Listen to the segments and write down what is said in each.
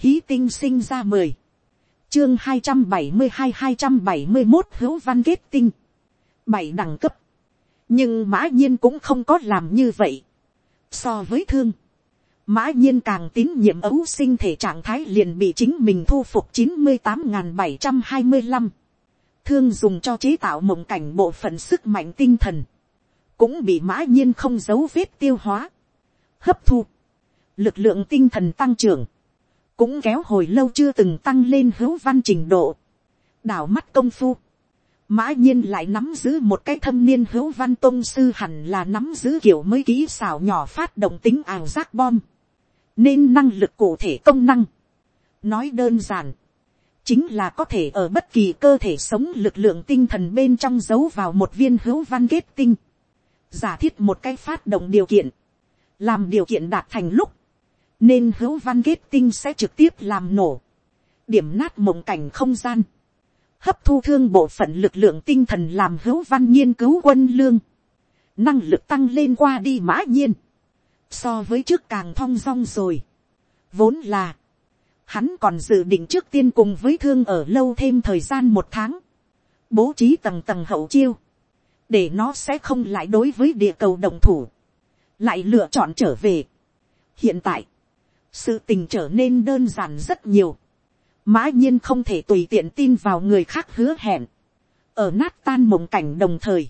hí tinh sinh ra mười, chương hai trăm bảy mươi hai hai trăm bảy mươi một hữu văn kết tinh, bảy đẳng cấp, nhưng mã nhiên cũng không có làm như vậy. so với thương, mã nhiên càng tín nhiệm ấu sinh thể trạng thái liền bị chính mình thu phục chín mươi tám n bảy trăm hai mươi năm, thương dùng cho chế tạo mộng cảnh bộ phận sức mạnh tinh thần, cũng bị mã nhiên không giấu vết tiêu hóa, hấp thu, lực lượng tinh thần tăng trưởng, cũng kéo hồi lâu chưa từng tăng lên hữu văn trình độ, đảo mắt công phu, mã nhiên lại nắm giữ một cái thâm niên hữu văn tôn sư hẳn là nắm giữ kiểu mới kỹ xảo nhỏ phát động tính ảo giác bom, nên năng lực cụ thể công năng, nói đơn giản, chính là có thể ở bất kỳ cơ thể sống lực lượng tinh thần bên trong giấu vào một viên hữu văn kết tinh, giả thiết một cái phát động điều kiện, làm điều kiện đạt thành lúc, nên hữu văn kết tinh sẽ trực tiếp làm nổ, điểm nát mộng cảnh không gian, hấp thu thương bộ phận lực lượng tinh thần làm hữu văn nghiên cứu quân lương, năng lực tăng lên qua đi mã nhiên, so với trước càng thong dong rồi, vốn là, hắn còn dự định trước tiên cùng với thương ở lâu thêm thời gian một tháng, bố trí tầng tầng hậu chiêu, để nó sẽ không lại đối với địa cầu đồng thủ, lại lựa chọn trở về. hiện tại, sự tình trở nên đơn giản rất nhiều, mã nhiên không thể tùy tiện tin vào người khác hứa hẹn, ở nát tan mộng cảnh đồng thời,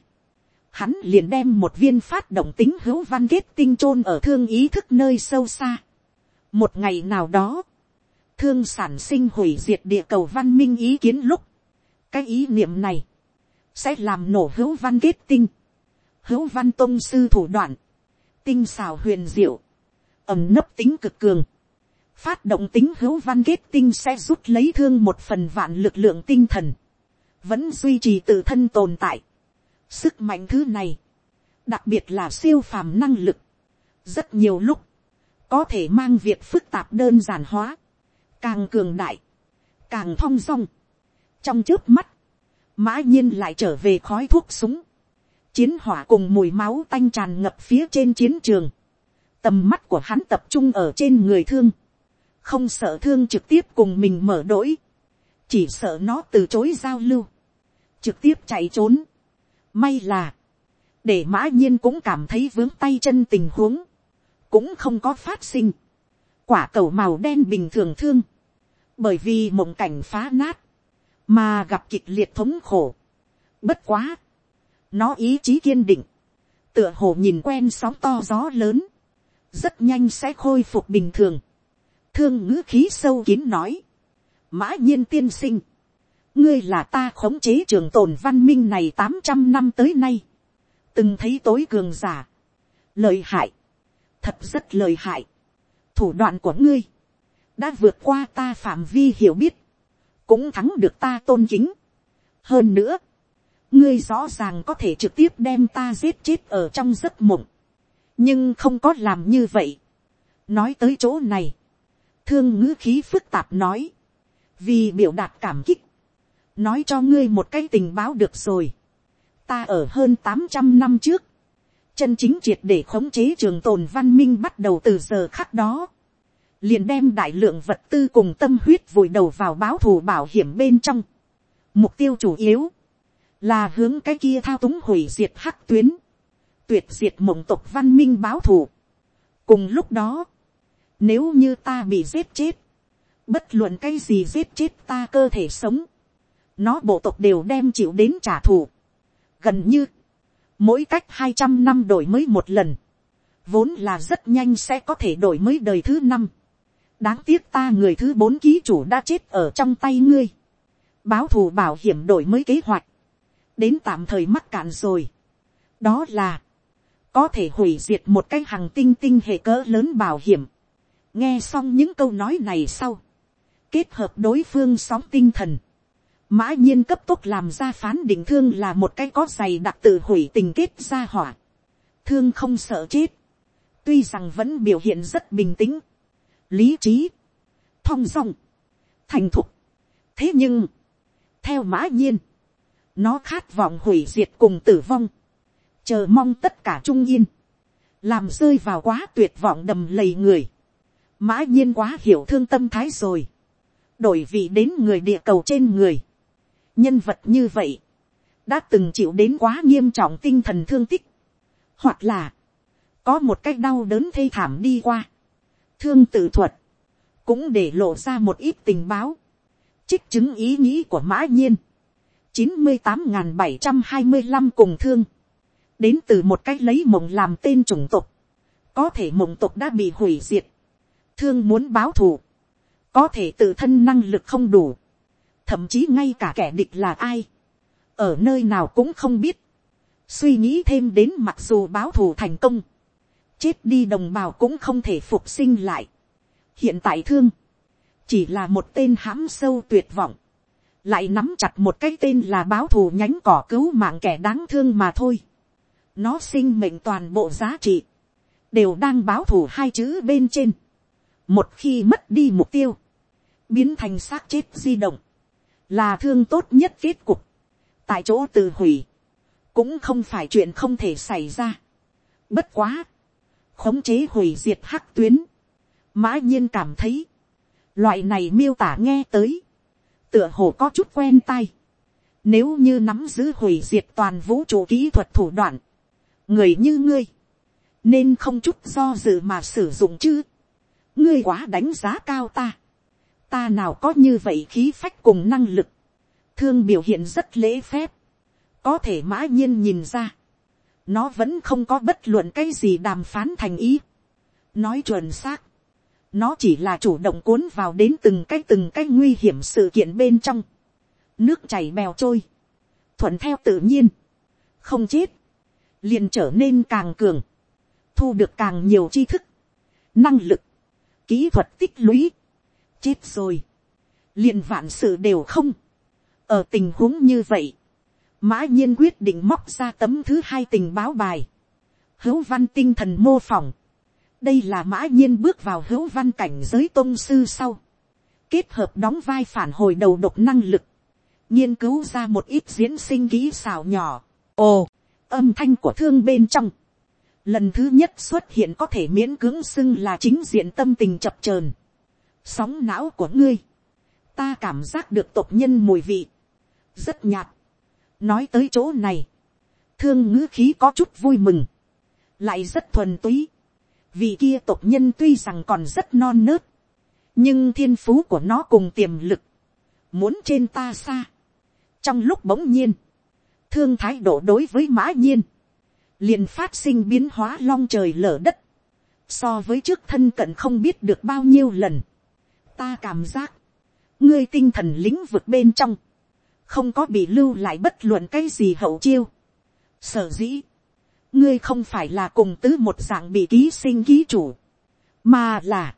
hắn liền đem một viên phát động tính hữu văn kết tinh chôn ở thương ý thức nơi sâu xa. một ngày nào đó, thương sản sinh hủy diệt địa cầu văn minh ý kiến lúc, cái ý niệm này, sẽ làm nổ hữu văn kết tinh, hữu văn tôn sư thủ đoạn, tinh xào huyền diệu, ẩm nấp tính cực cường, phát động tính hữu văn kết tinh sẽ rút lấy thương một phần vạn lực lượng tinh thần, vẫn duy trì tự thân tồn tại. Sức mạnh thứ này, đặc biệt là siêu phàm năng lực, rất nhiều lúc, có thể mang việc phức tạp đơn giản hóa, càng cường đại, càng thong dong. trong trước mắt, mã nhiên lại trở về khói thuốc súng, chiến hỏa cùng mùi máu tanh tràn ngập phía trên chiến trường, tầm mắt của hắn tập trung ở trên người thương, không sợ thương trực tiếp cùng mình mở đỗi. chỉ sợ nó từ chối giao lưu, trực tiếp chạy trốn. May là, để mã nhiên cũng cảm thấy vướng tay chân tình huống, cũng không có phát sinh. Quả cầu màu đen bình thường thương, bởi vì mộng cảnh phá nát, mà gặp kịch liệt thống khổ. Bất quá, nó ý chí kiên định, tựa hồ nhìn quen sóng to gió lớn, rất nhanh sẽ khôi phục bình thường. Thương ngữ khí sâu kín nói, mã nhiên tiên sinh, ngươi là ta khống chế trường tồn văn minh này tám trăm năm tới nay, từng thấy tối cường giả, lợi hại, thật rất lợi hại, thủ đoạn của ngươi, đã vượt qua ta phạm vi hiểu biết, cũng thắng được ta tôn kính. hơn nữa, ngươi rõ ràng có thể trực tiếp đem ta giết chết ở trong giấc mộng, nhưng không có làm như vậy. nói tới chỗ này, thương ngữ khí phức tạp nói, vì biểu đạt cảm kích, nói cho ngươi một cái tình báo được rồi. ta ở hơn tám trăm năm trước, chân chính triệt để khống chế trường tồn văn minh bắt đầu từ giờ khắc đó liền đem đại lượng vật tư cùng tâm huyết vùi đầu vào báo thù bảo hiểm bên trong. Mục tiêu chủ yếu là hướng cái kia thao túng hủy diệt hắc tuyến, tuyệt diệt mộng tộc văn minh báo thù. cùng lúc đó, nếu như ta bị giết chết, bất luận cái gì giết chết ta cơ thể sống, nó bộ tộc đều đem chịu đến trả thù. gần như, mỗi cách hai trăm năm đổi mới một lần, vốn là rất nhanh sẽ có thể đổi mới đời thứ năm đáng tiếc ta người thứ bốn ký chủ đã chết ở trong tay ngươi. báo thù bảo hiểm đổi mới kế hoạch. đến tạm thời mắc cạn rồi. đó là, có thể hủy diệt một cái hàng tinh tinh hệ cỡ lớn bảo hiểm. nghe xong những câu nói này sau. kết hợp đối phương sóng tinh thần. mã nhiên cấp tốc làm ra phán định thương là một cái có giày đặc tự hủy tình kết ra hỏa. thương không sợ chết. tuy rằng vẫn biểu hiện rất bình tĩnh lý trí, thong dong, thành thục. thế nhưng, theo mã nhiên, nó khát vọng hủy diệt cùng tử vong, chờ mong tất cả trung yên, làm rơi vào quá tuyệt vọng đầm lầy người, mã nhiên quá hiểu thương tâm thái rồi, đổi vị đến người địa cầu trên người, nhân vật như vậy, đã từng chịu đến quá nghiêm trọng tinh thần thương tích, hoặc là, có một cách đau đớn thê thảm đi qua, thương tự thuật, cũng để lộ ra một ít tình báo, trích chứng ý nghĩ của mã nhiên, chín mươi tám n bảy trăm hai mươi năm cùng thương, đến từ một cách lấy mộng làm tên chủng tộc, có thể mộng tộc đã bị hủy diệt, thương muốn báo thù, có thể tự thân năng lực không đủ, thậm chí ngay cả kẻ địch là ai, ở nơi nào cũng không biết, suy nghĩ thêm đến mặc dù báo thù thành công, chết đi đồng bào cũng không thể phục sinh lại. hiện tại thương, chỉ là một tên hãm sâu tuyệt vọng, lại nắm chặt một cái tên là báo thù nhánh cỏ cứu mạng kẻ đáng thương mà thôi nó sinh mệnh toàn bộ giá trị, đều đang báo thù hai chữ bên trên. một khi mất đi mục tiêu, biến thành xác chết di động, là thương tốt nhất kết cục, tại chỗ tự hủy, cũng không phải chuyện không thể xảy ra. Bất quá, khống chế hủy diệt hắc tuyến, mã nhiên cảm thấy, loại này miêu tả nghe tới, tựa hồ có chút quen tai. Nếu như nắm giữ hủy diệt toàn vũ trụ kỹ thuật thủ đoạn, người như ngươi, nên không chút do dự mà sử dụng chứ. ngươi quá đánh giá cao ta. ta nào có như vậy khí phách cùng năng lực. thương biểu hiện rất lễ phép. có thể mã nhiên nhìn ra. nó vẫn không có bất luận cái gì đàm phán thành ý. nói chuẩn xác. nó chỉ là chủ động cuốn vào đến từng cái từng cái nguy hiểm sự kiện bên trong. nước chảy bèo trôi. thuận theo tự nhiên. không chết liền trở nên càng cường thu được càng nhiều tri thức, năng lực, kỹ thuật tích lũy, chết rồi, liền vạn sự đều không, ở tình huống như vậy, mã nhiên quyết định móc ra tấm thứ hai tình báo bài, hữu văn tinh thần mô phỏng, đây là mã nhiên bước vào hữu văn cảnh giới tôn sư sau, kết hợp đóng vai phản hồi đầu độc năng lực, nghiên cứu ra một ít diễn sinh kỹ xào nhỏ, ồ, âm thanh của thương bên trong, lần thứ nhất xuất hiện có thể miễn cưỡng xưng là chính diện tâm tình chập chờn. Sóng não của ngươi, ta cảm giác được tộc nhân mùi vị, rất nhạt, nói tới chỗ này, thương ngữ khí có chút vui mừng, lại rất thuần túy, vì kia tộc nhân tuy rằng còn rất non nớt, nhưng thiên phú của nó cùng tiềm lực, muốn trên ta xa. trong lúc bỗng nhiên, thương thái độ đối với mã nhiên, liền phát sinh biến hóa long trời lở đất, so với trước thân cận không biết được bao nhiêu lần, ta cảm giác, ngươi tinh thần lĩnh vực bên trong, không có bị lưu lại bất luận cái gì hậu chiêu. Sở dĩ, ngươi không phải là cùng tứ một dạng bị ký sinh ký chủ, mà là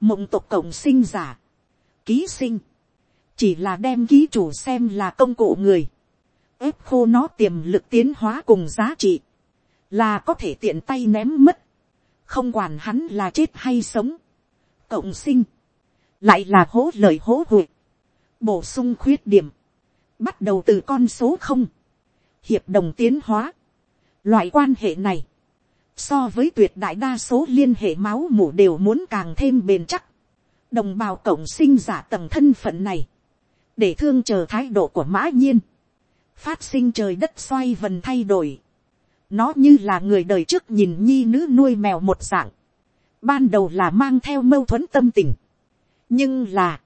mộng tộc cộng sinh giả, ký sinh, chỉ là đem ký chủ xem là công cụ người, ép khô nó tiềm lực tiến hóa cùng giá trị, là có thể tiện tay ném mất, không quản hắn là chết hay sống, cộng sinh, lại là hố lời hố hụi, bổ sung khuyết điểm, bắt đầu từ con số không, hiệp đồng tiến hóa, loại quan hệ này, so với tuyệt đại đa số liên hệ máu mủ đều muốn càng thêm bền chắc, đồng bào cộng sinh giả tầng thân phận này, để thương chờ thái độ của mã nhiên, phát sinh trời đất xoay vần thay đổi, nó như là người đời trước nhìn nhi nữ nuôi mèo một dạng. Ban đầu là mang theo mâu thuẫn tâm tình. Nhưng là.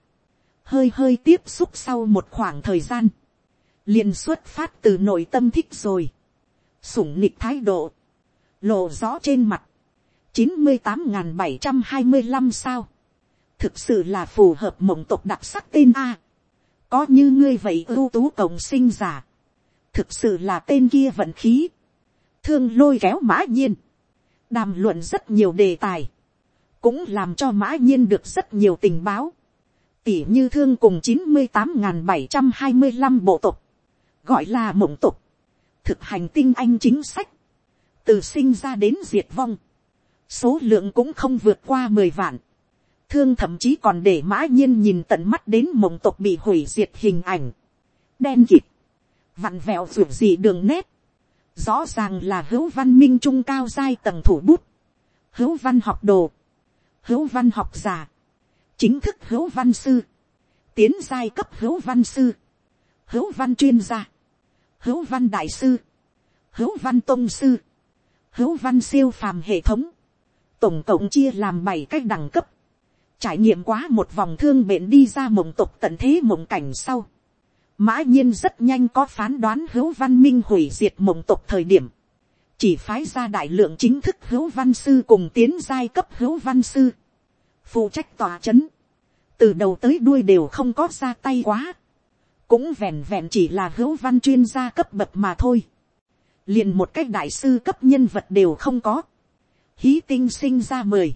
Hơi hơi tiếp xúc sau một khoảng thời gian. liền xuất phát từ nội tâm thích rồi. Sủng nịch thái độ. Lộ rõ trên mặt. chín mươi tám bảy trăm hai mươi 75 sao. Thực sự là phù hợp mộng tộc đặc sắc tên A. Có như ngươi vậy ưu tú cộng sinh giả. Thực sự là tên kia vận khí. Thương lôi kéo mã nhiên, đàm luận rất nhiều đề tài, cũng làm cho mã nhiên được rất nhiều tình báo, tỉ như thương cùng chín mươi tám n bảy trăm hai mươi năm bộ tộc, gọi là mộng tộc, thực hành tinh anh chính sách, từ sinh ra đến diệt vong, số lượng cũng không vượt qua mười vạn, thương thậm chí còn để mã nhiên nhìn tận mắt đến mộng tộc bị hủy diệt hình ảnh, đen kịt, vặn vẹo ruột gì đường nét, rõ ràng là hữu văn minh trung cao giai tầng thủ bút, hữu văn học đồ, hữu văn học giả, chính thức hữu văn sư, tiến giai cấp hữu văn sư, hữu văn chuyên gia, hữu văn đại sư, hữu văn tôn sư, hữu văn siêu phàm hệ thống, tổng cộng chia làm bảy cách đẳng cấp, trải nghiệm quá một vòng thương bệnh đi ra mộng tục tận thế mộng cảnh sau, mã nhiên rất nhanh có phán đoán hữu văn minh hủy diệt mộng tộc thời điểm, chỉ phái ra đại lượng chính thức hữu văn sư cùng tiến giai cấp hữu văn sư, phụ trách tòa c h ấ n từ đầu tới đuôi đều không có ra tay quá, cũng vẹn vẹn chỉ là hữu văn chuyên gia cấp bậc mà thôi, liền một cách đại sư cấp nhân vật đều không có, hí tinh sinh ra mười,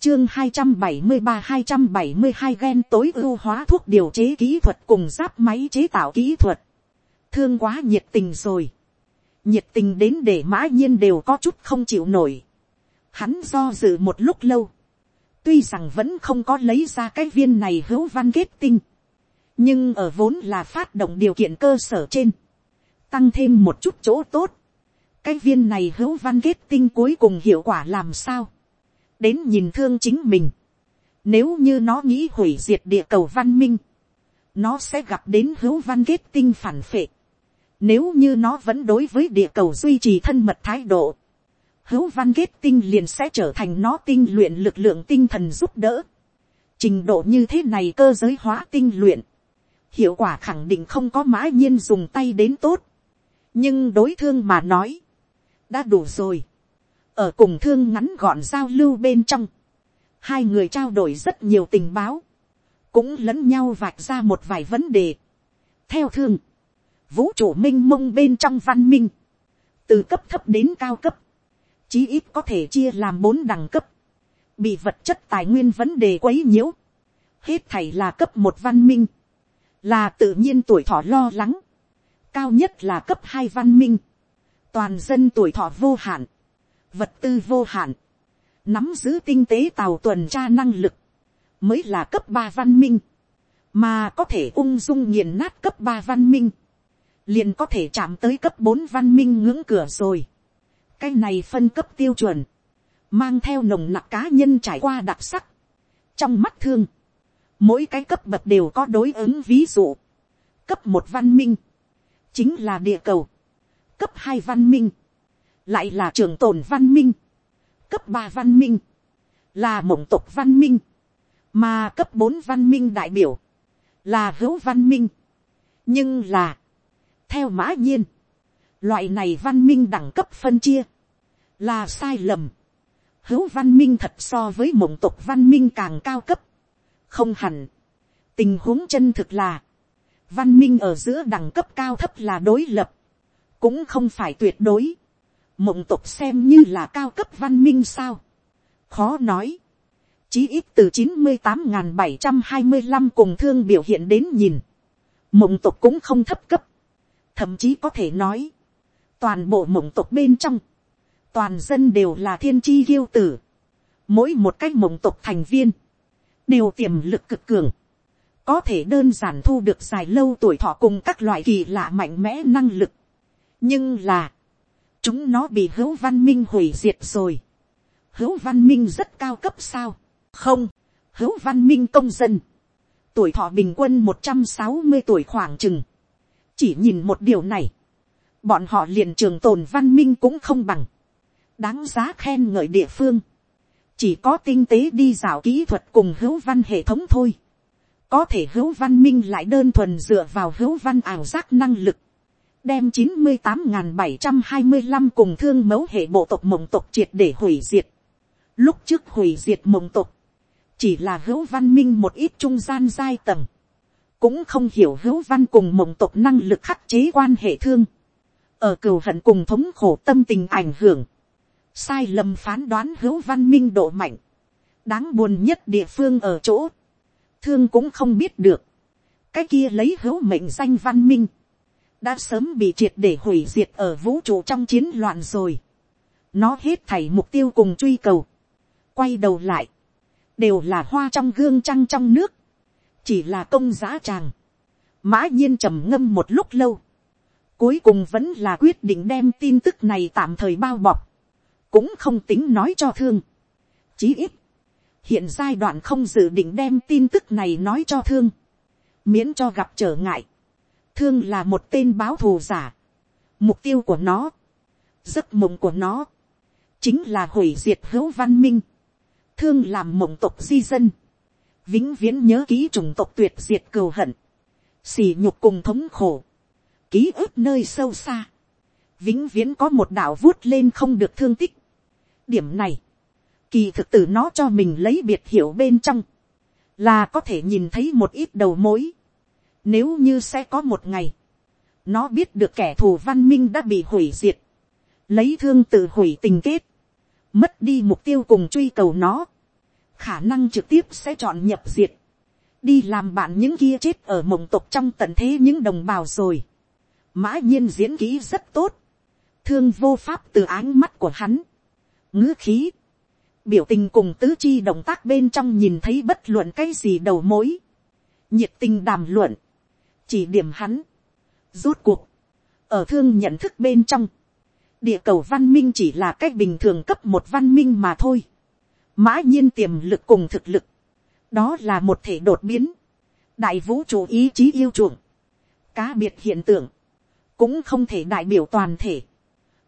chương hai trăm bảy mươi ba hai trăm bảy mươi hai gen tối ưu hóa thuốc điều chế kỹ thuật cùng giáp máy chế tạo kỹ thuật, thương quá nhiệt tình rồi, nhiệt tình đến để mã nhiên đều có chút không chịu nổi, hắn do dự một lúc lâu, tuy rằng vẫn không có lấy ra cái viên này hữu văn kết tinh, nhưng ở vốn là phát động điều kiện cơ sở trên, tăng thêm một chút chỗ tốt, cái viên này hữu văn kết tinh cuối cùng hiệu quả làm sao, đến nhìn thương chính mình, nếu như nó nghĩ hủy diệt địa cầu văn minh, nó sẽ gặp đến hữu văn kết tinh phản phệ, nếu như nó vẫn đối với địa cầu duy trì thân mật thái độ, hữu văn kết tinh liền sẽ trở thành nó tinh luyện lực lượng tinh thần giúp đỡ. Trình độ như thế này cơ giới hóa tinh luyện. Hiệu quả khẳng định không có mã nhiên dùng tay đến tốt. Nhưng đối thương mà nói. Đã đủ rồi. Ở cùng thương ngắn gọn giao lưu bên trong. Hai người trao đổi rất nhiều tình báo. Cũng lẫn nhau vạch ra một vài vấn đề. Theo thương. Vũ trụ minh mông bên trong văn minh. Từ cấp thấp đến cao cấp chí ít có thể chia làm bốn đẳng cấp, bị vật chất tài nguyên vấn đề quấy nhiễu, hết thảy là cấp một văn minh, là tự nhiên tuổi thọ lo lắng, cao nhất là cấp hai văn minh, toàn dân tuổi thọ vô hạn, vật tư vô hạn, nắm giữ tinh tế tàu tuần tra năng lực, mới là cấp ba văn minh, mà có thể ung dung nghiền nát cấp ba văn minh, liền có thể chạm tới cấp bốn văn minh ngưỡng cửa rồi cái này phân cấp tiêu chuẩn, mang theo nồng nặc cá nhân trải qua đặc sắc. trong mắt thương, mỗi cái cấp bậc đều có đối ứng ví dụ. cấp một văn minh, chính là địa cầu. cấp hai văn minh, lại là trường tồn văn minh. cấp ba văn minh, là mộng tục văn minh. mà cấp bốn văn minh đại biểu, là hữu văn minh. nhưng là, theo mã nhiên, Loại này văn minh đẳng cấp phân chia. Là sai lầm. Hữu văn minh thật so với mộng tục văn minh càng cao cấp. Không hẳn. Tình huống chân thực là. Văn minh ở giữa đẳng cấp cao thấp là đối lập. Cũng không phải tuyệt đối. Mộng Tộc xem như là cao cấp văn minh sao. Khó nói chí ít từ chín mươi tám bảy trăm hai mươi 725 cùng thương biểu hiện đến nhìn. Mộng Tộc cũng không thấp cấp. Thậm chí có thể nói, toàn bộ mộng tộc bên trong, toàn dân đều là thiên chi kiêu tử, mỗi một cái mộng tộc thành viên, đều tiềm lực cực cường, có thể đơn giản thu được dài lâu tuổi thọ cùng các loại kỳ lạ mạnh mẽ năng lực. nhưng là, chúng nó bị hữu văn minh hủy diệt rồi. hữu văn minh rất cao cấp sao, không, hữu văn minh công dân, tuổi thọ bình quân một trăm sáu mươi tuổi khoảng chừng, chỉ nhìn một điều này, bọn họ liền trường tồn văn minh cũng không bằng, đáng giá khen ngợi địa phương, chỉ có tinh tế đi dạo kỹ thuật cùng hữu văn hệ thống thôi, có thể hữu văn minh lại đơn thuần dựa vào hữu văn ảo giác năng lực, đem chín mươi tám bảy trăm hai mươi năm cùng thương mẫu hệ bộ tộc mộng tộc triệt để hủy diệt. Lúc trước hủy diệt mộng tộc, chỉ là hữu văn minh một ít trung gian giai tầng, cũng không hiểu hữu văn cùng mộng tộc năng lực khắc chế quan hệ thương. Ở cừu hận cùng thống khổ tâm tình ảnh hưởng, sai lầm phán đoán hữu văn minh độ mạnh, đáng buồn nhất địa phương ở chỗ, thương cũng không biết được, cái kia lấy hữu mệnh danh văn minh, đã sớm bị triệt để hủy diệt ở vũ trụ trong chiến loạn rồi, nó hết thảy mục tiêu cùng truy cầu, quay đầu lại, đều là hoa trong gương trăng trong nước, chỉ là công giá tràng, mã nhiên trầm ngâm một lúc lâu, Cuối cùng vẫn là quyết định đem tin tức này tạm thời bao bọc. Cũng không tính nói cho thương. Chí ít. hiện giai đoạn không dự định đem tin tức này nói cho thương, miễn cho gặp trở ngại thương là một tên báo thù giả, mục tiêu của nó, giấc mộng của nó, chính là hủy diệt hữu văn minh, thương làm mộng tộc di dân, vĩnh viễn nhớ ký chủng tộc tuyệt diệt cừu hận, xỉ nhục cùng thống khổ, ký ức nơi sâu xa, vĩnh viễn có một đạo vuốt lên không được thương tích. điểm này, kỳ thực tử nó cho mình lấy biệt hiểu bên trong, là có thể nhìn thấy một ít đầu mối. Nếu như sẽ có một ngày, nó biết được kẻ thù văn minh đã bị hủy diệt, lấy thương tự hủy tình kết, mất đi mục tiêu cùng truy cầu nó, khả năng trực tiếp sẽ chọn nhập diệt, đi làm bạn những kia chết ở mộng tộc trong tận thế những đồng bào rồi. mã nhiên diễn kỹ rất tốt, thương vô pháp từ ánh mắt của hắn, ngữ khí, biểu tình cùng tứ chi động tác bên trong nhìn thấy bất luận cái gì đầu mối, nhiệt tình đàm luận, chỉ điểm hắn, rốt cuộc, ở thương nhận thức bên trong, địa cầu văn minh chỉ là cách bình thường cấp một văn minh mà thôi, mã nhiên tiềm lực cùng thực lực, đó là một thể đột biến, đại vũ trụ ý chí yêu chuộng, cá biệt hiện tượng, cũng không thể đại biểu toàn thể,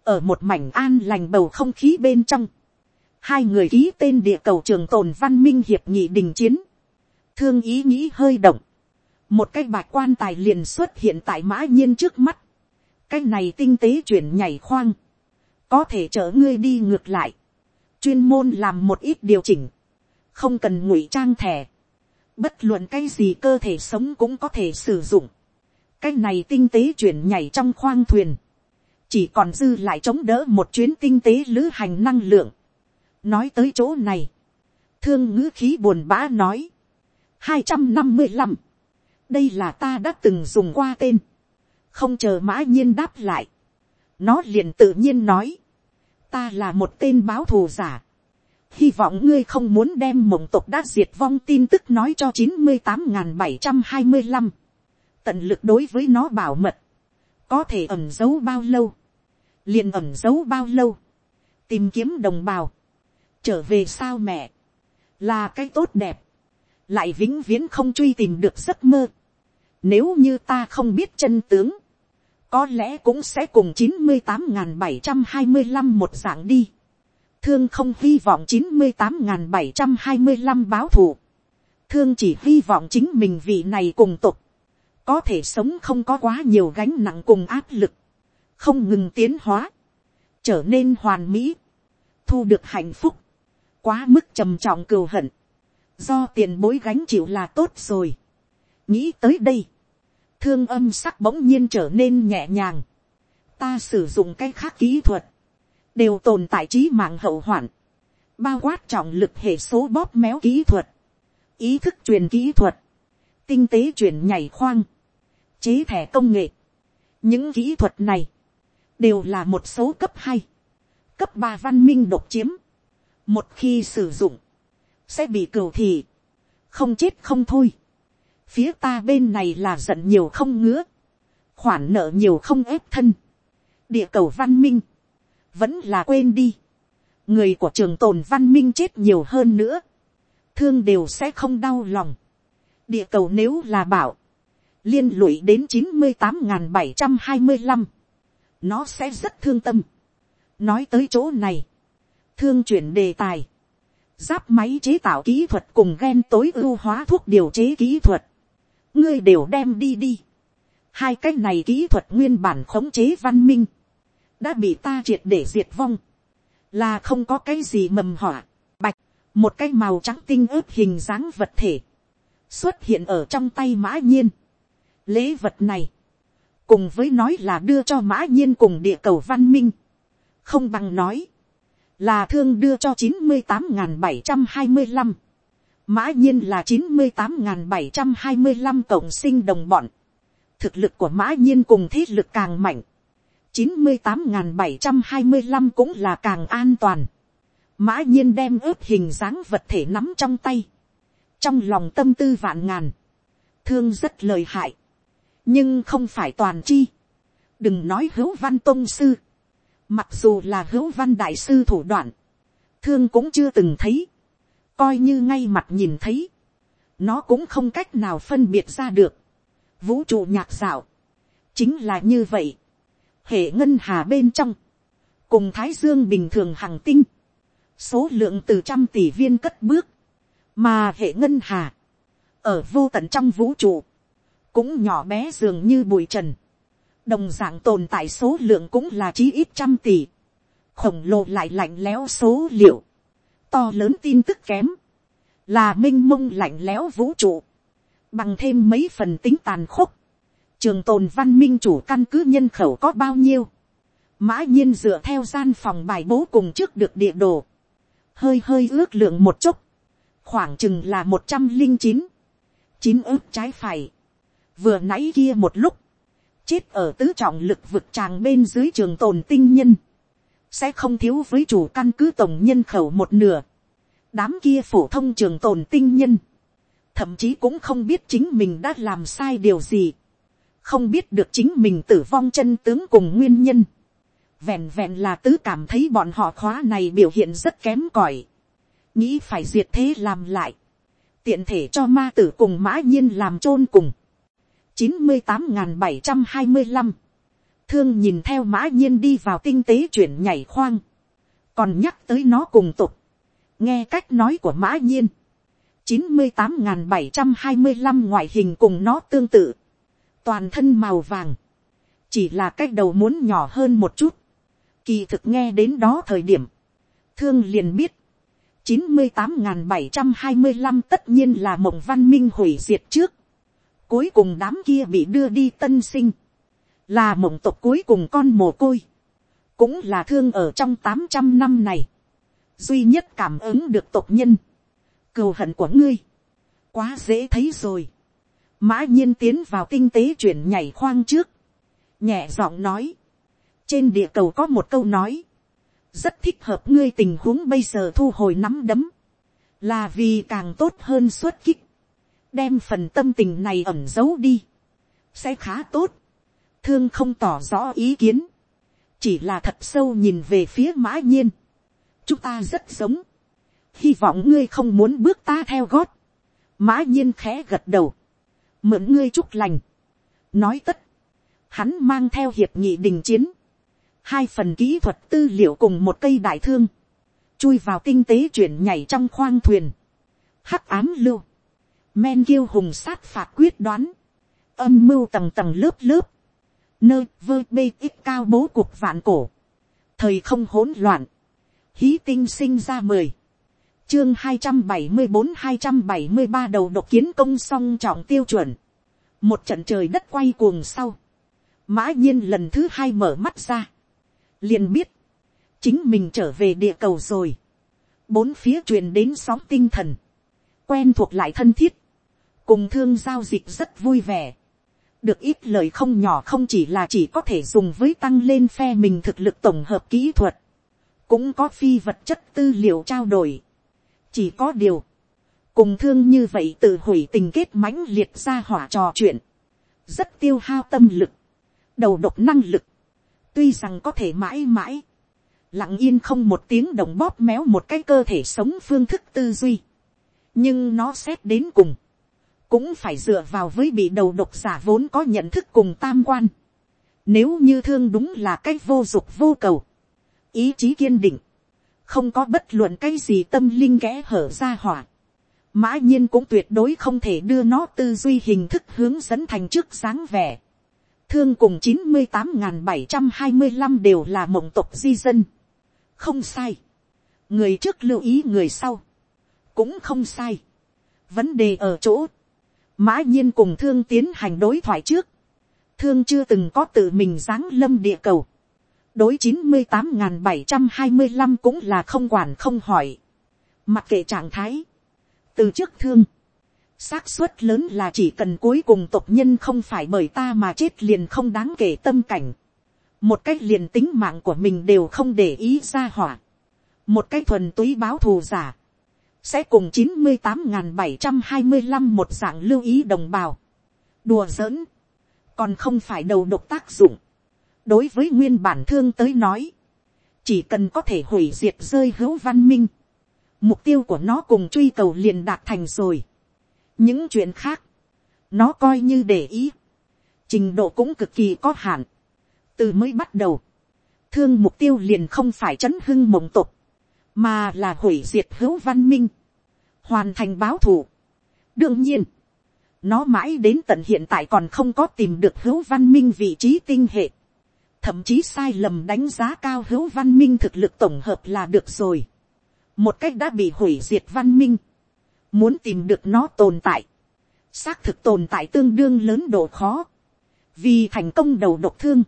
ở một mảnh an lành bầu không khí bên trong, hai người ký tên địa cầu trường tồn văn minh hiệp nghị đình chiến, thương ý nghĩ hơi động, một cái bạc quan tài liền xuất hiện tại mã nhiên trước mắt, cái này tinh tế chuyển nhảy khoang, có thể chở ngươi đi ngược lại, chuyên môn làm một ít điều chỉnh, không cần ngụy trang thẻ, bất luận cái gì cơ thể sống cũng có thể sử dụng, cái này tinh tế chuyển nhảy trong khoang thuyền, chỉ còn dư lại chống đỡ một chuyến tinh tế lữ hành năng lượng. nói tới chỗ này, thương ngữ khí buồn bã nói, hai trăm năm mươi lăm, đây là ta đã từng dùng qua tên, không chờ mã nhiên đáp lại, nó liền tự nhiên nói, ta là một tên báo thù giả, hy vọng ngươi không muốn đem mộng tộc đã diệt vong tin tức nói cho chín mươi tám n bảy trăm hai mươi năm, tận lực đối với nó bảo mật, có thể ẩn giấu bao lâu, liền ẩn giấu bao lâu, tìm kiếm đồng bào, trở về sao mẹ, là cái tốt đẹp, lại vĩnh viễn không truy tìm được giấc mơ. Nếu như ta không biết chân tướng, có lẽ cũng sẽ cùng chín mươi tám n bảy trăm hai mươi năm một dạng đi. Thương không hy vọng chín mươi tám n bảy trăm hai mươi năm báo thù. Thương chỉ hy vọng chính mình vị này cùng tục. Có thể sống không có quá nhiều gánh nặng cùng áp lực không ngừng tiến hóa, trở nên hoàn mỹ, thu được hạnh phúc, quá mức trầm trọng cừu hận, do tiền bối gánh chịu là tốt rồi nghĩ tới đây, thương âm sắc bỗng nhiên trở nên nhẹ nhàng, ta sử dụng cái khác kỹ thuật, đều tồn tại trí mạng hậu hoạn, bao quát trọng lực hệ số bóp méo kỹ thuật, ý thức truyền kỹ thuật, tinh tế truyền nhảy khoang, chế thẻ công nghệ. những kỹ thuật này, đều là một số cấp hai, cấp ba văn minh độc chiếm. một khi sử dụng, sẽ bị cừu thì, không chết không thôi phía ta bên này là giận nhiều không ngứa, khoản nợ nhiều không ép thân, địa cầu văn minh, vẫn là quên đi. người của trường tồn văn minh chết nhiều hơn nữa, thương đều sẽ không đau lòng. địa cầu nếu là bảo, liên lụy đến chín mươi tám bảy trăm hai mươi năm nó sẽ rất thương tâm. nói tới chỗ này, thương chuyển đề tài, giáp máy chế tạo kỹ thuật cùng ghen tối ưu hóa thuốc điều chế kỹ thuật, ngươi đều đem đi đi. hai cái này kỹ thuật nguyên bản khống chế văn minh, đã bị ta triệt để diệt vong, là không có cái gì mầm họa, bạch, một cái màu trắng tinh ướp hình dáng vật thể, xuất hiện ở trong tay mã nhiên. lễ vật này, cùng với nói là đưa cho mã nhiên cùng địa cầu văn minh, không bằng nói, là thương đưa cho chín mươi tám n g h n bảy trăm hai mươi năm, mã nhiên là chín mươi tám n g h n bảy trăm hai mươi năm cộng sinh đồng bọn, thực lực của mã nhiên cùng thế lực càng mạnh, chín mươi tám n g h n bảy trăm hai mươi năm cũng là càng an toàn, mã nhiên đem ướp hình dáng vật thể nắm trong tay, trong lòng tâm tư vạn ngàn, thương rất lời hại, nhưng không phải toàn chi. đừng nói hữu văn tôn sư, mặc dù là hữu văn đại sư thủ đoạn, thương cũng chưa từng thấy, coi như ngay mặt nhìn thấy, nó cũng không cách nào phân biệt ra được, vũ trụ nhạc dạo, chính là như vậy, hệ ngân hà bên trong, cùng thái dương bình thường hàng tinh, số lượng từ trăm tỷ viên cất bước, mà hệ ngân hà, ở vô tận trong vũ trụ, cũng nhỏ bé dường như bụi trần, đồng d ạ n g tồn tại số lượng cũng là chí ít trăm tỷ, khổng lồ lại lạnh lẽo số liệu, to lớn tin tức kém, là m i n h mông lạnh lẽo vũ trụ, bằng thêm mấy phần tính tàn khốc, trường tồn văn minh chủ căn cứ nhân khẩu có bao nhiêu, mã nhiên dựa theo gian phòng bài bố cùng trước được địa đồ, hơi hơi ước lượng một chút, khoảng chừng là một trăm linh chín, chín ước trái phải, vừa nãy kia một lúc, chết ở tứ trọng lực vực tràng bên dưới trường tồn tinh nhân, sẽ không thiếu với chủ căn cứ tổng nhân khẩu một nửa, đám kia phổ thông trường tồn tinh nhân, thậm chí cũng không biết chính mình đã làm sai điều gì, không biết được chính mình tử vong chân tướng cùng nguyên nhân, vẹn vẹn là tứ cảm thấy bọn họ khóa này biểu hiện rất kém cỏi, nghĩ phải diệt thế làm lại, tiện thể cho ma tử cùng mã nhiên làm t r ô n cùng, chín mươi tám n g h n bảy trăm hai mươi năm, thương nhìn theo mã nhiên đi vào tinh tế chuyển nhảy khoang, còn nhắc tới nó cùng tục, nghe cách nói của mã nhiên, chín mươi tám n bảy trăm hai mươi năm ngoại hình cùng nó tương tự, toàn thân màu vàng, chỉ là cách đầu muốn nhỏ hơn một chút, kỳ thực nghe đến đó thời điểm, thương liền biết, chín mươi tám n bảy trăm hai mươi năm tất nhiên là mộng văn minh hủy diệt trước, cuối cùng đám kia bị đưa đi tân sinh, là mộng tộc cuối cùng con mồ côi, cũng là thương ở trong tám trăm năm này, duy nhất cảm ứng được tộc nhân, cừu hận của ngươi, quá dễ thấy rồi, mã nhiên tiến vào tinh tế chuyển nhảy khoang trước, nhẹ giọng nói, trên địa cầu có một câu nói, rất thích hợp ngươi tình huống bây giờ thu hồi nắm đấm, là vì càng tốt hơn xuất kích, đem phần tâm tình này ẩm giấu đi, sẽ khá tốt, thương không tỏ rõ ý kiến, chỉ là thật sâu nhìn về phía mã nhiên, chúng ta rất giống, hy vọng ngươi không muốn bước ta theo gót, mã nhiên khẽ gật đầu, mượn ngươi chúc lành, nói tất, hắn mang theo hiệp nghị đình chiến, hai phần kỹ thuật tư liệu cùng một cây đại thương, chui vào tinh tế chuyển nhảy trong khoang thuyền, hắc ám lưu, men kiêu hùng sát phạt quyết đoán, âm mưu tầng tầng lớp lớp, nơi vơ bê ít cao bố cuộc vạn cổ, thời không hỗn loạn, hí tinh sinh ra mười, chương hai trăm bảy mươi bốn hai trăm bảy mươi ba đầu độc kiến công song trọng tiêu chuẩn, một trận trời đất quay cuồng sau, mã nhiên lần thứ hai mở mắt ra, liền biết, chính mình trở về địa cầu rồi, bốn phía truyền đến sóng tinh thần, quen thuộc lại thân thiết, cùng thương giao dịch rất vui vẻ, được ít lời không nhỏ không chỉ là chỉ có thể dùng với tăng lên phe mình thực lực tổng hợp kỹ thuật, cũng có phi vật chất tư liệu trao đổi. chỉ có điều, cùng thương như vậy tự hủy tình kết mãnh liệt ra hỏa trò chuyện, rất tiêu hao tâm lực, đầu độc năng lực, tuy rằng có thể mãi mãi, lặng yên không một tiếng đồng bóp méo một cái cơ thể sống phương thức tư duy, nhưng nó xét đến cùng, cũng phải dựa vào với bị đầu độc giả vốn có nhận thức cùng tam quan. Nếu như thương đúng là cái vô dục vô cầu, ý chí kiên định, không có bất luận cái gì tâm linh kẽ hở ra hỏa. Mã nhiên cũng tuyệt đối không thể đưa nó tư duy hình thức hướng dẫn thành trước sáng vẻ. Thương cùng chín mươi tám bảy trăm hai mươi 725 đều là mộng tộc di dân. Không sai. Người trước lưu ý người sau. Cũng không sai. Vấn đề ở chỗ. Mã nhiên cùng thương tiến hành đối thoại trước. Thương chưa từng có tự mình giáng lâm địa cầu đối chín mươi tám bảy trăm hai mươi năm cũng là không quản không hỏi. mặc kệ trạng thái, từ trước thương, xác suất lớn là chỉ cần cuối cùng tộc nhân không phải bởi ta mà chết liền không đáng kể tâm cảnh. một cách liền tính mạng của mình đều không để ý ra hỏa. một cách thuần túy báo thù giả sẽ cùng chín mươi tám bảy trăm hai mươi năm một dạng lưu ý đồng bào. đùa giỡn. còn không phải đầu độc tác dụng đối với nguyên bản thương tới nói, chỉ cần có thể hủy diệt rơi hữu văn minh, mục tiêu của nó cùng truy cầu liền đạt thành rồi. những chuyện khác, nó coi như để ý, trình độ cũng cực kỳ có hạn. từ mới bắt đầu, thương mục tiêu liền không phải chấn hưng mộng tục, mà là hủy diệt hữu văn minh, hoàn thành báo thù. đương nhiên, nó mãi đến tận hiện tại còn không có tìm được hữu văn minh vị trí tinh hệ, thậm chí sai lầm đánh giá cao hữu văn minh thực lực tổng hợp là được rồi. một cách đã bị hủy diệt văn minh, muốn tìm được nó tồn tại, xác thực tồn tại tương đương lớn độ khó, vì thành công đầu độc thương,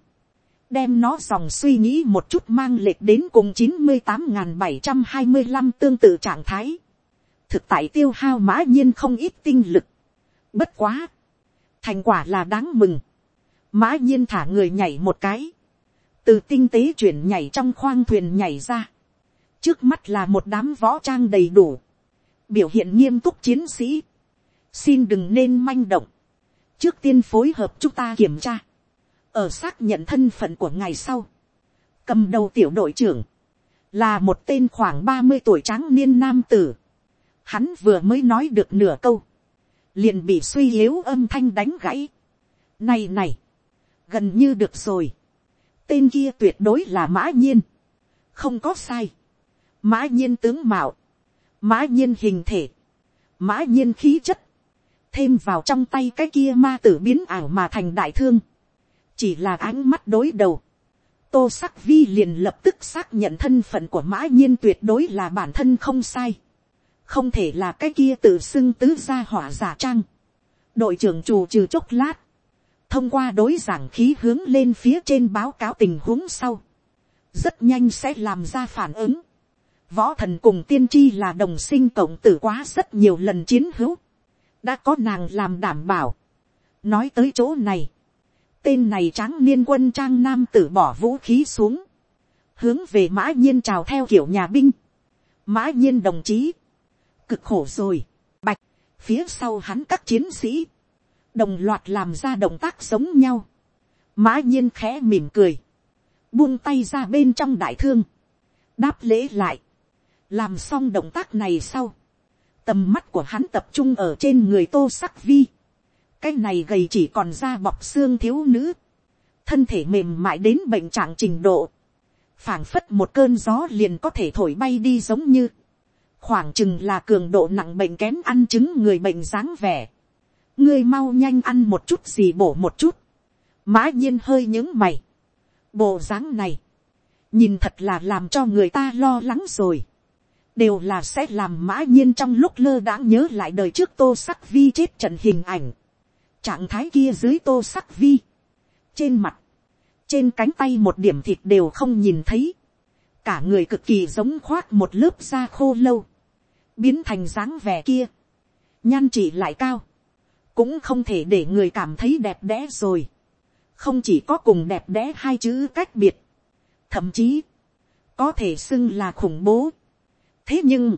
đem nó dòng suy nghĩ một chút mang lệch đến cùng chín mươi tám n bảy trăm hai mươi năm tương tự trạng thái, thực tại tiêu hao mã nhiên không ít tinh lực, bất quá, thành quả là đáng mừng, mã nhiên thả người nhảy một cái, từ tinh tế chuyển nhảy trong khoang thuyền nhảy ra, trước mắt là một đám võ trang đầy đủ, biểu hiện nghiêm túc chiến sĩ, xin đừng nên manh động, trước tiên phối hợp chúng ta kiểm tra, ở xác nhận thân phận của ngày sau, cầm đầu tiểu đội trưởng, là một tên khoảng ba mươi tuổi tráng niên nam tử, hắn vừa mới nói được nửa câu, liền bị suy yếu âm thanh đánh gãy. Này này, gần như được rồi. Tên kia tuyệt đối là mã nhiên. Không có sai. Mã nhiên tướng mạo. Mã nhiên hình thể. Mã nhiên khí chất. Thêm vào trong tay cái kia ma tử biến ảo mà thành đại thương. Chỉ là ánh mắt đối đầu. Tô sắc vi liền lập tức xác nhận thân phận của mã nhiên tuyệt đối là bản thân không sai không thể là cái kia tự xưng tứ gia hỏa giả trang. đội trưởng chủ trừ chốc lát, thông qua đối giảng khí hướng lên phía trên báo cáo tình huống sau, rất nhanh sẽ làm ra phản ứng. võ thần cùng tiên tri là đồng sinh cộng tử quá rất nhiều lần chiến hữu, đã có nàng làm đảm bảo. nói tới chỗ này, tên này tráng niên quân trang nam tử bỏ vũ khí xuống, hướng về mã nhiên chào theo kiểu nhà binh. mã nhiên đồng chí, cực khổ rồi, bạch, phía sau hắn các chiến sĩ, đồng loạt làm ra động tác giống nhau, mã nhiên khẽ mỉm cười, buông tay ra bên trong đại thương, đáp lễ lại, làm xong động tác này sau, tầm mắt của hắn tập trung ở trên người tô sắc vi, cái này gầy chỉ còn da bọc xương thiếu nữ, thân thể mềm mại đến bệnh trạng trình độ, phảng phất một cơn gió liền có thể thổi bay đi giống như, khoảng chừng là cường độ nặng bệnh kém ăn chứng người bệnh dáng vẻ. ngươi mau nhanh ăn một chút gì bổ một chút. mã nhiên hơi những mày. bộ dáng này, nhìn thật là làm cho người ta lo lắng rồi. đều là sẽ làm mã nhiên trong lúc lơ đãng nhớ lại đời trước tô sắc vi chết trận hình ảnh trạng thái kia dưới tô sắc vi. trên mặt, trên cánh tay một điểm thịt đều không nhìn thấy. Cả người cực kỳ giống khoác một lớp da khô lâu. Biến thành dáng vẻ kia, nhan trị lại cao, cũng không thể để người cảm thấy đẹp đẽ rồi, không chỉ có cùng đẹp đẽ hai chữ cách biệt, thậm chí, có thể xưng là khủng bố. thế nhưng,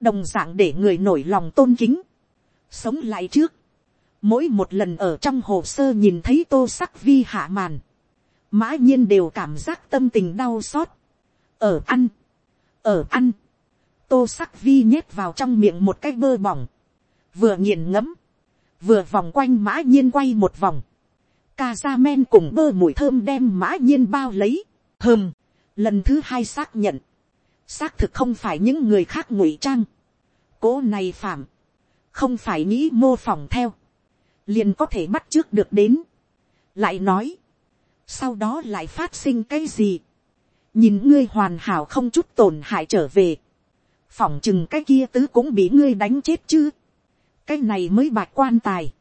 đồng d ạ n g để người nổi lòng tôn kính, sống lại trước, mỗi một lần ở trong hồ sơ nhìn thấy tô sắc vi hạ màn, mã nhiên đều cảm giác tâm tình đau xót, ở ăn, ở ăn, tô sắc vi nhét vào trong miệng một cái bơ bỏng, vừa nghiền ngấm, vừa vòng quanh mã nhiên quay một vòng, ca ra men cùng bơ mùi thơm đem mã nhiên bao lấy, hơm, lần thứ hai xác nhận, xác thực không phải những người khác ngụy trang, cố này phạm, không phải nghĩ mô phỏng theo, liền có thể bắt trước được đến, lại nói, sau đó lại phát sinh cái gì, nhìn ngươi hoàn hảo không chút tổn hại trở về, phỏng chừng cái kia tứ cũng bị ngươi đánh chết chứ. cái này mới bạch quan tài.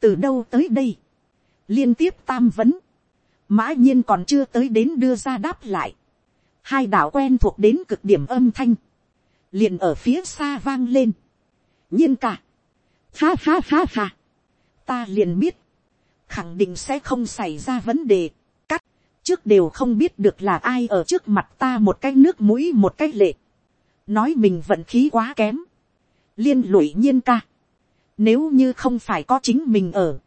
từ đâu tới đây. liên tiếp tam vấn. mã nhiên còn chưa tới đến đưa ra đáp lại. hai đạo quen thuộc đến cực điểm âm thanh. liền ở phía xa vang lên. nhiên cả. ha ha ha ha ta liền biết. khẳng định sẽ không xảy ra vấn đề. cắt. trước đều không biết được là ai ở trước mặt ta một cái nước mũi một cái lệ nói mình vận khí quá kém, liên lụy nhiên ca, nếu như không phải có chính mình ở,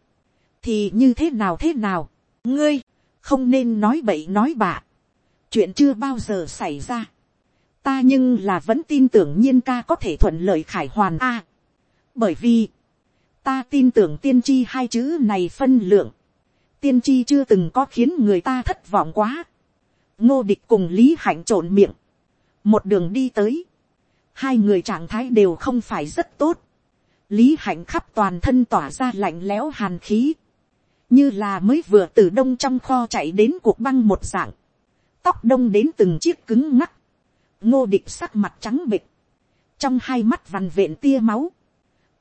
thì như thế nào thế nào, ngươi, không nên nói bậy nói bạ, chuyện chưa bao giờ xảy ra, ta nhưng là vẫn tin tưởng nhiên ca có thể thuận lợi khải hoàn a. bởi vì, ta tin tưởng tiên tri hai chữ này phân lượng, tiên tri chưa từng có khiến người ta thất vọng quá. ngô địch cùng lý hạnh trộn miệng, một đường đi tới, hai người trạng thái đều không phải rất tốt, lý hạnh khắp toàn thân tỏa ra lạnh lẽo hàn khí, như là mới vừa từ đông trong kho chạy đến cuộc băng một dạng, tóc đông đến từng chiếc cứng ngắc, ngô địch sắc mặt trắng bịch, trong hai mắt vằn vện tia máu,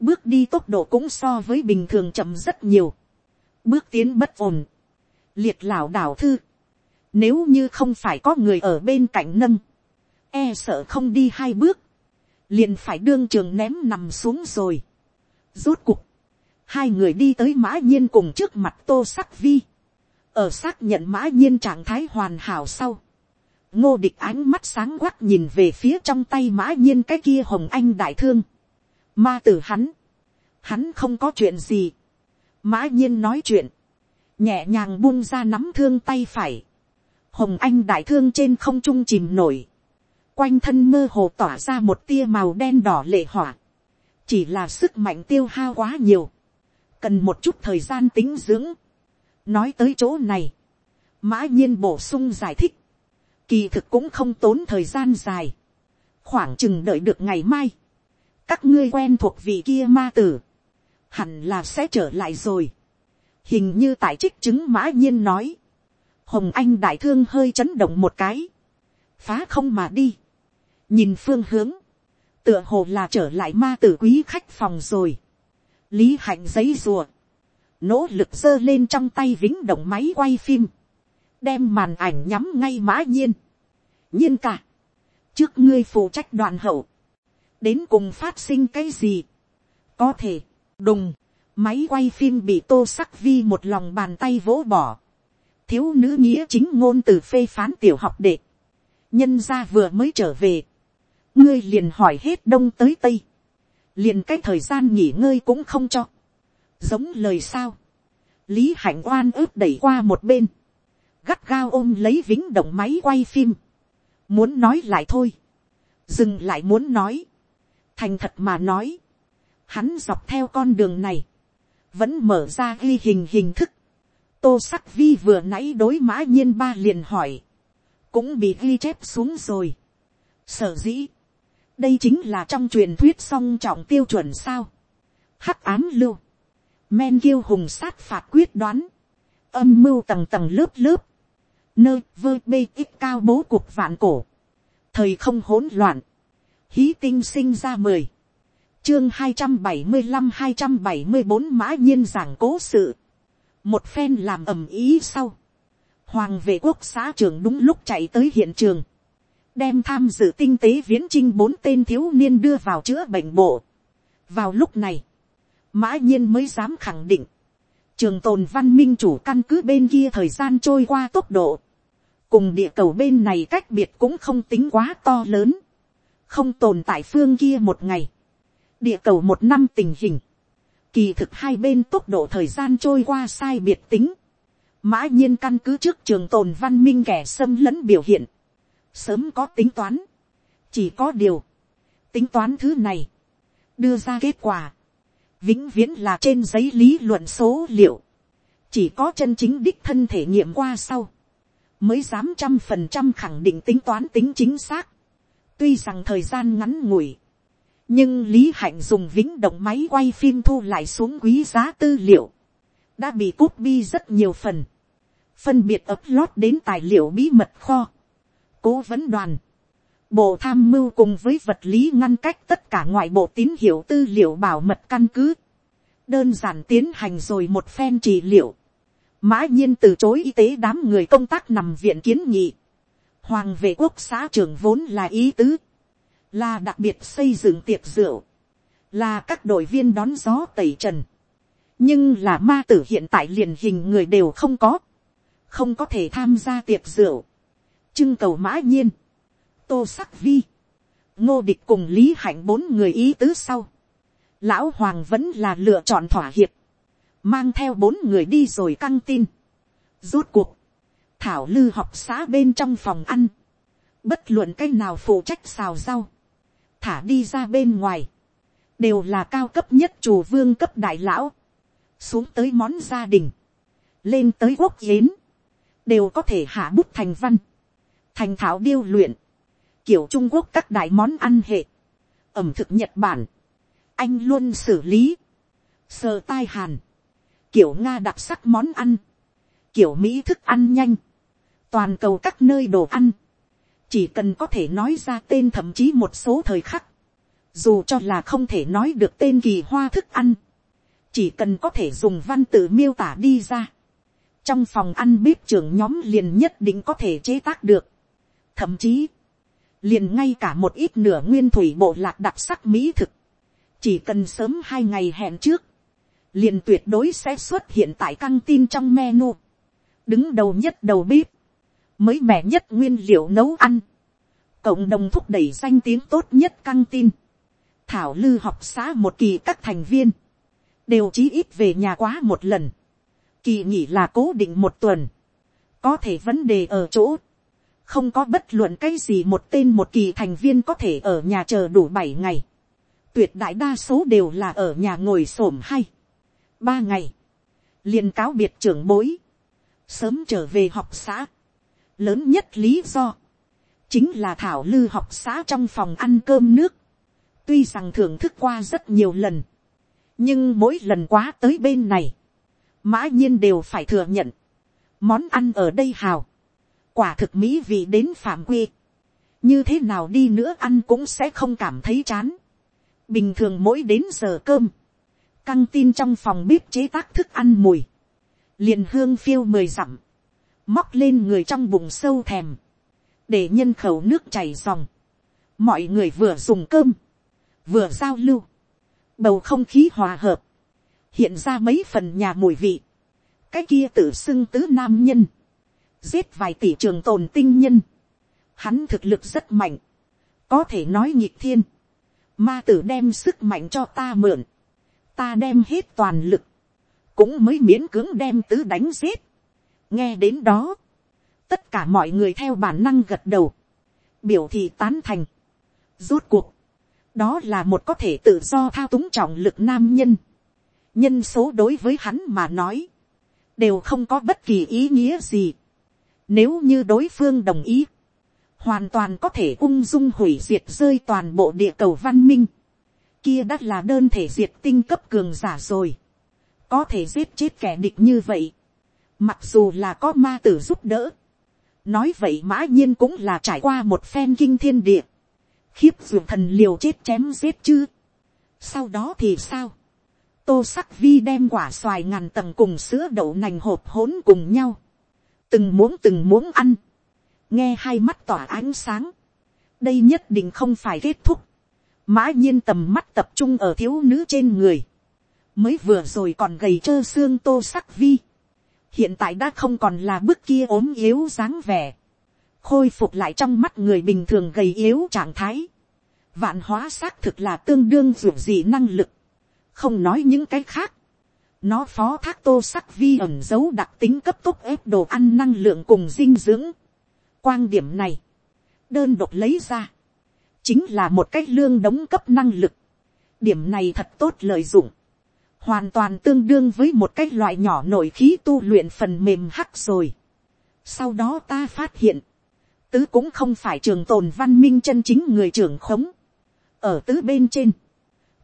bước đi tốc độ cũng so với bình thường chậm rất nhiều, bước tiến bất ổn, liệt lảo đảo thư, nếu như không phải có người ở bên cạnh nâng, e sợ không đi hai bước, liền phải đương trường ném nằm xuống rồi. Rốt cuộc, hai người đi tới mã nhiên cùng trước mặt tô sắc vi, ở xác nhận mã nhiên trạng thái hoàn hảo sau, ngô địch ánh mắt sáng quắc nhìn về phía trong tay mã nhiên cái kia hồng anh đại thương, ma tử hắn, hắn không có chuyện gì, mã nhiên nói chuyện, nhẹ nhàng buông ra nắm thương tay phải, hồng anh đại thương trên không trung chìm nổi, quanh thân mơ hồ tỏa ra một tia màu đen đỏ lệ hỏa, chỉ là sức mạnh tiêu hao quá nhiều, cần một chút thời gian tính dưỡng. nói tới chỗ này, mã nhiên bổ sung giải thích, kỳ thực cũng không tốn thời gian dài, khoảng chừng đợi được ngày mai, các ngươi quen thuộc vị kia ma tử, hẳn là sẽ trở lại rồi. hình như tại trích chứng mã nhiên nói, hồng anh đại thương hơi chấn động một cái, phá không mà đi, nhìn phương hướng, tựa hồ là trở lại ma tử quý khách phòng rồi, lý hạnh giấy rùa, nỗ lực giơ lên trong tay vĩnh động máy quay phim, đem màn ảnh nhắm ngay mã nhiên, nhiên cả, trước ngươi phụ trách đoàn hậu, đến cùng phát sinh cái gì, có thể, đùng, máy quay phim bị tô sắc vi một lòng bàn tay vỗ bỏ, thiếu nữ nghĩa chính ngôn từ phê phán tiểu học đệ, nhân gia vừa mới trở về, ngươi liền hỏi hết đông tới tây, liền cái thời gian nghỉ ngơi cũng không cho, giống lời sao, lý hạnh oan ướp đẩy qua một bên, gắt gao ôm lấy vĩnh động máy quay phim, muốn nói lại thôi, dừng lại muốn nói, thành thật mà nói, hắn dọc theo con đường này, vẫn mở ra ghi hình hình thức, tô sắc vi vừa nãy đối mã nhiên ba liền hỏi, cũng bị ghi chép xuống rồi. Sở dĩ, đây chính là trong truyền thuyết song trọng tiêu chuẩn sao. hắc ám lưu, men kiêu hùng sát phạt quyết đoán, âm mưu tầng tầng lớp lớp, nơi vơ bê ít cao bố cuộc vạn cổ, thời không hỗn loạn, hí tinh sinh ra mười, chương hai trăm bảy mươi năm hai trăm bảy mươi bốn mã nhiên giảng cố sự, một phen làm ầm ý sau, hoàng vệ quốc xã trưởng đúng lúc chạy tới hiện trường, đem tham dự tinh tế viễn trinh bốn tên thiếu niên đưa vào chữa bệnh bộ. vào lúc này, mã nhiên mới dám khẳng định, trường tồn văn minh chủ căn cứ bên kia thời gian trôi qua tốc độ, cùng địa cầu bên này cách biệt cũng không tính quá to lớn, không tồn tại phương kia một ngày, địa cầu một năm tình hình, kỳ thực hai bên tốc độ thời gian trôi qua sai biệt tính, mã nhiên căn cứ trước trường tồn văn minh kẻ xâm lấn biểu hiện, sớm có tính toán, chỉ có điều, tính toán thứ này, đưa ra kết quả, vĩnh viễn là trên giấy lý luận số liệu, chỉ có chân chính đích thân thể nghiệm qua sau, mới dám trăm phần trăm khẳng định tính toán tính chính xác, tuy rằng thời gian ngắn ngủi, nhưng lý hạnh dùng vĩnh động máy quay phim thu lại xuống quý giá tư liệu, đã bị cút bi rất nhiều phần, phân biệt ấp lót đến tài liệu bí mật kho, cố vấn đoàn, bộ tham mưu cùng với vật lý ngăn cách tất cả ngoại bộ tín hiệu tư liệu bảo mật căn cứ, đơn giản tiến hành rồi một phen trị liệu, mã nhiên từ chối y tế đám người công tác nằm viện kiến nghị, hoàng vệ quốc xã trưởng vốn là ý tứ, là đặc biệt xây dựng tiệc rượu, là các đội viên đón gió tẩy trần, nhưng là ma tử hiện tại liền hình người đều không có, không có thể tham gia tiệc rượu, trưng cầu mã nhiên, tô sắc vi, ngô địch cùng lý hạnh bốn người ý tứ sau, lão hoàng vẫn là lựa chọn thỏa hiệp, mang theo bốn người đi rồi căng tin, rút cuộc, thảo lư học xã bên trong phòng ăn, bất luận cái nào phụ trách xào rau, thả đi ra bên ngoài, đều là cao cấp nhất chủ vương cấp đại lão, xuống tới món gia đình, lên tới quốc yến, đều có thể hạ bút thành văn, thành thảo điêu luyện, kiểu trung quốc các đại món ăn hệ, ẩm thực nhật bản, anh luôn xử lý, sờ tai hàn, kiểu nga đặc sắc món ăn, kiểu mỹ thức ăn nhanh, toàn cầu các nơi đồ ăn, chỉ cần có thể nói ra tên thậm chí một số thời khắc, dù cho là không thể nói được tên kỳ hoa thức ăn, chỉ cần có thể dùng văn tự miêu tả đi ra, trong phòng ăn bếp trưởng nhóm liền nhất định có thể chế tác được, thậm chí, liền ngay cả một ít nửa nguyên thủy bộ lạc đặc sắc mỹ thực, chỉ cần sớm hai ngày hẹn trước, liền tuyệt đối sẽ xuất hiện tại căng tin trong menu, đứng đầu nhất đầu bếp, mới mẻ nhất nguyên liệu nấu ăn, cộng đồng thúc đẩy danh tiếng tốt nhất căng tin, thảo lư học xã một kỳ các thành viên, đều chí ít về nhà quá một lần, kỳ nghỉ là cố định một tuần, có thể vấn đề ở chỗ, không có bất luận cái gì một tên một kỳ thành viên có thể ở nhà chờ đủ bảy ngày, tuyệt đại đa số đều là ở nhà ngồi s ổ m hay, ba ngày, liền cáo biệt trưởng bối, sớm trở về học xã, lớn nhất lý do, chính là thảo lư học xã trong phòng ăn cơm nước, tuy rằng thưởng thức qua rất nhiều lần, nhưng mỗi lần quá tới bên này, mã nhiên đều phải thừa nhận, món ăn ở đây hào, quả thực mỹ vị đến phạm quy, như thế nào đi nữa ăn cũng sẽ không cảm thấy chán, bình thường mỗi đến giờ cơm, căng tin trong phòng bếp chế tác thức ăn mùi, liền hương phiêu mười dặm, móc lên người trong bụng sâu thèm, để nhân khẩu nước chảy dòng, mọi người vừa dùng cơm, vừa giao lưu, bầu không khí hòa hợp, hiện ra mấy phần nhà mùi vị, cái kia tự xưng tứ nam nhân, giết vài tỷ trường tồn tinh nhân, hắn thực lực rất mạnh, có thể nói nhịp thiên, ma tử đem sức mạnh cho ta mượn, ta đem hết toàn lực, cũng mới miễn cưỡng đem tứ đánh giết nghe đến đó, tất cả mọi người theo bản năng gật đầu, biểu thị tán thành. rốt cuộc, đó là một có thể tự do thao túng trọng lực nam nhân. nhân số đối với hắn mà nói, đều không có bất kỳ ý nghĩa gì. nếu như đối phương đồng ý, hoàn toàn có thể ung dung hủy diệt rơi toàn bộ địa cầu văn minh. kia đã là đơn thể diệt tinh cấp cường giả rồi. có thể giết chết kẻ địch như vậy mặc dù là có ma tử giúp đỡ. nói vậy mã nhiên cũng là trải qua một phen kinh thiên địa. Khiếp ruột thần liều chết chém giết chứ. sau đó thì sao, tô sắc vi đem quả xoài ngàn tầng cùng sữa đậu nành hộp hỗn cùng nhau, từng muỗng từng muỗng ăn, nghe hai mắt tỏa ánh sáng, đây nhất định không phải kết thúc, mã nhiên tầm mắt tập trung ở thiếu nữ trên người, mới vừa rồi còn gầy trơ xương tô sắc vi, hiện tại đã không còn là bức kia ốm yếu dáng vẻ, khôi phục lại trong mắt người bình thường gầy yếu trạng thái, vạn hóa xác thực là tương đương ruột gì năng lực, không nói những cái khác, nó phó thác tô sắc vi ẩn dấu đặc tính cấp tốc ép đồ ăn năng lượng cùng dinh dưỡng. Quang điểm này, đơn độc lấy ra, chính là một cách lương đóng cấp năng lực. Điểm này thật tốt lợi dụng, hoàn toàn tương đương với một cái loại nhỏ nội khí tu luyện phần mềm hắc rồi. Sau đó ta phát hiện, tứ cũng không phải trường tồn văn minh chân chính người trưởng khống. ở tứ bên trên,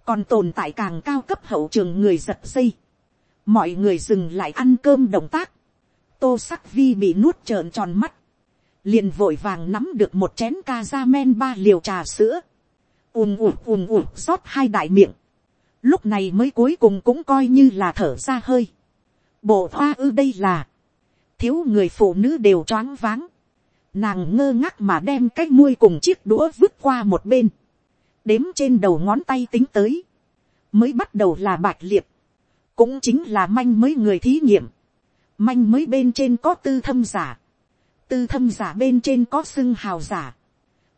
còn tồn tại càng cao cấp hậu trường người giật dây. mọi người dừng lại ăn cơm động tác. tô sắc vi bị nuốt trợn tròn mắt. liền vội vàng nắm được một chén ca ra men ba liều trà sữa. ùm ụt ùm ụt rót hai đại miệng lúc này mới cuối cùng cũng coi như là thở ra hơi. bộ hoa ư đây là, thiếu người phụ nữ đều choáng váng Nàng ngơ ngác mà đem cái muôi cùng chiếc đũa vứt qua một bên. Đếm trên đầu ngón tay tính tới. Mới bắt đầu là bạch liệp Cũng chính là manh mới người thí nghiệm. Manh mới bên trên có tư thâm giả. Tư thâm giả bên trên có xưng hào giả.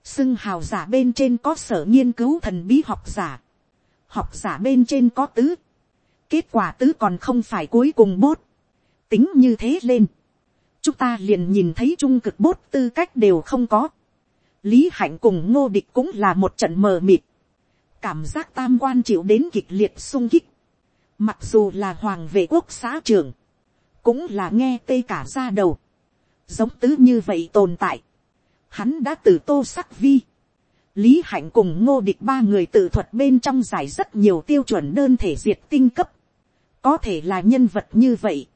Xưng hào giả bên trên có sở nghiên cứu thần bí học giả. Học giả bên trên có tứ. Kết quả tứ còn không phải cuối cùng bốt. Tính như thế lên chúng ta liền nhìn thấy trung cực bốt tư cách đều không có. lý hạnh cùng ngô địch cũng là một trận mờ mịt, cảm giác tam quan chịu đến kịch liệt sung kích, mặc dù là hoàng vệ quốc xã trưởng, cũng là nghe tê cả ra đầu, giống tứ như vậy tồn tại, hắn đã từ tô sắc vi, lý hạnh cùng ngô địch ba người tự thuật bên trong giải rất nhiều tiêu chuẩn đơn thể diệt tinh cấp, có thể là nhân vật như vậy,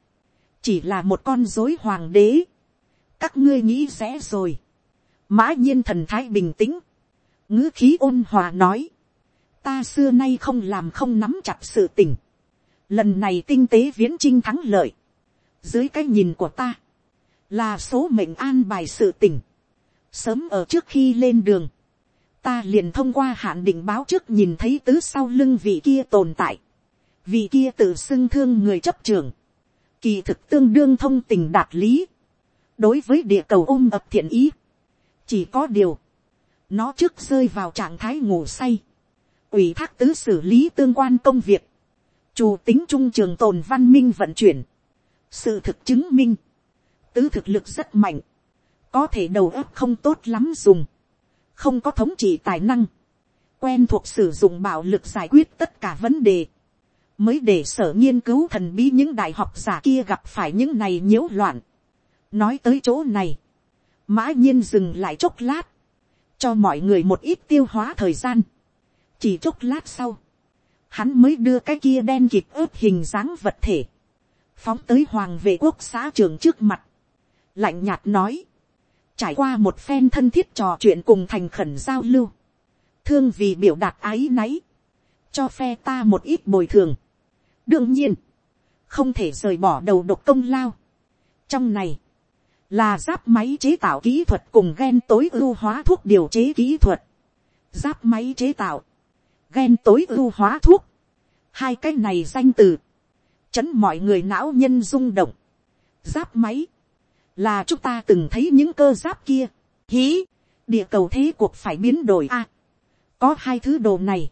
chỉ là một con dối hoàng đế, các ngươi nghĩ rẽ rồi, mã nhiên thần thái bình tĩnh, ngữ khí ôn hòa nói, ta xưa nay không làm không nắm chặt sự tình, lần này tinh tế viễn trinh thắng lợi, dưới cái nhìn của ta, là số mệnh an bài sự tình, sớm ở trước khi lên đường, ta liền thông qua hạn định báo trước nhìn thấy tứ sau lưng vị kia tồn tại, vị kia tự xưng thương người chấp trường, kỳ thực tương đương thông tình đạt lý, đối với địa cầu ôm ập thiện ý, chỉ có điều, nó trước rơi vào trạng thái ngủ say, ủy thác tứ xử lý tương quan công việc, chủ tính trung trường tồn văn minh vận chuyển, sự thực chứng minh, tứ thực lực rất mạnh, có thể đầu óc không tốt lắm dùng, không có thống trị tài năng, quen thuộc sử dụng bạo lực giải quyết tất cả vấn đề, mới để sở nghiên cứu thần bí những đại học giả kia gặp phải những này nhiễu loạn. nói tới chỗ này, mã nhiên dừng lại chốc lát, cho mọi người một ít tiêu hóa thời gian. chỉ chốc lát sau, hắn mới đưa cái kia đen kịp ướp hình dáng vật thể, phóng tới hoàng vệ quốc xã trường trước mặt, lạnh nhạt nói, trải qua một phen thân thiết trò chuyện cùng thành khẩn giao lưu, thương vì biểu đạt ái náy, cho phe ta một ít bồi thường. đương nhiên, không thể rời bỏ đầu độc công lao. trong này, là giáp máy chế tạo kỹ thuật cùng gen tối ưu hóa thuốc điều chế kỹ thuật, giáp máy chế tạo, gen tối ưu hóa thuốc, hai cái này danh từ, chấn mọi người não nhân rung động, giáp máy, là chúng ta từng thấy những cơ giáp kia, hí, địa cầu thế cuộc phải biến đổi a, có hai thứ đồ này,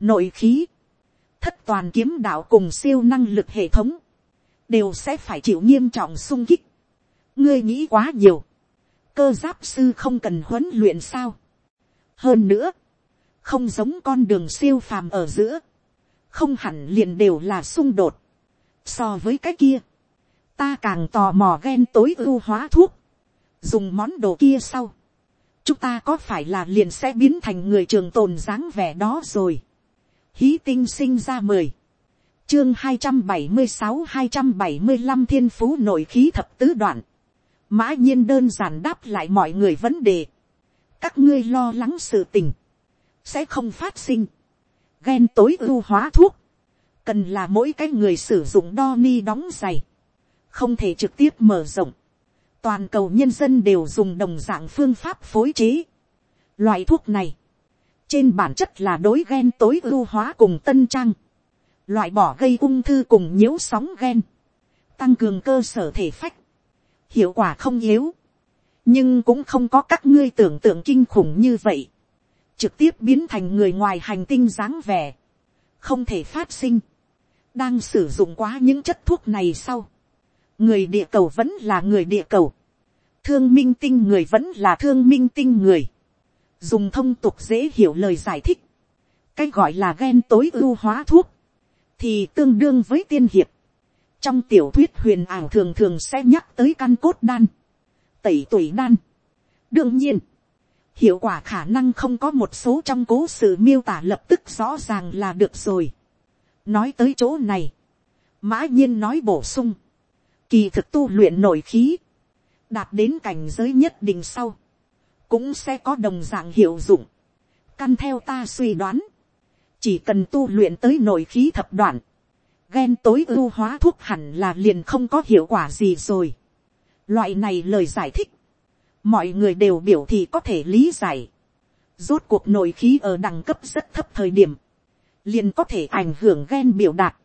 nội khí, thất toàn kiếm đạo cùng siêu năng lực hệ thống, đều sẽ phải chịu nghiêm trọng sung kích. ngươi nghĩ quá nhiều, cơ giáp sư không cần huấn luyện sao. hơn nữa, không giống con đường siêu phàm ở giữa, không hẳn liền đều là xung đột. so với cái kia, ta càng tò mò ghen tối ưu hóa thuốc, dùng món đồ kia sau, chúng ta có phải là liền sẽ biến thành người trường tồn dáng vẻ đó rồi. Hí tinh sinh ra mười, chương hai trăm bảy mươi sáu hai trăm bảy mươi năm thiên phú nội khí thập tứ đoạn, mã nhiên đơn giản đáp lại mọi người vấn đề, các ngươi lo lắng sự tình, sẽ không phát sinh, ghen tối ưu hóa thuốc, cần là mỗi cái người sử dụng đo ni đóng giày, không thể trực tiếp mở rộng, toàn cầu nhân dân đều dùng đồng dạng phương pháp phối chế. Loại thuốc này, trên bản chất là đối gen tối ưu hóa cùng tân trang, loại bỏ gây ung thư cùng nhiễu sóng gen, tăng cường cơ sở thể phách, hiệu quả không yếu, nhưng cũng không có các ngươi tưởng tượng kinh khủng như vậy, trực tiếp biến thành người ngoài hành tinh dáng vẻ, không thể phát sinh, đang sử dụng quá những chất thuốc này sau, người địa cầu vẫn là người địa cầu, thương minh tinh người vẫn là thương minh tinh người, dùng thông tục dễ hiểu lời giải thích, cái gọi là ghen tối ưu hóa thuốc, thì tương đương với tiên hiệp. trong tiểu thuyết huyền ảo thường thường sẽ nhắc tới căn cốt đan, tẩy tuổi đan. đương nhiên, hiệu quả khả năng không có một số trong cố sự miêu tả lập tức rõ ràng là được rồi. nói tới chỗ này, mã nhiên nói bổ sung, kỳ thực tu luyện nội khí, đạt đến cảnh giới nhất định sau, cũng sẽ có đồng dạng hiệu dụng. Căn theo ta suy đoán, chỉ cần tu luyện tới nội khí thập đoạn, ghen tối ưu hóa thuốc hẳn là liền không có hiệu quả gì rồi. Loại này lời giải thích, mọi người đều biểu thị có thể lý giải. Rốt cuộc nội khí ở đẳng cấp rất thấp thời điểm, liền có thể ảnh hưởng ghen biểu đạt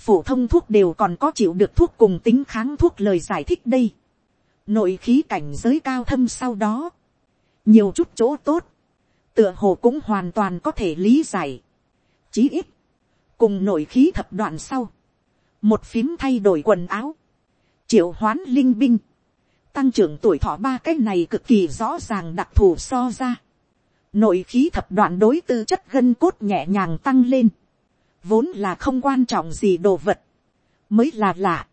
phổ thông thuốc đều còn có chịu được thuốc cùng tính kháng thuốc lời giải thích đây. Nội khí cảnh giới cao thâm sau đó. Nhiều chút chỗ tốt. Tựa hồ cũng hoàn toàn có thể lý giải. Chí ít. Cùng nội khí thập đoạn sau. Một phím thay đổi quần áo. Triệu hoán linh binh. tăng trưởng tuổi thọ ba cái này cực kỳ rõ ràng đặc thù so ra. nội khí thập đoạn đối tư chất gân cốt nhẹ nhàng tăng lên vốn là không quan trọng gì đồ vật. mới là lạ.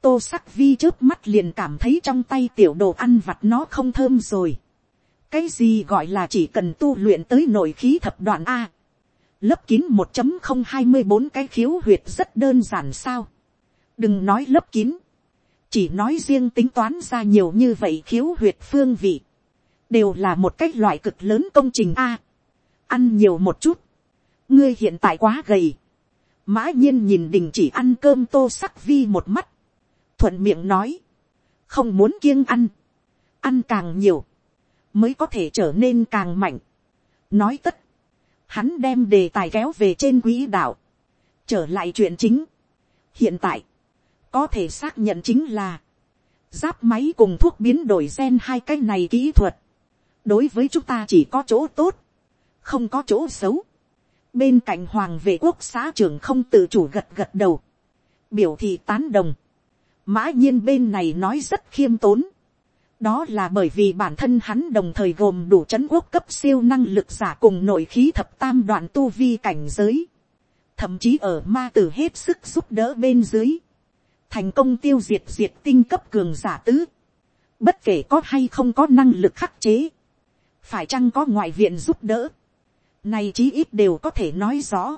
tô sắc vi trước mắt liền cảm thấy trong tay tiểu đồ ăn vặt nó không thơm rồi. cái gì gọi là chỉ cần tu luyện tới nội khí thập đoạn a. lấp kín một chấm không hai mươi bốn cái khiếu huyệt rất đơn giản sao. đừng nói lấp kín chỉ nói riêng tính toán ra nhiều như vậy khiếu huyệt phương vị, đều là một cách loại cực lớn công trình a. ăn nhiều một chút, ngươi hiện tại quá gầy, mã nhiên nhìn đình chỉ ăn cơm tô sắc vi một mắt, thuận miệng nói, không muốn kiêng ăn, ăn càng nhiều, mới có thể trở nên càng mạnh. nói tất, hắn đem đề tài kéo về trên quỹ đạo, trở lại chuyện chính. hiện tại, có thể xác nhận chính là, giáp máy cùng thuốc biến đổi gen hai cái này kỹ thuật, đối với chúng ta chỉ có chỗ tốt, không có chỗ xấu bên cạnh hoàng vệ quốc xã trưởng không tự chủ gật gật đầu, biểu thị tán đồng, mã nhiên bên này nói rất khiêm tốn, đó là bởi vì bản thân hắn đồng thời gồm đủ c h ấ n quốc cấp siêu năng lực giả cùng nội khí thập tam đoạn tu vi cảnh giới, thậm chí ở ma tử hết sức giúp đỡ bên dưới, thành công tiêu diệt diệt tinh cấp cường giả tứ, bất kể có hay không có năng lực khắc chế, phải chăng có ngoại viện giúp đỡ, này chí ít đều có thể nói rõ.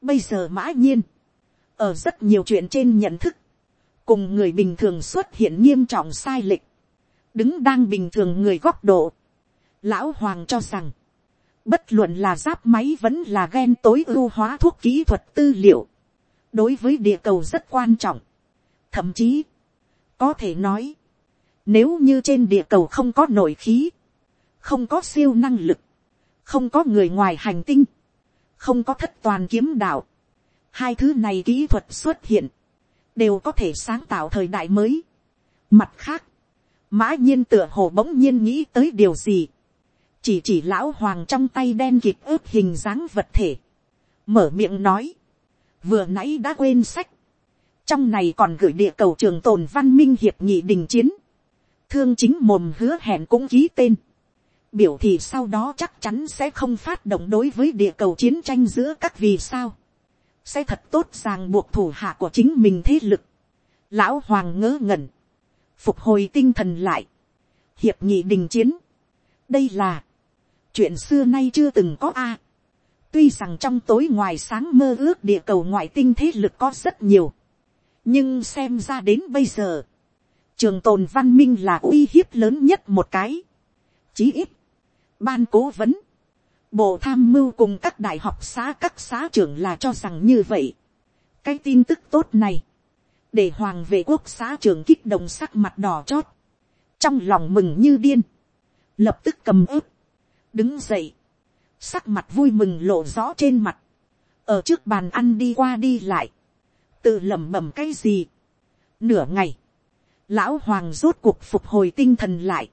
Bây giờ mã nhiên, ở rất nhiều chuyện trên nhận thức, cùng người bình thường xuất hiện nghiêm trọng sai lệch, đứng đang bình thường người góc độ. Lão Hoàng cho rằng, bất luận là giáp máy vẫn là ghen tối ưu hóa thuốc kỹ thuật tư liệu, đối với địa cầu rất quan trọng. Thậm chí, có thể nói, nếu như trên địa cầu không có nội khí, không có siêu năng lực, không có người ngoài hành tinh, không có thất toàn kiếm đạo, hai thứ này kỹ thuật xuất hiện, đều có thể sáng tạo thời đại mới. Mặt khác, mã nhiên tựa hồ bỗng nhiên nghĩ tới điều gì, chỉ chỉ lão hoàng trong tay đen kịp ướp hình dáng vật thể, mở miệng nói, vừa nãy đã quên sách, trong này còn gửi địa cầu trường tồn văn minh hiệp nghị đình chiến, thương chính mồm hứa hẹn cũng ký tên, biểu thì sau đó chắc chắn sẽ không phát động đối với địa cầu chiến tranh giữa các vì sao, sẽ thật tốt ràng buộc thủ hạ của chính mình thế lực, lão hoàng ngớ ngẩn, phục hồi tinh thần lại, hiệp nghị đình chiến, đây là, chuyện xưa nay chưa từng có a, tuy rằng trong tối ngoài sáng mơ ước địa cầu ngoại tinh thế lực có rất nhiều, nhưng xem ra đến bây giờ, trường tồn văn minh là uy hiếp lớn nhất một cái. chí ít, ban cố vấn, bộ tham mưu cùng các đại học xã các xã trưởng là cho rằng như vậy. cái tin tức tốt này, để hoàng vệ quốc xã trưởng kích động sắc mặt đỏ chót, trong lòng mừng như điên, lập tức cầm ướp, đứng dậy, sắc mặt vui mừng lộ rõ trên mặt, ở trước bàn ăn đi qua đi lại, tự lẩm bẩm cái gì. nửa ngày, lão hoàng rốt cuộc phục hồi tinh thần lại,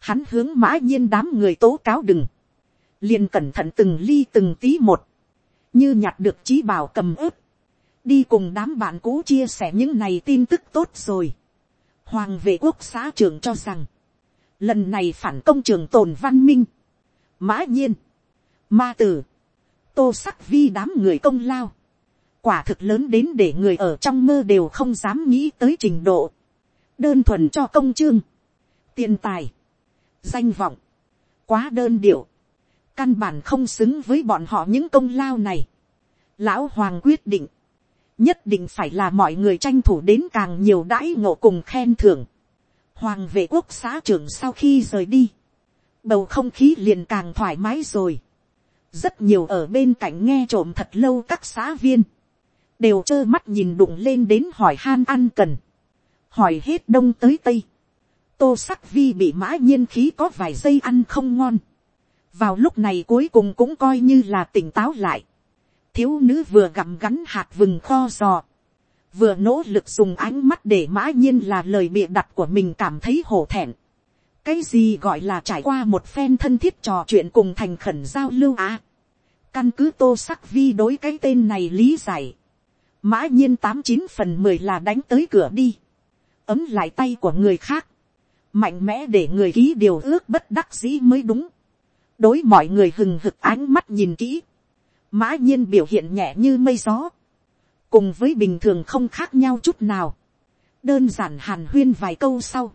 hắn hướng mã nhiên đám người tố cáo đừng, liền cẩn thận từng ly từng tí một, như nhặt được trí bảo cầm ướp, đi cùng đám bạn cũ chia sẻ những này tin tức tốt rồi. Hoàng vệ quốc xã trưởng cho rằng, lần này phản công trường tồn văn minh, mã nhiên, ma tử, tô sắc vi đám người công lao, quả thực lớn đến để người ở trong mơ đều không dám nghĩ tới trình độ, đơn thuần cho công chương, tiền tài, danh vọng, quá đơn điệu, căn bản không xứng với bọn họ những công lao này. Lão Hoàng quyết định, nhất định phải là mọi người tranh thủ đến càng nhiều đãi ngộ cùng khen thưởng. Hoàng vệ quốc xã trưởng sau khi rời đi, bầu không khí liền càng thoải mái rồi. Rất nhiều ở bên cạnh nghe trộm thật lâu các xã viên. Đều trơ mắt nhìn đụng lên đến hỏi han ăn cần, hỏi hết đông tới tây, tô sắc vi bị mã nhiên khí có vài giây ăn không ngon, vào lúc này cuối cùng cũng coi như là tỉnh táo lại, thiếu nữ vừa gặm gắn hạt vừng kho giò, vừa nỗ lực dùng ánh mắt để mã nhiên là lời bịa đặt của mình cảm thấy hổ thẹn. cái gì gọi là trải qua một phen thân thiết trò chuyện cùng thành khẩn giao lưu à. căn cứ tô sắc vi đối cái tên này lý giải. Mã nhiên tám chín phần mười là đánh tới cửa đi, ấm lại tay của người khác, mạnh mẽ để người ký điều ước bất đắc dĩ mới đúng, đối mọi người hừng hực ánh mắt nhìn kỹ, mã nhiên biểu hiện nhẹ như mây gió, cùng với bình thường không khác nhau chút nào, đơn giản hàn huyên vài câu sau,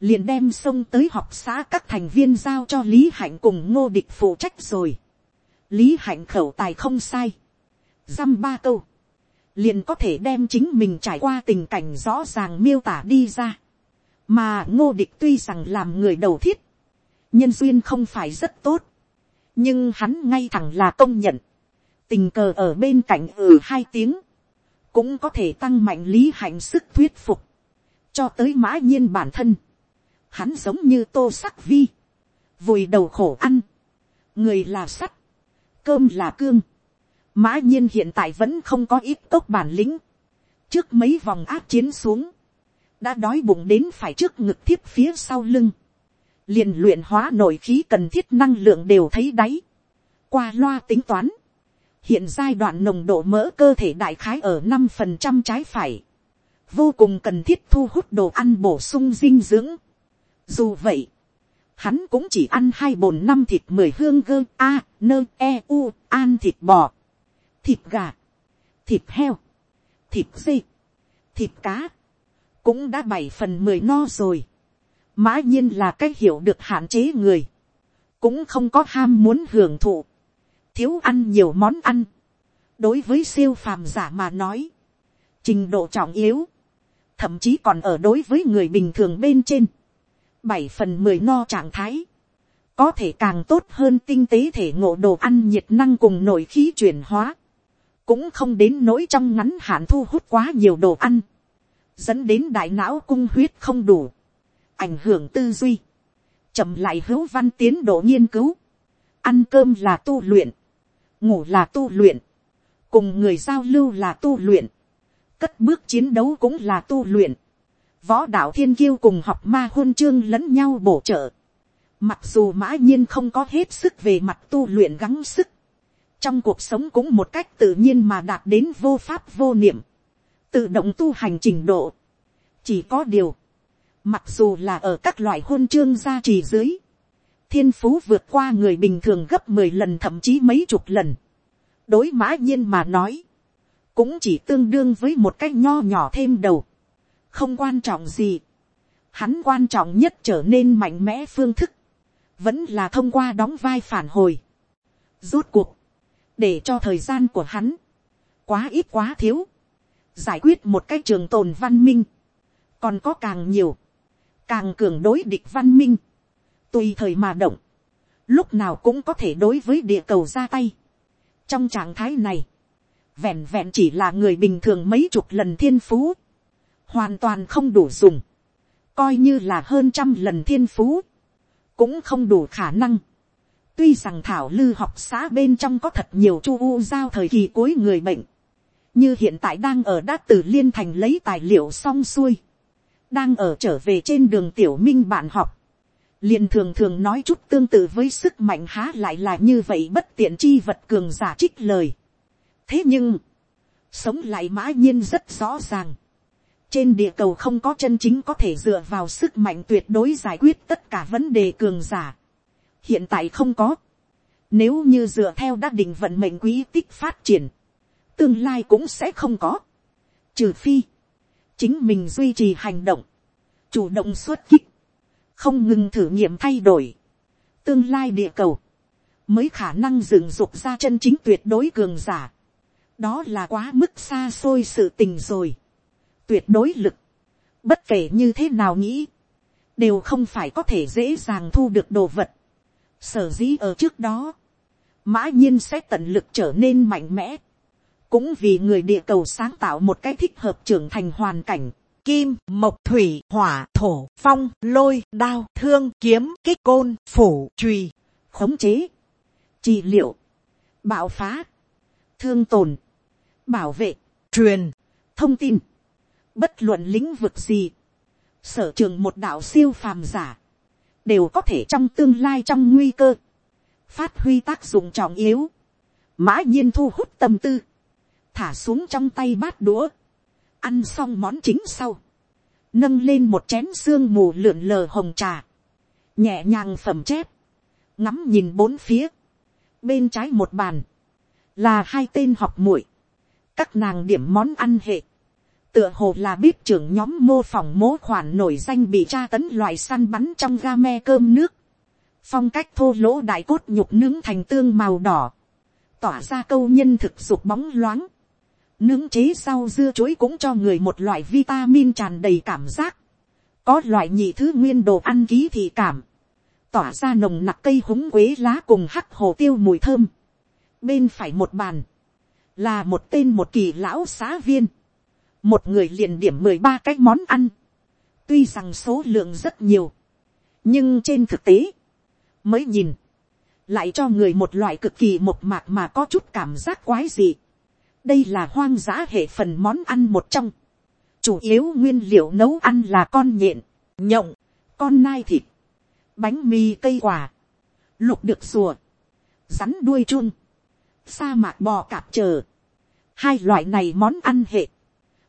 liền đem xông tới học xã các thành viên giao cho lý hạnh cùng ngô địch phụ trách rồi. lý hạnh khẩu tài không sai, dăm ba câu, liền có thể đem chính mình trải qua tình cảnh rõ ràng miêu tả đi ra mà ngô địch tuy rằng làm người đầu thiết, nhân duyên không phải rất tốt, nhưng hắn ngay thẳng là công nhận, tình cờ ở bên cạnh ừ hai tiếng, cũng có thể tăng mạnh lý hạnh sức thuyết phục, cho tới mã nhiên bản thân, hắn giống như tô sắc vi, vùi đầu khổ ăn, người là sắt, cơm là cương, mã nhiên hiện tại vẫn không có ít tốt bản lĩnh, trước mấy vòng áp chiến xuống, đã đói bụng đến phải trước ngực thiếp phía sau lưng, liền luyện hóa nội khí cần thiết năng lượng đều thấy đáy, qua loa tính toán, hiện giai đoạn nồng độ mỡ cơ thể đại khái ở năm phần trăm trái phải, vô cùng cần thiết thu hút đồ ăn bổ sung dinh dưỡng. Dù vậy, hắn cũng chỉ ăn hai bồn năm thịt mười hương gơ a nơ e u an thịt bò, thịt gà, thịt heo, thịt dê, thịt cá, cũng đã bảy phần mười no rồi. Mã nhiên là cái hiểu được hạn chế người, cũng không có ham muốn hưởng thụ, thiếu ăn nhiều món ăn. đối với siêu phàm giả mà nói, trình độ trọng yếu, thậm chí còn ở đối với người bình thường bên trên, bảy phần mười no trạng thái, có thể càng tốt hơn tinh tế thể ngộ đồ ăn nhiệt năng cùng nội khí chuyển hóa, cũng không đến nỗi trong ngắn hạn thu hút quá nhiều đồ ăn, dẫn đến đại não cung huyết không đủ, ảnh hưởng tư duy, chậm lại hữu văn tiến độ nghiên cứu, ăn cơm là tu luyện, ngủ là tu luyện, cùng người giao lưu là tu luyện, cất bước chiến đấu cũng là tu luyện, võ đạo thiên kiêu cùng học ma hôn chương lẫn nhau bổ trợ, mặc dù mã nhiên không có hết sức về mặt tu luyện gắng sức, trong cuộc sống cũng một cách tự nhiên mà đạt đến vô pháp vô niệm, tự động tu hành trình độ. chỉ có điều, mặc dù là ở các loại hôn chương gia trì dưới, thiên phú vượt qua người bình thường gấp mười lần thậm chí mấy chục lần. đối mã nhiên mà nói, cũng chỉ tương đương với một cái nho nhỏ thêm đầu, không quan trọng gì. Hắn quan trọng nhất trở nên mạnh mẽ phương thức, vẫn là thông qua đóng vai phản hồi. Rốt cuộc, để cho thời gian của hắn, quá ít quá thiếu, giải quyết một cái trường tồn văn minh, còn có càng nhiều, càng cường đối địch văn minh, tùy thời mà động, lúc nào cũng có thể đối với địa cầu ra tay. trong trạng thái này, vẹn vẹn chỉ là người bình thường mấy chục lần thiên phú, hoàn toàn không đủ dùng, coi như là hơn trăm lần thiên phú, cũng không đủ khả năng. tuy rằng thảo lư học xã bên trong có thật nhiều chu u giao thời kỳ cuối người bệnh, như hiện tại đang ở đã từ liên thành lấy tài liệu xong xuôi, đang ở trở về trên đường tiểu minh bạn học, liền thường thường nói chút tương tự với sức mạnh há lại là như vậy bất tiện chi vật cường giả trích lời. thế nhưng, sống lại mã nhiên rất rõ ràng. trên địa cầu không có chân chính có thể dựa vào sức mạnh tuyệt đối giải quyết tất cả vấn đề cường giả. hiện tại không có. nếu như dựa theo đã định vận mệnh quý tích phát triển, tương lai cũng sẽ không có. trừ phi, chính mình duy trì hành động, chủ động xuất kích, không ngừng thử nghiệm thay đổi, tương lai địa cầu, mới khả năng dựng dục ra chân chính tuyệt đối cường giả. đó là quá mức xa xôi sự tình rồi. tuyệt đối lực, bất kể như thế nào nghĩ, đều không phải có thể dễ dàng thu được đồ vật. sở dĩ ở trước đó, mã nhiên sẽ tận lực trở nên mạnh mẽ, cũng vì người địa cầu sáng tạo một cái thích hợp trưởng thành hoàn cảnh. Kim, mộc, thủy, hỏa, thổ, phong, lôi, đao, thương, kiếm, kích côn, phủ, trùy, khống chế, trị liệu, bạo phá, thương tồn, bảo vệ, truyền, thông tin, bất luận lĩnh vực gì, sở trường một đạo siêu phàm giả, đều có thể trong tương lai trong nguy cơ, phát huy tác dụng trọng yếu, mã nhiên thu hút tâm tư, thả xuống trong tay bát đũa, ăn xong món chính sau, nâng lên một chén xương mù lượn lờ hồng trà, nhẹ nhàng phẩm chép, ngắm nhìn bốn phía, bên trái một bàn, là hai tên học muội, các nàng điểm món ăn hệ, tựa hồ là bếp trưởng nhóm mô phỏng mố khoản nổi danh bị tra tấn loại săn bắn trong ga me cơm nước, phong cách thô lỗ đại cốt nhục nướng thành tương màu đỏ, tỏa ra câu nhân thực dục bóng loáng, nướng chế sau dưa chuối cũng cho người một loại vitamin tràn đầy cảm giác, có loại nhị thứ nguyên đồ ăn ký thị cảm, tỏa ra nồng nặc cây húng quế lá cùng hắc hồ tiêu mùi thơm. Bên phải một bàn, là một tên một kỳ lão xã viên, một người liền điểm mười ba cái món ăn, tuy rằng số lượng rất nhiều, nhưng trên thực tế, mới nhìn, lại cho người một loại cực kỳ một mạc mà có chút cảm giác quái dị đây là hoang dã hệ phần món ăn một trong, chủ yếu nguyên liệu nấu ăn là con nhện, nhộng, con nai thịt, bánh mì cây quả, lục được rùa, rắn đuôi chun, sa mạc bò cạp chờ. Hai loại này món ăn hệ,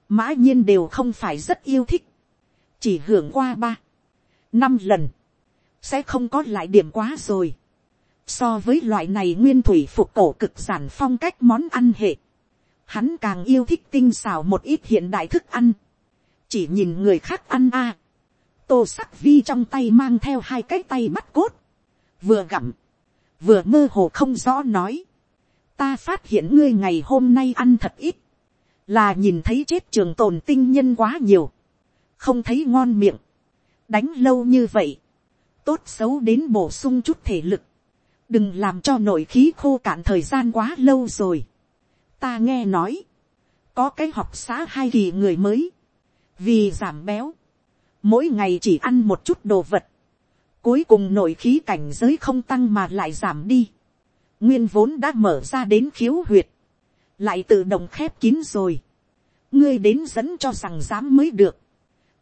mã nhiên đều không phải rất yêu thích, chỉ hưởng qua ba, năm lần, sẽ không có lại điểm quá rồi. So với loại này nguyên thủy phục cổ cực giản phong cách món ăn hệ, hắn càng yêu thích tinh xào một ít hiện đại thức ăn, chỉ nhìn người khác ăn a, tô sắc vi trong tay mang theo hai cái tay bắt cốt, vừa gặm, vừa mơ hồ không rõ nói, ta phát hiện ngươi ngày hôm nay ăn thật ít, là nhìn thấy chết trường tồn tinh nhân quá nhiều, không thấy ngon miệng, đánh lâu như vậy, tốt xấu đến bổ sung chút thể lực, đừng làm cho nội khí khô cạn thời gian quá lâu rồi ta nghe nói, có cái học xã hai kỳ người mới, vì giảm béo, mỗi ngày chỉ ăn một chút đồ vật, cuối cùng nội khí cảnh giới không tăng mà lại giảm đi, nguyên vốn đã mở ra đến khiếu huyệt, lại tự động khép kín rồi, ngươi đến dẫn cho rằng dám mới được,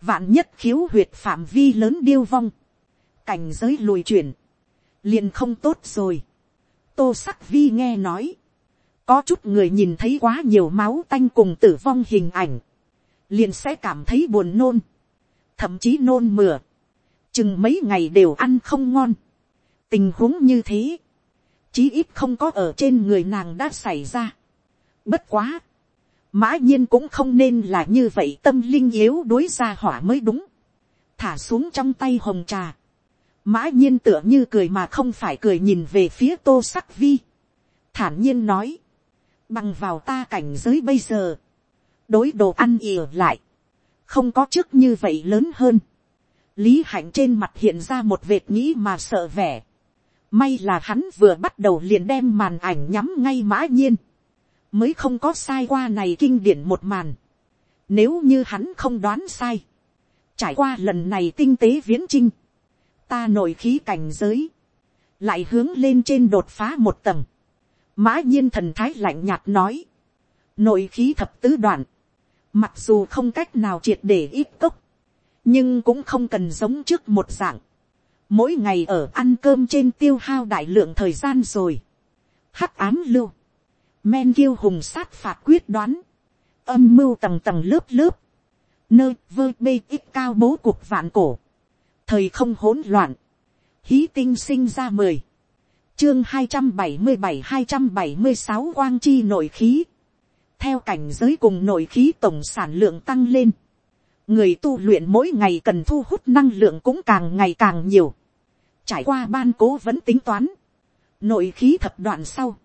vạn nhất khiếu huyệt phạm vi lớn điêu vong, cảnh giới lùi chuyển, liền không tốt rồi. tô sắc vi nghe nói, có chút người nhìn thấy quá nhiều máu tanh cùng tử vong hình ảnh, liền sẽ cảm thấy buồn nôn, thậm chí nôn mửa, chừng mấy ngày đều ăn không ngon. tình huống như thế, chí ít không có ở trên người nàng đã xảy ra. bất quá, mã nhiên cũng không nên là như vậy tâm linh yếu đối ra hỏa mới đúng. thả xuống trong tay hồng trà. mã nhiên tựa như cười mà không phải cười nhìn về phía tô sắc vi. thản nhiên nói, bằng vào ta cảnh giới bây giờ, đối đồ ăn ỉa lại, không có trước như vậy lớn hơn. lý hạnh trên mặt hiện ra một vệt nghĩ mà sợ vẻ. may là hắn vừa bắt đầu liền đem màn ảnh nhắm ngay mã nhiên, mới không có sai qua này kinh điển một màn. nếu như hắn không đoán sai, trải qua lần này tinh tế viễn trinh, ta nội khí cảnh giới, lại hướng lên trên đột phá một tầng, mã nhiên thần thái lạnh nhạt nói, nội khí thập tứ đoạn, Mặc dù không cách nào triệt để ít cốc. Nhưng cũng không cần giống trước một dạng. Mỗi ngày ở ăn cơm trên tiêu hao đại lượng thời gian rồi. Hắc ám lưu. Men kiêu hùng sát phạt quyết đoán. Âm mưu tầng tầng lớp lớp. Nơi vơ bê ít cao bố cuộc vạn cổ. Thời không hỗn loạn. Hí tinh sinh ra mười chương hai trăm bảy mươi bảy hai trăm bảy mươi sáu quang chi nội khí. Theo cảnh giới cùng nội khí tổng sản lượng tăng lên, người tu luyện mỗi ngày cần thu hút năng lượng cũng càng ngày càng nhiều. Trải qua ban cố vẫn tính toán, nội khí thập đoạn sau,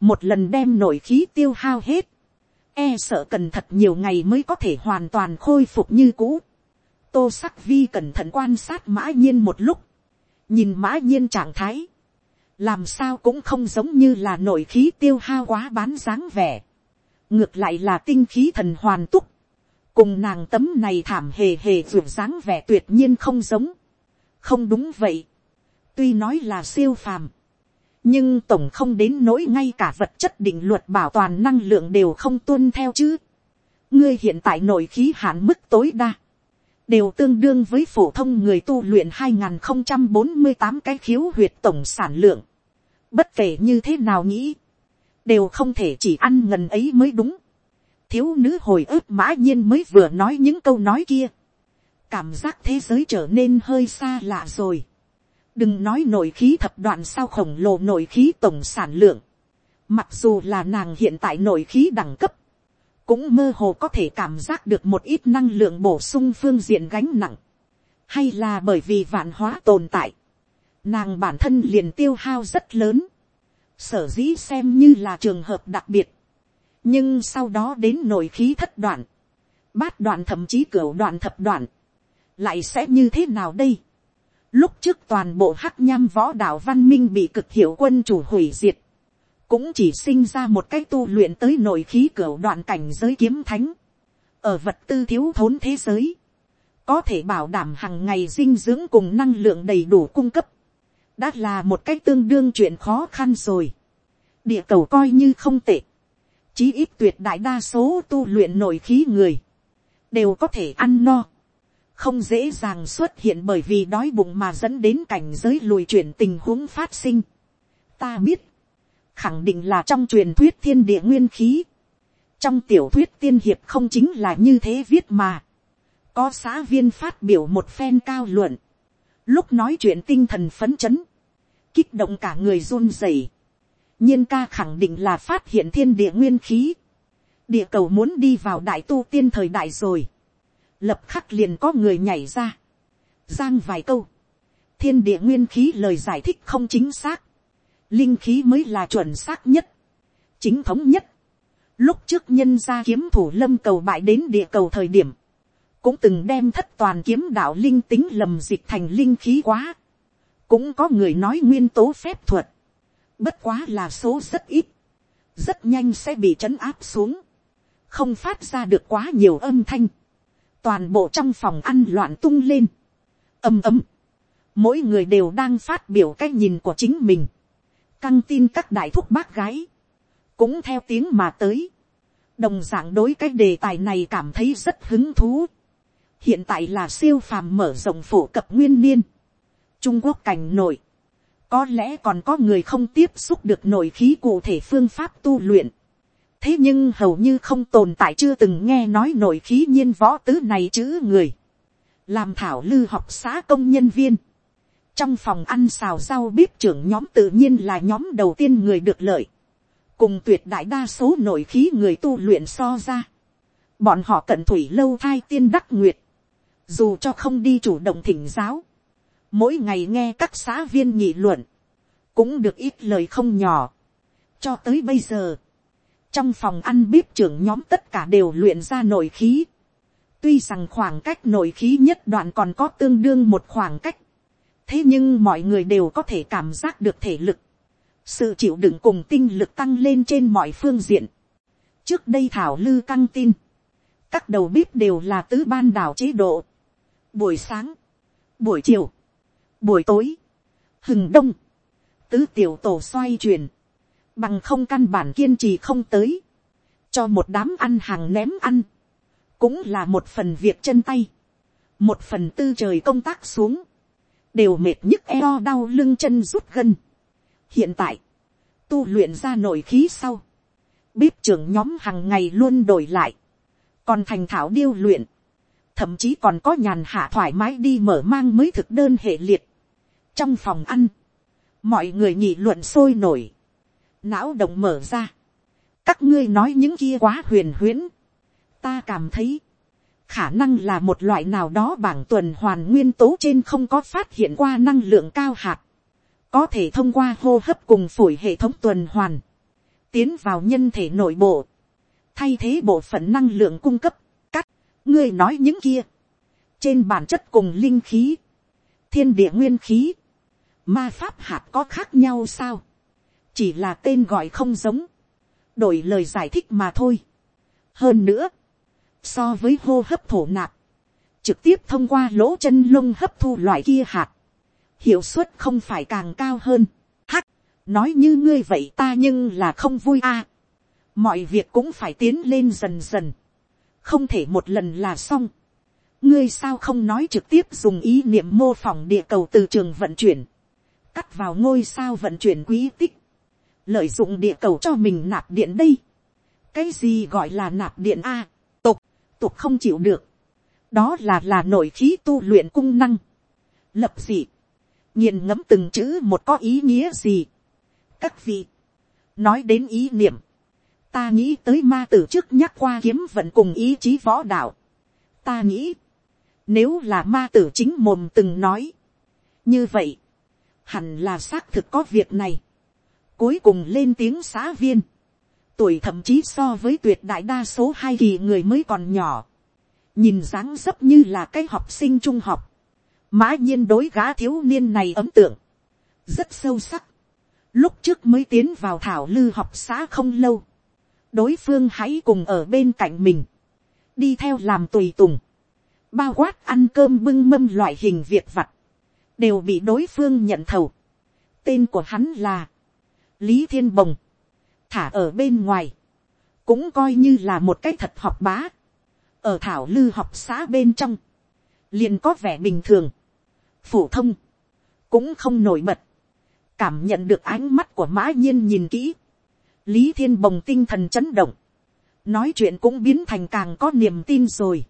một lần đem nội khí tiêu hao hết, e sợ cần thật nhiều ngày mới có thể hoàn toàn khôi phục như cũ. tô sắc vi cẩn thận quan sát mã nhiên một lúc, nhìn mã nhiên trạng thái, làm sao cũng không giống như là nội khí tiêu hao quá bán dáng vẻ. Ngược lại là tinh khí thần hoàn túc, cùng nàng tấm này thảm hề hề ruột dáng vẻ tuyệt nhiên không giống, không đúng vậy, tuy nói là siêu phàm, nhưng tổng không đến nỗi ngay cả vật chất định luật bảo toàn năng lượng đều không tuân theo chứ. ngươi hiện tại nội khí hạn mức tối đa, đều tương đương với phổ thông người tu luyện hai nghìn không trăm bốn mươi tám cái khiếu huyệt tổng sản lượng. bất kể như thế nào nghĩ, đều không thể chỉ ăn ngần ấy mới đúng. thiếu nữ hồi ức mã nhiên mới vừa nói những câu nói kia. cảm giác thế giới trở nên hơi xa lạ rồi. đừng nói nội khí thập đoạn sao khổng lồ nội khí tổng sản lượng. mặc dù là nàng hiện tại nội khí đẳng cấp, cũng mơ hồ có thể cảm giác được một ít năng lượng bổ sung phương diện gánh nặng, hay là bởi vì vạn hóa tồn tại, nàng bản thân liền tiêu hao rất lớn, sở dĩ xem như là trường hợp đặc biệt, nhưng sau đó đến nội khí thất đoạn, bát đoạn thậm chí cửa đoạn thập đoạn, lại sẽ như thế nào đây. Lúc trước toàn bộ hắc nham võ đạo văn minh bị cực hiệu quân chủ hủy diệt, cũng chỉ sinh ra một cái tu luyện tới nội khí cửa đoạn cảnh giới kiếm thánh, ở vật tư thiếu thốn thế giới, có thể bảo đảm hàng ngày dinh dưỡng cùng năng lượng đầy đủ cung cấp, đã là một cách tương đương chuyện khó khăn rồi. địa cầu coi như không tệ, chí ít tuyệt đại đa số tu luyện nội khí người, đều có thể ăn no, không dễ dàng xuất hiện bởi vì đói bụng mà dẫn đến cảnh giới lùi chuyển tình huống phát sinh. ta biết, khẳng định là trong truyền thuyết thiên địa nguyên khí. trong tiểu thuyết tiên hiệp không chính là như thế viết mà. có xã viên phát biểu một phen cao luận. lúc nói chuyện tinh thần phấn chấn, kích động cả người run rẩy. nhiên ca khẳng định là phát hiện thiên địa nguyên khí. địa cầu muốn đi vào đại tu tiên thời đại rồi. lập khắc liền có người nhảy ra. giang vài câu. thiên địa nguyên khí lời giải thích không chính xác linh khí mới là chuẩn xác nhất, chính thống nhất. Lúc trước nhân gia kiếm thủ lâm cầu bại đến địa cầu thời điểm, cũng từng đem thất toàn kiếm đạo linh tính lầm dịch thành linh khí quá. Cũng có người nói nguyên tố phép thuật, bất quá là số rất ít, rất nhanh sẽ bị trấn áp xuống, không phát ra được quá nhiều âm thanh. Toàn bộ trong phòng ăn loạn tung lên, ầm ầm, mỗi người đều đang phát biểu cái nhìn của chính mình căng tin các đại thúc bác gái, cũng theo tiếng mà tới, đồng d ạ n g đối cái đề tài này cảm thấy rất hứng thú. hiện tại là siêu phàm mở rộng phổ cập nguyên niên, trung quốc cảnh nội, có lẽ còn có người không tiếp xúc được nội khí cụ thể phương pháp tu luyện, thế nhưng hầu như không tồn tại chưa từng nghe nói nội khí nhiên võ tứ này chữ người, làm thảo lư học xã công nhân viên, trong phòng ăn xào rau bếp trưởng nhóm tự nhiên là nhóm đầu tiên người được lợi, cùng tuyệt đại đa số nội khí người tu luyện so ra, bọn họ cận thủy lâu thai tiên đắc nguyệt, dù cho không đi chủ động thỉnh giáo, mỗi ngày nghe các xã viên nghị luận, cũng được ít lời không nhỏ. cho tới bây giờ, trong phòng ăn bếp trưởng nhóm tất cả đều luyện ra nội khí, tuy rằng khoảng cách nội khí nhất đoạn còn có tương đương một khoảng cách, thế nhưng mọi người đều có thể cảm giác được thể lực, sự chịu đựng cùng tinh lực tăng lên trên mọi phương diện. trước đây thảo lư căng tin, các đầu bếp đều là tứ ban đảo chế độ, buổi sáng, buổi chiều, buổi tối, hừng đông, tứ tiểu tổ xoay chuyển, bằng không căn bản kiên trì không tới, cho một đám ăn hàng ném ăn, cũng là một phần việc chân tay, một phần tư trời công tác xuống, đều mệt nhức eo đau lưng chân rút gân. hiện tại, tu luyện ra nội khí sau, bếp trưởng nhóm hàng ngày luôn đổi lại, còn thành thảo điêu luyện, thậm chí còn có nhàn hạ thoải mái đi mở mang mới thực đơn hệ liệt. trong phòng ăn, mọi người nhị luận sôi nổi, não động mở ra, các ngươi nói những kia quá huyền huyễn, ta cảm thấy, khả năng là một loại nào đó bảng tuần hoàn nguyên tố trên không có phát hiện qua năng lượng cao hạt, có thể thông qua hô hấp cùng phổi hệ thống tuần hoàn, tiến vào nhân thể nội bộ, thay thế bộ phận năng lượng cung cấp, cắt, ngươi nói những kia, trên bản chất cùng linh khí, thiên địa nguyên khí, ma pháp hạt có khác nhau sao, chỉ là tên gọi không giống, đổi lời giải thích mà thôi. hơn nữa, so với hô hấp thổ nạp, trực tiếp thông qua lỗ chân lông hấp thu loại kia hạt, hiệu suất không phải càng cao hơn. Hắc, nói như ngươi vậy ta nhưng là không vui a. mọi việc cũng phải tiến lên dần dần, không thể một lần là xong. ngươi sao không nói trực tiếp dùng ý niệm mô phỏng địa cầu từ trường vận chuyển, cắt vào ngôi sao vận chuyển quý tích, lợi dụng địa cầu cho mình nạp điện đây. cái gì gọi là nạp điện a tục không chịu được. đó là là nội khí tu luyện cung năng, lập dị, nghiền ngẫm từng chữ một có ý nghĩa gì. các vị, nói đến ý niệm, ta nghĩ tới ma tử trước nhắc qua kiếm vận cùng ý chí võ đạo. ta nghĩ, nếu là ma tử chính mồm từng nói, như vậy, hẳn là xác thực có việc này. cuối cùng lên tiếng xã viên, tuổi thậm chí so với tuyệt đại đa số hai kỳ người mới còn nhỏ, nhìn dáng dấp như là cái học sinh trung học, mã nhiên đối gã thiếu niên này ấm tượng, rất sâu sắc. Lúc trước mới tiến vào thảo lư học xã không lâu, đối phương hãy cùng ở bên cạnh mình, đi theo làm tùy tùng, bao quát ăn cơm bưng mâm loại hình việc vặt, đều bị đối phương nhận thầu. Tên của hắn là Lý Thiên Bồng, thả ở bên ngoài, cũng coi như là một cái thật học bá, ở thảo lư học xã bên trong, liền có vẻ bình thường, phổ thông, cũng không nổi bật, cảm nhận được ánh mắt của mã nhiên nhìn kỹ, lý thiên bồng tinh thần chấn động, nói chuyện cũng biến thành càng có niềm tin rồi,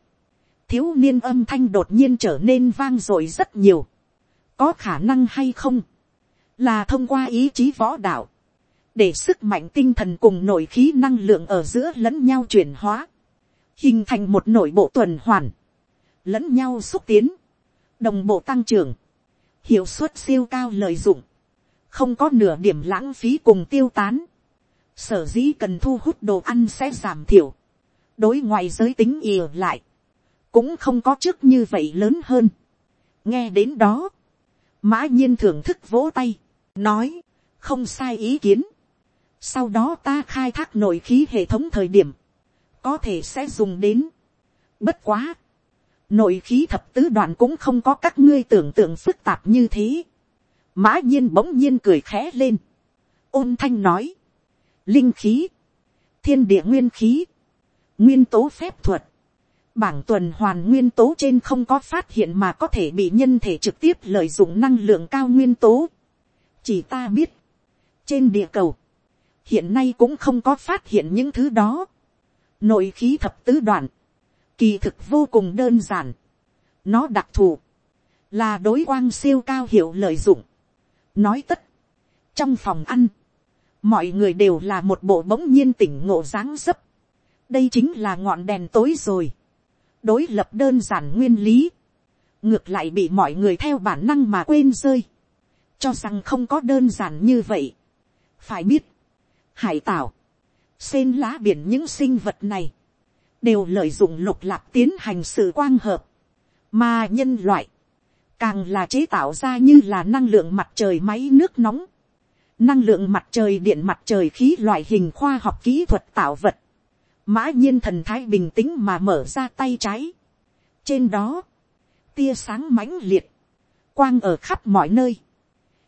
thiếu niên âm thanh đột nhiên trở nên vang dội rất nhiều, có khả năng hay không, là thông qua ý chí võ đạo, để sức mạnh tinh thần cùng nội khí năng lượng ở giữa lẫn nhau chuyển hóa, hình thành một nội bộ tuần hoàn, lẫn nhau xúc tiến, đồng bộ tăng trưởng, hiệu suất siêu cao lợi dụng, không có nửa điểm lãng phí cùng tiêu tán, sở dĩ cần thu hút đồ ăn sẽ giảm thiểu, đối ngoại giới tính ìa lại, cũng không có trước như vậy lớn hơn. nghe đến đó, mã nhiên thưởng thức vỗ tay, nói, không sai ý kiến sau đó ta khai thác nội khí hệ thống thời điểm, có thể sẽ dùng đến. bất quá, nội khí thập tứ đoạn cũng không có các ngươi tưởng tượng phức tạp như thế. mã nhiên bỗng nhiên cười khẽ lên. ôn thanh nói, linh khí, thiên địa nguyên khí, nguyên tố phép thuật, bảng tuần hoàn nguyên tố trên không có phát hiện mà có thể bị nhân thể trực tiếp lợi dụng năng lượng cao nguyên tố. chỉ ta biết, trên địa cầu, hiện nay cũng không có phát hiện những thứ đó. nội khí thập tứ đoạn, kỳ thực vô cùng đơn giản. nó đặc thù, là đối quang siêu cao hiệu lợi dụng. nói tất, trong phòng ăn, mọi người đều là một bộ bỗng nhiên tỉnh ngộ dáng dấp. đây chính là ngọn đèn tối rồi đối lập đơn giản nguyên lý, ngược lại bị mọi người theo bản năng mà quên rơi, cho rằng không có đơn giản như vậy. phải biết, hải tảo, xên lá biển những sinh vật này, đều lợi dụng lục lạc tiến hành sự quang hợp, mà nhân loại, càng là chế tạo ra như là năng lượng mặt trời máy nước nóng, năng lượng mặt trời điện mặt trời khí loại hình khoa học kỹ thuật tạo vật, mã nhiên thần thái bình tĩnh mà mở ra tay trái. trên đó, tia sáng mãnh liệt, quang ở khắp mọi nơi.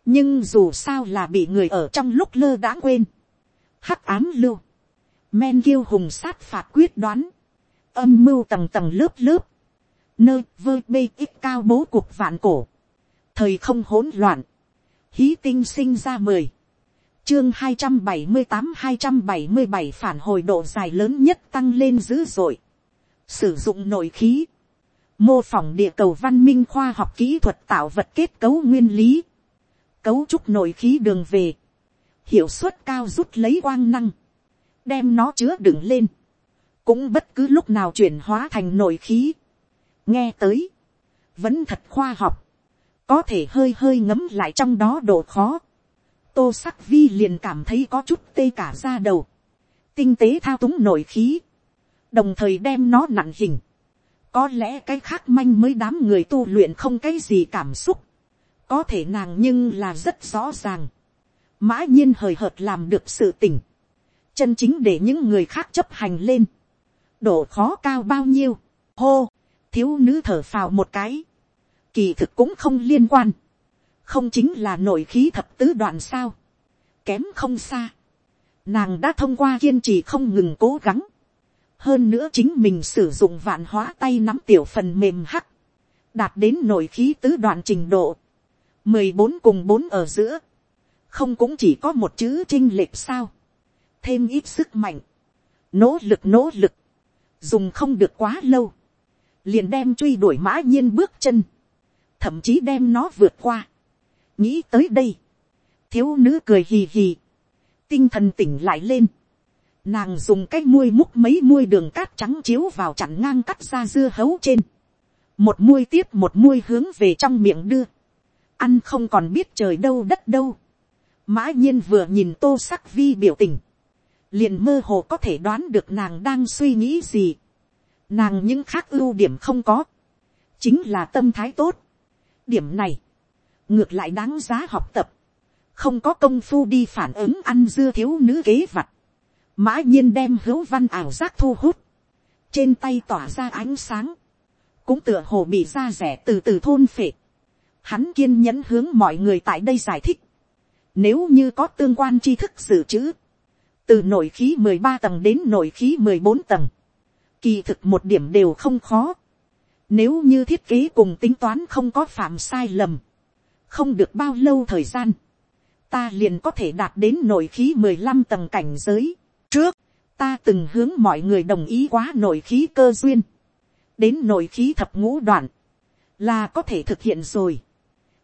nhưng dù sao là bị người ở trong lúc lơ đãng quên hắc ám lưu, men kiêu hùng sát phạt quyết đoán, âm mưu tầng tầng lớp lớp, nơi vơ bê ít cao bố cuộc vạn cổ, thời không hỗn loạn, hí tinh sinh ra mười, chương hai trăm bảy mươi tám hai trăm bảy mươi bảy phản hồi độ dài lớn nhất tăng lên dữ dội. Sử dụng nội khí. Mô phỏng địa cầu văn minh khoa học kỹ thuật tạo vật kết cấu nguyên lý. Cấu trúc nội khí đường về. Hiệu suất cao rút lấy quang năng. Đem nó chứa đựng lên. Cũng bất cứ lúc nào chuyển hóa thành nội khí. Nghe tới. Vẫn thật khoa học. Có thể hơi hơi ngấm lại trong đó độ khó tô sắc vi liền cảm thấy có chút tê cả ra đầu, tinh tế thao túng nội khí, đồng thời đem nó nặng hình, có lẽ cái khác manh mới đám người tu luyện không cái gì cảm xúc, có thể nàng nhưng là rất rõ ràng, mã nhiên hời hợt làm được sự tỉnh, chân chính để những người khác chấp hành lên, độ khó cao bao nhiêu, hô, thiếu nữ thở phào một cái, kỳ thực cũng không liên quan, không chính là nội khí thập tứ đoạn sao, kém không xa, nàng đã thông qua kiên trì không ngừng cố gắng, hơn nữa chính mình sử dụng vạn hóa tay nắm tiểu phần mềm hắc, đạt đến nội khí tứ đoạn trình độ, mười bốn cùng bốn ở giữa, không cũng chỉ có một chữ chinh lệch sao, thêm ít sức mạnh, nỗ lực nỗ lực, dùng không được quá lâu, liền đem truy đuổi mã nhiên bước chân, thậm chí đem nó vượt qua. nghĩ tới đây, thiếu nữ cười hì hì, tinh thần tỉnh lại lên, nàng dùng cái muôi múc mấy muôi đường cát trắng chiếu vào chặn ngang cắt ra dưa hấu trên, một muôi tiếp một muôi hướng về trong miệng đưa, ăn không còn biết trời đâu đất đâu, mã nhiên vừa nhìn tô sắc vi biểu tình, liền mơ hồ có thể đoán được nàng đang suy nghĩ gì, nàng những khác ưu điểm không có, chính là tâm thái tốt, điểm này, ngược lại đáng giá học tập, không có công phu đi phản ứng ăn dưa thiếu nữ kế vặt, mã nhiên đem hữu văn ảo giác thu hút, trên tay tỏa ra ánh sáng, cũng tựa hồ bị ra rẻ từ từ thôn phệ. Hắn kiên nhẫn hướng mọi người tại đây giải thích. Nếu như có tương quan tri thức dự trữ, từ nội khí mười ba tầng đến nội khí mười bốn tầng, kỳ thực một điểm đều không khó. Nếu như thiết kế cùng tính toán không có phạm sai lầm, không được bao lâu thời gian, ta liền có thể đạt đến nội khí mười lăm tầng cảnh giới. Trước, ta từng hướng mọi người đồng ý quá nội khí cơ duyên. Đến nội khí thập ngũ đoạn, là có thể thực hiện rồi.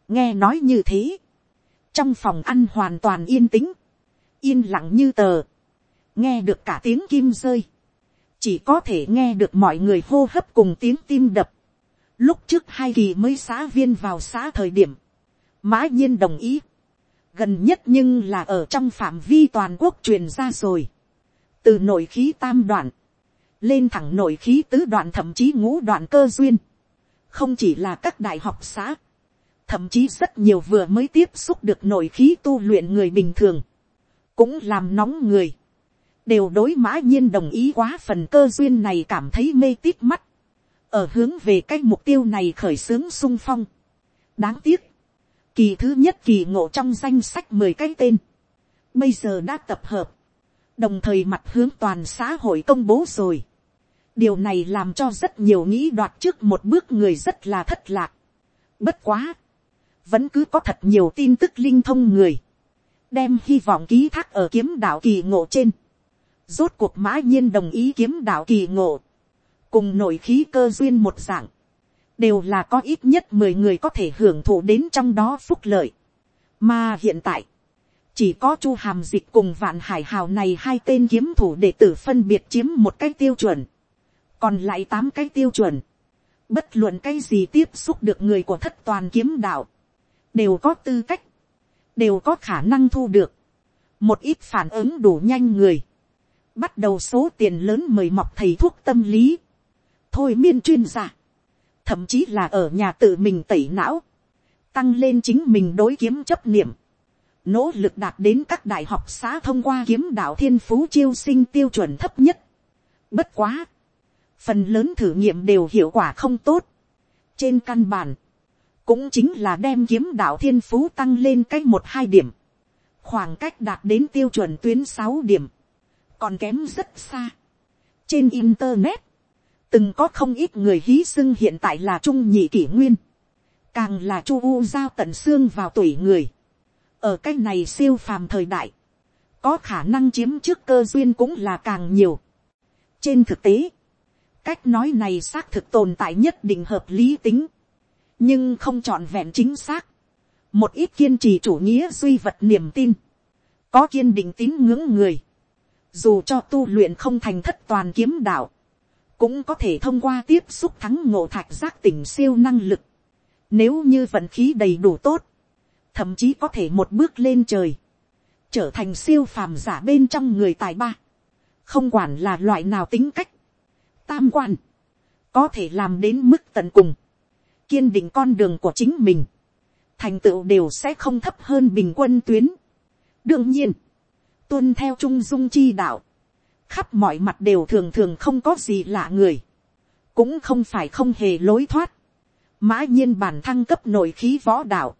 Nghe nói như thế, trong phòng ăn hoàn toàn yên tĩnh, yên lặng như tờ, nghe được cả tiếng kim rơi, chỉ có thể nghe được mọi người hô hấp cùng tiếng tim đập. Lúc trước hai kỳ mới xã viên vào xã thời điểm, mã nhiên đồng ý, gần nhất nhưng là ở trong phạm vi toàn quốc truyền ra rồi, từ nội khí tam đoạn, lên thẳng nội khí tứ đoạn thậm chí ngũ đoạn cơ duyên, không chỉ là các đại học xã, thậm chí rất nhiều vừa mới tiếp xúc được nội khí tu luyện người bình thường, cũng làm nóng người, đều đối mã nhiên đồng ý quá phần cơ duyên này cảm thấy mê tít mắt, ở hướng về cái mục tiêu này khởi xướng sung phong. đáng tiếc, kỳ thứ nhất kỳ ngộ trong danh sách mười cái tên, bây giờ đã tập hợp, đồng thời mặt hướng toàn xã hội công bố rồi. điều này làm cho rất nhiều nghĩ đoạt trước một bước người rất là thất lạc. bất quá, vẫn cứ có thật nhiều tin tức linh thông người, đem hy vọng ký thác ở kiếm đạo kỳ ngộ trên. rốt cuộc mã nhiên đồng ý kiếm đạo kỳ ngộ, cùng nội khí cơ duyên một dạng, đều là có ít nhất mười người có thể hưởng thụ đến trong đó phúc lợi. mà hiện tại, chỉ có chu hàm dịch cùng vạn hải hào này hai tên kiếm thủ để tử phân biệt chiếm một cái tiêu chuẩn, còn lại tám cái tiêu chuẩn, bất luận cái gì tiếp xúc được người của thất toàn kiếm đạo, đều có tư cách, đều có khả năng thu được, một ít phản ứng đủ nhanh người, bắt đầu số tiền lớn mời mọc thầy thuốc tâm lý, thôi miên chuyên gia, thậm chí là ở nhà tự mình tẩy não, tăng lên chính mình đối kiếm chấp niệm, nỗ lực đạt đến các đại học xã thông qua kiếm đạo thiên phú chiêu sinh tiêu chuẩn thấp nhất. Bất quá, phần lớn thử nghiệm đều hiệu quả không tốt. trên căn bản, cũng chính là đem kiếm đạo thiên phú tăng lên cách một hai điểm, khoảng cách đạt đến tiêu chuẩn tuyến sáu điểm, còn kém rất xa. trên internet, từng có không ít người hí xưng hiện tại là trung nhị kỷ nguyên, càng là chu u giao tận xương vào tuổi người, ở cái này siêu phàm thời đại, có khả năng chiếm trước cơ duyên cũng là càng nhiều. trên thực tế, cách nói này xác thực tồn tại nhất định hợp lý tính, nhưng không trọn vẹn chính xác. một ít kiên trì chủ nghĩa duy vật niềm tin, có kiên định tín ngưỡng người, dù cho tu luyện không thành thất toàn kiếm đạo, cũng có thể thông qua tiếp xúc thắng ngộ thạch giác tỉnh siêu năng lực. Nếu như vận khí đầy đủ tốt, thậm chí có thể một bước lên trời, trở thành siêu phàm giả bên trong người tài ba, không quản là loại nào tính cách, tam quan, có thể làm đến mức tận cùng, kiên định con đường của chính mình, thành tựu đều sẽ không thấp hơn bình quân tuyến. đương nhiên, tuân theo trung dung chi đạo, khắp mọi mặt đều thường thường không có gì lạ người, cũng không phải không hề lối thoát, mã nhiên bản thăng cấp nội khí võ đạo,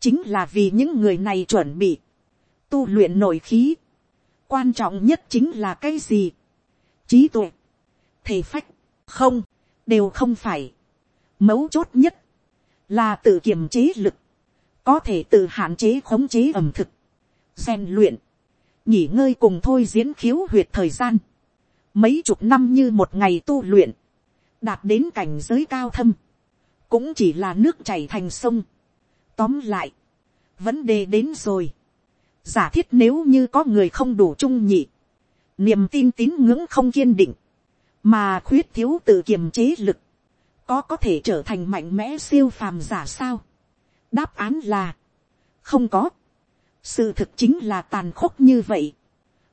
chính là vì những người này chuẩn bị, tu luyện nội khí, quan trọng nhất chính là cái gì, trí tuệ, thể phách, không, đều không phải, mấu chốt nhất, là tự kiềm chế lực, có thể tự hạn chế khống chế ẩm thực, rèn luyện, nghỉ ngơi cùng thôi diễn khiếu huyệt thời gian, mấy chục năm như một ngày tu luyện, đạt đến cảnh giới cao thâm, cũng chỉ là nước chảy thành sông. Tóm lại, vấn đề đến rồi. Giả thiết nếu như có người không đủ trung nhị, niềm tin tín ngưỡng không kiên định, mà khuyết thiếu tự kiềm chế lực, có có thể trở thành mạnh mẽ siêu phàm giả sao. đáp án là, không có. sự thực chính là tàn khốc như vậy.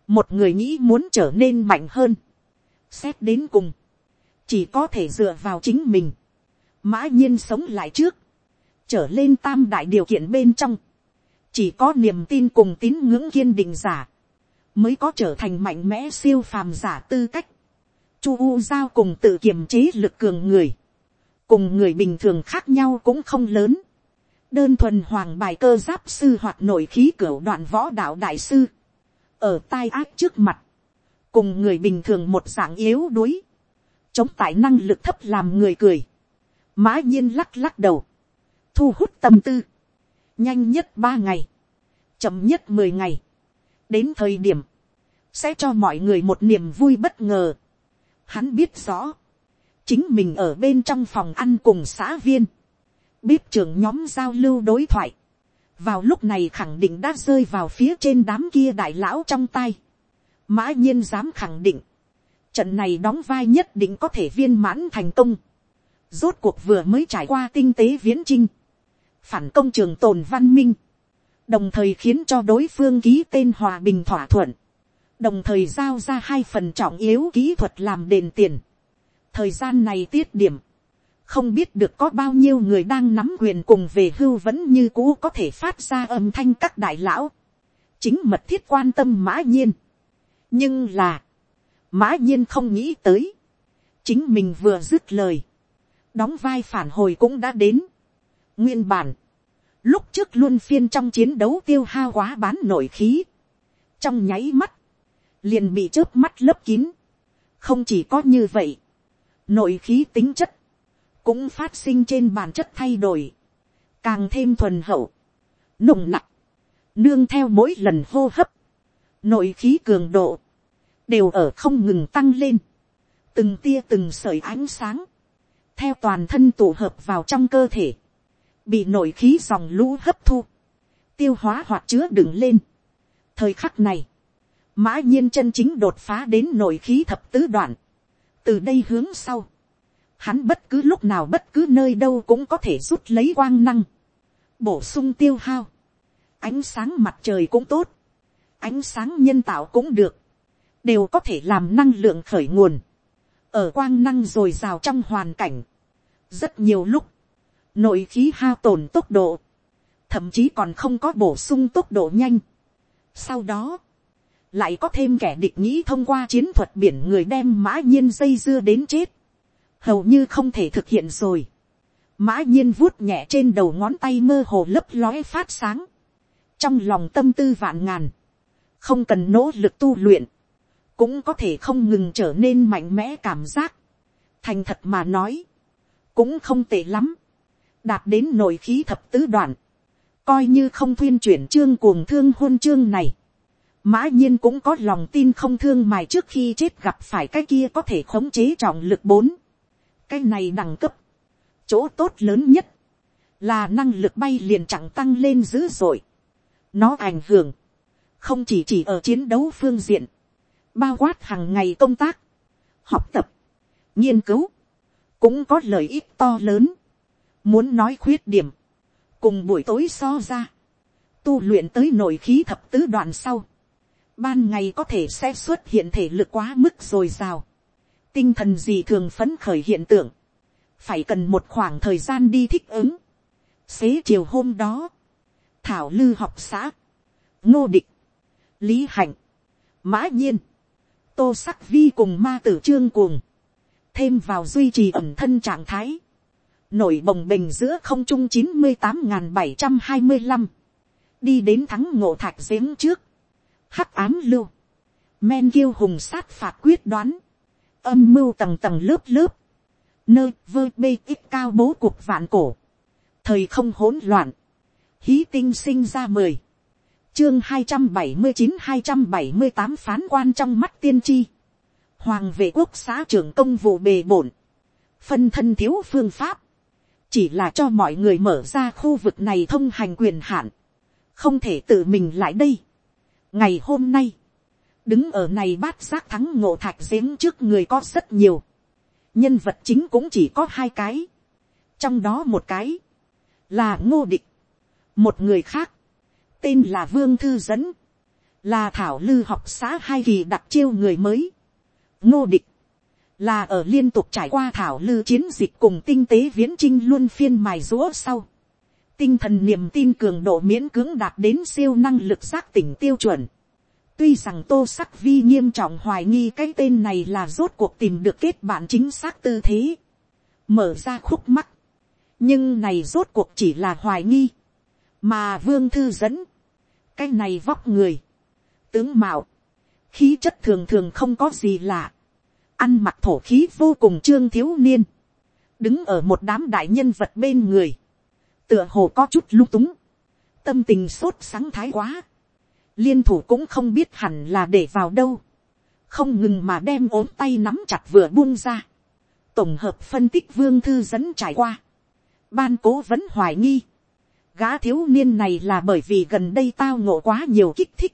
một người nghĩ muốn trở nên mạnh hơn. xét đến cùng, chỉ có thể dựa vào chính mình. mã nhiên sống lại trước, trở lên tam đại điều kiện bên trong, chỉ có niềm tin cùng tín ngưỡng kiên định giả, mới có trở thành mạnh mẽ siêu phàm giả tư cách. Chu U giao cùng tự kiềm chế lực cường người, cùng người bình thường khác nhau cũng không lớn. đơn thuần hoàng bài cơ giáp sư hoặc nội khí cửa đoạn võ đạo đại sư, ở tai ác trước mặt, cùng người bình thường một dạng yếu đuối, chống tại năng lực thấp làm người cười, mã nhiên lắc lắc đầu, thu hút tâm tư, nhanh nhất ba ngày, chậm nhất mười ngày, đến thời điểm, sẽ cho mọi người một niềm vui bất ngờ. Hắn biết rõ, chính mình ở bên trong phòng ăn cùng xã viên, bếp trưởng nhóm giao lưu đối thoại, vào lúc này khẳng định đã rơi vào phía trên đám kia đại lão trong tay. mã nhiên dám khẳng định, trận này đóng vai nhất định có thể viên mãn thành công. rốt cuộc vừa mới trải qua tinh tế viễn trinh, phản công trường tồn văn minh, đồng thời khiến cho đối phương ký tên hòa bình thỏa thuận, đồng thời giao ra hai phần trọng yếu kỹ thuật làm đền tiền thời gian này tiết điểm, không biết được có bao nhiêu người đang nắm quyền cùng về hưu vẫn như cũ có thể phát ra âm thanh các đại lão, chính mật thiết quan tâm mã nhiên. nhưng là, mã nhiên không nghĩ tới, chính mình vừa dứt lời, đóng vai phản hồi cũng đã đến. nguyên bản, lúc trước luôn phiên trong chiến đấu tiêu hao quá bán nổi khí, trong nháy mắt, liền bị chớp mắt lấp kín. không chỉ có như vậy, nội khí tính chất, cũng phát sinh trên bản chất thay đổi, càng thêm thuần hậu, nồng nặc, nương theo mỗi lần hô hấp, nội khí cường độ, đều ở không ngừng tăng lên, từng tia từng sợi ánh sáng, theo toàn thân tụ hợp vào trong cơ thể, bị nội khí dòng lũ hấp thu, tiêu hóa hoặc chứa đựng lên. thời khắc này, mã nhiên chân chính đột phá đến nội khí thập tứ đoạn, từ đây hướng sau, hắn bất cứ lúc nào bất cứ nơi đâu cũng có thể rút lấy quang năng, bổ sung tiêu hao, ánh sáng mặt trời cũng tốt, ánh sáng nhân tạo cũng được, đều có thể làm năng lượng khởi nguồn, ở quang năng r ồ i r à o trong hoàn cảnh, rất nhiều lúc, nội khí hao tổn tốc độ, thậm chí còn không có bổ sung tốc độ nhanh. Sau đó, lại có thêm kẻ địch nghĩ thông qua chiến thuật biển người đem mã nhiên dây dưa đến chết, hầu như không thể thực hiện rồi. Mã nhiên vuốt nhẹ trên đầu ngón tay mơ hồ lấp lóe phát sáng, trong lòng tâm tư vạn ngàn, không cần nỗ lực tu luyện, cũng có thể không ngừng trở nên mạnh mẽ cảm giác. thành thật mà nói, cũng không tệ lắm, đạt đến nội khí thập tứ đoạn, coi như không thuyên chuyển chương cuồng thương hôn chương này, mã nhiên cũng có lòng tin không thương mài trước khi chết gặp phải cái kia có thể khống chế trọng lực bốn, cái này đẳng cấp, chỗ tốt lớn nhất, là năng lực bay liền chẳng tăng lên dữ dội, nó ảnh hưởng, không chỉ chỉ ở chiến đấu phương diện, bao quát hàng ngày công tác, học tập, nghiên cứu, cũng có lợi ích to lớn. Muốn nói khuyết điểm, cùng buổi tối so ra, tu luyện tới nội khí thập tứ đoạn sau, ban ngày có thể sẽ xuất hiện thể lực quá mức rồi sao? tinh thần gì thường phấn khởi hiện tượng, phải cần một khoảng thời gian đi thích ứng. xế chiều hôm đó, thảo lư học xã, ngô địch, lý hạnh, mã nhiên, tô sắc vi cùng ma tử trương cuồng, thêm vào duy trì ẩm thân trạng thái, nổi bồng bềnh giữa không trung chín mươi tám n g h n bảy trăm hai mươi năm, đi đến thắng ngộ thạch giếng trước, hắc ám lưu, men kiêu hùng sát phạt quyết đoán, âm mưu tầng tầng lớp lớp, nơi vơ bê ít cao bố cuộc vạn cổ, thời không hỗn loạn, hí tinh sinh ra mười, chương hai trăm bảy mươi chín hai trăm bảy mươi tám phán quan trong mắt tiên tri. Hoàng vệ quốc xã trưởng công vụ bề bổn. phân thân thiếu phương pháp, chỉ là cho mọi người mở ra khu vực này thông hành quyền hạn, không thể tự mình lại đây ngày hôm nay, đứng ở này bát giác thắng ngộ thạch giếng trước người có rất nhiều, nhân vật chính cũng chỉ có hai cái, trong đó một cái, là ngô địch, một người khác, tên là vương thư dẫn, là thảo lư học xã hai kỳ đặc chiêu người mới, ngô địch, là ở liên tục trải qua thảo lư chiến dịch cùng tinh tế viễn trinh luôn phiên mài rũa sau, tinh thần niềm tin cường độ miễn cưỡng đạt đến siêu năng lực giác tỉnh tiêu chuẩn. tuy rằng tô sắc vi nghiêm trọng hoài nghi cái tên này là rốt cuộc tìm được kết bạn chính xác tư thế, mở ra khúc mắt, nhưng này rốt cuộc chỉ là hoài nghi, mà vương thư dẫn, cái này vóc người, tướng mạo, khí chất thường thường không có gì lạ, ăn mặc thổ khí vô cùng trương thiếu niên, đứng ở một đám đại nhân vật bên người, tựa hồ có chút lung túng, tâm tình sốt sáng thái quá, liên thủ cũng không biết hẳn là để vào đâu, không ngừng mà đem ốm tay nắm chặt vừa buông ra, tổng hợp phân tích vương thư dẫn trải qua, ban cố vẫn hoài nghi, gã thiếu niên này là bởi vì gần đây tao ngộ quá nhiều kích thích,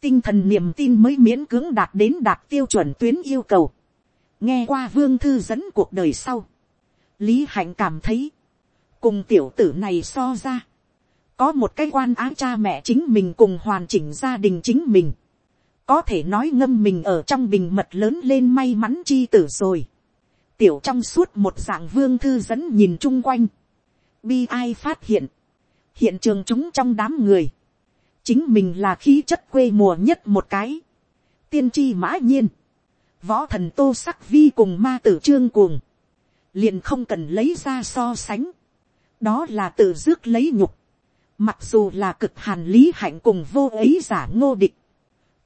tinh thần niềm tin mới miễn cưỡng đạt đến đạt tiêu chuẩn tuyến yêu cầu, nghe qua vương thư dẫn cuộc đời sau, lý hạnh cảm thấy, cùng tiểu tử này so ra, có một cái quan á cha mẹ chính mình cùng hoàn chỉnh gia đình chính mình, có thể nói ngâm mình ở trong bình mật lớn lên may mắn chi tử rồi, tiểu trong suốt một dạng vương thư dẫn nhìn chung quanh, bi ai phát hiện, hiện trường chúng trong đám người, chính mình là khí chất quê mùa nhất một cái, tiên tri mã nhiên, võ thần tô sắc vi cùng ma tử trương cuồng, liền không cần lấy ra so sánh, đó là tự rước lấy nhục, mặc dù là cực hàn lý hạnh cùng vô ấy giả ngô địch,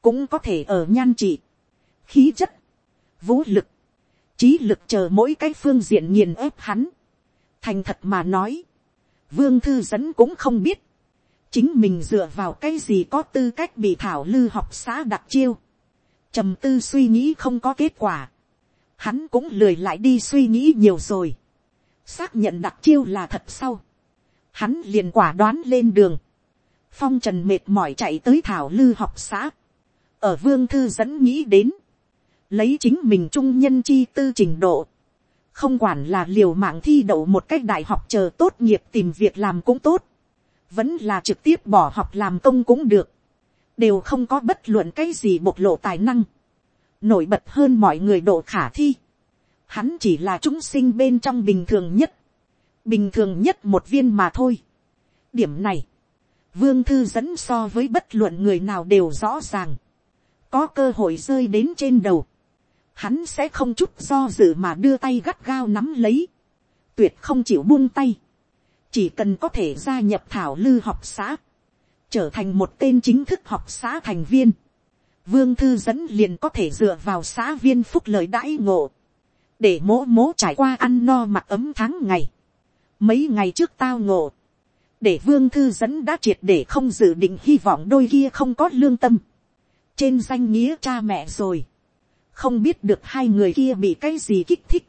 cũng có thể ở nhan trị, khí chất, vũ lực, trí lực chờ mỗi cái phương diện nghiền ép hắn. thành thật mà nói, vương thư dẫn cũng không biết, chính mình dựa vào cái gì có tư cách bị thảo lư học xã đặc chiêu, trầm tư suy nghĩ không có kết quả, hắn cũng lười lại đi suy nghĩ nhiều rồi, xác nhận đặc chiêu là thật sau, hắn liền quả đoán lên đường, phong trần mệt mỏi chạy tới thảo lư học xã, ở vương thư dẫn nghĩ đến, lấy chính mình trung nhân chi tư trình độ, không quản là liều mạng thi đậu một cách đại học chờ tốt nghiệp tìm việc làm cũng tốt, vẫn là trực tiếp bỏ học làm công cũng được, đều không có bất luận cái gì bộc lộ tài năng, nổi bật hơn mọi người độ khả thi. Hắn chỉ là chúng sinh bên trong bình thường nhất, bình thường nhất một viên mà thôi. điểm này, vương thư dẫn so với bất luận người nào đều rõ ràng, có cơ hội rơi đến trên đầu, hắn sẽ không chút do dự mà đưa tay gắt gao nắm lấy, tuyệt không chịu buông tay, chỉ cần có thể gia nhập thảo lư học xã, trở thành một tên chính thức học xã thành viên, vương thư dẫn liền có thể dựa vào xã viên phúc lợi đãi ngộ, để mỗ mỗ trải qua ăn no mặc ấm tháng ngày. Mấy ngày trước tao ngộ, để vương thư dẫn đã triệt để không dự định hy vọng đôi kia không có lương tâm. trên danh nghĩa cha mẹ rồi, không biết được hai người kia bị cái gì kích thích,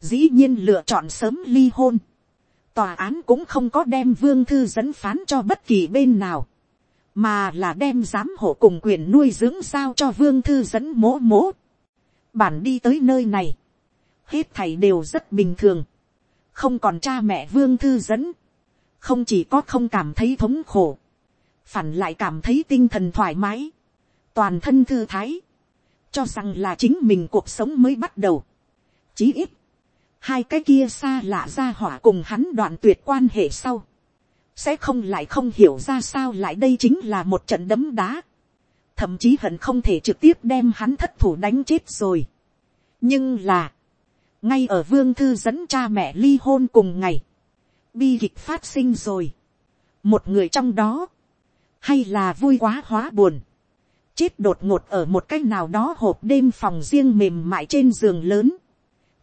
dĩ nhiên lựa chọn sớm ly hôn. tòa án cũng không có đem vương thư dẫn phán cho bất kỳ bên nào mà là đem giám hộ cùng quyền nuôi dưỡng sao cho vương thư dẫn mỗ mỗ. bản đi tới nơi này, hết thầy đều rất bình thường, không còn cha mẹ vương thư dẫn, không chỉ có không cảm thấy thống khổ, phản lại cảm thấy tinh thần thoải mái, toàn thân thư thái, cho rằng là chính mình cuộc sống mới bắt đầu. Chí ít, hai cái kia xa lạ ra hỏa cùng hắn đoạn tuyệt quan hệ sau. Sẽ không lại không hiểu ra sao lại đây chính là một trận đấm đá, thậm chí hận không thể trực tiếp đem hắn thất thủ đánh chết rồi. nhưng là, ngay ở vương thư dẫn cha mẹ ly hôn cùng ngày, bi kịch phát sinh rồi. một người trong đó, hay là vui quá hóa buồn, chết đột ngột ở một cái nào đó hộp đêm phòng riêng mềm mại trên giường lớn.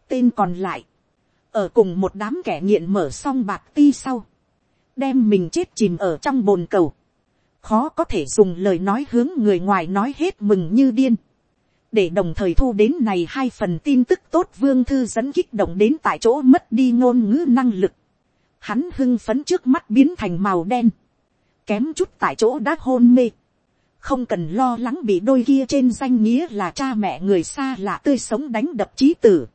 tên còn lại, ở cùng một đám kẻ nghiện mở xong bạc ti sau, đem mình chết chìm ở trong bồn cầu, khó có thể dùng lời nói hướng người ngoài nói hết mừng như điên, để đồng thời thu đến này hai phần tin tức tốt vương thư dẫn kích động đến tại chỗ mất đi ngôn ngữ năng lực. Hắn hưng phấn trước mắt biến thành màu đen. Kém chút tại chỗ đã hôn mê. Không cần lo lắng bị đôi kia trên danh nghĩa là cha mẹ người xa lạ tươi sống đánh đập trí tử.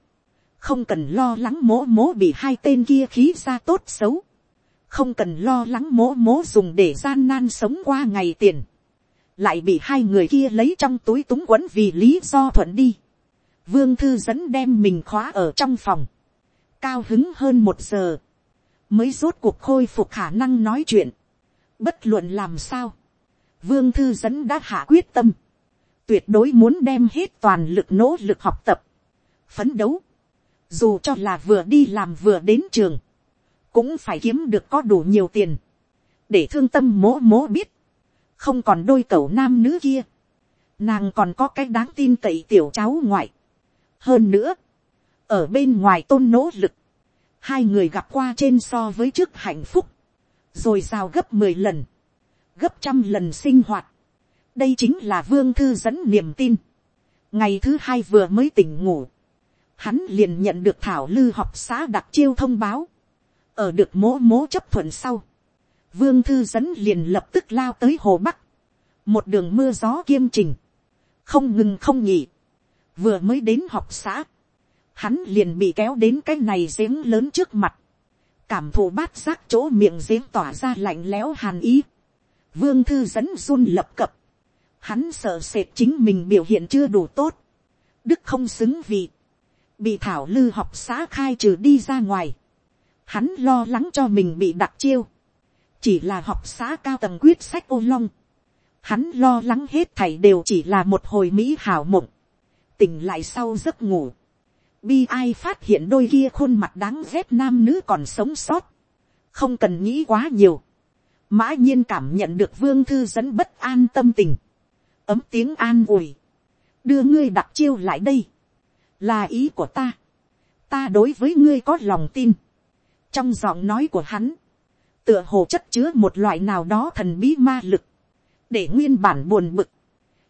Không cần lo lắng mố mố bị hai tên kia khí ra tốt xấu. Không cần lo lắng mố mố dùng để gian nan sống qua ngày tiền lại bị hai người kia lấy trong túi túng quấn vì lý do thuận đi. Vương thư dẫn đem mình khóa ở trong phòng, cao hứng hơn một giờ, mới rốt cuộc khôi phục khả năng nói chuyện. Bất luận làm sao, vương thư dẫn đã hạ quyết tâm, tuyệt đối muốn đem hết toàn lực nỗ lực học tập, phấn đấu, dù cho là vừa đi làm vừa đến trường, cũng phải kiếm được có đủ nhiều tiền, để thương tâm mố mố biết, không còn đôi cậu nam nữ kia, nàng còn có cái đáng tin cậy tiểu cháu ngoại. hơn nữa, ở bên ngoài tôn nỗ lực, hai người gặp qua trên so với trước hạnh phúc, rồi giao gấp mười lần, gấp trăm lần sinh hoạt. đây chính là vương thư dẫn niềm tin. ngày thứ hai vừa mới tỉnh ngủ, hắn liền nhận được thảo lư học xã đặc chiêu thông báo, ở được mố mố chấp thuận sau, vương thư dẫn liền lập tức lao tới hồ bắc, một đường mưa gió kiêm trình, không ngừng không nghỉ, vừa mới đến học xã, hắn liền bị kéo đến cái này giếng lớn trước mặt, cảm thụ bát giác chỗ miệng giếng tỏa ra lạnh lẽo hàn ý, vương thư dẫn run lập cập, hắn sợ sệt chính mình biểu hiện chưa đủ tốt, đức không xứng vì, bị thảo lư học xã khai trừ đi ra ngoài, hắn lo lắng cho mình bị đặc chiêu, chỉ là học xã cao tầng quyết sách ô long, hắn lo lắng hết thảy đều chỉ là một hồi mỹ hảo mộng, tỉnh lại sau giấc ngủ, bi ai phát hiện đôi kia khuôn mặt đáng ghét nam nữ còn sống sót, không cần nghĩ quá nhiều, mã nhiên cảm nhận được vương thư dẫn bất an tâm tình, ấm tiếng an ủi, đưa ngươi đặt chiêu lại đây, là ý của ta, ta đối với ngươi có lòng tin, trong giọng nói của hắn, tựa hồ chất chứa một loại nào đó thần bí ma lực, để nguyên bản buồn bực,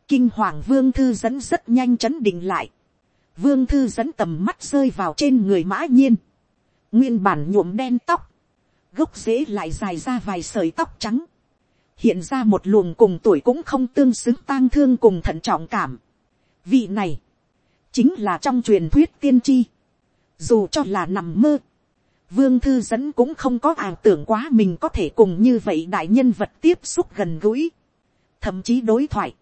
kinh hoàng vương thư dẫn rất nhanh chấn định lại, vương thư dẫn tầm mắt rơi vào trên người mã nhiên, nguyên bản nhuộm đen tóc, gốc rễ lại dài ra vài sợi tóc trắng, hiện ra một luồng cùng tuổi cũng không tương xứng tang thương cùng thận trọng cảm. Vị này, chính là trong truyền thuyết tiên tri, dù cho là nằm mơ, vương thư dẫn cũng không có ảo tưởng quá mình có thể cùng như vậy đại nhân vật tiếp xúc gần gũi, thậm chí đối thoại,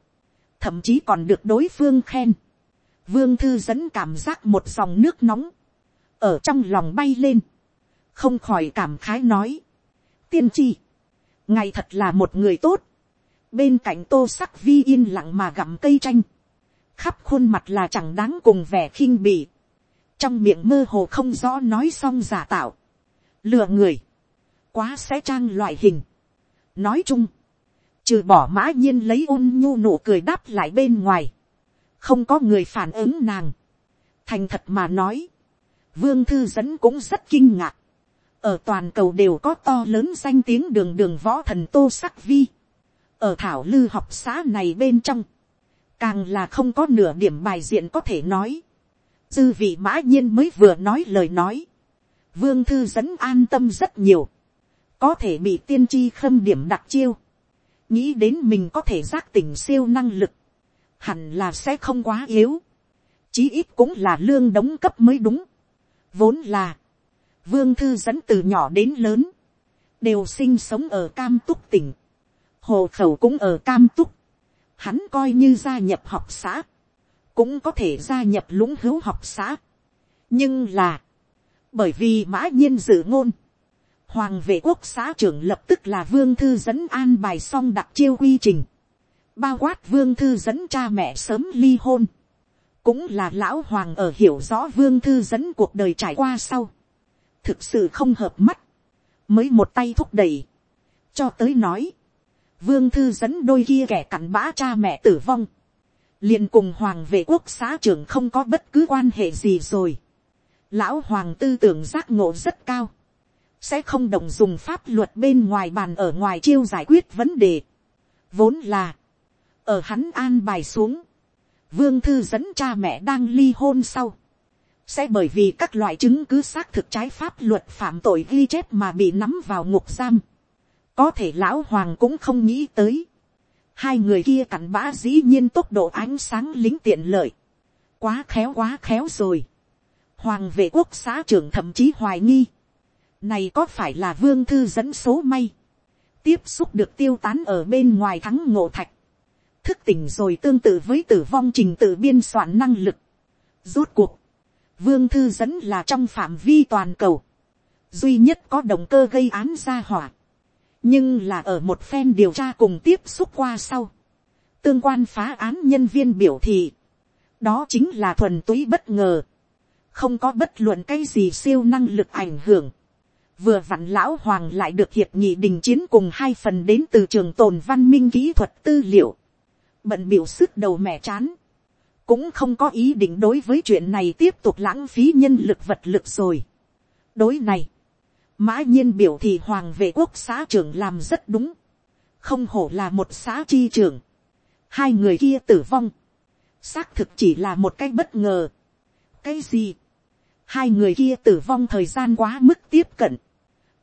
thậm chí còn được đối phương khen. vương thư dẫn cảm giác một dòng nước nóng, ở trong lòng bay lên, không khỏi cảm khái nói, tiên tri, ngài thật là một người tốt, bên cạnh tô sắc vi yên lặng mà gặm cây tranh, khắp khuôn mặt là chẳng đáng cùng vẻ khinh bỉ, trong miệng mơ hồ không rõ nói xong giả tạo, lừa người, quá sẽ trang loại hình. nói chung, trừ bỏ mã nhiên lấy ôn nhu nụ cười đáp lại bên ngoài, không có người phản ứng nàng. thành thật mà nói, vương thư dẫn cũng rất kinh ngạc. ở toàn cầu đều có to lớn danh tiếng đường đường võ thần tô sắc vi. ở thảo lư học xã này bên trong, càng là không có nửa điểm bài diện có thể nói dư vị mã nhiên mới vừa nói lời nói, vương thư dẫn an tâm rất nhiều, có thể bị tiên tri khâm điểm đặc chiêu, nghĩ đến mình có thể giác tỉnh siêu năng lực, hẳn là sẽ không quá yếu, chí ít cũng là lương đóng cấp mới đúng, vốn là, vương thư dẫn từ nhỏ đến lớn, đều sinh sống ở cam túc tỉnh, hồ khẩu cũng ở cam túc, hắn coi như gia nhập học xã, cũng có thể gia nhập lũng hữu học xã. nhưng là, bởi vì mã nhiên dự ngôn, hoàng vệ quốc xã trưởng lập tức là vương thư dẫn an bài xong đặc chiêu quy trình, bao quát vương thư dẫn cha mẹ sớm ly hôn, cũng là lão hoàng ở hiểu rõ vương thư dẫn cuộc đời trải qua sau, thực sự không hợp mắt, mới một tay thúc đẩy, cho tới nói, vương thư dẫn đôi kia kẻ cặn bã cha mẹ tử vong, liền cùng hoàng vệ quốc xã trưởng không có bất cứ quan hệ gì rồi. Lão hoàng tư tưởng giác ngộ rất cao, sẽ không đồng dùng pháp luật bên ngoài bàn ở ngoài chiêu giải quyết vấn đề. Vốn là, ở hắn an bài xuống, vương thư dẫn cha mẹ đang ly hôn sau, sẽ bởi vì các loại chứng cứ xác thực trái pháp luật phạm tội ghi chép mà bị nắm vào ngục giam. có thể lão hoàng cũng không nghĩ tới hai người kia cặn bã dĩ nhiên tốc độ ánh sáng lính tiện lợi. quá khéo quá khéo rồi. hoàng vệ quốc xã trưởng thậm chí hoài nghi. này có phải là vương thư dẫn số may. tiếp xúc được tiêu tán ở bên ngoài thắng ngộ thạch. thức tỉnh rồi tương tự với tử vong trình tự biên soạn năng lực. rốt cuộc vương thư dẫn là trong phạm vi toàn cầu, duy nhất có động cơ gây án ra hỏa, nhưng là ở một phen điều tra cùng tiếp xúc qua sau, tương quan phá án nhân viên biểu thị, đó chính là thuần túy bất ngờ, không có bất luận cái gì siêu năng lực ảnh hưởng, vừa vặn lão hoàng lại được hiệp nghị đình chiến cùng hai phần đến từ trường tồn văn minh kỹ thuật tư liệu, bận biểu sức đầu mẹ chán, cũng không có ý định đối với chuyện này tiếp tục lãng phí nhân lực vật lực rồi. đối này, mã nhiên biểu thị hoàng vệ quốc xã trưởng làm rất đúng, không hổ là một xã chi trưởng, hai người kia tử vong, xác thực chỉ là một cái bất ngờ. cái gì, hai người kia tử vong thời gian quá mức tiếp cận,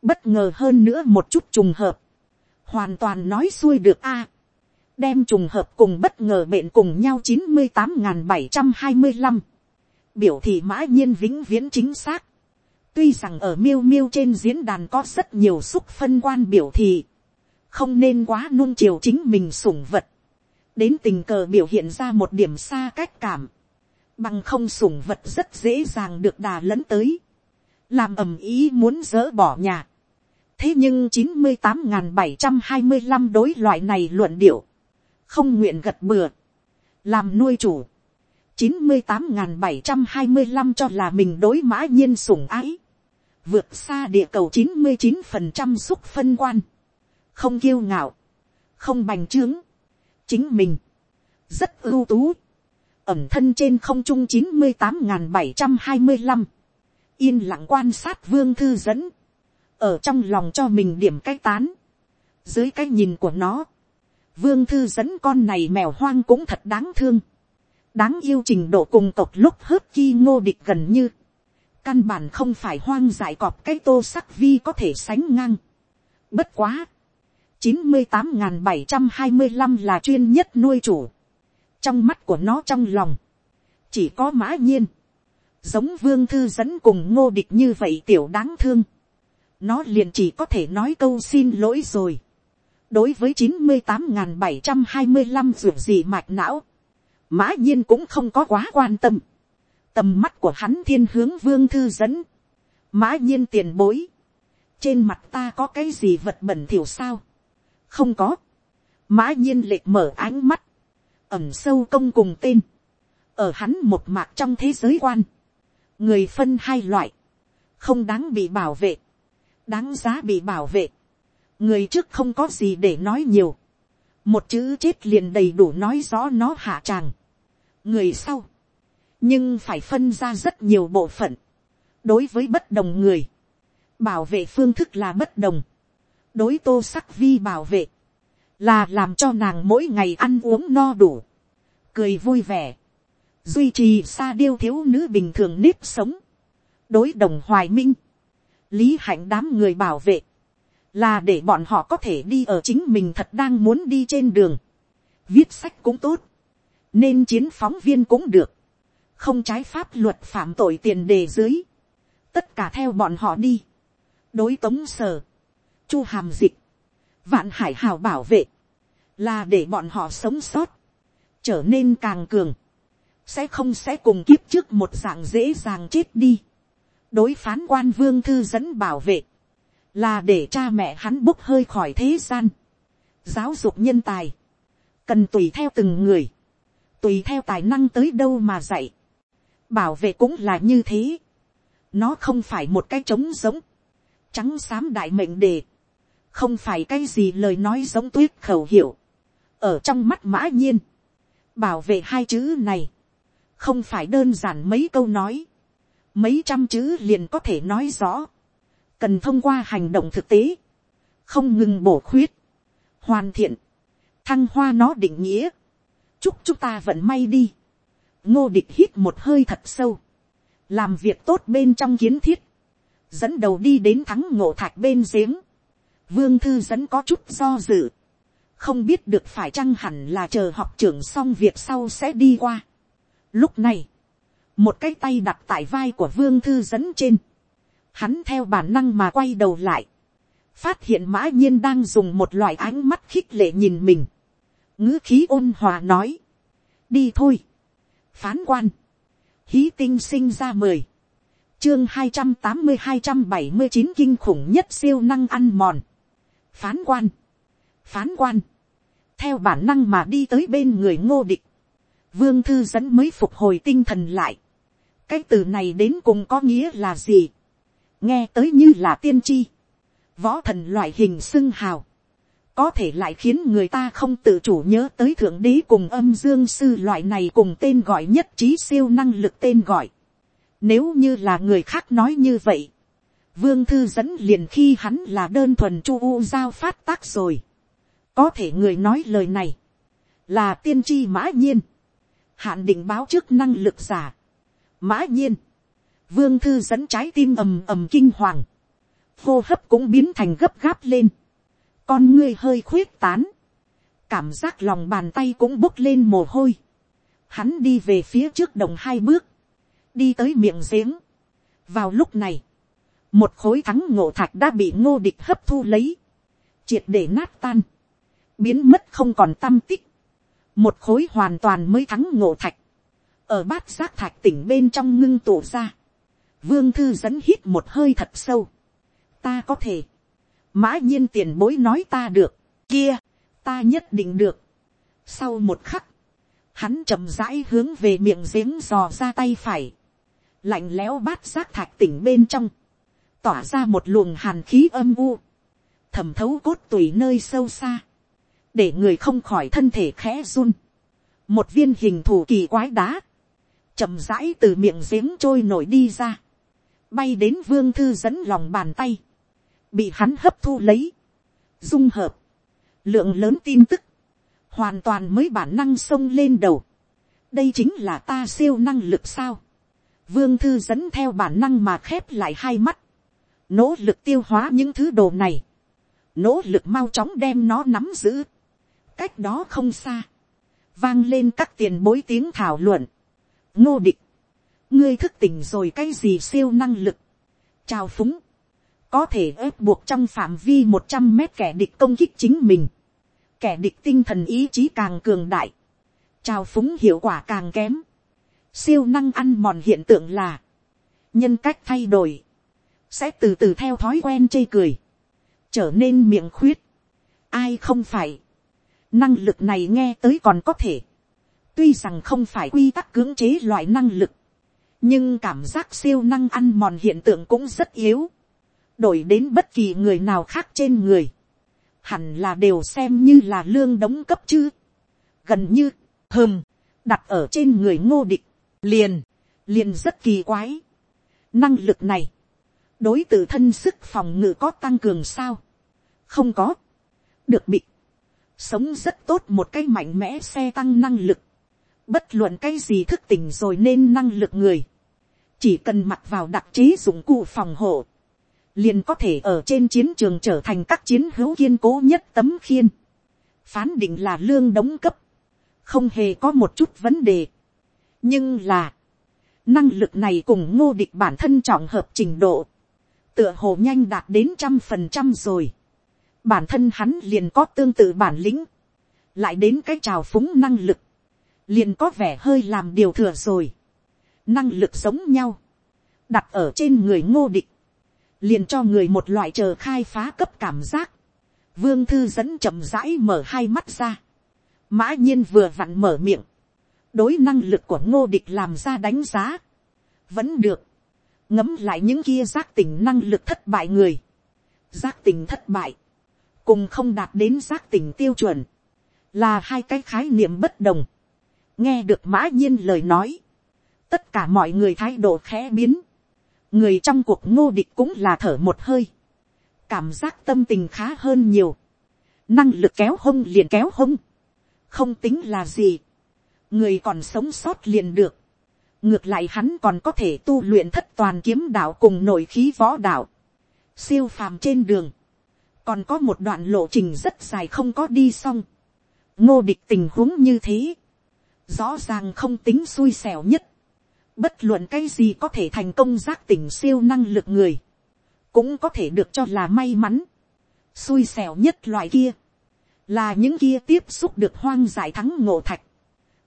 bất ngờ hơn nữa một chút trùng hợp, hoàn toàn nói xuôi được a. Đem trùng hợp cùng bất ngờ bệnh cùng nhau chín mươi tám n bảy trăm hai mươi năm, biểu thị mã nhiên vĩnh viễn chính xác tuy rằng ở miêu miêu trên diễn đàn có rất nhiều xúc phân quan biểu thị, không nên quá nuông chiều chính mình sủng vật, đến tình cờ biểu hiện ra một điểm xa cách cảm, bằng không sủng vật rất dễ dàng được đà lẫn tới, làm ầm ý muốn dỡ bỏ nhà. thế nhưng chín mươi tám bảy trăm hai mươi năm đối loại này luận điệu, không nguyện gật bừa, làm nuôi chủ, chín mươi tám bảy trăm hai mươi năm cho là mình đối mã nhiên sủng ái, vượt xa địa cầu chín mươi chín phần trăm xúc phân quan, không kiêu ngạo, không bành trướng, chính mình, rất ưu tú, ẩm thân trên không trung chín mươi tám n bảy trăm hai mươi năm, yên lặng quan sát vương thư dẫn, ở trong lòng cho mình điểm cái tán, dưới cái nhìn của nó, vương thư dẫn con này mèo hoang cũng thật đáng thương. đáng yêu trình độ cùng tộc lúc hớt chi ngô địch gần như căn bản không phải hoang dại cọp cái tô sắc vi có thể sánh ngang. bất quá. chín mươi tám n bảy trăm hai mươi năm là chuyên nhất nuôi chủ. trong mắt của nó trong lòng. chỉ có mã nhiên. giống vương thư dẫn cùng ngô địch như vậy tiểu đáng thương. nó liền chỉ có thể nói câu xin lỗi rồi đối với chín mươi tám n bảy trăm hai mươi năm ruột gì mạch não, mã nhiên cũng không có quá quan tâm tầm mắt của hắn thiên hướng vương thư dẫn, mã nhiên tiền bối, trên mặt ta có cái gì vật bẩn thiểu sao, không có, mã nhiên lệch mở ánh mắt, ẩm sâu công cùng tên, ở hắn một mạc trong thế giới quan, người phân hai loại, không đáng bị bảo vệ, đáng giá bị bảo vệ, người trước không có gì để nói nhiều, một chữ chết liền đầy đủ nói rõ nó hạ tràng, người sau, nhưng phải phân ra rất nhiều bộ phận, đối với bất đồng người, bảo vệ phương thức là bất đồng, đối tô sắc vi bảo vệ, là làm cho nàng mỗi ngày ăn uống no đủ, cười vui vẻ, duy trì xa điêu thiếu nữ bình thường nếp sống, đối đồng hoài minh, lý hạnh đám người bảo vệ, là để bọn họ có thể đi ở chính mình thật đang muốn đi trên đường, viết sách cũng tốt, nên chiến phóng viên cũng được, không trái pháp luật phạm tội tiền đề dưới, tất cả theo bọn họ đi, đối tống sở, chu hàm dịch, vạn hải hào bảo vệ, là để bọn họ sống sót, trở nên càng cường, sẽ không sẽ cùng kiếp trước một dạng dễ dàng chết đi. đối phán quan vương thư dẫn bảo vệ, là để cha mẹ hắn bốc hơi khỏi thế gian, giáo dục nhân tài, cần tùy theo từng người, tùy theo tài năng tới đâu mà dạy, bảo vệ cũng là như thế, nó không phải một cái trống giống, trắng xám đại mệnh đề, không phải cái gì lời nói giống tuyết khẩu hiệu, ở trong mắt mã nhiên, bảo vệ hai chữ này, không phải đơn giản mấy câu nói, mấy trăm chữ liền có thể nói rõ, cần thông qua hành động thực tế, không ngừng bổ khuyết, hoàn thiện, thăng hoa nó định nghĩa, chúc chúng ta vận may đi, ngô địch hít một hơi thật sâu, làm việc tốt bên trong kiến thiết, dẫn đầu đi đến thắng ngộ thạch bên giếng, vương thư dẫn có chút do dự, không biết được phải chăng hẳn là chờ học trưởng xong việc sau sẽ đi qua. Lúc này, một cái tay đặt tại vai của vương thư dẫn trên, hắn theo bản năng mà quay đầu lại, phát hiện mã nhiên đang dùng một loại ánh mắt khích lệ nhìn mình, ngữ khí ôn hòa nói, đi thôi, phán quan, hí tinh sinh ra mười, chương hai trăm tám mươi hai trăm bảy mươi chín kinh khủng nhất siêu năng ăn mòn, phán quan, phán quan, theo bản năng mà đi tới bên người ngô địch, vương thư dẫn mới phục hồi tinh thần lại, cái từ này đến cùng có nghĩa là gì, nghe tới như là tiên tri, võ thần loại hình xưng hào, có thể lại khiến người ta không tự chủ nhớ tới thượng đế cùng âm dương sư loại này cùng tên gọi nhất trí siêu năng lực tên gọi. Nếu như là người khác nói như vậy, vương thư dẫn liền khi hắn là đơn thuần chu u giao phát tác rồi. có thể người nói lời này, là tiên tri mã nhiên, hạn định báo trước năng lực giả. mã nhiên, vương thư dẫn trái tim ầm ầm kinh hoàng, hô hấp cũng biến thành gấp gáp lên, con ngươi hơi khuyết tán, cảm giác lòng bàn tay cũng bốc lên mồ hôi, hắn đi về phía trước đồng hai bước, đi tới miệng giếng. vào lúc này, một khối thắng ngộ thạch đã bị ngô địch hấp thu lấy, triệt để nát tan, biến mất không còn tâm tích, một khối hoàn toàn mới thắng ngộ thạch, ở bát giác thạch tỉnh bên trong ngưng tụ ra, vương thư dẫn hít một hơi thật sâu, ta có thể, mã nhiên tiền bối nói ta được, kia, ta nhất định được. sau một khắc, hắn chậm rãi hướng về miệng giếng dò ra tay phải, lạnh lẽo bát giác thạch tỉnh bên trong, tỏa ra một luồng hàn khí âm u, thẩm thấu cốt tùy nơi sâu xa, để người không khỏi thân thể khẽ run. một viên hình thù kỳ quái đá, chậm rãi từ miệng giếng trôi nổi đi ra, bay đến vương thư dẫn lòng bàn tay, bị hắn hấp thu lấy, dung hợp, lượng lớn tin tức, hoàn toàn mới bản năng xông lên đầu. đây chính là ta siêu năng lực sao. vương thư dẫn theo bản năng mà khép lại hai mắt, nỗ lực tiêu hóa những thứ đồ này, nỗ lực mau chóng đem nó nắm giữ. cách đó không xa, vang lên các tiền bối tiếng thảo luận, ngô địch, ngươi thức tỉnh rồi cái gì siêu năng lực, chào phúng, có thể ép buộc trong phạm vi một trăm mét kẻ địch công kích chính mình, kẻ địch tinh thần ý chí càng cường đại, trào phúng hiệu quả càng kém, siêu năng ăn mòn hiện tượng là, nhân cách thay đổi, sẽ từ từ theo thói quen chê cười, trở nên miệng khuyết, ai không phải, năng lực này nghe tới còn có thể, tuy rằng không phải quy tắc cưỡng chế loại năng lực, nhưng cảm giác siêu năng ăn mòn hiện tượng cũng rất yếu, đổi đến bất kỳ người nào khác trên người, hẳn là đều xem như là lương đóng cấp chứ, gần như, hơm, đặt ở trên người ngô địch, liền, liền rất kỳ quái. Năng lực này, đối t thân sức phòng ngự có tăng cường sao, không có, được bị, sống rất tốt một cái mạnh mẽ xe tăng năng lực, bất luận cái gì thức tỉnh rồi nên năng lực người, chỉ cần mặc vào đặc chế dụng cụ phòng hộ, liền có thể ở trên chiến trường trở thành các chiến hữu kiên cố nhất tấm khiên. Phán định là lương đóng cấp, không hề có một chút vấn đề. nhưng là, năng lực này cùng ngô địch bản thân trọng hợp trình độ, tựa hồ nhanh đạt đến trăm phần trăm rồi. bản thân hắn liền có tương tự bản lĩnh, lại đến cái trào phúng năng lực, liền có vẻ hơi làm điều thừa rồi. năng lực giống nhau, đặt ở trên người ngô địch, liền cho người một loại chờ khai phá cấp cảm giác. Vương thư dẫn chậm rãi mở hai mắt ra. Mã nhiên vừa vặn mở miệng. Đối năng lực của ngô địch làm ra đánh giá. Vẫn được. Ngấm lại những kia giác tỉnh năng lực thất bại người. Giác tỉnh thất bại. Cùng không đạt đến giác tỉnh tiêu chuẩn. Là hai cái khái niệm bất đồng. Nghe được mã nhiên lời nói. Tất cả mọi người thái độ khẽ biến người trong cuộc ngô địch cũng là thở một hơi, cảm giác tâm tình khá hơn nhiều, năng lực kéo hông liền kéo hông, không tính là gì, người còn sống sót liền được, ngược lại hắn còn có thể tu luyện thất toàn kiếm đạo cùng nội khí võ đạo, siêu phàm trên đường, còn có một đoạn lộ trình rất dài không có đi xong, ngô địch tình huống như thế, rõ ràng không tính xui xẻo nhất, bất luận cái gì có thể thành công giác tỉnh siêu năng lực người, cũng có thể được cho là may mắn, xui xẻo nhất loại kia, là những kia tiếp xúc được hoang giải thắng ngộ thạch,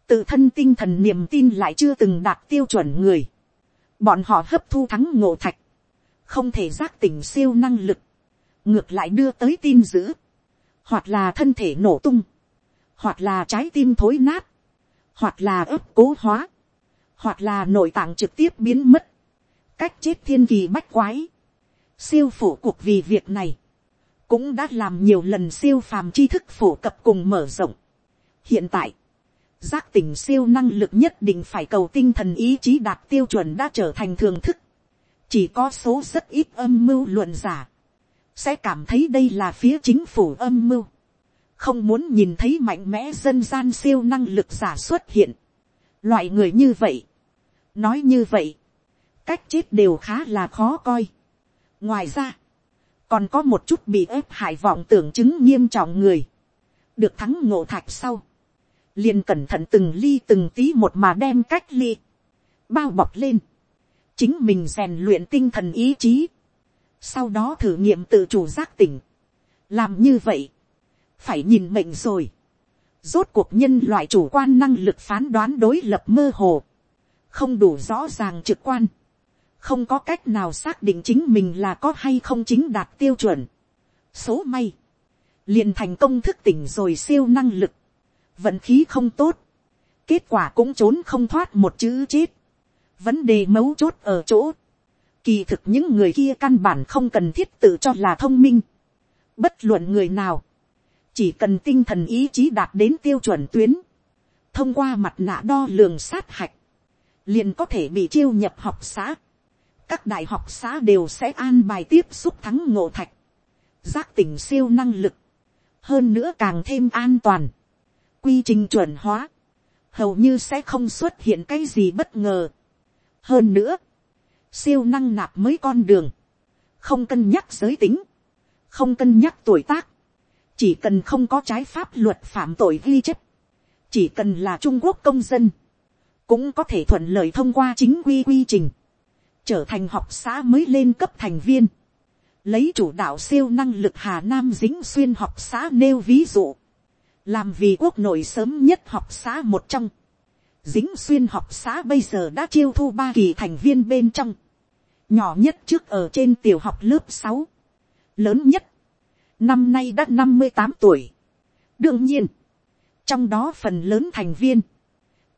tự thân tinh thần niềm tin lại chưa từng đạt tiêu chuẩn người, bọn họ hấp thu thắng ngộ thạch, không thể giác tỉnh siêu năng lực, ngược lại đưa tới tin dữ, hoặc là thân thể nổ tung, hoặc là trái tim thối nát, hoặc là ấp cố hóa, hoặc là nội tạng trực tiếp biến mất, cách chết thiên kỳ bách quái, siêu phủ cuộc vì việc này, cũng đã làm nhiều lần siêu phàm tri thức phổ cập cùng mở rộng. hiện tại, giác tỉnh siêu năng lực nhất định phải cầu tinh thần ý chí đạt tiêu chuẩn đã trở thành thường thức. chỉ có số rất ít âm mưu luận giả, sẽ cảm thấy đây là phía chính phủ âm mưu, không muốn nhìn thấy mạnh mẽ dân gian siêu năng lực giả xuất hiện loại người như vậy, nói như vậy, cách chết đều khá là khó coi. ngoài ra, còn có một chút bị ép hại vọng tưởng chứng nghiêm trọng người, được thắng ngộ thạch sau, liền cẩn thận từng ly từng tí một mà đem cách ly, bao bọc lên, chính mình rèn luyện tinh thần ý chí, sau đó thử nghiệm tự chủ giác tỉnh, làm như vậy, phải nhìn mệnh rồi, rốt cuộc nhân loại chủ quan năng lực phán đoán đối lập mơ hồ, không đủ rõ ràng trực quan, không có cách nào xác định chính mình là có hay không chính đạt tiêu chuẩn. số may, liền thành công thức tỉnh rồi siêu năng lực, vận khí không tốt, kết quả cũng trốn không thoát một chữ chết. vấn đề mấu chốt ở chỗ, kỳ thực những người kia căn bản không cần thiết tự cho là thông minh, bất luận người nào, chỉ cần tinh thần ý chí đạt đến tiêu chuẩn tuyến, thông qua mặt nạ đo lường sát hạch, liền có thể bị chiêu nhập học xã. các đại học xã đều sẽ an bài tiếp xúc thắng ngộ thạch, giác tỉnh siêu năng lực, hơn nữa càng thêm an toàn, quy trình chuẩn hóa, hầu như sẽ không xuất hiện cái gì bất ngờ. hơn nữa, siêu năng nạp mới con đường, không cân nhắc giới tính, không cân nhắc tuổi tác, chỉ cần không có trái pháp luật phạm tội ghi chép, chỉ cần là trung quốc công dân, cũng có thể thuận lợi thông qua chính quy quy trình, trở thành học xã mới lên cấp thành viên, lấy chủ đạo siêu năng lực hà nam dính xuyên học xã nêu ví dụ, làm vì quốc nội sớm nhất học xã một trong, dính xuyên học xã bây giờ đã chiêu thu ba kỳ thành viên bên trong, nhỏ nhất trước ở trên tiểu học lớp sáu, lớn nhất, năm nay đã năm mươi tám tuổi. đương nhiên, trong đó phần lớn thành viên,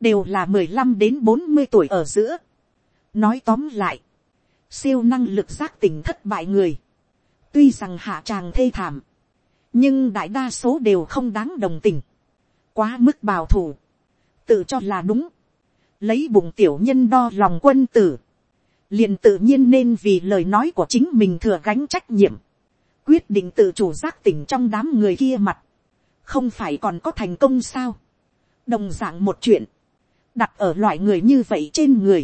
đều là mười lăm đến bốn mươi tuổi ở giữa. nói tóm lại, siêu năng lực giác tỉnh thất bại người, tuy rằng hạ tràng thê thảm, nhưng đại đa số đều không đáng đồng tình, quá mức bảo thủ, tự cho là đúng, lấy bụng tiểu nhân đo lòng quân tử, liền tự nhiên nên vì lời nói của chính mình thừa gánh trách nhiệm, quyết định tự chủ giác tỉnh trong đám người kia mặt, không phải còn có thành công sao, đồng d ạ n g một chuyện, đặt ở loại người như vậy trên người,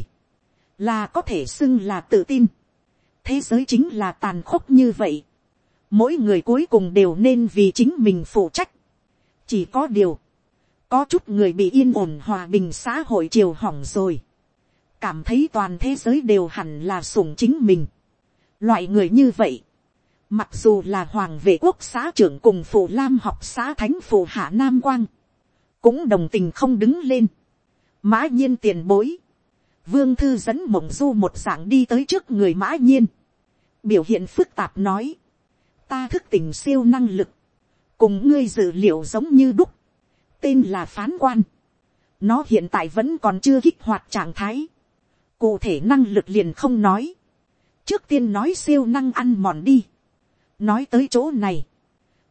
là có thể xưng là tự tin, thế giới chính là tàn khốc như vậy, mỗi người cuối cùng đều nên vì chính mình phụ trách, chỉ có điều, có chút người bị yên ổn hòa bình xã hội chiều hỏng rồi, cảm thấy toàn thế giới đều hẳn là sủng chính mình. Loại người như vậy, Mặc dù là hoàng vệ quốc xã trưởng cùng phụ lam học xã thánh phụ hạ nam quang. Cũng đồng tình không đứng lên. Mã nhiên tiền bối. Vương thư dẫn mộng du một dạng đi tới trước người mã nhiên. Biểu hiện phức tạp nói. Ta thức tỉnh siêu năng lực. Cùng ngươi dự liệu giống như đúc. Tên là phán quan. Nó hiện tại vẫn còn chưa kích hoạt trạng thái. Cụ thể năng lực liền không nói. Trước tiên nói siêu năng ăn mòn đi nói tới chỗ này,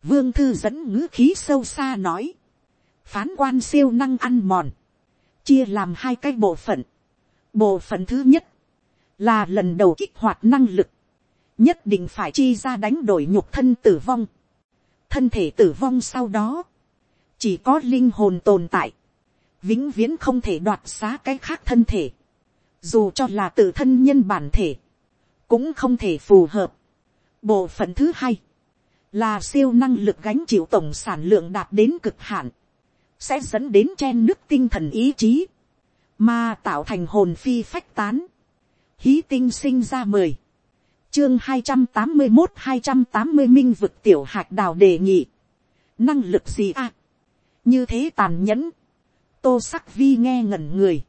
vương thư dẫn ngữ khí sâu xa nói, phán quan siêu năng ăn mòn, chia làm hai cái bộ phận. bộ phận thứ nhất, là lần đầu kích hoạt năng lực, nhất định phải chi ra đánh đổi nhục thân tử vong, thân thể tử vong sau đó, chỉ có linh hồn tồn tại, vĩnh viễn không thể đoạt xá cái khác thân thể, dù cho là tự thân nhân bản thể, cũng không thể phù hợp. Bộ phận thứ hai, là siêu năng lực gánh chịu tổng sản lượng đạt đến cực hạn, sẽ dẫn đến chen nước tinh thần ý chí, mà tạo thành hồn phi phách tán, hí tinh sinh ra mười, chương hai trăm tám mươi một hai trăm tám mươi minh vực tiểu hạt đào đề nghị, năng lực gì à, như thế tàn nhẫn, tô sắc vi nghe ngẩn người,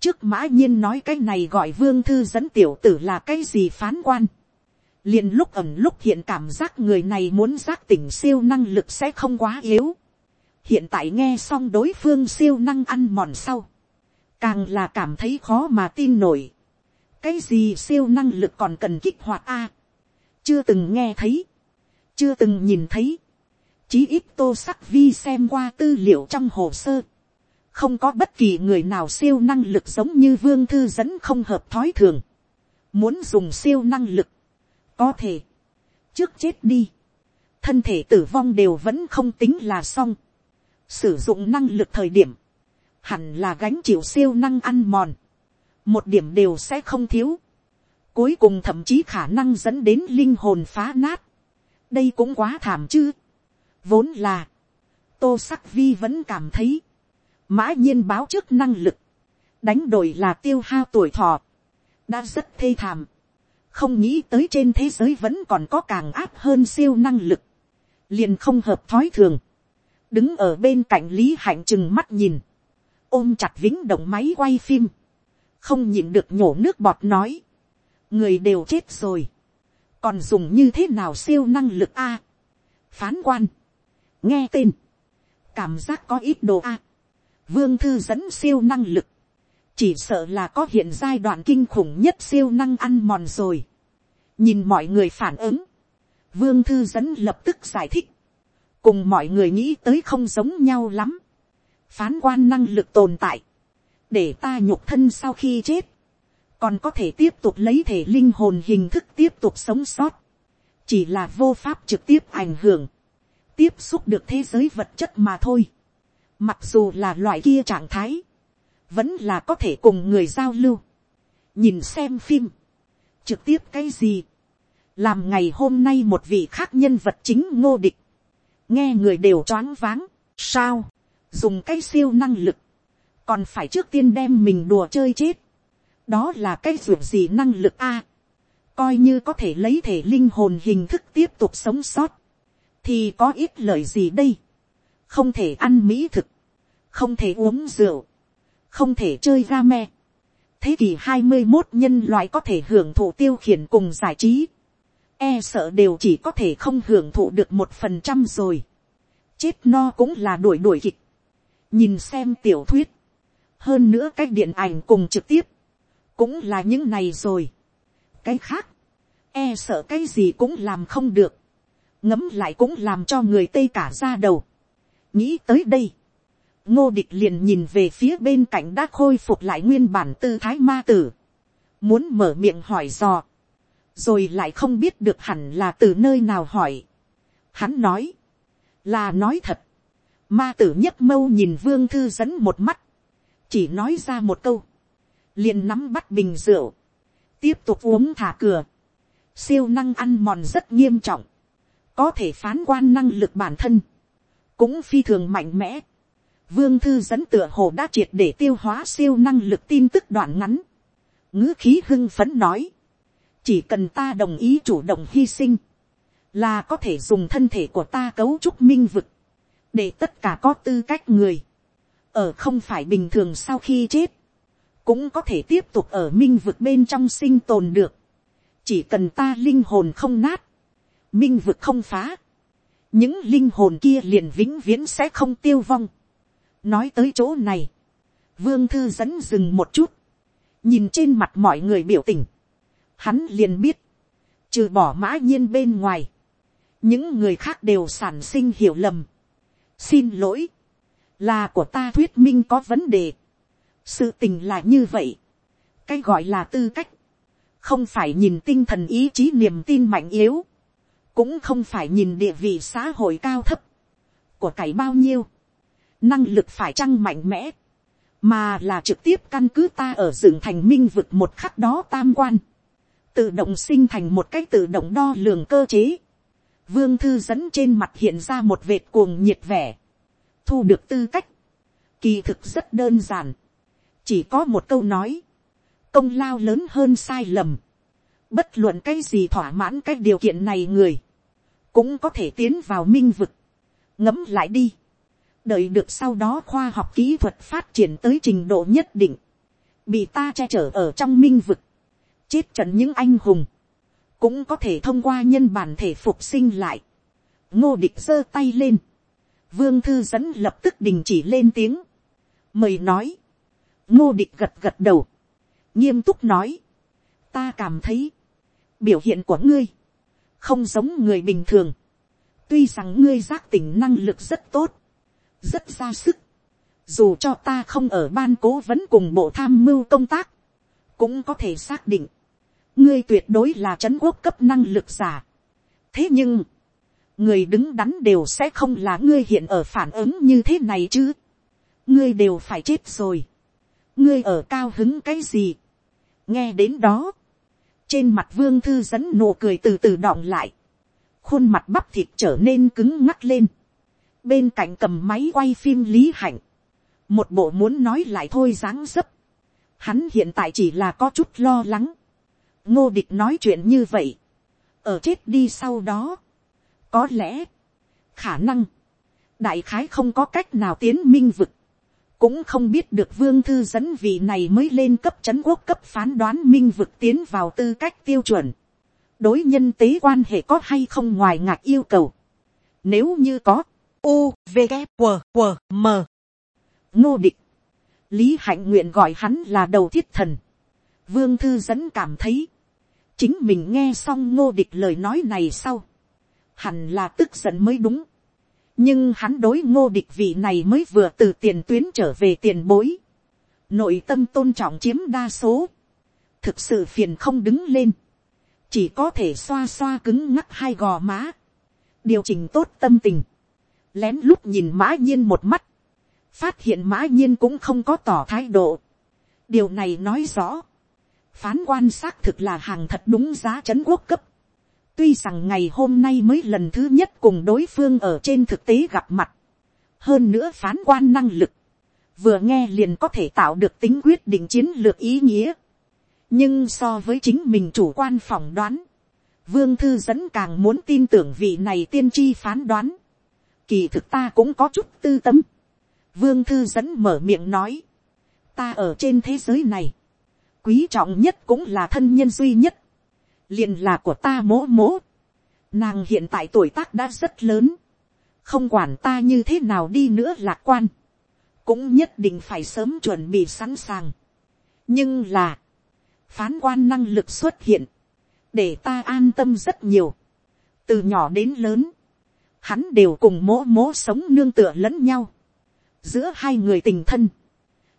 trước mã nhiên nói cái này gọi vương thư dẫn tiểu tử là cái gì phán quan, liền lúc ẩm lúc hiện cảm giác người này muốn giác tỉnh siêu năng lực sẽ không quá yếu. hiện tại nghe xong đối phương siêu năng ăn mòn sau, càng là cảm thấy khó mà tin nổi. cái gì siêu năng lực còn cần kích hoạt a. chưa từng nghe thấy, chưa từng nhìn thấy. chí ít tô sắc vi xem qua tư liệu trong hồ sơ. không có bất kỳ người nào siêu năng lực giống như vương thư dẫn không hợp thói thường. muốn dùng siêu năng lực, có thể, trước chết đi, thân thể tử vong đều vẫn không tính là xong, sử dụng năng lực thời điểm, hẳn là gánh chịu siêu năng ăn mòn, một điểm đều sẽ không thiếu, cuối cùng thậm chí khả năng dẫn đến linh hồn phá nát, đây cũng quá thảm chứ, vốn là, tô sắc vi vẫn cảm thấy, mã nhiên báo trước năng lực, đánh đổi là tiêu hao tuổi thọ, đã rất thê thảm, không nghĩ tới trên thế giới vẫn còn có càng áp hơn siêu năng lực, liền không hợp thói thường, đứng ở bên cạnh lý hạnh chừng mắt nhìn, ôm chặt vĩnh động máy quay phim, không nhịn được nhổ nước bọt nói, người đều chết rồi, còn dùng như thế nào siêu năng lực a, phán quan, nghe tên, cảm giác có ít đồ a, vương thư dẫn siêu năng lực, chỉ sợ là có hiện giai đoạn kinh khủng nhất siêu năng ăn mòn rồi. nhìn mọi người phản ứng, vương thư dẫn lập tức giải thích, cùng mọi người nghĩ tới không giống nhau lắm. phán quan năng lực tồn tại, để ta nhục thân sau khi chết, còn có thể tiếp tục lấy thể linh hồn hình thức tiếp tục sống sót, chỉ là vô pháp trực tiếp ảnh hưởng, tiếp xúc được thế giới vật chất mà thôi. Mặc dù là loại kia trạng thái, vẫn là có thể cùng người giao lưu, nhìn xem phim, trực tiếp cái gì, làm ngày hôm nay một vị khác nhân vật chính ngô địch, nghe người đều choáng váng, sao, dùng cái siêu năng lực, còn phải trước tiên đem mình đùa chơi chết, đó là cái ruộng gì năng lực a, coi như có thể lấy thể linh hồn hình thức tiếp tục sống sót, thì có ít lời gì đây, không thể ăn mỹ thực, không thể uống rượu, không thể chơi ga me. thế kỷ hai mươi một nhân loại có thể hưởng thụ tiêu khiển cùng giải trí. e sợ đều chỉ có thể không hưởng thụ được một phần trăm rồi. chết no cũng là đuổi đuổi kịch. nhìn xem tiểu thuyết. hơn nữa cách điện ảnh cùng trực tiếp. cũng là những này rồi. cái khác. e sợ cái gì cũng làm không được. ngấm lại cũng làm cho người tây cả ra đầu. nghĩ tới đây ngô địch liền nhìn về phía bên cạnh đã khôi phục lại nguyên bản tư thái ma tử. Muốn mở miệng hỏi dò. Rồi lại không biết được hẳn là từ nơi nào hỏi. Hắn nói. Là nói thật. Ma tử nhất mâu nhìn vương thư dẫn một mắt. Chỉ nói ra một câu. Liền nắm bắt bình rượu. Tiếp tục uống thả cửa. Siêu năng ăn mòn rất nghiêm trọng. Có thể phán quan năng lực bản thân. Cũng phi thường mạnh mẽ Vương thư dẫn tựa hồ đã triệt để tiêu hóa siêu năng lực tin tức đoạn ngắn. ngữ khí hưng phấn nói. Chỉ cần ta đồng ý chủ động hy sinh. Là có thể dùng thân thể của ta cấu trúc minh vực. Để tất cả có tư cách người. Ở không phải bình thường sau khi chết. Cũng có thể tiếp tục ở minh vực bên trong sinh tồn được. Chỉ cần ta linh hồn không nát. Minh vực không phá. Những linh hồn kia liền vĩnh viễn sẽ không tiêu vong nói tới chỗ này, vương thư dẫn dừng một chút, nhìn trên mặt mọi người biểu tình, hắn liền biết, trừ bỏ mã nhiên bên ngoài, những người khác đều sản sinh hiểu lầm. xin lỗi, là của ta thuyết minh có vấn đề, sự tình là như vậy, cái gọi là tư cách, không phải nhìn tinh thần ý chí niềm tin mạnh yếu, cũng không phải nhìn địa vị xã hội cao thấp, của cải bao nhiêu, năng lực phải chăng mạnh mẽ, mà là trực tiếp căn cứ ta ở dựng thành minh vực một khắc đó tam quan, tự động sinh thành một cái tự động đo lường cơ chế. Vương thư dẫn trên mặt hiện ra một vệt cuồng nhiệt vẻ, thu được tư cách, kỳ thực rất đơn giản, chỉ có một câu nói, công lao lớn hơn sai lầm, bất luận cái gì thỏa mãn cái điều kiện này người, cũng có thể tiến vào minh vực, ngấm lại đi, đợi được sau đó khoa học kỹ thuật phát triển tới trình độ nhất định, bị ta che chở ở trong minh vực, chết trận những anh hùng, cũng có thể thông qua nhân bản thể phục sinh lại. ngô địch giơ tay lên, vương thư dẫn lập tức đình chỉ lên tiếng, mời nói, ngô địch gật gật đầu, nghiêm túc nói, ta cảm thấy, biểu hiện của ngươi, không giống người bình thường, tuy rằng ngươi giác tỉnh năng lực rất tốt, rất ra sức, dù cho ta không ở ban cố vẫn cùng bộ tham mưu công tác, cũng có thể xác định, ngươi tuyệt đối là c quốc cấp năng lực giả. thế nhưng, người đứng đắn đều sẽ không là ngươi hiện ở phản ứng như thế này chứ. ngươi đều phải chết rồi. ngươi ở cao hứng cái gì. nghe đến đó, trên mặt vương thư dẫn nụ cười từ từ đọng lại, khuôn mặt bắp thịt trở nên cứng ngắc lên, bên cạnh cầm máy quay phim lý hạnh, một bộ muốn nói lại thôi dáng dấp, hắn hiện tại chỉ là có chút lo lắng, ngô địch nói chuyện như vậy, ở chết đi sau đó, có lẽ, khả năng, đại khái không có cách nào tiến minh vực, cũng không biết được vương thư dẫn vị này mới lên cấp c quốc cấp phán đoán minh vực tiến vào tư cách tiêu chuẩn, đối nhân tế quan hệ có hay không ngoài ngạc yêu cầu, nếu như có, u v g q q m ngô địch, lý hạnh nguyện gọi hắn là đầu thiết thần, vương thư dẫn cảm thấy, chính mình nghe xong ngô địch lời nói này sau, hẳn là tức giận mới đúng. nhưng hắn đối ngô địch vị này mới vừa từ tiền tuyến trở về tiền bối. nội tâm tôn trọng chiếm đa số. thực sự phiền không đứng lên. chỉ có thể xoa xoa cứng ngắc hai gò má. điều chỉnh tốt tâm tình lén lút nhìn mã nhiên một mắt. phát hiện mã nhiên cũng không có tỏ thái độ. điều này nói rõ phán quan xác thực là hàng thật đúng giá c quốc cấp. tuy rằng ngày hôm nay mới lần thứ nhất cùng đối phương ở trên thực tế gặp mặt. hơn nữa phán quan năng lực, vừa nghe liền có thể tạo được tính quyết định chiến lược ý nghĩa. nhưng so với chính mình chủ quan phỏng đoán, vương thư dẫn càng muốn tin tưởng vị này tiên tri phán đoán kỳ thực ta cũng có chút tư tâm. vương thư dẫn mở miệng nói, ta ở trên thế giới này, quý trọng nhất cũng là thân nhân duy nhất, liền là của ta mỗ mỗ. Nàng hiện tại tuổi tác đã rất lớn, không quản ta như thế nào đi nữa lạc quan, cũng nhất định phải sớm chuẩn bị sẵn sàng. nhưng là, phán quan năng lực xuất hiện, để ta an tâm rất nhiều, từ nhỏ đến lớn, hắn đều cùng mỗ mỗ sống nương tựa lẫn nhau, giữa hai người tình thân,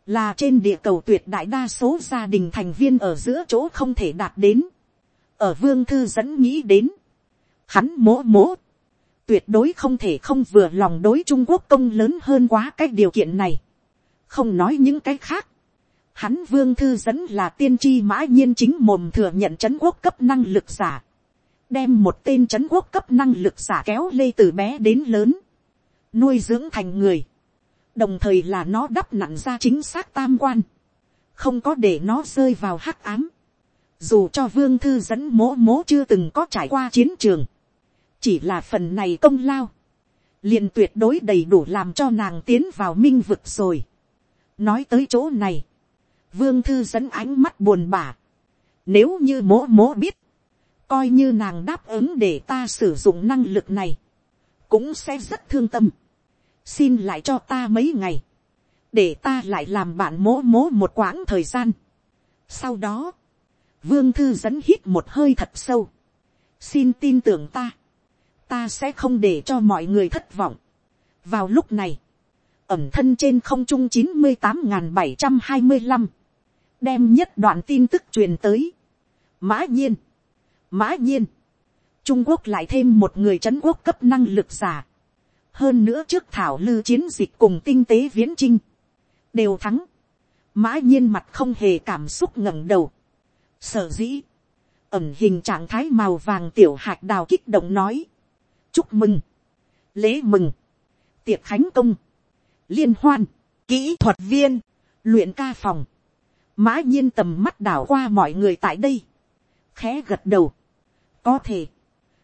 là trên địa cầu tuyệt đại đa số gia đình thành viên ở giữa chỗ không thể đạt đến, ở vương thư dẫn nghĩ đến, hắn mố mố, tuyệt đối không thể không vừa lòng đối trung quốc công lớn hơn quá cái điều kiện này, không nói những cái khác, hắn vương thư dẫn là tiên tri mã nhiên chính mồm thừa nhận c quốc cấp năng lực giả, đem một tên c h ấ n quốc cấp năng lực giả kéo lê từ bé đến lớn, nuôi dưỡng thành người, đồng thời là nó đắp nặng ra chính xác tam quan, không có để nó rơi vào hắc ám, dù cho vương thư dẫn mố mố chưa từng có trải qua chiến trường, chỉ là phần này công lao, liền tuyệt đối đầy đủ làm cho nàng tiến vào minh vực rồi. nói tới chỗ này, vương thư dẫn ánh mắt buồn bã, nếu như mố mố biết, coi như nàng đáp ứng để ta sử dụng năng lực này, cũng sẽ rất thương tâm xin lại cho ta mấy ngày, để ta lại làm bạn mố mố một quãng thời gian. sau đó, vương thư dẫn hít một hơi thật sâu, xin tin tưởng ta, ta sẽ không để cho mọi người thất vọng. vào lúc này, ẩm thân trên không trung chín mươi tám n bảy trăm hai mươi năm, đem nhất đoạn tin tức truyền tới. mã nhiên, mã nhiên, trung quốc lại thêm một người c h ấ n quốc cấp năng lực giả, hơn nữa trước thảo lư chiến dịch cùng tinh tế viễn trinh, đều thắng, mã nhiên mặt không hề cảm xúc ngẩng đầu, sở dĩ, ẩm hình trạng thái màu vàng tiểu hạt đào kích động nói, chúc mừng, lễ mừng, tiệc khánh công, liên hoan, kỹ thuật viên, luyện ca phòng, mã nhiên tầm mắt đảo qua mọi người tại đây, khẽ gật đầu, có thể,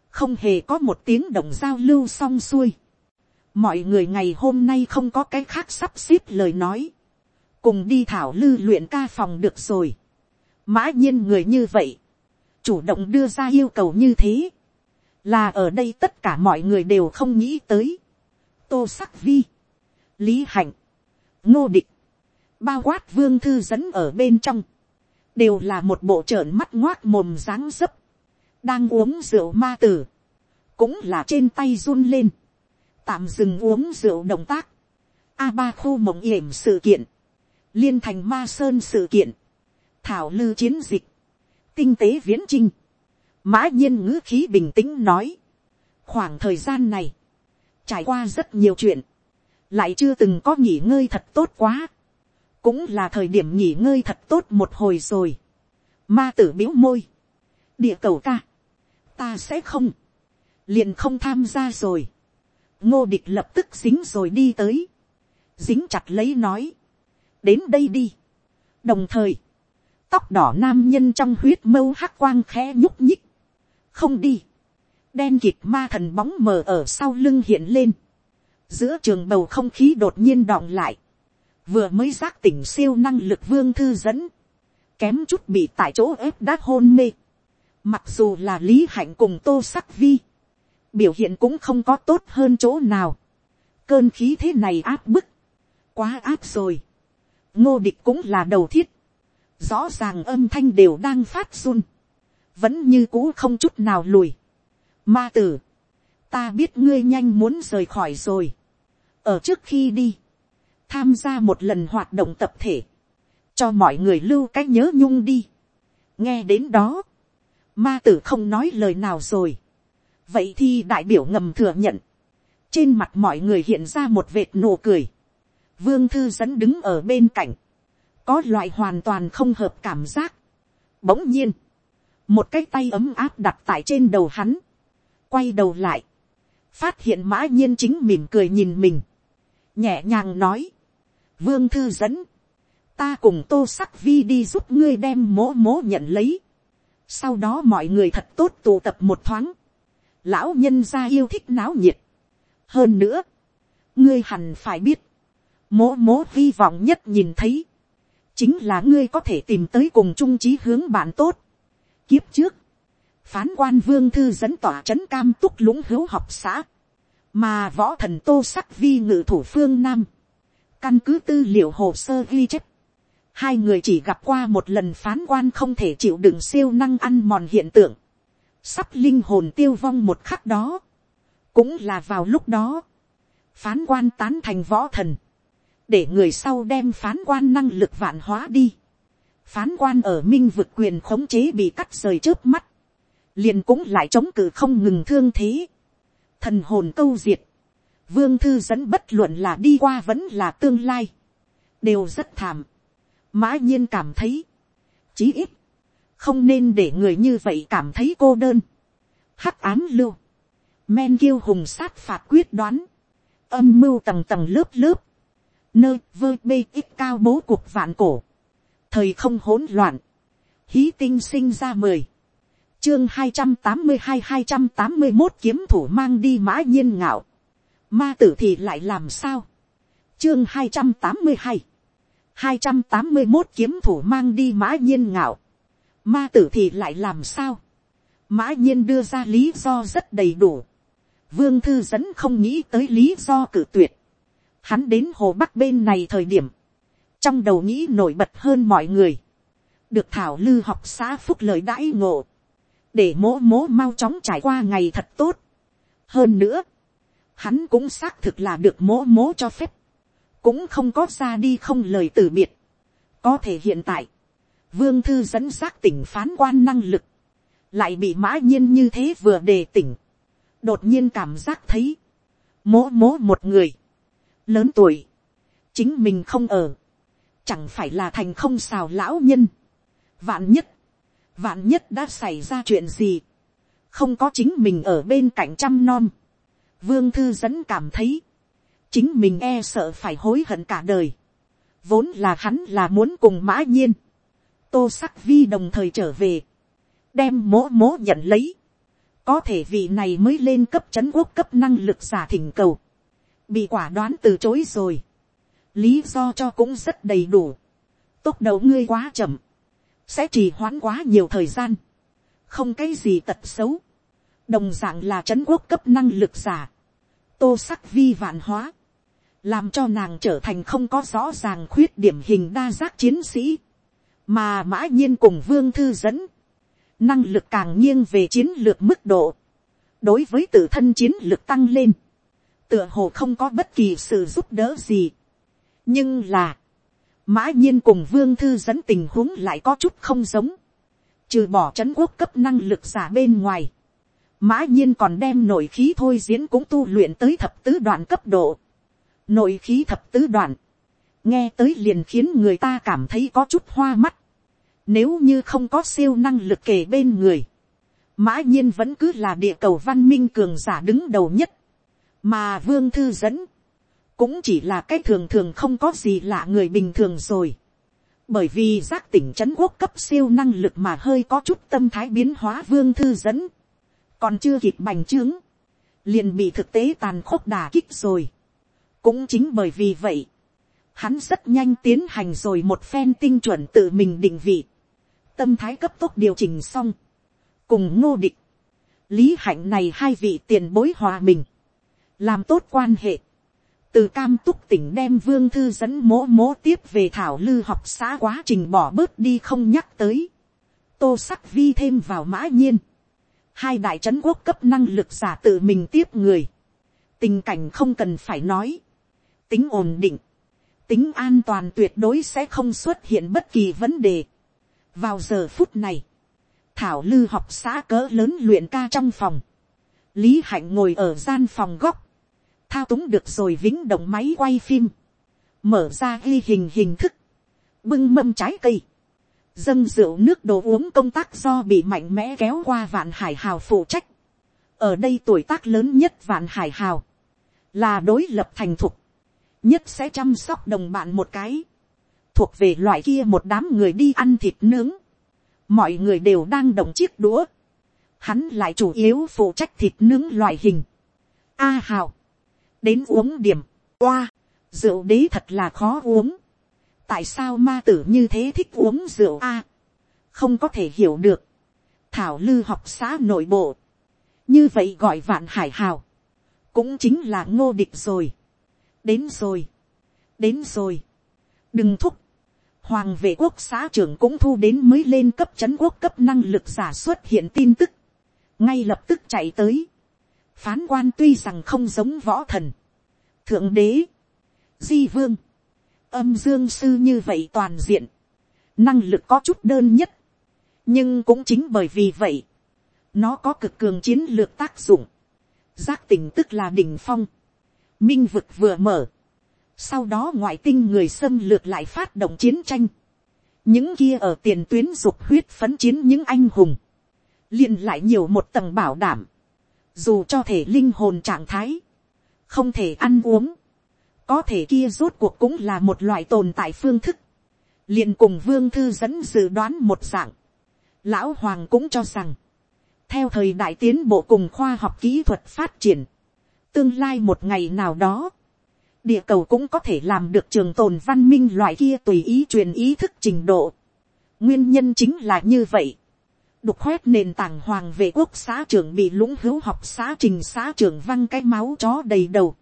không hề có một tiếng động giao lưu xong xuôi, mọi người ngày hôm nay không có cái khác sắp xếp lời nói, cùng đi thảo lư luyện ca phòng được rồi, mã nhiên người như vậy, chủ động đưa ra yêu cầu như thế, là ở đây tất cả mọi người đều không nghĩ tới, tô sắc vi, lý hạnh, ngô địch, bao quát vương thư dẫn ở bên trong, đều là một bộ trợn mắt ngoác mồm dáng dấp, đang uống rượu ma tử, cũng là trên tay run lên, tạm dừng uống rượu động tác, a ba khu mộng yểm sự kiện, liên thành ma sơn sự kiện, thảo lư chiến dịch, tinh tế viễn trinh, mã nhiên ngữ khí bình tĩnh nói, khoảng thời gian này, trải qua rất nhiều chuyện, lại chưa từng có nghỉ ngơi thật tốt quá, cũng là thời điểm nghỉ ngơi thật tốt một hồi rồi. Ma tử biếu môi, địa cầu ca, ta sẽ không, liền không tham gia rồi. ngô địch lập tức dính rồi đi tới, dính chặt lấy nói, đến đây đi. đồng thời, tóc đỏ nam nhân trong huyết mâu hắc quang khẽ nhúc nhích, không đi, đen kịt ma thần bóng mờ ở sau lưng hiện lên, giữa trường bầu không khí đột nhiên đọng lại, vừa mới giác tỉnh siêu năng lực vương thư dẫn, kém chút bị tại chỗ ép đát hôn mê, mặc dù là lý hạnh cùng tô sắc vi, biểu hiện cũng không có tốt hơn chỗ nào, cơn khí thế này áp bức, quá áp rồi, ngô địch cũng là đầu thiết, rõ ràng âm thanh đều đang phát run, vẫn như cũ không chút nào lùi. Ma tử, ta biết ngươi nhanh muốn rời khỏi rồi. ở trước khi đi, tham gia một lần hoạt động tập thể, cho mọi người lưu cái nhớ nhung đi. nghe đến đó, ma tử không nói lời nào rồi. vậy thì đại biểu ngầm thừa nhận, trên mặt mọi người hiện ra một vệt nụ cười. vương thư dẫn đứng ở bên cạnh, có loại hoàn toàn không hợp cảm giác. bỗng nhiên, một cái tay ấm áp đặt tại trên đầu hắn, quay đầu lại, phát hiện mã nhiên chính mỉm cười nhìn mình, nhẹ nhàng nói, vương thư dẫn, ta cùng tô sắc vi đi giúp ngươi đem mố mố nhận lấy, sau đó mọi người thật tốt tụ tập một thoáng, lão nhân gia yêu thích náo nhiệt, hơn nữa, ngươi hẳn phải biết, mố mố hy vọng nhất nhìn thấy, chính là ngươi có thể tìm tới cùng trung trí hướng bạn tốt. Kiếp trước, phán quan vương thư dẫn tỏa c h ấ n cam túc lũng hữu học xã, mà võ thần tô sắc vi ngự thủ phương nam, căn cứ tư liệu hồ sơ ghi chép, hai người chỉ gặp qua một lần phán quan không thể chịu đựng siêu năng ăn mòn hiện tượng, sắp linh hồn tiêu vong một khắc đó, cũng là vào lúc đó, phán quan tán thành võ thần, để người sau đem phán quan năng lực vạn hóa đi. phán quan ở minh vực quyền khống chế bị cắt rời trước mắt, liền cũng lại chống cự không ngừng thương thế, thần hồn câu diệt, vương thư dẫn bất luận là đi qua vẫn là tương lai, đều rất thảm, mã nhiên cảm thấy, chí ít, không nên để người như vậy cảm thấy cô đơn, hắc án lưu, men kiêu hùng sát phạt quyết đoán, âm mưu tầng tầng lớp lớp, nơi vơ bê ít cao bố cuộc vạn cổ, thời không hỗn loạn, hí tinh sinh ra mười, chương hai trăm tám mươi hai hai trăm tám mươi một kiếm thủ mang đi mã nhiên ngạo, ma tử thì lại làm sao, chương hai trăm tám mươi hai, hai trăm tám mươi một kiếm thủ mang đi mã nhiên ngạo, ma tử thì lại làm sao, mã nhiên đưa ra lý do rất đầy đủ, vương thư dẫn không nghĩ tới lý do cử tuyệt, hắn đến hồ bắc bên này thời điểm, trong đầu nghĩ nổi bật hơn mọi người, được thảo lư học xã phúc lợi đãi ngộ, để mố mố mau chóng trải qua ngày thật tốt. hơn nữa, hắn cũng xác thực là được mố mố cho phép, cũng không có ra đi không lời từ biệt. có thể hiện tại, vương thư dẫn xác tỉnh phán quan năng lực, lại bị mã nhiên như thế vừa đề tỉnh, đột nhiên cảm giác thấy, mố mố một người, lớn tuổi, chính mình không ở, chẳng phải là thành không xào lão nhân, vạn nhất, vạn nhất đã xảy ra chuyện gì, không có chính mình ở bên cạnh chăm nom, vương thư dẫn cảm thấy, chính mình e sợ phải hối hận cả đời, vốn là hắn là muốn cùng mã nhiên, tô sắc vi đồng thời trở về, đem mố mố nhận lấy, có thể vị này mới lên cấp c h ấ n quốc cấp năng lực giả thỉnh cầu, bị quả đoán từ chối rồi, lý do cho cũng rất đầy đủ, tốc đầu ngươi quá chậm, sẽ trì hoãn quá nhiều thời gian, không cái gì tật xấu, đồng d ạ n g là c h ấ n quốc cấp năng lực giả, tô sắc vi vạn hóa, làm cho nàng trở thành không có rõ ràng khuyết điểm hình đa giác chiến sĩ, mà mã nhiên cùng vương thư dẫn, năng lực càng nghiêng về chiến lược mức độ, đối với tự thân chiến lược tăng lên, tựa hồ không có bất kỳ sự giúp đỡ gì. nhưng là, mã nhiên cùng vương thư dẫn tình huống lại có chút không giống, trừ bỏ c h ấ n quốc cấp năng lực giả bên ngoài, mã nhiên còn đem nội khí thôi diễn cũng tu luyện tới thập tứ đoạn cấp độ, nội khí thập tứ đoạn, nghe tới liền khiến người ta cảm thấy có chút hoa mắt, nếu như không có siêu năng lực kể bên người, mã nhiên vẫn cứ là địa cầu văn minh cường giả đứng đầu nhất, mà vương thư dẫn, cũng chỉ là cái thường thường không có gì lạ người bình thường rồi. bởi vì giác tỉnh trấn quốc cấp siêu năng lực mà hơi có chút tâm thái biến hóa vương thư dẫn, còn chưa kịp bành trướng, liền bị thực tế tàn khốc đà kích rồi. cũng chính bởi vì vậy, hắn rất nhanh tiến hành rồi một phen tinh chuẩn tự mình định vị. Tâm thái cấp tốc điều chỉnh xong, cùng ngô địch, lý hạnh này hai vị tiền bối hòa mình, làm tốt quan hệ, từ cam túc tỉnh đem vương thư dẫn mố mố tiếp về thảo lư học xã quá trình bỏ bớt đi không nhắc tới, tô sắc vi thêm vào mã nhiên, hai đại trấn quốc cấp năng lực giả tự mình tiếp người, tình cảnh không cần phải nói, tính ổn định, tính an toàn tuyệt đối sẽ không xuất hiện bất kỳ vấn đề. Vào giờ phút này, thảo lư học xã cỡ lớn luyện ca trong phòng, lý hạnh ngồi ở gian phòng góc, thao túng được rồi vĩnh động máy quay phim, mở ra ghi hình hình thức, bưng mâm trái cây, dâng rượu nước đồ uống công tác do bị mạnh mẽ kéo qua vạn hải hào phụ trách. ở đây tuổi tác lớn nhất vạn hải hào, là đối lập thành thục, nhất sẽ chăm sóc đồng bạn một cái. Thuộc về loại kia một đám người đi ăn thịt nướng, mọi người đều đang động chiếc đũa, hắn lại chủ yếu phụ trách thịt nướng loại hình. A hào, đến uống điểm, oa, rượu đế thật là khó uống, tại sao ma tử như thế thích uống rượu a, không có thể hiểu được, thảo lư học xã nội bộ, như vậy gọi vạn hải hào, cũng chính là ngô địch rồi, đến rồi, đến rồi, đừng thúc, hoàng vệ quốc xã trưởng cũng thu đến mới lên cấp c h ấ n quốc cấp năng lực giả xuất hiện tin tức, ngay lập tức chạy tới. phán quan tuy rằng không giống võ thần, thượng đế, di vương, âm dương sư như vậy toàn diện, năng lực có chút đơn nhất, nhưng cũng chính bởi vì vậy, nó có cực cường chiến lược tác dụng, giác tỉnh tức là đỉnh phong, minh vực vừa mở, sau đó ngoại tinh người xâm lược lại phát động chiến tranh. Những kia ở tiền tuyến dục huyết phấn chiến những anh hùng. liền lại nhiều một tầng bảo đảm. Dù cho thể linh hồn trạng thái. Không thể ăn uống. Có thể kia rốt cuộc cũng là một loại tồn tại phương thức. liền cùng vương thư dẫn dự đoán một dạng. Lão Hoàng cũng cho rằng. Theo thời đại tiến bộ cùng khoa học kỹ thuật phát triển. Tương lai một ngày nào đó, địa cầu cũng có thể làm được trường tồn văn minh loại kia tùy ý truyền ý thức trình độ. nguyên nhân chính là như vậy. đục khoét nền tảng hoàng vệ quốc xã trưởng bị lũng hữu học xã trình xã trưởng văng cái máu chó đầy đầu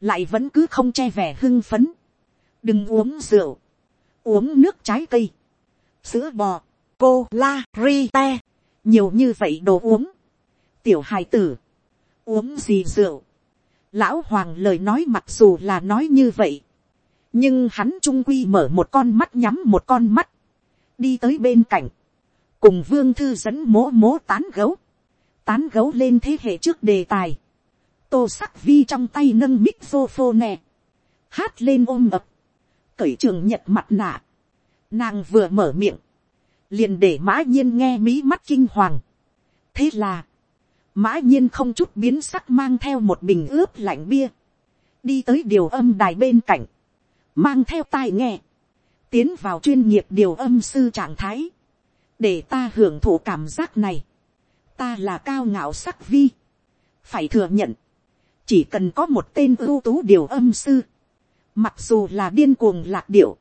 lại vẫn cứ không che vẻ hưng phấn. đừng uống rượu. uống nước trái cây. sữa bò. cô la ri te. nhiều như vậy đồ uống. tiểu hài tử. uống gì rượu Lão Hoàng lời nói mặc dù là nói như vậy. Nhưng hắn trung quy mở một con mắt nhắm một con mắt. Đi tới bên cạnh. Cùng Vương Thư dẫn mố mố tán gấu. Tán gấu lên thế hệ trước đề tài. Tô sắc vi trong tay nâng mic nè Hát lên ôm ập. cởi trường nhật mặt nạ, nàng vừa mở miệng, liền để mã nhiên nghe mí mắt kinh hoàng. thế là, mã nhiên không chút biến sắc mang theo một bình ướp lạnh bia, đi tới điều âm đài bên cạnh, mang theo tai nghe, tiến vào chuyên nghiệp điều âm sư trạng thái, để ta hưởng thụ cảm giác này, ta là cao ngạo sắc vi, phải thừa nhận, chỉ cần có một tên ưu tú điều âm sư, mặc dù là điên cuồng lạc điệu,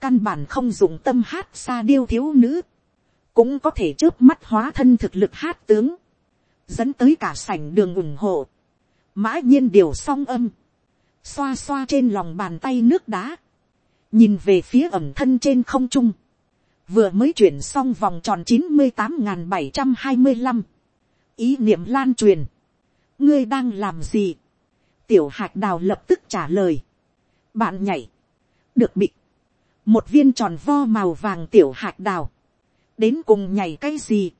căn bản không dùng tâm hát xa điêu thiếu nữ, cũng có thể trước mắt hóa thân thực lực hát tướng, dẫn tới cả sảnh đường ủng hộ, mã nhiên điều song âm, xoa xoa trên lòng bàn tay nước đá, nhìn về phía ẩm thân trên không trung, vừa mới chuyển xong vòng tròn chín mươi tám n g h n bảy trăm hai mươi năm, ý niệm lan truyền, ngươi đang làm gì, tiểu hạt đào lập tức trả lời, bạn nhảy, được bị, một viên tròn vo màu vàng tiểu hạt đào, đến cùng nhảy cái gì,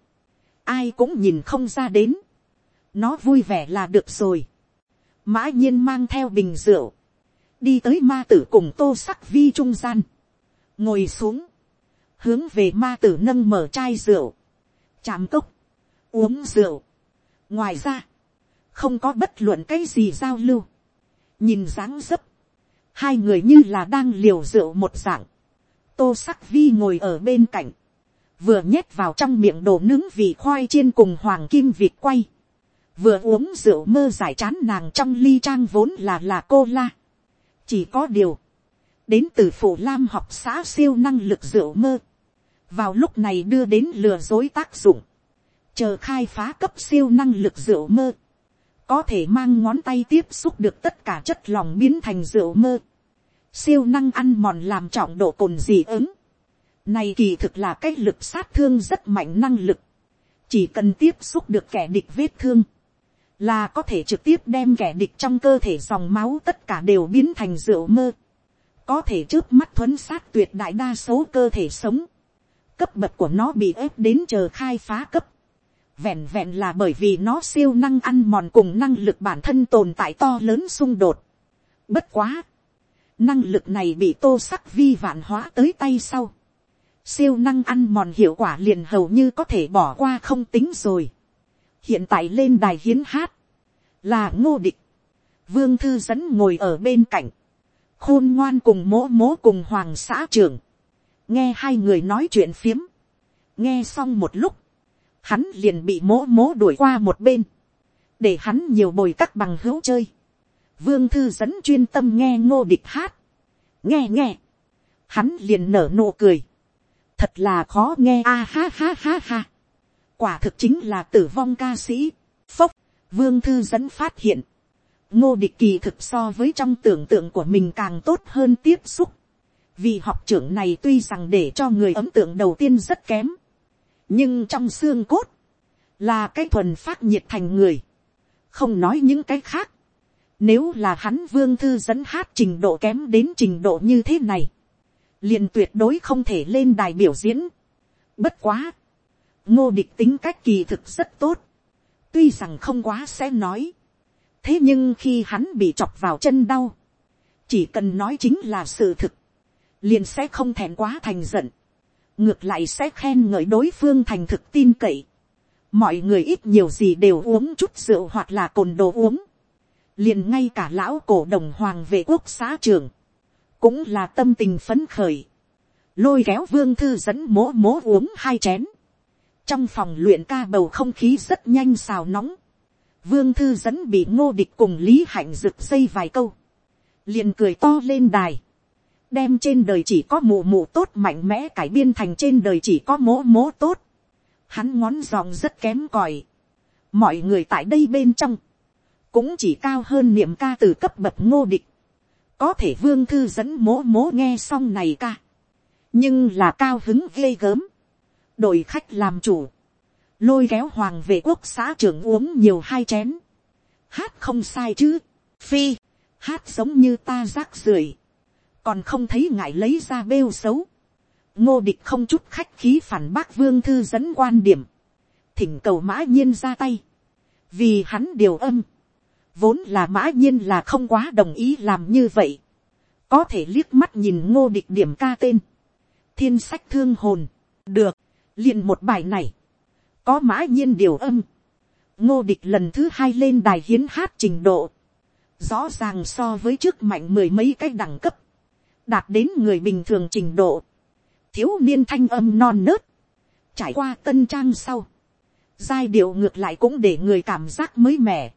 ai cũng nhìn không ra đến, nó vui vẻ là được rồi, mã nhiên mang theo bình rượu, đi tới ma tử cùng tô sắc vi trung gian, ngồi xuống, hướng về ma tử nâng mở chai rượu, chạm cốc, uống rượu. ngoài ra, không có bất luận cái gì giao lưu, nhìn dáng dấp, hai người như là đang liều rượu một dạng, tô sắc vi ngồi ở bên cạnh, vừa nhét vào trong miệng đồ nướng vị khoai chiên cùng hoàng kim vịt quay, vừa uống rượu mơ giải chán nàng trong ly trang vốn là là cô la. chỉ có điều, đến từ phủ lam học xã siêu năng lực rượu mơ, vào lúc này đưa đến lừa dối tác dụng, chờ khai phá cấp siêu năng lực rượu mơ, có thể mang ngón tay tiếp xúc được tất cả chất lòng biến thành rượu mơ, siêu năng ăn mòn làm trọng độ cồn dị ứng, này kỳ thực là cái lực sát thương rất mạnh năng lực, chỉ cần tiếp xúc được kẻ địch vết thương, là có thể trực tiếp đem kẻ địch trong cơ thể dòng máu tất cả đều biến thành rượu mơ, có thể trước mắt thuấn sát tuyệt đại đa số cơ thể sống, cấp bậc của nó bị ép đến chờ khai phá cấp. Vẹn vẹn là bởi vì nó siêu năng ăn mòn cùng năng lực bản thân tồn tại to lớn xung đột. Bất quá. Năng lực này bị tô sắc vi vạn hóa tới tay sau. Siêu năng ăn mòn hiệu quả liền hầu như có thể bỏ qua không tính rồi. Hiện tại lên đài hiến hát. Là ngô địch. Vương thư dẫn ngồi ở bên cạnh. Khôn ngoan cùng mỗ mỗ cùng hoàng xã trưởng nghe hai người nói chuyện phiếm, nghe xong một lúc, hắn liền bị mố mố đuổi qua một bên, để hắn nhiều bồi các bằng hữu chơi. Vương thư dẫn chuyên tâm nghe ngô địch hát, nghe nghe, hắn liền nở nụ cười, thật là khó nghe. A ha ha ha ha, quả thực chính là tử vong ca sĩ, phốc, vương thư dẫn phát hiện, ngô địch kỳ thực so với trong tưởng tượng của mình càng tốt hơn tiếp xúc, vì học trưởng này tuy rằng để cho người ấn tượng đầu tiên rất kém, nhưng trong xương cốt, là cái thuần phát nhiệt thành người, không nói những cái khác. Nếu là hắn vương thư dẫn hát trình độ kém đến trình độ như thế này, liền tuyệt đối không thể lên đài biểu diễn. Bất quá, ngô địch tính cách kỳ thực rất tốt, tuy rằng không quá sẽ nói. thế nhưng khi hắn bị chọc vào chân đau, chỉ cần nói chính là sự thực, liền sẽ không thèm quá thành giận, ngược lại sẽ khen ngợi đối phương thành thực tin cậy. mọi người ít nhiều gì đều uống chút rượu hoặc là cồn đồ uống, liền ngay cả lão cổ đồng hoàng vệ quốc xã trường, cũng là tâm tình phấn khởi, lôi kéo vương thư dẫn mố mố uống hai chén, trong phòng luyện ca bầu không khí rất nhanh xào nóng, vương thư dẫn bị ngô địch cùng lý hạnh rực xây vài câu, liền cười to lên đài, đem trên đời chỉ có mù mù tốt mạnh mẽ cải biên thành trên đời chỉ có mố mố tốt. Hắn ngón giọng rất kém còi. Mọi người tại đây bên trong, cũng chỉ cao hơn niệm ca từ cấp bậc ngô địch. Có thể vương thư dẫn mố mố nghe xong này ca. Nhưng là cao hứng ghê gớm. Đội khách làm chủ. Lôi kéo hoàng về quốc xã trưởng uống nhiều hai chén. Hát không sai chứ. Phi. Hát giống như ta rác rưởi còn không thấy ngại lấy ra bêu xấu. ngô địch không chút khách khí phản bác vương thư dẫn quan điểm, thỉnh cầu mã nhiên ra tay, vì hắn điều âm, vốn là mã nhiên là không quá đồng ý làm như vậy, có thể liếc mắt nhìn ngô địch điểm ca tên, thiên sách thương hồn, được, liền một bài này, có mã nhiên điều âm, ngô địch lần thứ hai lên đài hiến hát trình độ, rõ ràng so với trước mạnh mười mấy cái đẳng cấp, đạt đến người bình thường trình độ, thiếu niên thanh âm non nớt, trải qua tân trang sau, giai điệu ngược lại cũng để người cảm giác mới mẻ,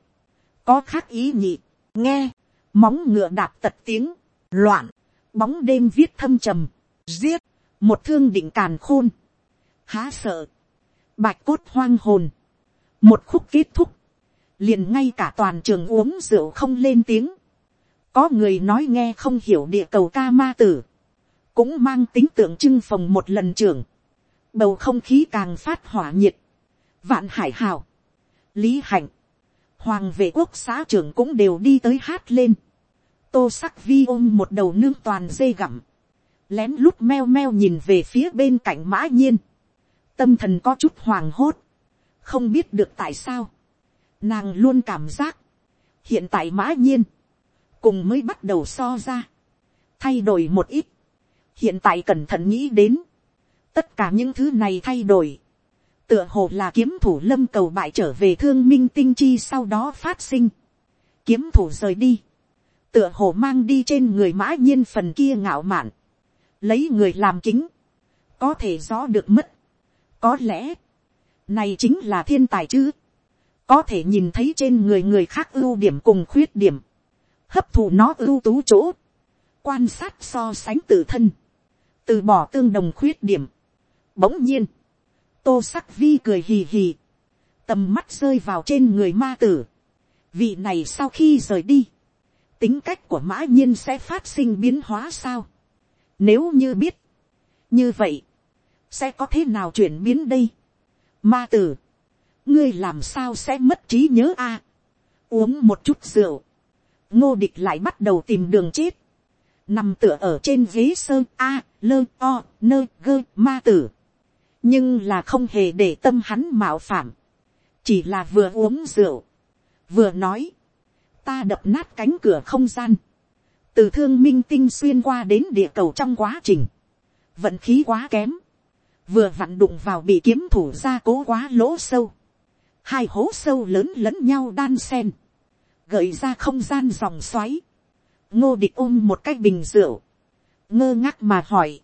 có khác ý nhị, nghe, móng ngựa đạp tật tiếng, loạn, bóng đêm viết thâm trầm, giết, một thương định càn khôn, há sợ, bạch cốt hoang hồn, một khúc kết thúc, liền ngay cả toàn trường uống rượu không lên tiếng, có người nói nghe không hiểu địa cầu ca ma tử, cũng mang tính tượng trưng phòng một lần trưởng bầu không khí càng phát hỏa nhiệt, vạn hải hào, lý hạnh, hoàng vệ quốc xã trưởng cũng đều đi tới hát lên, tô sắc vi ôm một đầu nương toàn dây gặm, lén lút meo meo nhìn về phía bên cạnh mã nhiên, tâm thần có chút hoàng hốt, không biết được tại sao, nàng luôn cảm giác, hiện tại mã nhiên, cùng mới bắt đầu so ra, thay đổi một ít, hiện tại cẩn thận nghĩ đến, tất cả những thứ này thay đổi, tựa hồ là kiếm thủ lâm cầu bại trở về thương minh tinh chi sau đó phát sinh, kiếm thủ rời đi, tựa hồ mang đi trên người mã nhiên phần kia ngạo mạn, lấy người làm kính, có thể rõ được mất, có lẽ, này chính là thiên tài chứ, có thể nhìn thấy trên người người khác ưu điểm cùng khuyết điểm, hấp thụ nó ưu tú chỗ, quan sát so sánh tự thân, từ bỏ tương đồng khuyết điểm. Bỗng nhiên, tô sắc vi cười hì hì, tầm mắt rơi vào trên người ma tử. Vị này sau khi rời đi, tính cách của mã nhiên sẽ phát sinh biến hóa sao. Nếu như biết, như vậy, sẽ có thế nào chuyển biến đây. Ma tử, ngươi làm sao sẽ mất trí nhớ a. uống một chút rượu, ngô địch lại bắt đầu tìm đường chết, nằm tựa ở trên ghế sơn a, lơ o, nơ gơ ma tử, nhưng là không hề để tâm hắn mạo phạm, chỉ là vừa uống rượu, vừa nói, ta đập nát cánh cửa không gian, từ thương minh tinh xuyên qua đến địa cầu trong quá trình, vận khí quá kém, vừa vặn đụng vào bị kiếm thủ ra cố quá lỗ sâu, hai hố sâu lớn lẫn nhau đan sen, gợi ra không gian dòng xoáy, ngô địch ôm một cái bình rượu, ngơ ngác mà hỏi,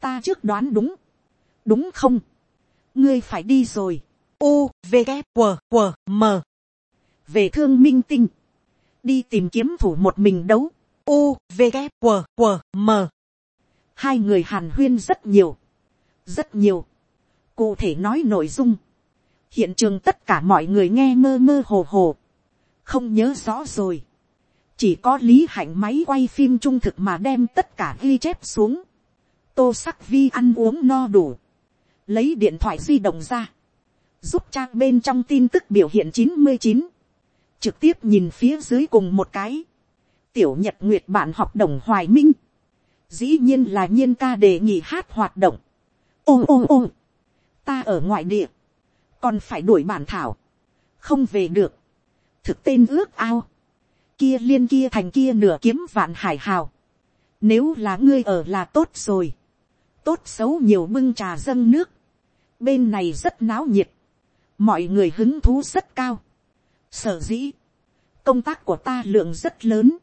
ta trước đoán đúng, đúng không, ngươi phải đi rồi, u v g q q m. Về thương minh tinh, đi tìm kiếm thủ một mình đấu, u v g q q m. Hai người hàn huyên rất nhiều, rất nhiều, cụ thể nói nội dung, hiện trường tất cả mọi người nghe mơ mơ hồ hồ, không nhớ rõ rồi, chỉ có lý hạnh máy quay phim trung thực mà đem tất cả ghi chép xuống, tô sắc vi ăn uống no đủ, lấy điện thoại di động ra, giúp trang bên trong tin tức biểu hiện chín mươi chín, trực tiếp nhìn phía dưới cùng một cái, tiểu nhật nguyệt bạn học đồng hoài minh, dĩ nhiên là nhiên ca đề nghị hát hoạt động, ôm ôm ôm, ta ở ngoại địa, còn phải đuổi bản thảo, không về được, thực tên ước ao, kia liên kia thành kia nửa kiếm vạn hải hào, nếu là ngươi ở là tốt rồi, tốt xấu nhiều bưng trà dâng nước, bên này rất náo nhiệt, mọi người hứng thú rất cao, sở dĩ, công tác của ta lượng rất lớn,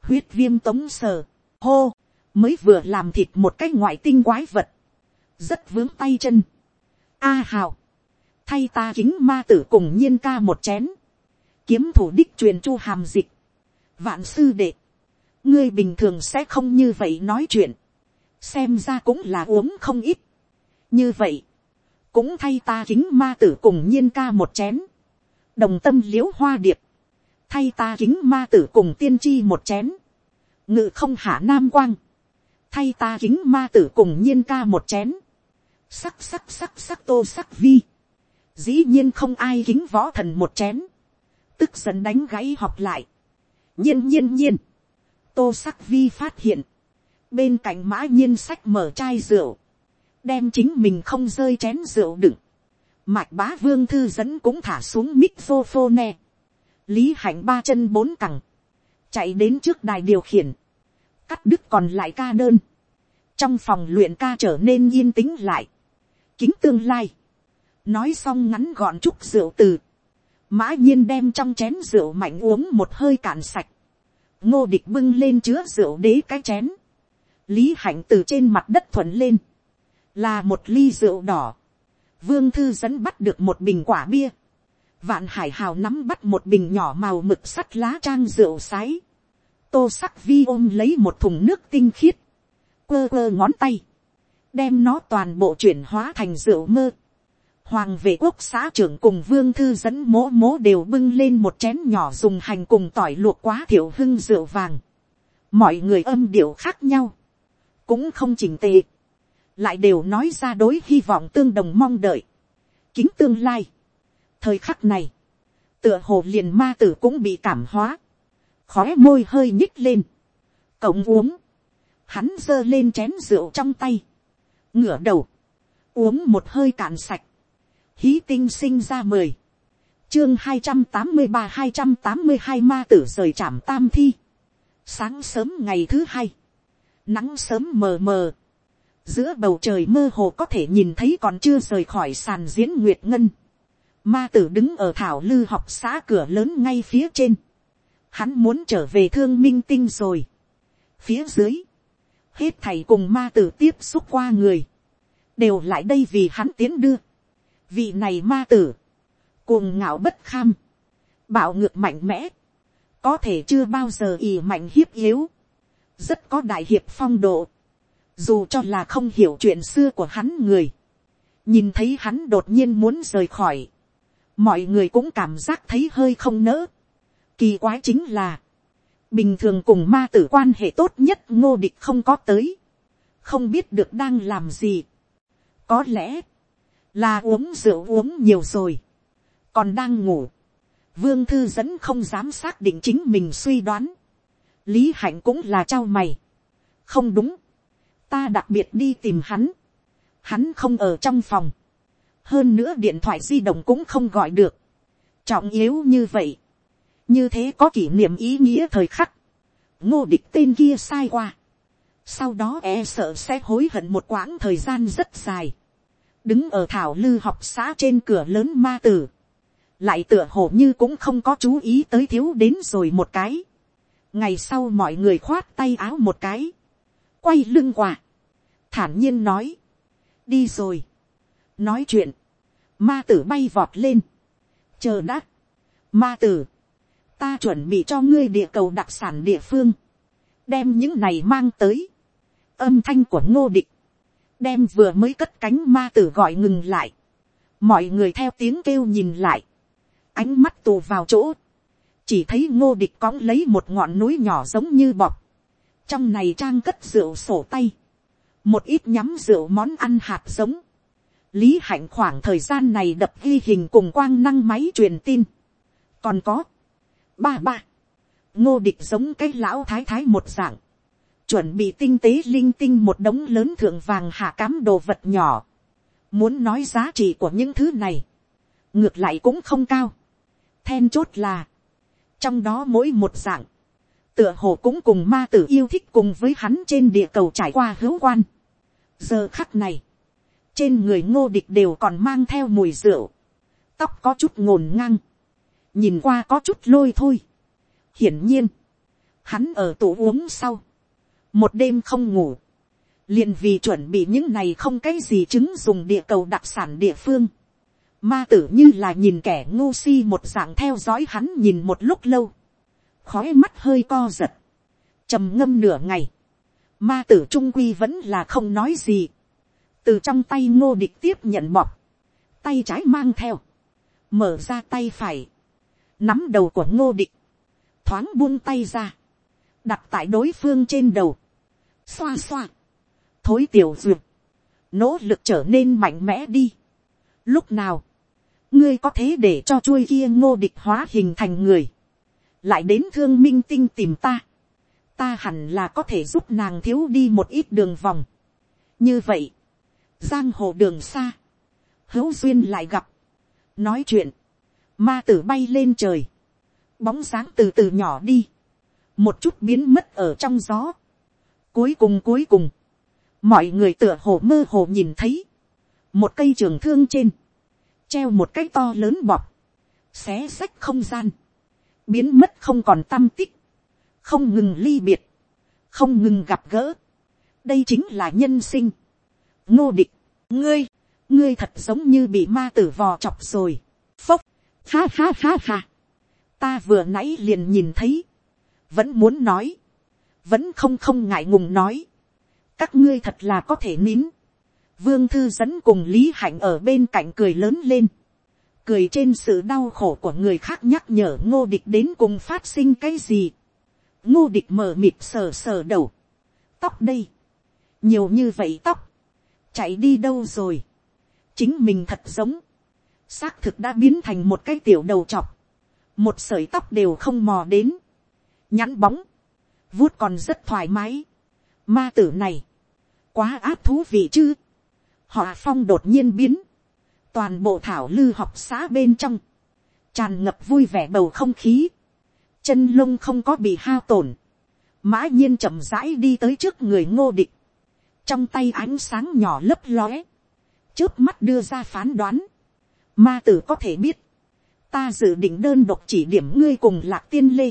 huyết viêm tống sở, hô, mới vừa làm thịt một cái ngoại tinh quái vật, rất vướng tay chân. A hào, thay ta kính ma tử cùng nhiên ca một chén, kiếm thủ đích truyền chu hàm dịch, vạn sư đệ, ngươi bình thường sẽ không như vậy nói chuyện, xem ra cũng là uống không ít. như vậy, cũng thay ta kính ma tử cùng nhiên ca một chén, đồng tâm liễu hoa điệp, thay ta kính ma tử cùng tiên tri một chén, ngự không hạ nam quang, thay ta kính ma tử cùng nhiên ca một chén, sắc sắc sắc sắc tô sắc vi, dĩ nhiên không ai kính võ thần một chén, tức giận đánh gãy học lại, nhiên nhiên nhiên, tô sắc vi phát hiện, bên cạnh mã nhiên sách mở chai rượu, đem chính mình không rơi chén rượu đựng. Mạch bá vương thư dẫn cũng thả xuống bích phô phô nè Lý hạnh ba chân bốn cẳng. Chạy đến trước đài điều khiển. cắt đứt còn lại ca đơn, trong phòng luyện ca trở nên yên tĩnh lại, kính tương lai, nói xong ngắn gọn chút rượu từ, mã nhiên đem trong chén rượu mạnh uống một hơi cạn sạch, ngô địch bưng lên chứa rượu đế cái chén, lý hạnh từ trên mặt đất thuận lên, là một ly rượu đỏ, vương thư dẫn bắt được một bình quả bia, vạn hải hào nắm bắt một bình nhỏ màu mực sắt lá trang rượu sái, tô sắc vi ôm lấy một thùng nước tinh khiết, quơ quơ ngón tay, đem nó toàn bộ chuyển hóa thành rượu mơ. Hoàng vệ quốc xã trưởng cùng vương thư dẫn mố mố đều bưng lên một chén nhỏ dùng hành cùng tỏi luộc quá thiểu hưng rượu vàng. Mọi người âm điệu khác nhau, cũng không chỉnh tề, lại đều nói ra đối hy vọng tương đồng mong đợi. Kính tương lai, thời khắc này, tựa hồ liền ma tử cũng bị cảm hóa, khói môi hơi nhích lên, cộng uống, hắn giơ lên chén rượu trong tay, ngửa đầu, uống một hơi cạn sạch, hí tinh sinh ra mười. Chương hai trăm tám mươi ba hai trăm tám mươi hai ma tử rời trảm tam thi, sáng sớm ngày thứ hai, nắng sớm mờ mờ, giữa bầu trời mơ hồ có thể nhìn thấy còn chưa rời khỏi sàn diễn nguyệt ngân, ma tử đứng ở thảo lư học xã cửa lớn ngay phía trên, hắn muốn trở về thương minh tinh rồi, phía dưới, hết thầy cùng ma tử tiếp xúc qua người, đều lại đây vì hắn tiến đưa vị này ma tử, cuồng ngạo bất kham, bạo ngược mạnh mẽ, có thể chưa bao giờ ì mạnh hiếp yếu, rất có đại hiệp phong độ, dù cho là không hiểu chuyện xưa của hắn người, nhìn thấy hắn đột nhiên muốn rời khỏi, mọi người cũng cảm giác thấy hơi không nỡ. Kỳ quái chính là, bình thường cùng ma tử quan hệ tốt nhất ngô địch không có tới, không biết được đang làm gì. có lẽ, là uống rượu uống nhiều rồi, còn đang ngủ. vương thư dẫn không dám xác định chính mình suy đoán. lý hạnh cũng là trao mày. không đúng, ta đặc biệt đi tìm hắn, hắn không ở trong phòng, hơn nữa điện thoại di động cũng không gọi được, trọng yếu như vậy, như thế có kỷ niệm ý nghĩa thời khắc, ngô địch tên kia sai qua, sau đó e sợ sẽ hối hận một quãng thời gian rất dài, đứng ở thảo lư học xã trên cửa lớn ma tử, lại tựa hồ như cũng không có chú ý tới thiếu đến rồi một cái, ngày sau mọi người khoát tay áo một cái, quay lưng quả, thản nhiên nói, đi rồi, nói chuyện, ma tử bay vọt lên, chờ đã, ma tử, ta chuẩn bị cho ngươi địa cầu đặc sản địa phương, đem những này mang tới, âm thanh của ngô địch, đem vừa mới cất cánh ma tử gọi ngừng lại, mọi người theo tiếng kêu nhìn lại, ánh mắt tù vào chỗ, chỉ thấy ngô địch cõng lấy một ngọn núi nhỏ giống như bọc, trong này trang cất rượu sổ tay, một ít nhắm rượu món ăn hạt giống, lý hạnh khoảng thời gian này đập ghi hình cùng quang năng máy truyền tin, còn có, ba ba, ngô địch giống cái lão thái thái một dạng, chuẩn bị tinh tế linh tinh một đống lớn thượng vàng hạ cám đồ vật nhỏ, muốn nói giá trị của những thứ này, ngược lại cũng không cao, then chốt là, trong đó mỗi một dạng, tựa hồ cũng cùng ma tử yêu thích cùng với hắn trên địa cầu trải qua hữu quan. giờ khắc này, trên người ngô địch đều còn mang theo mùi rượu, tóc có chút ngổn ngang, nhìn qua có chút lôi thôi. hiển nhiên, hắn ở tủ uống sau, một đêm không ngủ, liền vì chuẩn bị những này không cái gì chứng dùng địa cầu đặc sản địa phương. Ma tử như là nhìn kẻ ngu si một dạng theo dõi hắn nhìn một lúc lâu, khói mắt hơi co giật, trầm ngâm nửa ngày, ma tử trung quy vẫn là không nói gì, từ trong tay ngô địch tiếp nhận bọc, tay trái mang theo, mở ra tay phải, nắm đầu của ngô địch, thoáng buông tay ra, đặt tại đối phương trên đầu, xoa xoa, thối tiểu duyệt, nỗ lực trở nên mạnh mẽ đi. Lúc nào, ngươi có thế để cho chuôi kia ngô địch hóa hình thành người, lại đến thương minh tinh tìm ta, ta hẳn là có thể giúp nàng thiếu đi một ít đường vòng. như vậy, giang hồ đường xa, hữu duyên lại gặp, nói chuyện, ma tử bay lên trời, bóng sáng từ từ nhỏ đi, một chút biến mất ở trong gió, Cuối cùng cuối cùng, mọi người tựa hồ mơ hồ nhìn thấy, một cây trường thương trên, treo một cái to lớn bọc, xé sách không gian, biến mất không còn tâm tích, không ngừng ly biệt, không ngừng gặp gỡ. đây chính là nhân sinh. ngô địch, ngươi, ngươi thật giống như bị ma tử vò chọc rồi. phốc, ha ha ha ha. ta vừa nãy liền nhìn thấy, vẫn muốn nói, vẫn không không ngại ngùng nói, các ngươi thật là có thể nín. vương thư dẫn cùng lý hạnh ở bên cạnh cười lớn lên, cười trên sự đau khổ của người khác nhắc nhở ngô địch đến cùng phát sinh cái gì. ngô địch mờ mịt sờ sờ đầu. tóc đây. nhiều như vậy tóc. chạy đi đâu rồi. chính mình thật giống. xác thực đã biến thành một cái tiểu đầu chọc. một sợi tóc đều không mò đến nhắn bóng. vuốt còn rất thoải mái. ma tử này. quá áp thú vị chứ. họ phong đột nhiên biến toàn bộ thảo lư học xã bên trong, tràn ngập vui vẻ bầu không khí, chân lông không có bị hao tổn, mã nhiên chậm rãi đi tới trước người ngô địch, trong tay ánh sáng nhỏ lấp lóe, trước mắt đưa ra phán đoán, ma tử có thể biết, ta dự định đơn độc chỉ điểm ngươi cùng lạc tiên lê,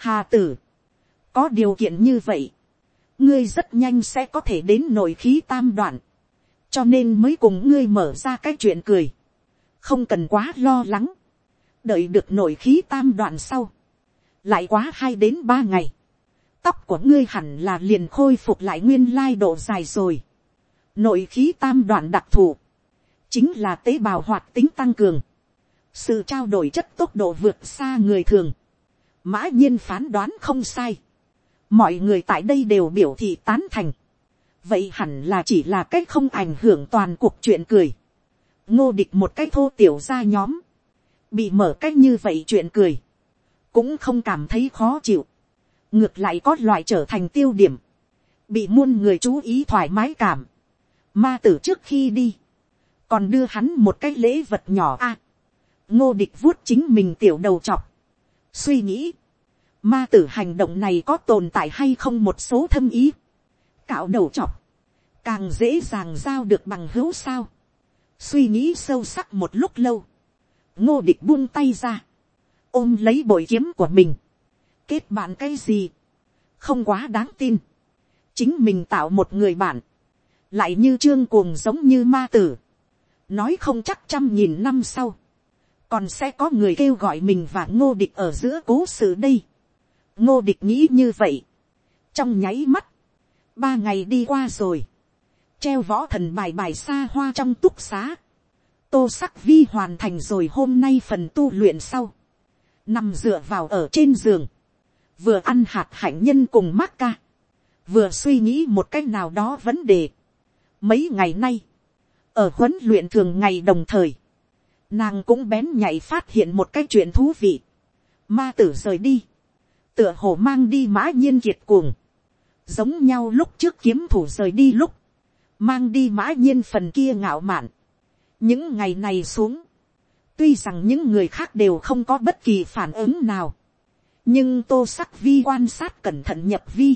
hà tử, có điều kiện như vậy, ngươi rất nhanh sẽ có thể đến nội khí tam đoạn, cho nên mới cùng ngươi mở ra cái chuyện cười, không cần quá lo lắng, đợi được nổi khí tam đoạn sau, lại quá hai đến ba ngày, tóc của ngươi hẳn là liền khôi phục lại nguyên lai độ dài rồi, nội khí tam đoạn đặc thù, chính là tế bào hoạt tính tăng cường, sự trao đổi chất tốc độ vượt xa người thường, mã nhiên phán đoán không sai, mọi người tại đây đều biểu thị tán thành, vậy hẳn là chỉ là cách không ảnh hưởng toàn cuộc chuyện cười. ngô địch một cách thô tiểu ra nhóm, bị mở cách như vậy chuyện cười, cũng không cảm thấy khó chịu, ngược lại có loại trở thành tiêu điểm, bị muôn người chú ý thoải mái cảm, ma tử trước khi đi, còn đưa hắn một cái lễ vật nhỏ a, ngô địch vuốt chính mình tiểu đầu chọc, suy nghĩ, ma tử hành động này có tồn tại hay không một số thâm ý, cạo đầu chọc, càng dễ dàng giao được bằng hữu sao. suy nghĩ sâu sắc một lúc lâu, ngô địch buông tay ra, ôm lấy bội kiếm của mình, kết bạn cái gì, không quá đáng tin, chính mình tạo một người bạn, lại như trương cuồng giống như ma tử, nói không chắc trăm nghìn năm sau, còn sẽ có người kêu gọi mình và ngô địch ở giữa cố sự đây. ngô địch nghĩ như vậy, trong nháy mắt, ba ngày đi qua rồi, treo võ thần bài bài xa hoa trong túc xá, tô sắc vi hoàn thành rồi hôm nay phần tu luyện sau, nằm dựa vào ở trên giường, vừa ăn hạt hạnh nhân cùng mắc ca, vừa suy nghĩ một cách nào đó vấn đề. Mấy ngày nay, ở huấn luyện thường ngày đồng thời, nàng cũng bén nhạy phát hiện một cái chuyện thú vị. Ma tử rời đi, tựa hồ mang đi mã nhiên kiệt cuồng, giống nhau lúc trước kiếm thủ rời đi lúc, mang đi mã nhiên phần kia ngạo mạn. những ngày này xuống, tuy rằng những người khác đều không có bất kỳ phản ứng nào, nhưng tô sắc vi quan sát cẩn thận nhập vi,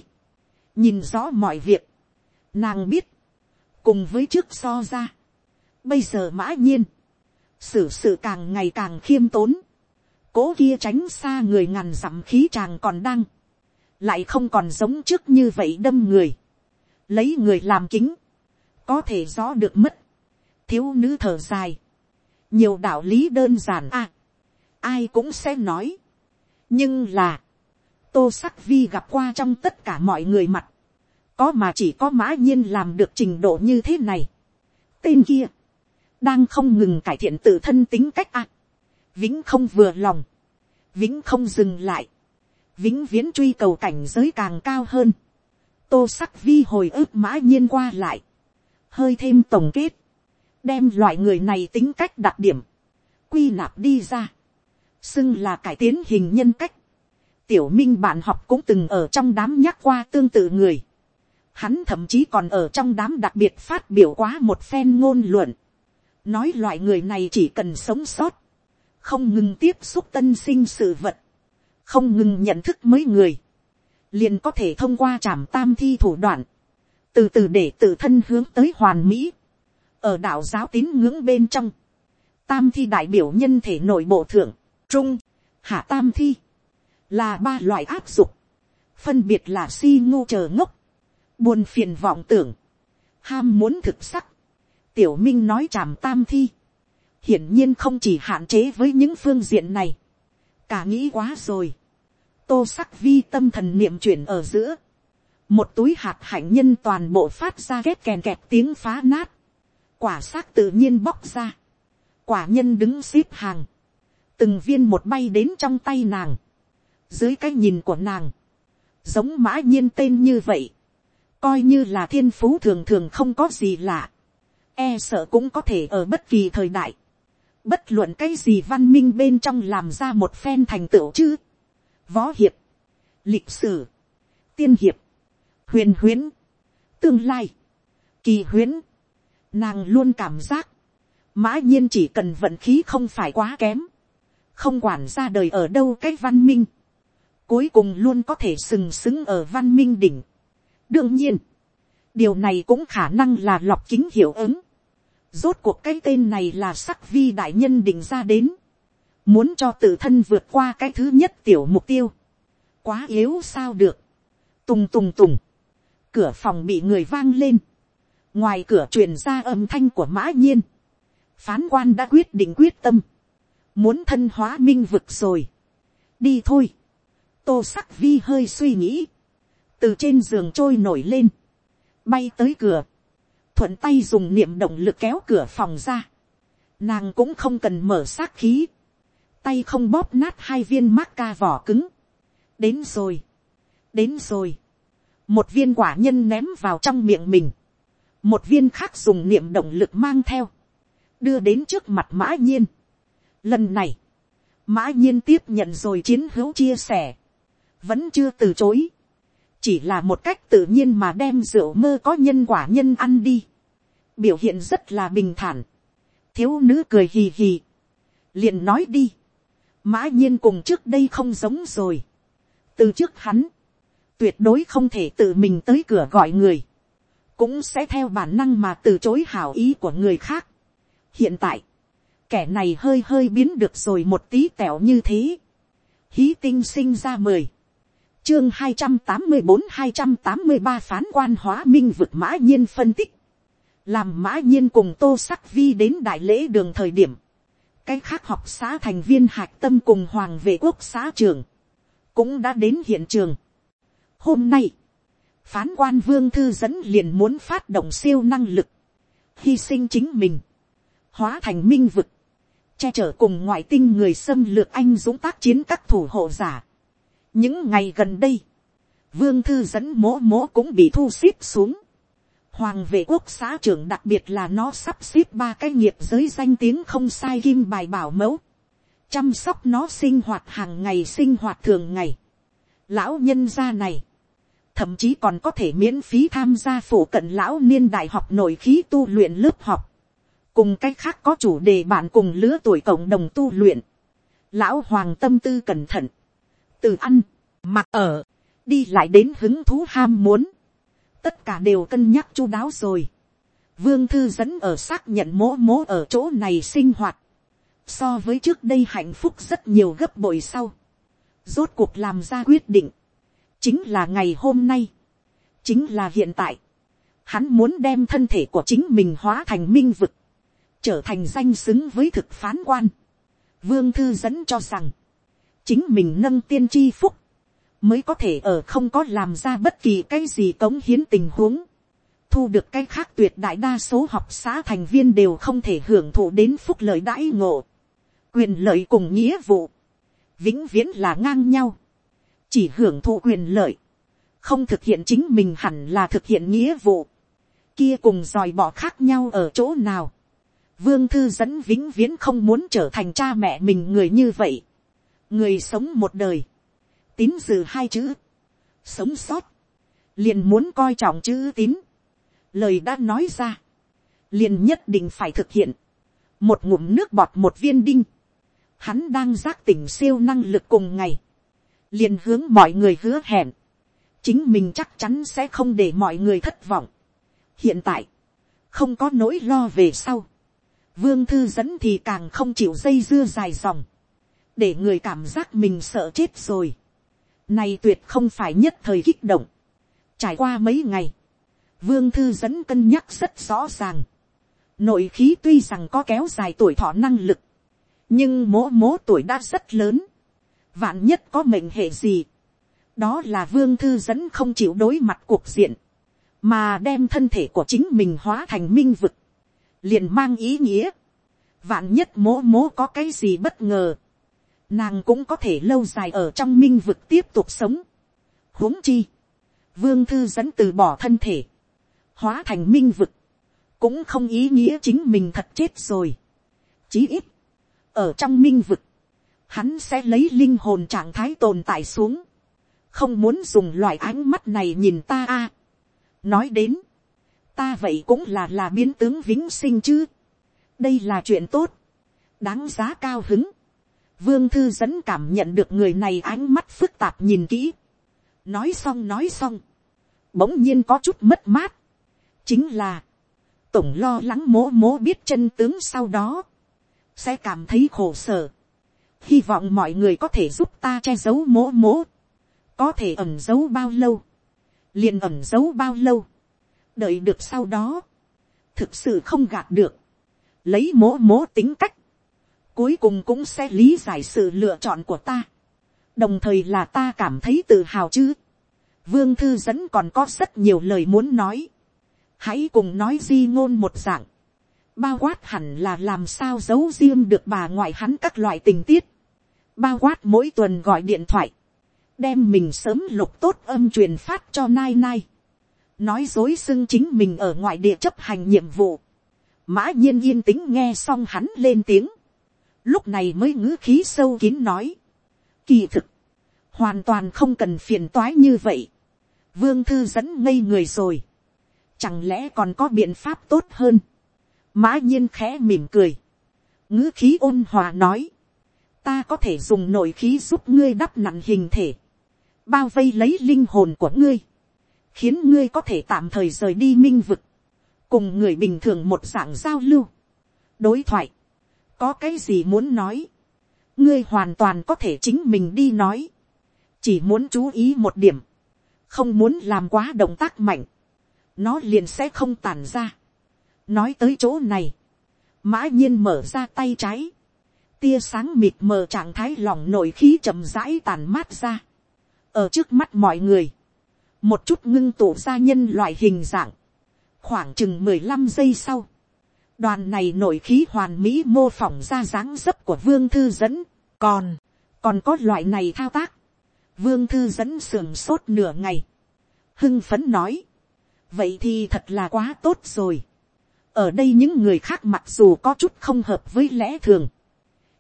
nhìn rõ mọi việc, nàng biết, cùng với trước so ra, bây giờ mã nhiên, xử sự càng ngày càng khiêm tốn, cố kia tránh xa người ngàn dặm khí chàng còn đang, lại không còn giống trước như vậy đâm người, lấy người làm kính, có thể rõ được mất, thiếu nữ thở dài, nhiều đạo lý đơn giản à, ai cũng sẽ nói, nhưng là, tô sắc vi gặp qua trong tất cả mọi người mặt, có mà chỉ có mã nhiên làm được trình độ như thế này. tên kia, đang không ngừng cải thiện tự thân tính cách à, vĩnh không vừa lòng, vĩnh không dừng lại, vĩnh viễn truy cầu cảnh giới càng cao hơn, tô sắc vi hồi ức mã nhiên qua lại, hơi thêm tổng kết, đem loại người này tính cách đặc điểm, quy nạp đi ra, xưng là cải tiến hình nhân cách. Tiểu minh bạn học cũng từng ở trong đám nhắc qua tương tự người. Hắn thậm chí còn ở trong đám đặc biệt phát biểu quá một phen ngôn luận. Nói loại người này chỉ cần sống sót. Không ngừng tiếp xúc tân sinh sự vật. Không ngừng nhận thức mới người. liền có thể thông qua trảm tam thi thủ đoạn, từ từ để tự thân hướng tới hoàn mỹ, ở đạo giáo tín ngưỡng bên trong, tam thi đại biểu nhân thể nội bộ thượng, trung, hạ tam thi, là ba loại áp dụng, phân biệt là si ngô chờ ngốc, buồn phiền vọng tưởng, ham muốn thực sắc, tiểu minh nói trảm tam thi, hiển nhiên không chỉ hạn chế với những phương diện này, cả nghĩ quá rồi, tô sắc vi tâm thần niệm chuyển ở giữa, một túi hạt hạnh nhân toàn bộ phát ra ghét kèn kẹt tiếng phá nát, quả xác tự nhiên bóc ra, quả nhân đứng xếp hàng, từng viên một bay đến trong tay nàng, dưới cái nhìn của nàng, giống mã nhiên tên như vậy, coi như là thiên phú thường thường không có gì lạ, e sợ cũng có thể ở bất kỳ thời đại, bất luận cái gì văn minh bên trong làm ra một phen thành tựu chứ, võ hiệp, lịch sử, tiên hiệp, huyền huyến, tương lai, kỳ huyến, nàng luôn cảm giác, mã nhiên chỉ cần vận khí không phải quá kém, không quản ra đời ở đâu cái văn minh, cuối cùng luôn có thể sừng sững ở văn minh đỉnh. đương nhiên, điều này cũng khả năng là lọc kính hiệu ứng rốt cuộc cái tên này là sắc vi đại nhân định ra đến, muốn cho tự thân vượt qua cái thứ nhất tiểu mục tiêu, quá yếu sao được, tùng tùng tùng, cửa phòng bị người vang lên, ngoài cửa truyền ra âm thanh của mã nhiên, phán quan đã quyết định quyết tâm, muốn thân hóa minh vực rồi, đi thôi, tô sắc vi hơi suy nghĩ, từ trên giường trôi nổi lên, bay tới cửa, thuận tay dùng niệm động lực kéo cửa phòng ra, nàng cũng không cần mở sát khí, tay không bóp nát hai viên mắc ca vỏ cứng, đến rồi, đến rồi, một viên quả nhân ném vào trong miệng mình, một viên khác dùng niệm động lực mang theo, đưa đến trước mặt mã nhiên. Lần này, mã nhiên tiếp nhận rồi chiến hữu chia sẻ, vẫn chưa từ chối, chỉ là một cách tự nhiên mà đem rượu mơ có nhân quả nhân ăn đi, biểu hiện rất là bình thản, thiếu nữ cười hì hì, liền nói đi, mã nhiên cùng trước đây không giống rồi, từ trước hắn, tuyệt đối không thể tự mình tới cửa gọi người, cũng sẽ theo bản năng mà từ chối hảo ý của người khác. hiện tại, kẻ này hơi hơi biến được rồi một tí tẻo như thế. hí tinh sinh ra mười, chương hai trăm tám mươi bốn hai trăm tám mươi ba phán quan hóa minh vực mã nhiên phân tích, làm mã nhiên cùng tô sắc vi đến đại lễ đường thời điểm, cái khác học xã thành viên hạc tâm cùng hoàng vệ quốc xã trường, cũng đã đến hiện trường. Hôm nay, phán quan vương thư dẫn liền muốn phát động siêu năng lực, hy sinh chính mình, hóa thành minh vực, che chở cùng ngoại tinh người xâm lược anh dũng tác chiến các thủ hộ giả những ngày gần đây, vương thư dẫn mố mố cũng bị thu xếp xuống. hoàng vệ quốc xã trưởng đặc biệt là nó sắp xếp ba cái nghiệp giới danh tiếng không sai kim bài bảo mẫu, chăm sóc nó sinh hoạt hàng ngày sinh hoạt thường ngày. lão nhân gia này, thậm chí còn có thể miễn phí tham gia phổ cận lão niên đại học nội khí tu luyện lớp học, cùng cách khác có chủ đề bạn cùng lứa tuổi cộng đồng tu luyện, lão hoàng tâm tư cẩn thận, từ ăn, mặc ở, đi lại đến hứng thú ham muốn, tất cả đều cân nhắc chu đáo rồi, vương thư dẫn ở xác nhận mố mố ở chỗ này sinh hoạt, so với trước đây hạnh phúc rất nhiều gấp bội sau, rốt cuộc làm ra quyết định, chính là ngày hôm nay, chính là hiện tại, hắn muốn đem thân thể của chính mình hóa thành minh vực, trở thành danh xứng với thực phán quan. Vương thư dẫn cho rằng, chính mình nâng tiên tri phúc, mới có thể ở không có làm ra bất kỳ cái gì cống hiến tình huống, thu được cái khác tuyệt đại đa số học xã thành viên đều không thể hưởng thụ đến phúc lợi đãi ngộ, quyền lợi cùng nghĩa vụ, vĩnh viễn là ngang nhau chỉ hưởng thụ quyền lợi, không thực hiện chính mình hẳn là thực hiện nghĩa vụ, kia cùng dòi bỏ khác nhau ở chỗ nào. Vương thư dẫn vĩnh viễn không muốn trở thành cha mẹ mình người như vậy người sống một đời, tín dự hai chữ, sống sót, liền muốn coi trọng chữ tín. lời đã nói ra, liền nhất định phải thực hiện. một ngụm nước bọt một viên đinh, hắn đang giác tỉnh siêu năng lực cùng ngày, liền hướng mọi người hứa hẹn, chính mình chắc chắn sẽ không để mọi người thất vọng. hiện tại, không có nỗi lo về sau. vương thư dẫn thì càng không chịu dây dưa dài dòng, để người cảm giác mình sợ chết rồi. này tuyệt không phải nhất thời kích động. trải qua mấy ngày, vương thư dẫn cân nhắc rất rõ ràng. nội khí tuy rằng có kéo dài tuổi thọ năng lực, nhưng mố mố tuổi đã rất lớn. vạn nhất có mệnh hệ gì, đó là vương thư dẫn không chịu đối mặt cuộc diện, mà đem thân thể của chính mình hóa thành minh vực, liền mang ý nghĩa, vạn nhất mố mố có cái gì bất ngờ, nàng cũng có thể lâu dài ở trong minh vực tiếp tục sống. huống chi, vương thư dẫn từ bỏ thân thể, hóa thành minh vực, cũng không ý nghĩa chính mình thật chết rồi. chí ít, ở trong minh vực, hắn sẽ lấy linh hồn trạng thái tồn tại xuống, không muốn dùng loại ánh mắt này nhìn ta a. nói đến, ta vậy cũng là là biến tướng vĩnh sinh chứ. đây là chuyện tốt, đáng giá cao hứng vương thư dẫn cảm nhận được người này ánh mắt phức tạp nhìn kỹ. nói xong nói xong, bỗng nhiên có chút mất mát. chính là, tổng lo lắng mố mố biết chân tướng sau đó, sẽ cảm thấy khổ sở. hy vọng mọi người có thể giúp ta che giấu mố mố. Có thể ẩm giấu bao lâu, liền ẩm giấu bao lâu, đợi được sau đó, thực sự không gạt được, lấy mố mố tính cách, cuối cùng cũng sẽ lý giải sự lựa chọn của ta, đồng thời là ta cảm thấy tự hào chứ. Vương thư dẫn còn có rất nhiều lời muốn nói, hãy cùng nói di ngôn một dạng, bao quát hẳn là làm sao giấu riêng được bà ngoại hắn các loại tình tiết, bao quát mỗi tuần gọi điện thoại, đem mình sớm lục tốt âm truyền phát cho nai nai, nói dối xưng chính mình ở ngoại địa chấp hành nhiệm vụ, mã nhiên yên tĩnh nghe xong hắn lên tiếng, lúc này mới ngữ khí sâu kín nói, kỳ thực, hoàn toàn không cần phiền toái như vậy, vương thư dẫn ngây người rồi, chẳng lẽ còn có biện pháp tốt hơn, mã nhiên khẽ mỉm cười, ngữ khí ôn hòa nói, ta có thể dùng nội khí giúp ngươi đắp nặng hình thể, bao vây lấy linh hồn của ngươi, khiến ngươi có thể tạm thời rời đi minh vực, cùng người bình thường một dạng giao lưu, đối thoại, có cái gì muốn nói, ngươi hoàn toàn có thể chính mình đi nói, chỉ muốn chú ý một điểm, không muốn làm quá động tác mạnh, nó liền sẽ không tàn ra. nói tới chỗ này, mã nhiên mở ra tay trái, tia sáng mịt mờ trạng thái lỏng nội khí chậm rãi tàn mát ra. Ở trước mắt mọi người, một chút ngưng tụ ra nhân loại hình dạng, khoảng chừng mười lăm giây sau, đoàn này nổi khí hoàn mỹ mô phỏng ra dáng dấp của vương thư dẫn, còn, còn có loại này thao tác, vương thư dẫn sườn sốt nửa ngày, hưng phấn nói, vậy thì thật là quá tốt rồi, ở đây những người khác mặc dù có chút không hợp với lẽ thường,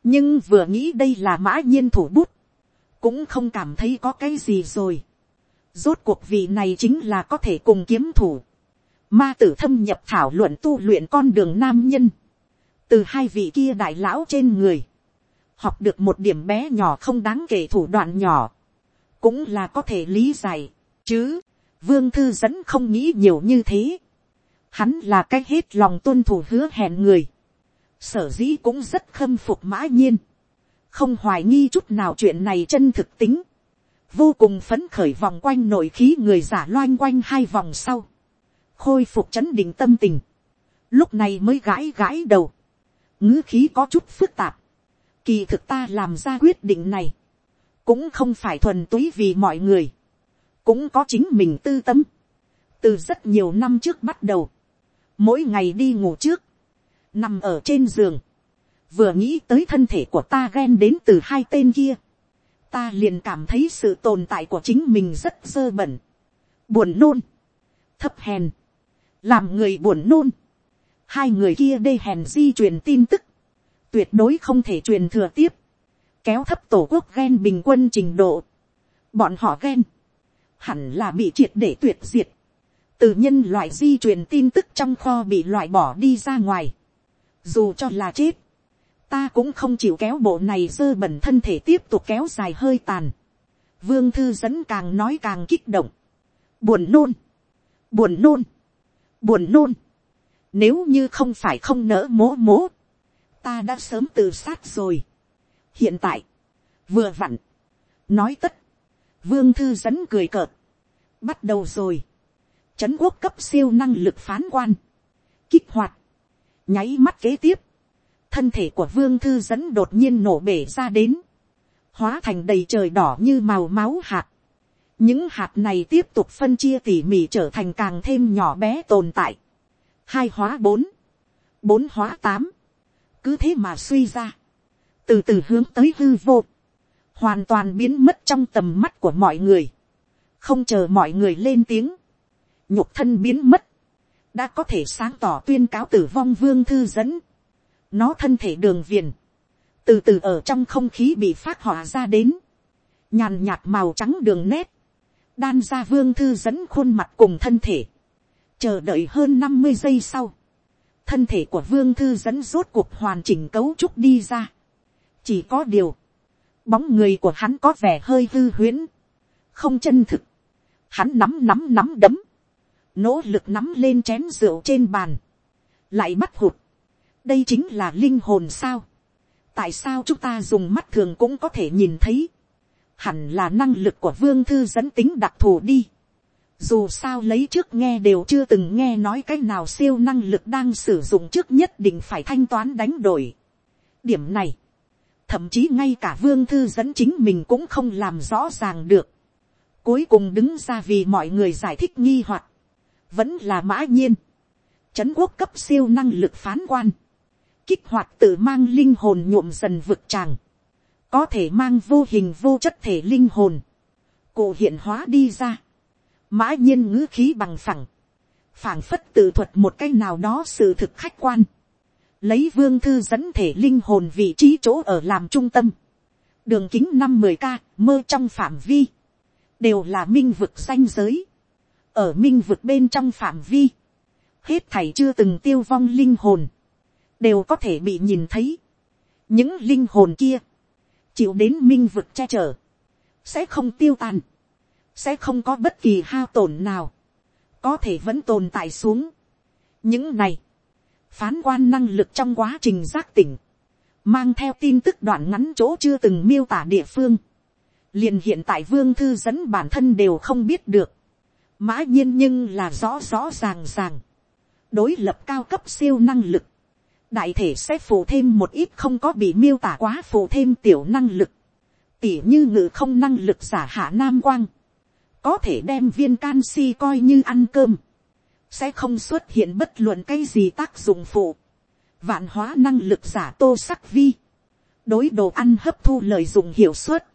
nhưng vừa nghĩ đây là mã nhiên thủ bút, cũng không cảm thấy có cái gì rồi. Rốt cuộc vị này chính là có thể cùng kiếm thủ. Ma tử thâm nhập thảo luận tu luyện con đường nam nhân. Từ hai vị kia đại lão trên người. Học được một điểm bé nhỏ không đáng kể thủ đoạn nhỏ. Cũng là có thể lý giải. Chứ, vương thư dẫn không nghĩ nhiều như thế. Hắn là cái hết lòng tuân thủ hứa hẹn người. Sở dĩ cũng rất khâm phục mã nhiên không hoài nghi chút nào chuyện này chân thực tính, vô cùng phấn khởi vòng quanh nội khí người giả loanh quanh hai vòng sau, khôi phục chấn định tâm tình, lúc này mới gãi gãi đầu, ngữ khí có chút phức tạp, kỳ thực ta làm ra quyết định này, cũng không phải thuần túy vì mọi người, cũng có chính mình tư tâm, từ rất nhiều năm trước bắt đầu, mỗi ngày đi ngủ trước, nằm ở trên giường, vừa nghĩ tới thân thể của ta ghen đến từ hai tên kia, ta liền cảm thấy sự tồn tại của chính mình rất dơ bẩn, buồn nôn, thấp hèn, làm người buồn nôn, hai người kia đê hèn di truyền tin tức, tuyệt đối không thể truyền thừa tiếp, kéo thấp tổ quốc ghen bình quân trình độ, bọn họ ghen, hẳn là bị triệt để tuyệt diệt, từ nhân loại di truyền tin tức trong kho bị loại bỏ đi ra ngoài, dù cho là chết, ta cũng không chịu kéo bộ này dơ bẩn thân thể tiếp tục kéo dài hơi tàn. Vương thư dẫn càng nói càng kích động. buồn nôn, buồn nôn, buồn nôn, nếu như không phải không nỡ mố mố, ta đã sớm tự sát rồi. hiện tại, vừa vặn, nói tất, vương thư dẫn cười cợt, bắt đầu rồi, trấn quốc cấp siêu năng lực phán quan, kích hoạt, nháy mắt kế tiếp, thân thể của vương thư dẫn đột nhiên nổ bể ra đến, hóa thành đầy trời đỏ như màu máu hạt những hạt này tiếp tục phân chia tỉ mỉ trở thành càng thêm nhỏ bé tồn tại. hai hóa bốn, bốn hóa tám, cứ thế mà suy ra, từ từ hướng tới hư vô, hoàn toàn biến mất trong tầm mắt của mọi người, không chờ mọi người lên tiếng, nhục thân biến mất, đã có thể sáng tỏ tuyên cáo tử vong vương thư dẫn, nó thân thể đường viền, từ từ ở trong không khí bị phát họa ra đến, nhàn nhạt màu trắng đường nét, đan ra vương thư dẫn khuôn mặt cùng thân thể, chờ đợi hơn năm mươi giây sau, thân thể của vương thư dẫn rốt cuộc hoàn chỉnh cấu trúc đi ra. chỉ có điều, bóng người của hắn có vẻ hơi hư huyễn, không chân thực, hắn nắm nắm nắm đấm, nỗ lực nắm lên chén rượu trên bàn, lại bắt hụt, đây chính là linh hồn sao, tại sao chúng ta dùng mắt thường cũng có thể nhìn thấy, hẳn là năng lực của vương thư dẫn tính đặc thù đi, dù sao lấy trước nghe đều chưa từng nghe nói cái nào siêu năng lực đang sử dụng trước nhất định phải thanh toán đánh đổi. điểm này, thậm chí ngay cả vương thư dẫn chính mình cũng không làm rõ ràng được. cuối cùng đứng ra vì mọi người giải thích nghi hoặc, vẫn là mã nhiên, trấn quốc cấp siêu năng lực phán quan, kích hoạt tự mang linh hồn nhuộm dần vực tràng, có thể mang vô hình vô chất thể linh hồn, cụ hiện hóa đi ra, mã nhiên ngữ khí bằng phẳng, phảng phất tự thuật một cái nào đó sự thực khách quan, lấy vương thư dẫn thể linh hồn vị trí chỗ ở làm trung tâm, đường kính năm mười k mơ trong phạm vi, đều là minh vực danh giới, ở minh vực bên trong phạm vi, hết thảy chưa từng tiêu vong linh hồn, đều có thể bị nhìn thấy. những linh hồn kia, chịu đến minh vực che chở, sẽ không tiêu tan, sẽ không có bất kỳ hao tổn nào, có thể vẫn tồn tại xuống. những này, phán quan năng lực trong quá trình giác tỉnh, mang theo tin tức đoạn ngắn chỗ chưa từng miêu tả địa phương, liền hiện tại vương thư dẫn bản thân đều không biết được, mã nhiên nhưng là rõ rõ ràng ràng, đối lập cao cấp siêu năng lực, đại thể sẽ phụ thêm một ít không có bị miêu tả quá phụ thêm tiểu năng lực, tỉ như ngự không năng lực giả hạ nam quang, có thể đem viên canxi coi như ăn cơm, sẽ không xuất hiện bất luận cái gì tác dụng phụ, vạn hóa năng lực giả tô sắc vi, đối đồ ăn hấp thu lợi dụng hiệu suất,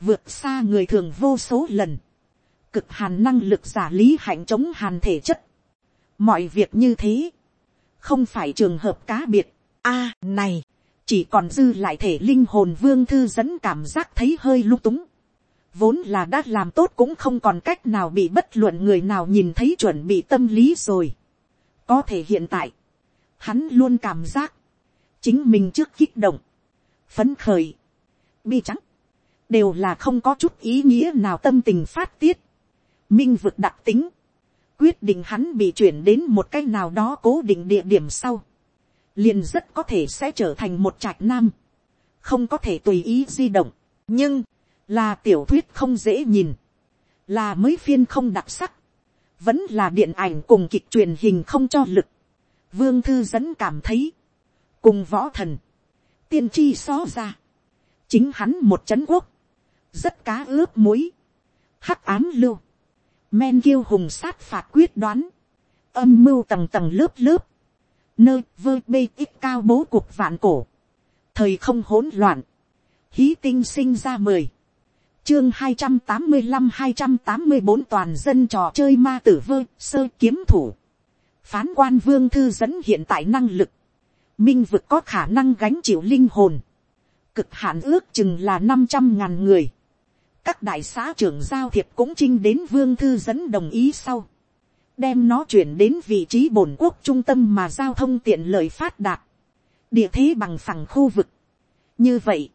vượt xa người thường vô số lần, cực hàn năng lực giả lý hạnh chống hàn thể chất, mọi việc như thế, không phải trường hợp cá biệt. a này, chỉ còn dư lại thể linh hồn vương thư dẫn cảm giác thấy hơi lung túng. vốn là đã làm tốt cũng không còn cách nào bị bất luận người nào nhìn thấy chuẩn bị tâm lý rồi. có thể hiện tại, hắn luôn cảm giác, chính mình trước kích động, phấn khởi, bi trắng, đều là không có chút ý nghĩa nào tâm tình phát tiết, minh vực đặc tính, quyết định hắn bị chuyển đến một cái nào đó cố định địa điểm sau, liền rất có thể sẽ trở thành một trạch nam, không có thể tùy ý di động, nhưng, là tiểu thuyết không dễ nhìn, là mới phiên không đặc sắc, vẫn là điện ảnh cùng kịch truyền hình không cho lực, vương thư dẫn cảm thấy, cùng võ thần, tiên tri xó ra, chính hắn một c quốc, rất cá ướp muối, hắc ám lưu, men kiêu hùng sát phạt quyết đoán, âm mưu tầng tầng lớp lớp, nơi vơ bê ít cao bố cuộc vạn cổ, thời không hỗn loạn, hí tinh sinh ra mười, chương hai trăm tám mươi năm hai trăm tám mươi bốn toàn dân trò chơi ma tử vơ sơ kiếm thủ, phán quan vương thư dẫn hiện tại năng lực, minh vực có khả năng gánh chịu linh hồn, cực hạn ước chừng là năm trăm ngàn người, các đại xã trưởng giao thiệp cũng trinh đến vương thư dẫn đồng ý sau, đem nó chuyển đến vị trí bổn quốc trung tâm mà giao thông tiện lợi phát đạt, địa thế bằng phẳng khu vực. như vậy,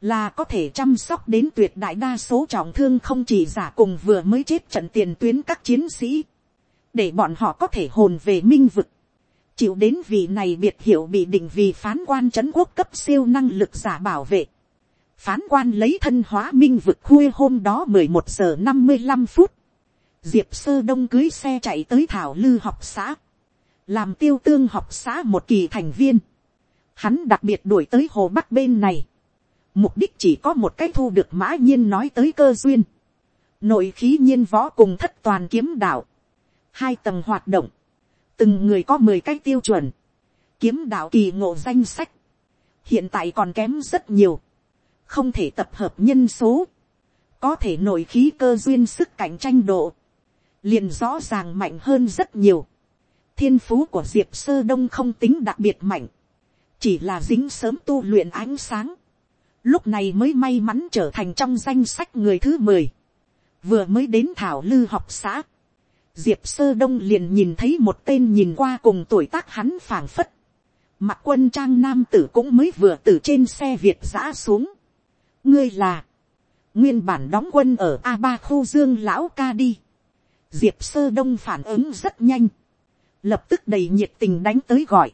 là có thể chăm sóc đến tuyệt đại đa số trọng thương không chỉ giả cùng vừa mới chết trận tiền tuyến các chiến sĩ, để bọn họ có thể hồn về minh vực, chịu đến vị này biệt hiệu bị định vì phán quan c quốc cấp siêu năng lực giả bảo vệ, phán quan lấy thân hóa minh vực khuya hôm đó mười một giờ năm mươi năm phút, diệp sơ đông cưới xe chạy tới thảo lư học xã, làm tiêu tương học xã một kỳ thành viên, hắn đặc biệt đuổi tới hồ bắc bên này, mục đích chỉ có một cái thu được mã nhiên nói tới cơ duyên, nội khí nhiên võ cùng thất toàn kiếm đạo, hai tầng hoạt động, từng người có mười cái tiêu chuẩn, kiếm đạo kỳ ngộ danh sách, hiện tại còn kém rất nhiều, không thể tập hợp nhân số, có thể nội khí cơ duyên sức cạnh tranh độ, liền rõ ràng mạnh hơn rất nhiều. thiên phú của diệp sơ đông không tính đặc biệt mạnh, chỉ là dính sớm tu luyện ánh sáng, lúc này mới may mắn trở thành trong danh sách người thứ mười, vừa mới đến thảo lư học xã, diệp sơ đông liền nhìn thấy một tên nhìn qua cùng tuổi tác hắn phảng phất, mặc quân trang nam tử cũng mới vừa từ trên xe việt giã xuống, ngươi là, nguyên bản đóng quân ở a ba khu dương lão ca đi, diệp sơ đông phản ứng rất nhanh, lập tức đầy nhiệt tình đánh tới gọi,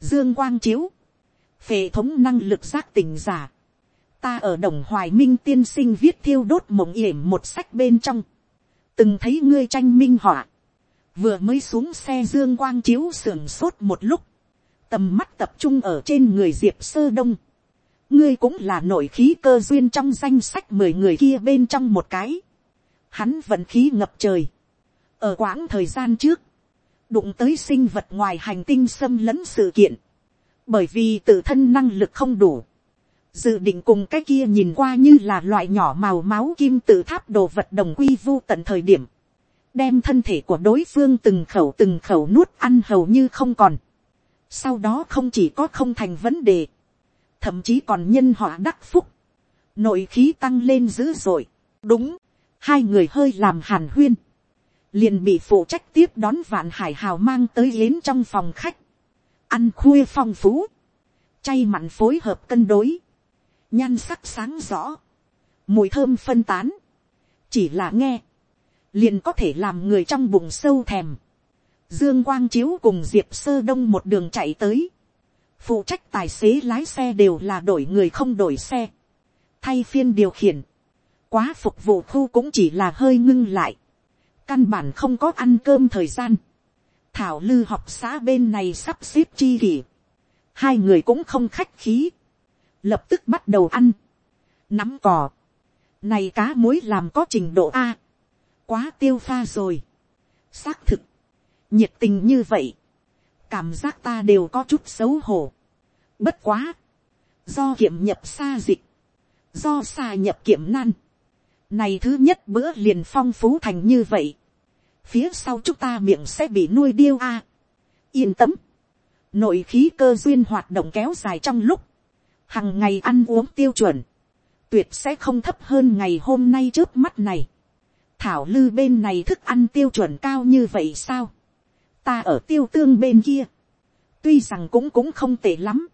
dương quang chiếu, phệ thống năng lực giác tình giả, ta ở đồng hoài minh tiên sinh viết thiêu đốt mộng yểm một sách bên trong, từng thấy ngươi tranh minh họa, vừa mới xuống xe dương quang chiếu sưởng sốt một lúc, tầm mắt tập trung ở trên người diệp sơ đông, ngươi cũng là nội khí cơ duyên trong danh sách mười người kia bên trong một cái, hắn vận khí ngập trời, ở quãng thời gian trước, đụng tới sinh vật ngoài hành tinh xâm lấn sự kiện, bởi vì tự thân năng lực không đủ, dự định cùng cái kia nhìn qua như là loại nhỏ màu máu kim tự tháp đồ vật đồng quy vu tận thời điểm, đem thân thể của đối phương từng khẩu từng khẩu nuốt ăn hầu như không còn. Sau đó không chỉ có không thành vấn đề, thậm chí còn nhân họa đắc phúc, nội khí tăng lên dữ dội, đúng, hai người hơi làm hàn huyên, liền bị phụ trách tiếp đón vạn hải hào mang tới yến trong phòng khách, ăn khuya phong phú, chay mặn phối hợp cân đối, nhan sắc sáng rõ, mùi thơm phân tán, chỉ là nghe, liền có thể làm người trong bụng sâu thèm. Dương Quang Chiếu cùng Diệp Sơ Đông một đường chạy tới. Phụ trách tài xế lái xe đều là đổi người không đổi xe. Thay phiên điều khiển. Quá phục vụ khu cũng chỉ là hơi ngưng lại. Căn bản không có ăn cơm thời gian. Thảo lư học xã bên này sắp xếp chi kỷ. Hai người cũng không khách khí lập tức bắt đầu ăn, nắm cò, này cá muối làm có trình độ a, quá tiêu pha rồi, xác thực, nhiệt tình như vậy, cảm giác ta đều có chút xấu hổ, bất quá, do kiệm nhập xa dịch, do xa nhập kiệm nan, này thứ nhất bữa liền phong phú thành như vậy, phía sau chúng ta miệng sẽ bị nuôi điêu a, yên tâm, nội khí cơ duyên hoạt động kéo dài trong lúc, hằng ngày ăn uống tiêu chuẩn, tuyệt sẽ không thấp hơn ngày hôm nay trước mắt này. thảo lư bên này thức ăn tiêu chuẩn cao như vậy sao, ta ở tiêu tương bên kia, tuy rằng cũng cũng không tệ lắm,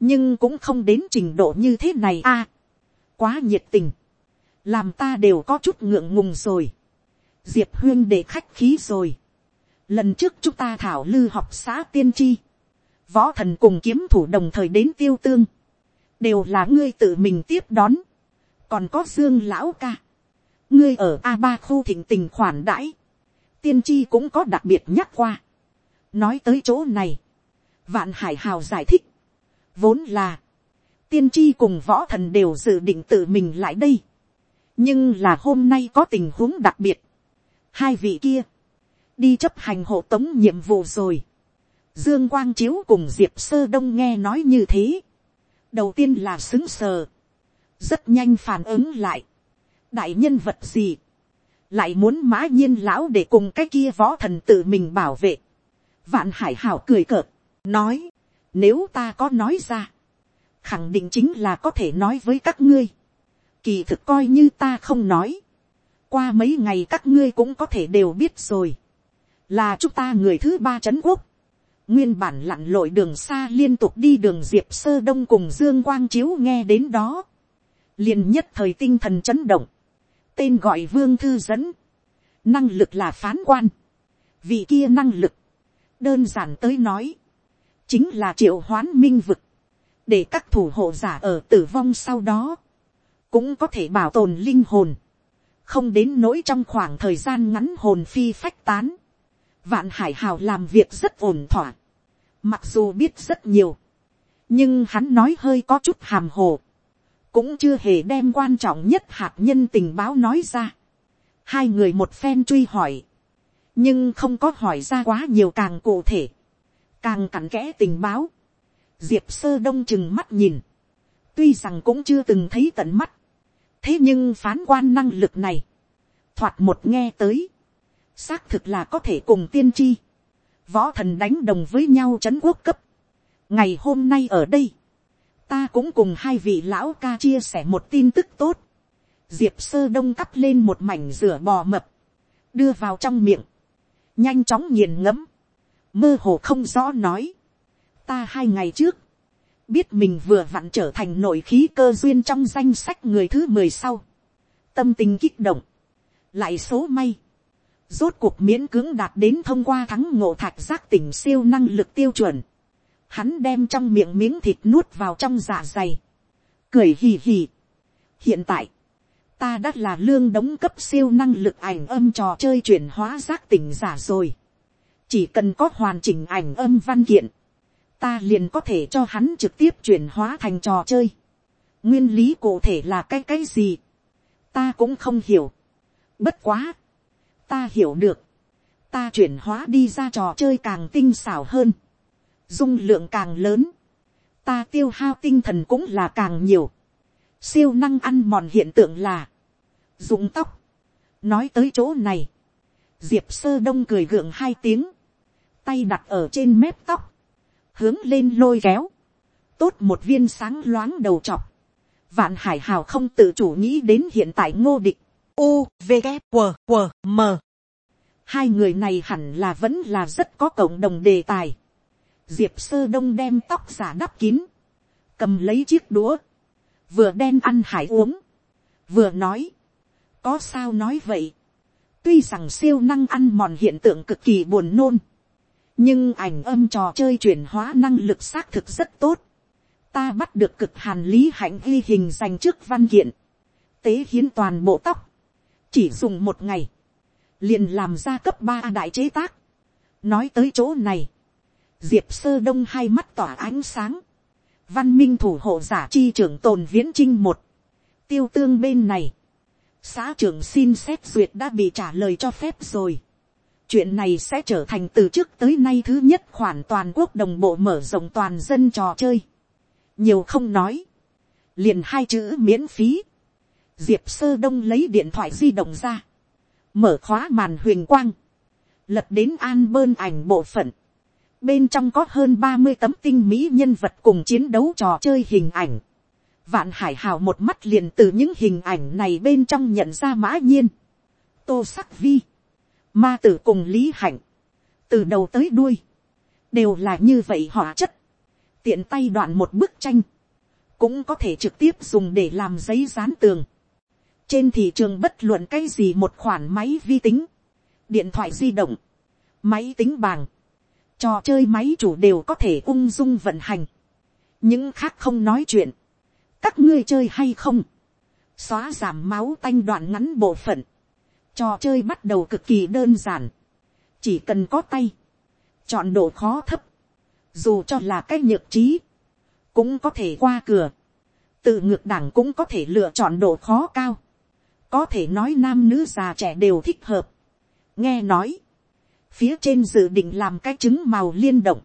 nhưng cũng không đến trình độ như thế này a. quá nhiệt tình, làm ta đều có chút ngượng ngùng rồi. diệp huyên để khách khí rồi. lần trước chúng ta thảo lư học xã tiên tri, võ thần cùng kiếm thủ đồng thời đến tiêu tương, đều là ngươi tự mình tiếp đón, còn có dương lão ca, ngươi ở a ba khu thịnh tình khoản đãi, tiên tri cũng có đặc biệt nhắc qua, nói tới chỗ này, vạn hải hào giải thích, vốn là, tiên tri cùng võ thần đều dự định tự mình lại đây, nhưng là hôm nay có tình huống đặc biệt, hai vị kia, đi chấp hành hộ tống nhiệm vụ rồi, dương quang chiếu cùng diệp sơ đông nghe nói như thế, đầu tiên là xứng sờ, rất nhanh phản ứng lại, đại nhân vật gì, lại muốn mã nhiên lão để cùng cái kia võ thần tự mình bảo vệ, vạn hải hảo cười cợt, nói, nếu ta có nói ra, khẳng định chính là có thể nói với các ngươi, kỳ thực coi như ta không nói, qua mấy ngày các ngươi cũng có thể đều biết rồi, là chúng ta người thứ ba c h ấ n quốc, nguyên bản lặn lội đường xa liên tục đi đường diệp sơ đông cùng dương quang chiếu nghe đến đó, liền nhất thời tinh thần chấn động, tên gọi vương thư dẫn, năng lực là phán quan, vị kia năng lực, đơn giản tới nói, chính là triệu hoán minh vực, để các thủ hộ giả ở tử vong sau đó, cũng có thể bảo tồn linh hồn, không đến nỗi trong khoảng thời gian ngắn hồn phi phách tán. Vạn hải hào làm việc rất ổn thỏa, mặc dù biết rất nhiều, nhưng hắn nói hơi có chút hàm hồ, cũng chưa hề đem quan trọng nhất hạt nhân tình báo nói ra. Hai người một phen truy hỏi, nhưng không có hỏi ra quá nhiều càng cụ thể, càng cặn kẽ tình báo. Diệp sơ đông chừng mắt nhìn, tuy rằng cũng chưa từng thấy tận mắt, thế nhưng phán quan năng lực này, thoạt một nghe tới, xác thực là có thể cùng tiên tri, võ thần đánh đồng với nhau c h ấ n quốc cấp. ngày hôm nay ở đây, ta cũng cùng hai vị lão ca chia sẻ một tin tức tốt, diệp sơ đông cắp lên một mảnh rửa bò mập, đưa vào trong miệng, nhanh chóng nghiền ngẫm, mơ hồ không rõ nói, ta hai ngày trước, biết mình vừa vặn trở thành nội khí cơ duyên trong danh sách người thứ mười sau, tâm tình kích động, lại số may, rốt cuộc miễn cưỡng đạt đến thông qua thắng ngộ thạch giác tỉnh siêu năng lực tiêu chuẩn, hắn đem trong miệng miếng thịt nuốt vào trong dạ dày, cười hì hì. hiện tại, ta đã là lương đóng cấp siêu năng lực ảnh âm trò chơi chuyển hóa giác tỉnh giả rồi, chỉ cần có hoàn chỉnh ảnh âm văn kiện, ta liền có thể cho hắn trực tiếp chuyển hóa thành trò chơi. nguyên lý cụ thể là cái cái gì, ta cũng không hiểu Bất quá. Ta hiểu được. Ta chuyển hóa đi ra trò chơi càng tinh xảo hơn. Dung lượng càng lớn. Ta tiêu hao tinh thần cũng là càng nhiều. Siêu năng ăn mòn hiện tượng là. dùng tóc. Nói tới chỗ này. Diệp sơ đông cười gượng hai tiếng. Tay đặt ở trên mép tóc. Hướng lên lôi kéo. Tốt một viên sáng loáng đầu trọc. Vạn hải hào không tự chủ nghĩ đến hiện tại ngô địch u, v, g q q m hai người này hẳn là vẫn là rất có cộng đồng đề tài diệp sơ đông đem tóc giả đắp kín cầm lấy chiếc đũa vừa đen ăn hải uống vừa nói có sao nói vậy tuy rằng siêu năng ăn mòn hiện tượng cực kỳ buồn nôn nhưng ảnh âm trò chơi chuyển hóa năng lực xác thực rất tốt ta bắt được cực hàn lý hạnh ghi hình dành trước văn kiện tế hiến toàn bộ tóc chỉ dùng một ngày, liền làm ra cấp ba đại chế tác. nói tới chỗ này, diệp sơ đông hai mắt tỏa ánh sáng, văn minh thủ hộ giả chi trưởng tồn viễn trinh một, tiêu tương bên này, xã trưởng xin xét duyệt đã bị trả lời cho phép rồi. chuyện này sẽ trở thành từ trước tới nay thứ nhất khoản toàn quốc đồng bộ mở rộng toàn dân trò chơi. nhiều không nói, liền hai chữ miễn phí, diệp sơ đông lấy điện thoại di động ra, mở khóa màn huyền quang, lật đến an bơn ảnh bộ phận, bên trong có hơn ba mươi tấm tinh mỹ nhân vật cùng chiến đấu trò chơi hình ảnh, vạn hải hào một mắt liền từ những hình ảnh này bên trong nhận ra mã nhiên, tô sắc vi, ma tử cùng lý hạnh, từ đầu tới đuôi, đều là như vậy họ chất, tiện tay đoạn một bức tranh, cũng có thể trực tiếp dùng để làm giấy dán tường, trên thị trường bất luận cái gì một khoản máy vi tính, điện thoại di động, máy tính bảng, trò chơi máy chủ đều có thể ung dung vận hành. những khác không nói chuyện, các ngươi chơi hay không, xóa giảm máu tanh đoạn ngắn bộ phận, trò chơi bắt đầu cực kỳ đơn giản, chỉ cần có tay, chọn độ khó thấp, dù cho là cái nhược trí, cũng có thể qua cửa, tự ngược đảng cũng có thể lựa chọn độ khó cao, có thể nói nam nữ già trẻ đều thích hợp. nghe nói, phía trên dự định làm cái trứng màu liên động,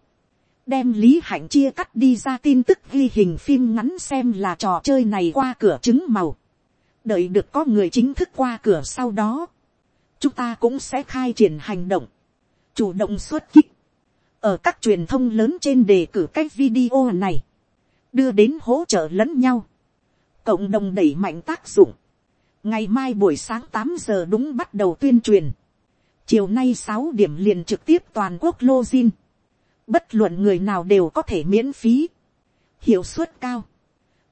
đem lý hạnh chia cắt đi ra tin tức ghi hình phim ngắn xem là trò chơi này qua cửa trứng màu. đợi được có người chính thức qua cửa sau đó, chúng ta cũng sẽ khai triển hành động, chủ động xuất kích, ở các truyền thông lớn trên đề cử cái video này, đưa đến hỗ trợ lẫn nhau, cộng đồng đẩy mạnh tác dụng, ngày mai buổi sáng tám giờ đúng bắt đầu tuyên truyền, chiều nay sáu điểm liền trực tiếp toàn quốc lô zin, bất luận người nào đều có thể miễn phí, hiệu suất cao,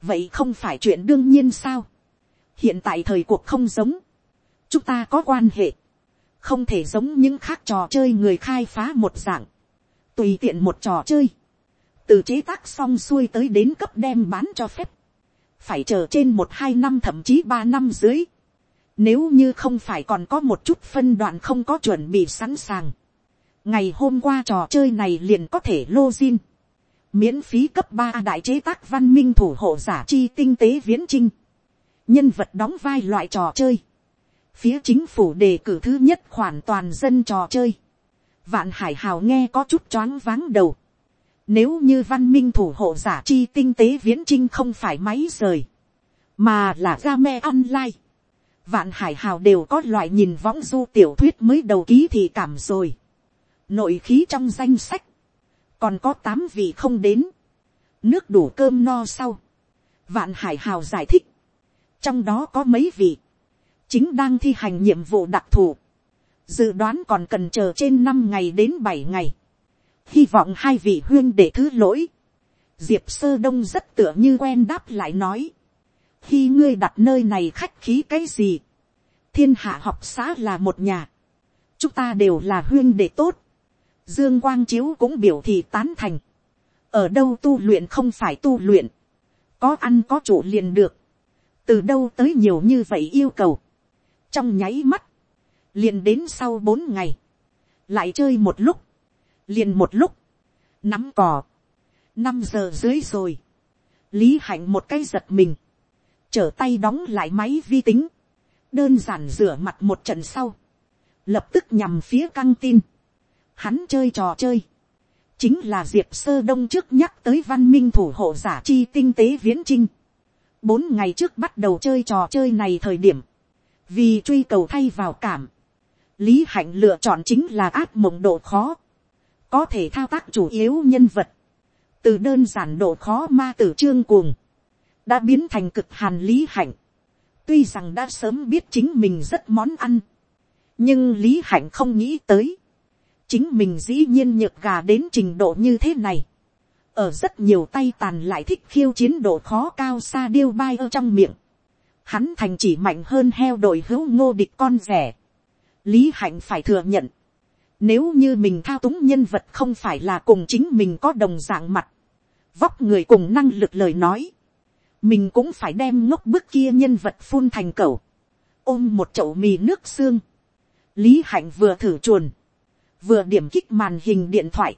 vậy không phải chuyện đương nhiên sao, hiện tại thời cuộc không giống, chúng ta có quan hệ, không thể giống những khác trò chơi người khai phá một dạng, tùy tiện một trò chơi, từ chế tác xong xuôi tới đến cấp đem bán cho phép, phải chờ trên một hai năm thậm chí ba năm dưới, nếu như không phải còn có một chút phân đoạn không có chuẩn bị sẵn sàng, ngày hôm qua trò chơi này liền có thể lô zin, miễn phí cấp ba đại chế tác văn minh thủ hộ giả chi tinh tế viễn trinh, nhân vật đóng vai loại trò chơi, phía chính phủ đề cử thứ nhất khoản toàn dân trò chơi, vạn hải hào nghe có chút choáng váng đầu, nếu như văn minh thủ hộ giả chi tinh tế viễn trinh không phải máy rời, mà là game online, vạn hải hào đều có loại nhìn võng du tiểu thuyết mới đầu ký thì cảm rồi. nội khí trong danh sách, còn có tám vị không đến, nước đủ cơm no sau, vạn hải hào giải thích, trong đó có mấy vị, chính đang thi hành nhiệm vụ đặc thù, dự đoán còn cần chờ trên năm ngày đến bảy ngày, hy vọng hai vị huyên để thứ lỗi, diệp sơ đông rất tựa như quen đáp lại nói, khi ngươi đặt nơi này khách khí cái gì, thiên hạ học xã là một nhà, chúng ta đều là huyên đệ tốt, dương quang chiếu cũng biểu thị tán thành, ở đâu tu luyện không phải tu luyện, có ăn có chủ liền được, từ đâu tới nhiều như vậy yêu cầu, trong nháy mắt, liền đến sau bốn ngày, lại chơi một lúc, liền một lúc, nắm cò, năm giờ dưới rồi, lý hạnh một cái giật mình, trở tay đóng lại máy vi tính, đơn giản rửa mặt một trận sau, lập tức nhằm phía căng tin, hắn chơi trò chơi, chính là diệp sơ đông trước nhắc tới văn minh thủ hộ giả chi tinh tế viễn trinh, bốn ngày trước bắt đầu chơi trò chơi này thời điểm, vì truy cầu thay vào cảm, lý hạnh lựa chọn chính là áp mộng độ khó, có thể thao tác chủ yếu nhân vật, từ đơn giản độ khó ma tử trương cuồng, đã biến thành cực hàn lý hạnh. tuy rằng đã sớm biết chính mình rất món ăn, nhưng lý hạnh không nghĩ tới, chính mình dĩ nhiên nhược gà đến trình độ như thế này, ở rất nhiều tay tàn lại thích khiêu chiến độ khó cao xa điêu bay ở trong miệng, hắn thành chỉ mạnh hơn heo đội hữu ngô địch con rẻ, lý hạnh phải thừa nhận, nếu như mình thao túng nhân vật không phải là cùng chính mình có đồng dạng mặt, vóc người cùng năng lực lời nói, mình cũng phải đem ngốc bức kia nhân vật phun thành cẩu, ôm một chậu mì nước xương. lý hạnh vừa thử chuồn, vừa điểm kích màn hình điện thoại,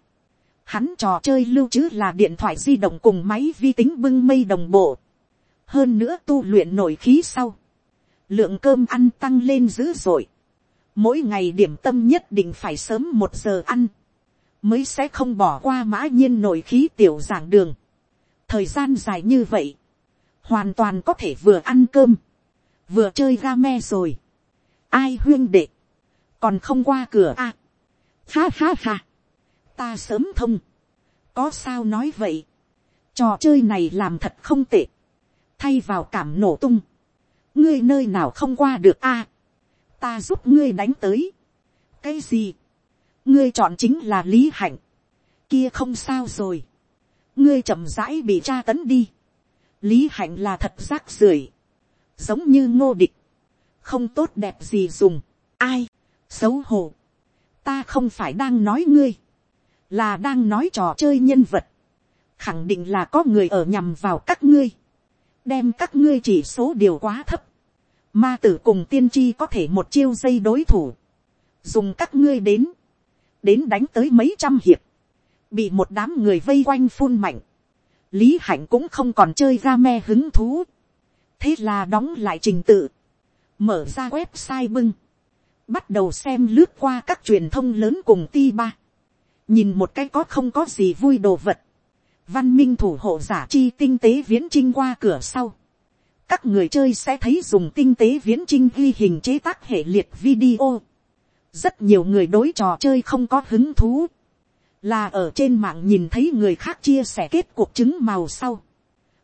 hắn trò chơi lưu trữ là điện thoại di động cùng máy vi tính bưng mây đồng bộ, hơn nữa tu luyện nổi khí sau, lượng cơm ăn tăng lên dữ dội, mỗi ngày điểm tâm nhất định phải sớm một giờ ăn, mới sẽ không bỏ qua mã nhiên nổi khí tiểu giảng đường. thời gian dài như vậy, hoàn toàn có thể vừa ăn cơm, vừa chơi ga me rồi. ai huyên đệ, còn không qua cửa a. À, ha ha ha, ta sớm thông, có sao nói vậy, trò chơi này làm thật không tệ, thay vào cảm nổ tung, ngươi nơi nào không qua được a, ta giúp ngươi đánh tới, cái gì, ngươi chọn chính là lý hạnh, kia không sao rồi, ngươi chậm rãi bị tra tấn đi, lý hạnh là thật rác rưởi, giống như ngô địch, không tốt đẹp gì dùng, ai, xấu hổ, ta không phải đang nói ngươi, là đang nói trò chơi nhân vật, khẳng định là có người ở nhằm vào các ngươi, đem các ngươi chỉ số điều quá thấp, ma tử cùng tiên tri có thể một chiêu dây đối thủ, dùng các ngươi đến, đến đánh tới mấy trăm hiệp, bị một đám người vây quanh phun mạnh, lý hạnh cũng không còn chơi ra me hứng thú, thế là đóng lại trình tự, mở ra website bưng, bắt đầu xem lướt qua các truyền thông lớn cùng ti ba, nhìn một cái có không có gì vui đồ vật, văn minh thủ hộ giả chi tinh tế viễn trinh qua cửa sau, các người chơi sẽ thấy dùng tinh tế viễn trinh ghi hình chế tác hệ liệt video. rất nhiều người đối trò chơi không có hứng thú, là ở trên mạng nhìn thấy người khác chia sẻ kết cuộc chứng màu sau,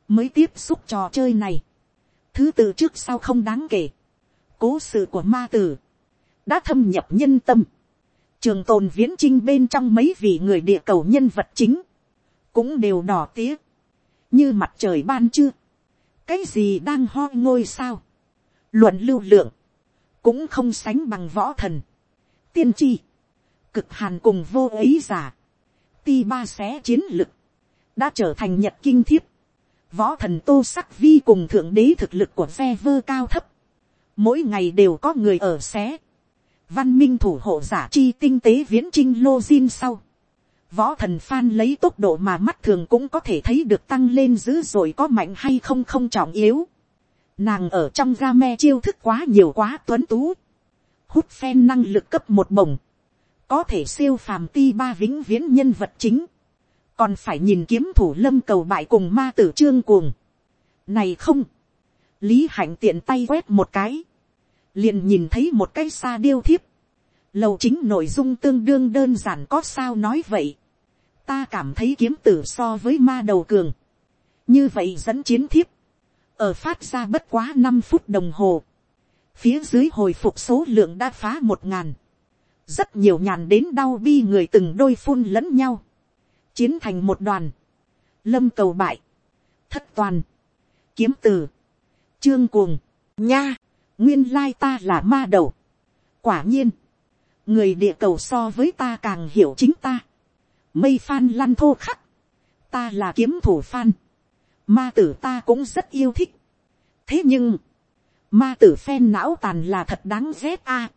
mới tiếp xúc trò chơi này. thứ tự trước sau không đáng kể. cố sự của ma tử, đã thâm nhập nhân tâm. trường tồn viễn trinh bên trong mấy vị người địa cầu nhân vật chính, cũng đều đỏ tía, như mặt trời ban chưa cái gì đang ho ngôi sao, luận lưu lượng, cũng không sánh bằng võ thần, tiên tri, cực hàn cùng vô ấy giả, ti ba xé chiến lực, đã trở thành nhật kinh thiếp, võ thần tô sắc vi cùng thượng đế thực lực của phe vơ cao thấp, mỗi ngày đều có người ở xé, văn minh thủ hộ giả chi tinh tế viễn trinh lô diên sau, võ thần phan lấy tốc độ mà mắt thường cũng có thể thấy được tăng lên dữ dội có mạnh hay không không trọng yếu. Nàng ở trong ga me chiêu thức quá nhiều quá tuấn tú. Hút phen năng lực cấp một bổng. Có thể siêu phàm ti ba vĩnh viễn nhân vật chính. Còn phải nhìn kiếm thủ lâm cầu bại cùng ma tử trương cuồng. Này không. Lý hạnh tiện tay quét một cái. Liền nhìn thấy một cái xa điêu thiếp. Lầu chính nội dung tương đương đơn giản có sao nói vậy ta cảm thấy kiếm tử so với ma đầu cường. như vậy dẫn chiến thiếp, ở phát ra bất quá năm phút đồng hồ, phía dưới hồi phục số lượng đã phá một ngàn, rất nhiều nhàn đến đau bi người từng đôi phun lẫn nhau, chiến thành một đoàn, lâm cầu bại, thất toàn, kiếm tử, trương cuồng, nha, nguyên lai ta là ma đầu. quả nhiên, người địa cầu so với ta càng hiểu chính ta. Mây phan lăn thô khắc, ta là kiếm thủ phan, ma tử ta cũng rất yêu thích. thế nhưng, ma tử phen não tàn là thật đáng ghét a.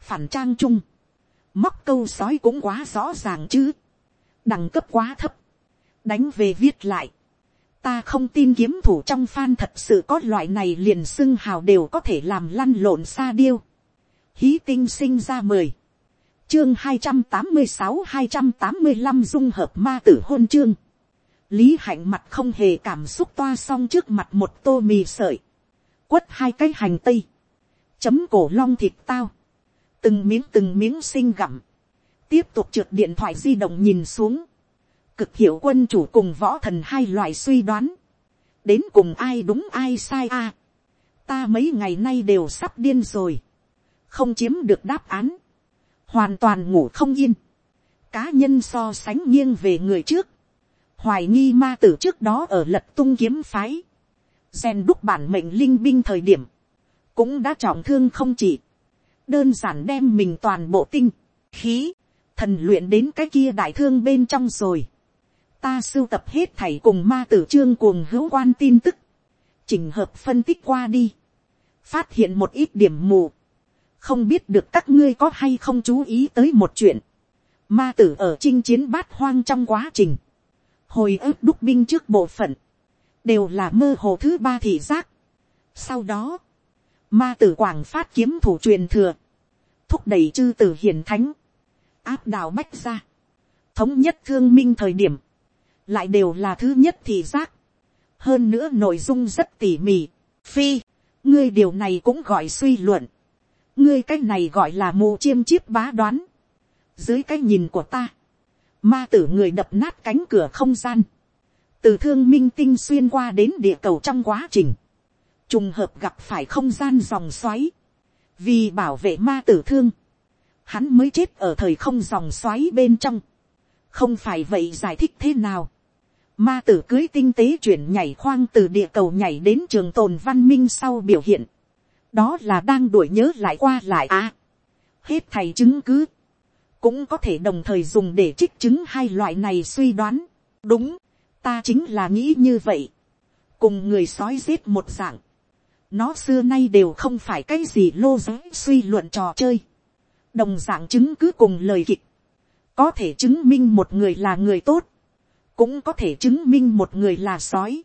phản trang chung, móc câu sói cũng quá rõ ràng chứ, đẳng cấp quá thấp, đánh về viết lại, ta không tin kiếm thủ trong phan thật sự có loại này liền xưng hào đều có thể làm lăn lộn xa điêu. Hí tinh sinh ra mười chương hai trăm tám mươi sáu hai trăm tám mươi năm dung hợp ma tử hôn chương. lý hạnh mặt không hề cảm xúc toa xong trước mặt một tô mì sợi. quất hai cái hành tây. chấm cổ long thịt tao từng miếng từng miếng sinh gặm. tiếp tục trượt điện thoại di động nhìn xuống. cực hiểu quân chủ cùng võ thần hai loại suy đoán. đến cùng ai đúng ai sai a. ta mấy ngày nay đều sắp điên rồi. không chiếm được đáp án hoàn toàn ngủ không yên, cá nhân so sánh nghiêng về người trước, hoài nghi ma tử trước đó ở lật tung kiếm phái, rèn đúc bản mệnh linh binh thời điểm, cũng đã trọng thương không chỉ, đơn giản đem mình toàn bộ tinh, khí, thần luyện đến cái kia đại thương bên trong rồi. Ta sưu tập hết thảy cùng ma tử trương cuồng hữu quan tin tức, chỉnh hợp phân tích qua đi, phát hiện một ít điểm mù, không biết được các ngươi có hay không chú ý tới một chuyện. Ma tử ở chinh chiến bát hoang trong quá trình. Hồi ức đúc binh trước bộ phận. Đều là mơ hồ thứ ba thị giác. Sau đó. Ma tử quảng phát kiếm thủ truyền thừa. Thúc đẩy chư tử hiền thánh. Áp đào bách ra. Thống nhất thương minh thời điểm. Lại đều là thứ nhất thì giác. Hơn nữa nội dung rất tỉ mỉ. Phi. Ngươi điều này cũng gọi suy luận ngươi cái này gọi là mù chiêm chiếp bá đoán. dưới cái nhìn của ta, ma tử người đập nát cánh cửa không gian, từ thương minh tinh xuyên qua đến địa cầu trong quá trình, trùng hợp gặp phải không gian dòng xoáy, vì bảo vệ ma tử thương, hắn mới chết ở thời không dòng xoáy bên trong, không phải vậy giải thích thế nào, ma tử cưới tinh tế chuyển nhảy khoang từ địa cầu nhảy đến trường tồn văn minh sau biểu hiện, đó là đang đuổi nhớ lại qua lại à. hết thầy chứng cứ, cũng có thể đồng thời dùng để trích chứng hai loại này suy đoán. đúng, ta chính là nghĩ như vậy. cùng người sói giết một dạng nó xưa nay đều không phải cái gì lô giới suy luận trò chơi. đồng dạng chứng cứ cùng lời kịch. có thể chứng minh một người là người tốt. cũng có thể chứng minh một người là sói.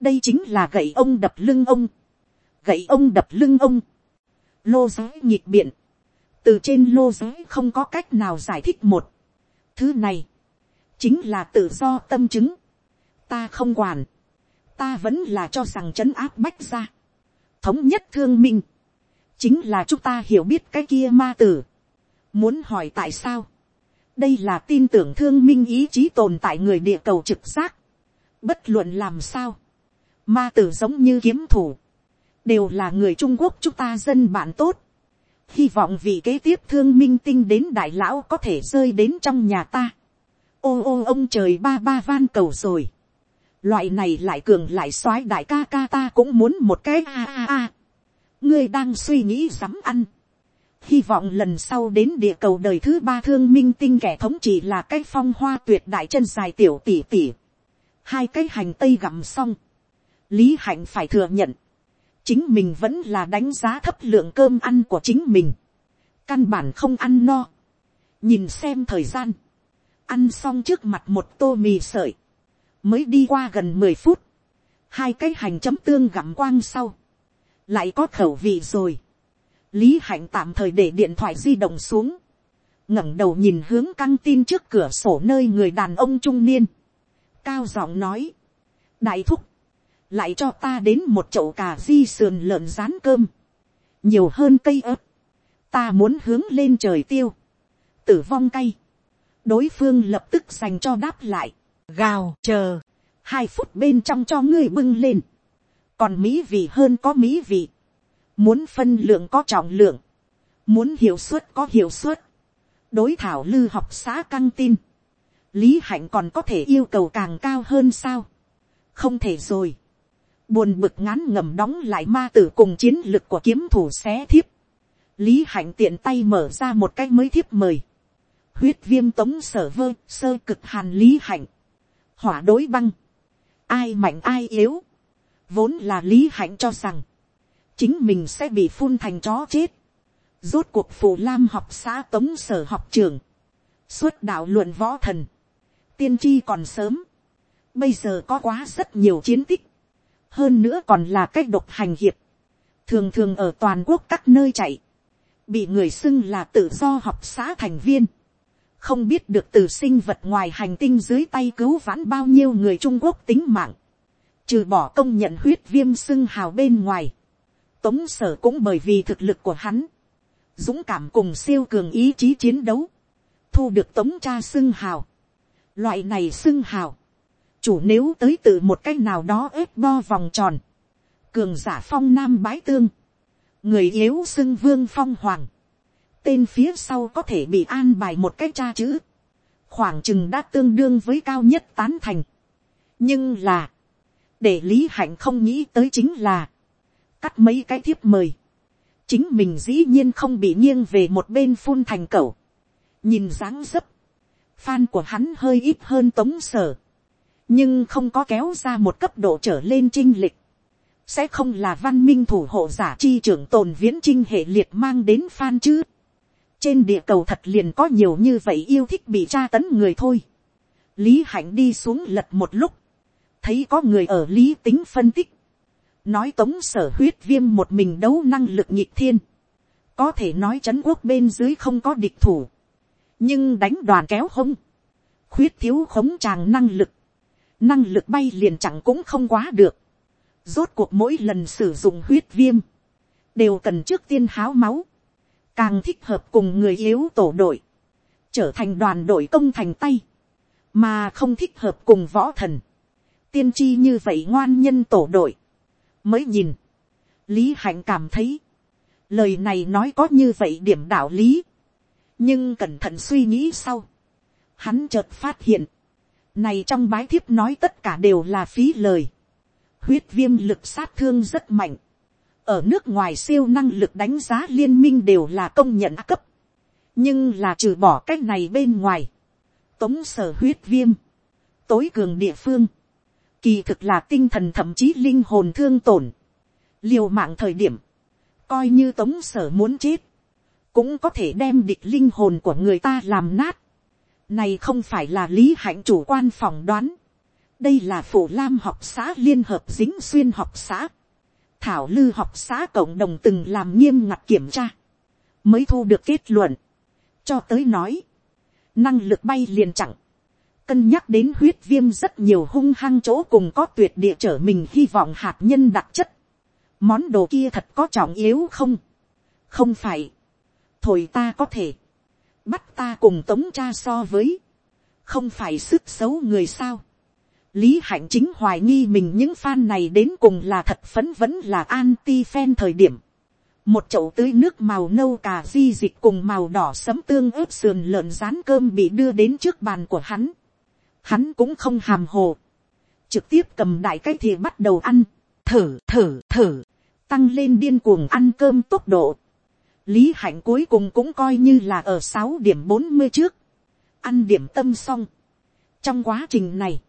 đây chính là gậy ông đập lưng ông gậy ông đập lưng ông, lô giới nhịp biện, từ trên lô giới không có cách nào giải thích một. Thứ này, chính là tự do tâm chứng. Ta không quản, ta vẫn là cho rằng trấn áp bách ra. Thống nhất thương minh, chính là chúng ta hiểu biết cái kia ma tử. Muốn hỏi tại sao? Đây là tin tưởng thương minh ý chí tồn tại người địa cầu trực giác. Bất luận làm sao. Ma tử giống như kiếm thủ đều là người trung quốc chúng ta dân bạn tốt. hy vọng vị kế tiếp thương minh tinh đến đại lão có thể rơi đến trong nhà ta. ô ô ông trời ba ba van cầu rồi loại này lại cường lại soái đại ca ca ta cũng muốn một cái a a a. ngươi đang suy nghĩ dám ăn, hy vọng lần sau đến địa cầu đời thứ ba thương minh tinh kẻ thống trị là cái phong hoa tuyệt đại chân dài tiểu tỷ tỷ, hai cái hành tây gặm xong, lý hạnh phải thừa nhận, chính mình vẫn là đánh giá thấp lượng cơm ăn của chính mình, căn bản không ăn no, nhìn xem thời gian, ăn xong trước mặt một tô mì sợi, mới đi qua gần mười phút, hai cái hành chấm tương gặm quang sau, lại có khẩu vị rồi, lý hạnh tạm thời để điện thoại di động xuống, ngẩng đầu nhìn hướng căng tin trước cửa sổ nơi người đàn ông trung niên, cao giọng nói, đại thúc, lại cho ta đến một chậu cà di sườn lợn rán cơm, nhiều hơn cây ớt, ta muốn hướng lên trời tiêu, tử vong cay, đối phương lập tức dành cho đáp lại, gào chờ, hai phút bên trong cho ngươi bưng lên, còn mỹ vị hơn có mỹ vị, muốn phân lượng có trọng lượng, muốn hiệu suất có hiệu suất, đối thảo lư học xã căng tin, lý hạnh còn có thể yêu cầu càng cao hơn sao, không thể rồi, buồn bực ngán ngầm đóng lại ma tử cùng chiến lực của kiếm thủ xé thiếp, lý hạnh tiện tay mở ra một cái mới thiếp mời, huyết viêm tống sở vơ sơ cực hàn lý hạnh, hỏa đối băng, ai mạnh ai yếu, vốn là lý hạnh cho rằng, chính mình sẽ bị phun thành chó chết, rốt cuộc phù lam học xã tống sở học trường, suốt đạo luận võ thần, tiên tri còn sớm, bây giờ có quá rất nhiều chiến tích, hơn nữa còn là cách độc hành hiệp, thường thường ở toàn quốc các nơi chạy, bị người xưng là tự do học xã thành viên, không biết được từ sinh vật ngoài hành tinh dưới tay cứu vãn bao nhiêu người trung quốc tính mạng, trừ bỏ công nhận huyết viêm xưng hào bên ngoài, tống sở cũng bởi vì thực lực của hắn, dũng cảm cùng siêu cường ý chí chiến đấu, thu được tống cha xưng hào, loại này xưng hào, chủ nếu tới từ một cách nào đó ép bo vòng tròn, cường giả phong nam bái tương, người yếu xưng vương phong hoàng, tên phía sau có thể bị an bài một cách tra chữ, khoảng chừng đã tương đương với cao nhất tán thành. nhưng là, để lý hạnh không nghĩ tới chính là, cắt mấy cái thiếp mời, chính mình dĩ nhiên không bị nghiêng về một bên phun thành cẩu, nhìn dáng dấp, fan của hắn hơi ít hơn tống sở, nhưng không có kéo ra một cấp độ trở lên trinh lịch, sẽ không là văn minh thủ hộ giả chi trưởng tồn viễn trinh hệ liệt mang đến fan chứ trên địa cầu thật liền có nhiều như vậy yêu thích bị tra tấn người thôi. lý hạnh đi xuống lật một lúc, thấy có người ở lý tính phân tích, nói tống sở huyết viêm một mình đấu năng lực nhịp thiên, có thể nói c quốc bên dưới không có địch thủ, nhưng đánh đoàn kéo không khuyết thiếu khống tràng năng lực, năng lực bay liền chẳng cũng không quá được, rốt cuộc mỗi lần sử dụng huyết viêm, đều cần trước tiên háo máu, càng thích hợp cùng người yếu tổ đội, trở thành đoàn đội công thành tay, mà không thích hợp cùng võ thần, tiên tri như vậy ngoan nhân tổ đội, mới nhìn, lý hạnh cảm thấy, lời này nói có như vậy điểm đạo lý, nhưng cẩn thận suy nghĩ sau, hắn chợt phát hiện, này trong bái thiếp nói tất cả đều là phí lời, huyết viêm lực sát thương rất mạnh, ở nước ngoài siêu năng lực đánh giá liên minh đều là công nhận cấp. nhưng là trừ bỏ cái này bên ngoài, tống sở huyết viêm, tối cường địa phương, kỳ thực là tinh thần thậm chí linh hồn thương tổn, liều mạng thời điểm, coi như tống sở muốn chết, cũng có thể đem địch linh hồn của người ta làm nát. Này không phải là lý hạnh chủ quan phỏng đoán. Đây là phủ lam học xã liên hợp dính xuyên học xã thảo lư học xã cộng đồng từng làm nghiêm ngặt kiểm tra, mới thu được kết luận, cho tới nói, năng lực bay liền chẳng. Cân nhắc đến huyết viêm rất nhiều hung hăng chỗ cùng có tuyệt địa trở mình hy vọng hạt nhân đặc chất, món đồ kia thật có trọng yếu không, không phải, thổi ta có thể, bắt ta cùng tống cha so với, không phải sức xấu người sao, Lý Hạnh chính hoài nghi mình những fan này đến cùng là thật phấn vẫn là anti-fan thời điểm. Một chậu tưới nước màu nâu cà di dịch cùng màu đỏ sấm tương ướp sườn lợn rán cơm bị đưa đến trước bàn của hắn. Hắn cũng không hàm hồ. Trực tiếp cầm đại cái thìa bắt đầu ăn. Thử, thử, thử. tăng lên điên cuồng ăn cơm tốc độ. lý hạnh cuối cùng cũng coi như là ở sáu điểm bốn mươi trước, ăn điểm tâm xong. trong quá trình này,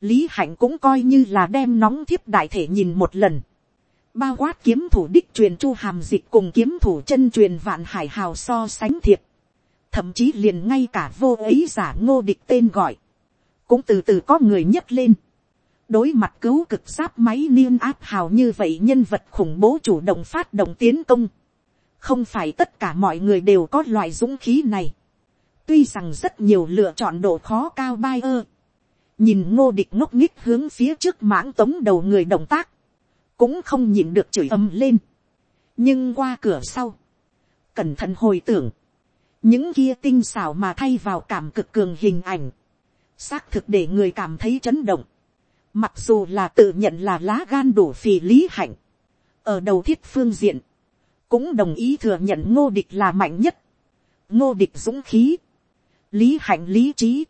lý hạnh cũng coi như là đem nóng thiếp đại thể nhìn một lần. bao quát kiếm thủ đích truyền chu hàm dịch cùng kiếm thủ chân truyền vạn hải hào so sánh thiệp. thậm chí liền ngay cả vô ấy giả ngô địch tên gọi. cũng từ từ có người nhấc lên. đối mặt cứu cực giáp máy niên áp hào như vậy nhân vật khủng bố chủ động phát động tiến công. không phải tất cả mọi người đều có loại dũng khí này. tuy rằng rất nhiều lựa chọn độ khó cao bai ơ nhìn ngô địch ngốc nghích hướng phía trước mãng tống đầu người động tác, cũng không nhìn được chửi ầm lên. nhưng qua cửa sau, cẩn thận hồi tưởng, những kia tinh xảo mà thay vào cảm cực cường hình ảnh, xác thực để người cảm thấy chấn động, mặc dù là tự nhận là lá gan đủ phì lý hạnh, ở đầu thiết phương diện, cũng đồng ý thừa nhận ngô địch là mạnh nhất, ngô địch dũng khí, lý hạnh lý trí,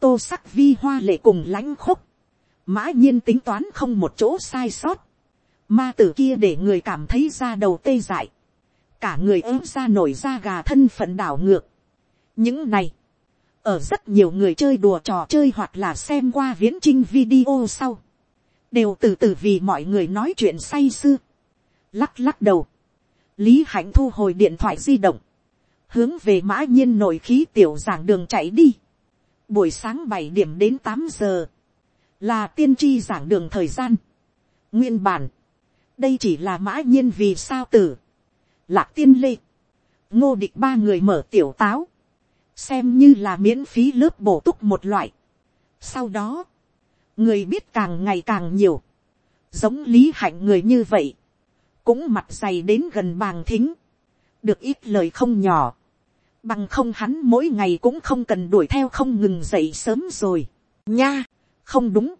tô sắc vi hoa lệ cùng lãnh khúc, mã nhiên tính toán không một chỗ sai sót, ma tử kia để người cảm thấy ra đầu tê dại, cả người ớm ra nổi da gà thân phận đảo ngược. những này, ở rất nhiều người chơi đùa trò chơi hoặc là xem qua viễn trinh video sau, đều từ từ vì mọi người nói chuyện say sưa, lắc lắc đầu, lý hạnh thu hồi điện thoại di động, hướng về mã nhiên nổi khí tiểu giảng đường chạy đi, buổi sáng bảy điểm đến tám giờ, là tiên tri giảng đường thời gian. nguyên bản, đây chỉ là mã nhiên vì sao tử, lạc tiên lê, ngô địch ba người mở tiểu táo, xem như là miễn phí lớp bổ túc một loại. sau đó, người biết càng ngày càng nhiều, giống lý hạnh người như vậy, cũng mặt dày đến gần bàng thính, được ít lời không nhỏ, Bằng không hắn mỗi ngày cũng không cần đuổi theo không ngừng dậy sớm rồi. Nha, không đúng.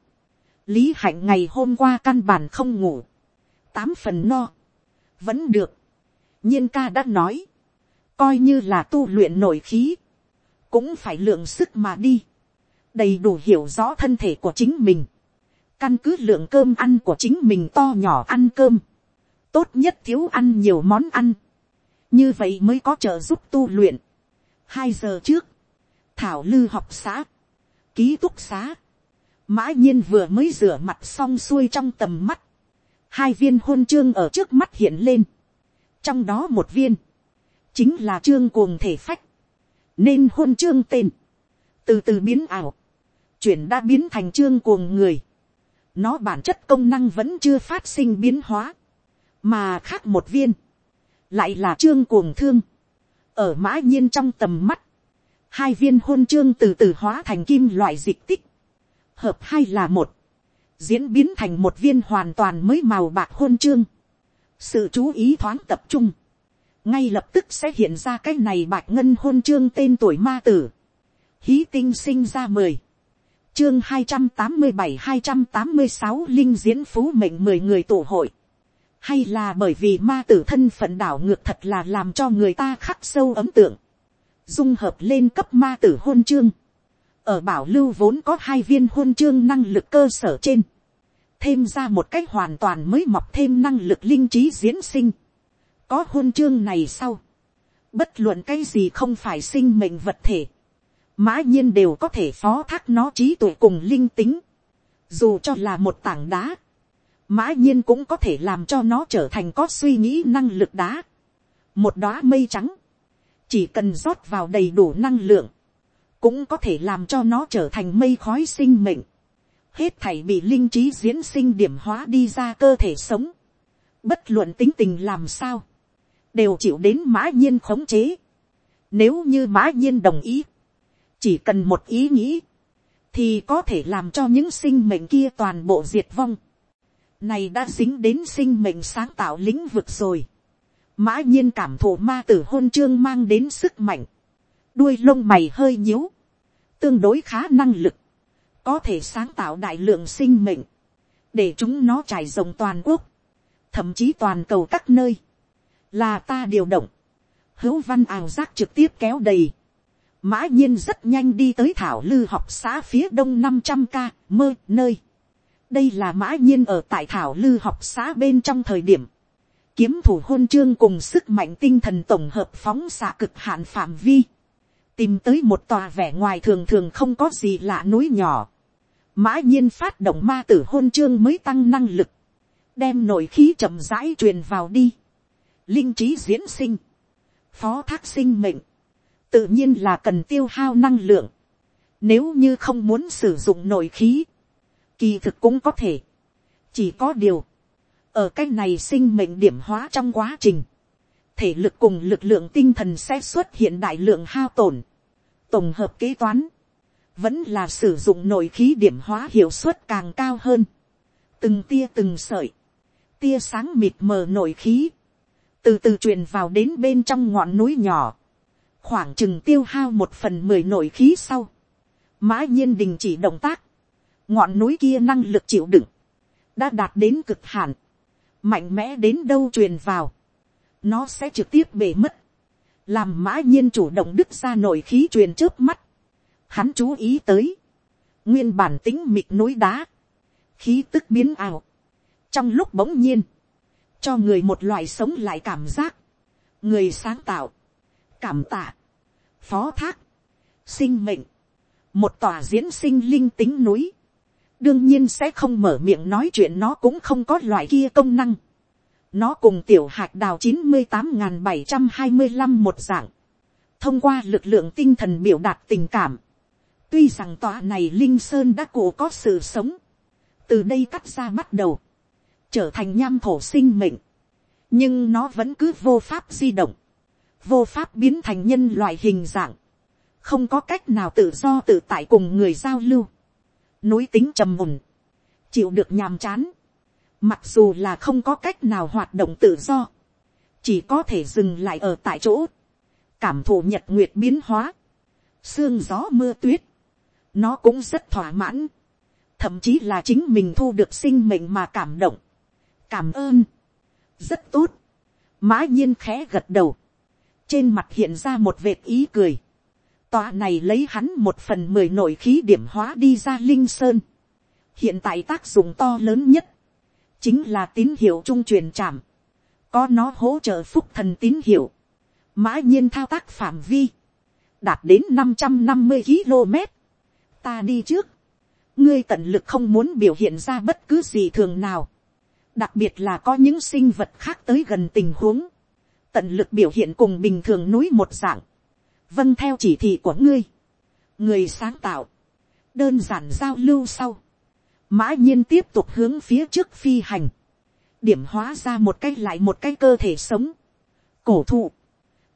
Lý hạnh ngày hôm qua căn bản không ngủ. Tám phần no. Vẫn được. nhiên ca đã nói. Coi như là tu luyện nổi khí. Cũng phải lượng sức mà đi. Đầy đủ hiểu rõ thân thể của chính mình. Căn cứ lượng cơm ăn của chính mình to nhỏ ăn cơm. Tốt nhất thiếu ăn nhiều món ăn. Như vậy mới có trợ giúp tu luyện hai giờ trước, thảo lư học xã, ký túc xá, mã nhiên vừa mới rửa mặt xong xuôi trong tầm mắt, hai viên hôn chương ở trước mắt hiện lên, trong đó một viên, chính là chương cuồng thể phách, nên hôn chương tên, từ từ biến ảo, chuyển đã biến thành chương cuồng người, nó bản chất công năng vẫn chưa phát sinh biến hóa, mà khác một viên, lại là chương cuồng thương, ở mã nhiên trong tầm mắt, hai viên hôn chương từ từ hóa thành kim loại dịch tích, hợp hai là một, diễn biến thành một viên hoàn toàn mới màu bạc hôn chương, sự chú ý thoáng tập trung, ngay lập tức sẽ hiện ra cái này bạc ngân hôn chương tên tuổi ma tử, hí tinh sinh ra mười, chương hai trăm tám mươi bảy hai trăm tám mươi sáu linh diễn phú mệnh mười người tổ hội, hay là bởi vì ma tử thân phận đảo ngược thật là làm cho người ta khắc sâu ấm tượng, dung hợp lên cấp ma tử hôn chương, ở bảo lưu vốn có hai viên hôn chương năng lực cơ sở trên, thêm ra một cách hoàn toàn mới mọc thêm năng lực linh trí diễn sinh, có hôn chương này sau, bất luận cái gì không phải sinh mệnh vật thể, mã nhiên đều có thể phó thác nó trí tuệ cùng linh tính, dù cho là một tảng đá, mã nhiên cũng có thể làm cho nó trở thành có suy nghĩ năng lực đá. một đóa mây trắng, chỉ cần rót vào đầy đủ năng lượng, cũng có thể làm cho nó trở thành mây khói sinh mệnh. hết thảy bị linh trí diễn sinh điểm hóa đi ra cơ thể sống. bất luận tính tình làm sao, đều chịu đến mã nhiên khống chế. nếu như mã nhiên đồng ý, chỉ cần một ý nghĩ, thì có thể làm cho những sinh mệnh kia toàn bộ diệt vong này đã dính đến sinh mệnh sáng tạo lĩnh vực rồi. mã nhiên cảm thụ ma tử hôn chương mang đến sức mạnh. đuôi lông mày hơi nhíu. tương đối khá năng lực. có thể sáng tạo đại lượng sinh mệnh. để chúng nó trải rộng toàn quốc. thậm chí toàn cầu các nơi. là ta điều động. hữu văn ảo giác trực tiếp kéo đầy. mã nhiên rất nhanh đi tới thảo lư học xã phía đông năm trăm ca, mơ, nơi đây là mã nhiên ở tại thảo lư học xã bên trong thời điểm, kiếm thủ hôn chương cùng sức mạnh tinh thần tổng hợp phóng xạ cực hạn phạm vi, tìm tới một tòa vẻ ngoài thường thường không có gì lạ núi nhỏ, mã nhiên phát động ma tử hôn chương mới tăng năng lực, đem nội khí chậm rãi truyền vào đi, linh trí diễn sinh, phó thác sinh mệnh, tự nhiên là cần tiêu hao năng lượng, nếu như không muốn sử dụng nội khí, kỳ thực cũng có thể, chỉ có điều, ở cái này sinh mệnh điểm hóa trong quá trình, thể lực cùng lực lượng tinh thần sẽ xuất hiện đại lượng hao tổn, tổng hợp kế toán, vẫn là sử dụng nội khí điểm hóa hiệu suất càng cao hơn, từng tia từng sợi, tia sáng mịt mờ nội khí, từ từ truyền vào đến bên trong ngọn núi nhỏ, khoảng chừng tiêu hao một phần mười nội khí sau, mã nhiên đình chỉ động tác, ngọn núi kia năng lực chịu đựng, đã đạt đến cực hạn, mạnh mẽ đến đâu truyền vào, nó sẽ trực tiếp bể mất, làm mã nhiên chủ động đứt ra nội khí truyền trước mắt, hắn chú ý tới, nguyên bản tính mịt núi đá, khí tức biến ảo, trong lúc bỗng nhiên, cho người một loại sống lại cảm giác, người sáng tạo, cảm tạ, phó thác, sinh mệnh, một tòa diễn sinh linh tính núi, đương nhiên sẽ không mở miệng nói chuyện nó cũng không có loại kia công năng. nó cùng tiểu hạt đào chín mươi tám n bảy trăm hai mươi năm một dạng, thông qua lực lượng tinh thần biểu đạt tình cảm. tuy rằng tòa này linh sơn đã cổ có sự sống, từ đây cắt ra bắt đầu, trở thành nham thổ sinh mệnh, nhưng nó vẫn cứ vô pháp di động, vô pháp biến thành nhân loại hình dạng, không có cách nào tự do tự tại cùng người giao lưu, núi tính trầm mùn, chịu được nhàm chán, mặc dù là không có cách nào hoạt động tự do, chỉ có thể dừng lại ở tại chỗ, cảm thụ nhật nguyệt biến hóa, sương gió mưa tuyết, nó cũng rất thỏa mãn, thậm chí là chính mình thu được sinh mệnh mà cảm động, cảm ơn, rất tốt, mã nhiên khẽ gật đầu, trên mặt hiện ra một vệt ý cười, tòa này lấy hắn một phần mười nội khí điểm hóa đi ra linh sơn. hiện tại tác dụng to lớn nhất, chính là tín hiệu trung truyền chạm, có nó hỗ trợ phúc thần tín hiệu, mã nhiên thao tác phạm vi, đạt đến năm trăm năm mươi km. ta đi trước, ngươi tận lực không muốn biểu hiện ra bất cứ gì thường nào, đặc biệt là có những sinh vật khác tới gần tình huống, tận lực biểu hiện cùng bình thường núi một dạng, vâng theo chỉ thị của ngươi, người sáng tạo, đơn giản giao lưu sau, mã nhiên tiếp tục hướng phía trước phi hành, điểm hóa ra một cái lại một cái cơ thể sống, cổ thụ,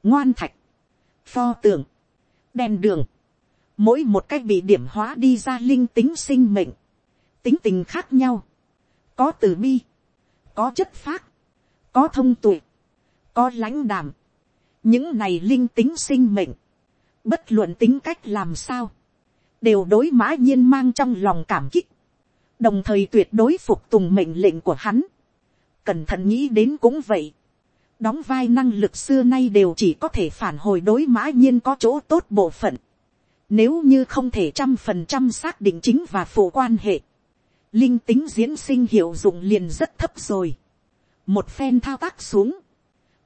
ngoan thạch, pho tượng, đèn đường, mỗi một cái bị điểm hóa đi ra linh tính sinh mệnh, tính tình khác nhau, có từ bi, có chất phác, có thông tuệ, có lãnh đàm, những này linh tính sinh mệnh, bất luận tính cách làm sao, đều đối mã nhiên mang trong lòng cảm kích, đồng thời tuyệt đối phục tùng mệnh lệnh của hắn. Cẩn thận nghĩ đến cũng vậy, đóng vai năng lực xưa nay đều chỉ có thể phản hồi đối mã nhiên có chỗ tốt bộ phận. Nếu như không thể trăm phần trăm xác định chính và phụ quan hệ, linh tính diễn sinh hiệu dụng liền rất thấp rồi. Một phen thao tác xuống,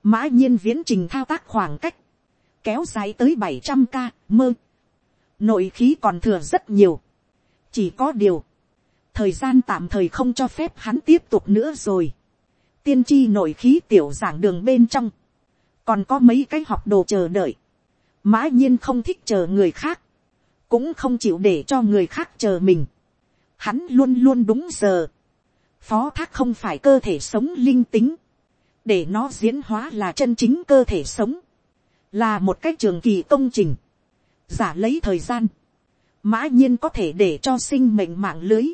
mã nhiên viễn trình thao tác khoảng cách, kéo dài tới bảy trăm ca, mơ. Nội khí còn thừa rất nhiều. Chỉ có điều. Thời gian tạm thời không cho phép hắn tiếp tục nữa rồi. Tiên tri nội khí tiểu giảng đường bên trong. Còn có mấy cái học đồ chờ đợi. Mã nhiên không thích chờ người khác. Cũng không chịu để cho người khác chờ mình. Hắn luôn luôn đúng giờ. Phó thác không phải cơ thể sống linh tính. Để nó diễn hóa là chân chính cơ thể sống là một cách trường kỳ công trình, giả lấy thời gian, mã nhiên có thể để cho sinh mệnh mạng lưới,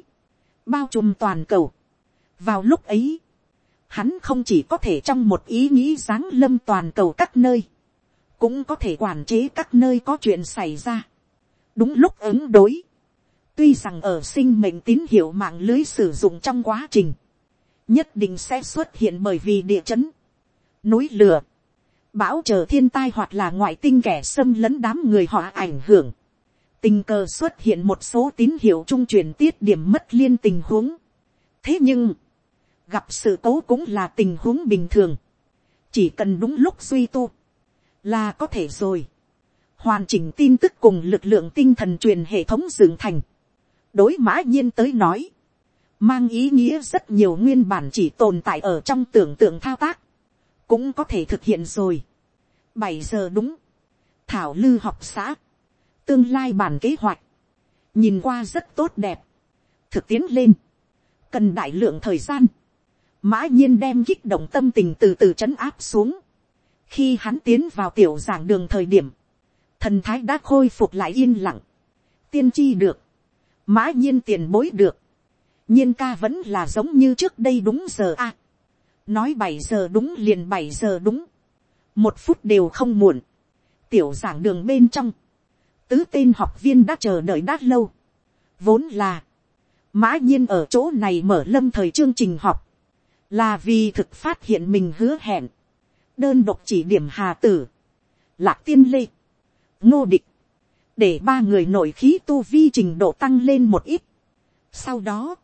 bao trùm toàn cầu. vào lúc ấy, hắn không chỉ có thể trong một ý nghĩ giáng lâm toàn cầu các nơi, cũng có thể quản chế các nơi có chuyện xảy ra. đúng lúc ứng đối, tuy rằng ở sinh mệnh tín hiệu mạng lưới sử dụng trong quá trình, nhất định sẽ xuất hiện bởi vì địa chấn, núi lửa, bão chờ thiên tai hoặc là ngoại tinh kẻ xâm lấn đám người họ ảnh hưởng. tình cờ xuất hiện một số tín hiệu trung truyền tiết điểm mất liên tình huống. thế nhưng, gặp sự cố cũng là tình huống bình thường. chỉ cần đúng lúc suy tu, là có thể rồi. hoàn chỉnh tin tức cùng lực lượng tinh thần truyền hệ thống dựng thành. đối mã nhiên tới nói, mang ý nghĩa rất nhiều nguyên bản chỉ tồn tại ở trong tưởng tượng thao tác, cũng có thể thực hiện rồi. bảy giờ đúng, thảo lư học xã, tương lai bản kế hoạch, nhìn qua rất tốt đẹp, thực tiến lên, cần đại lượng thời gian, mã nhiên đem kích động tâm tình từ từ chấn áp xuống, khi hắn tiến vào tiểu giảng đường thời điểm, thần thái đã khôi phục lại yên lặng, tiên tri được, mã nhiên tiền bối được, nhiên ca vẫn là giống như trước đây đúng giờ a, nói bảy giờ đúng liền bảy giờ đúng, một phút đều không muộn, tiểu giảng đường bên trong, tứ tên học viên đã chờ đợi đã lâu, vốn là, mã nhiên ở chỗ này mở lâm thời chương trình học, là vì thực phát hiện mình hứa hẹn, đơn độc chỉ điểm hà tử, lạc tiên lê, ngô địch, để ba người nội khí tu vi trình độ tăng lên một ít. Sau đó,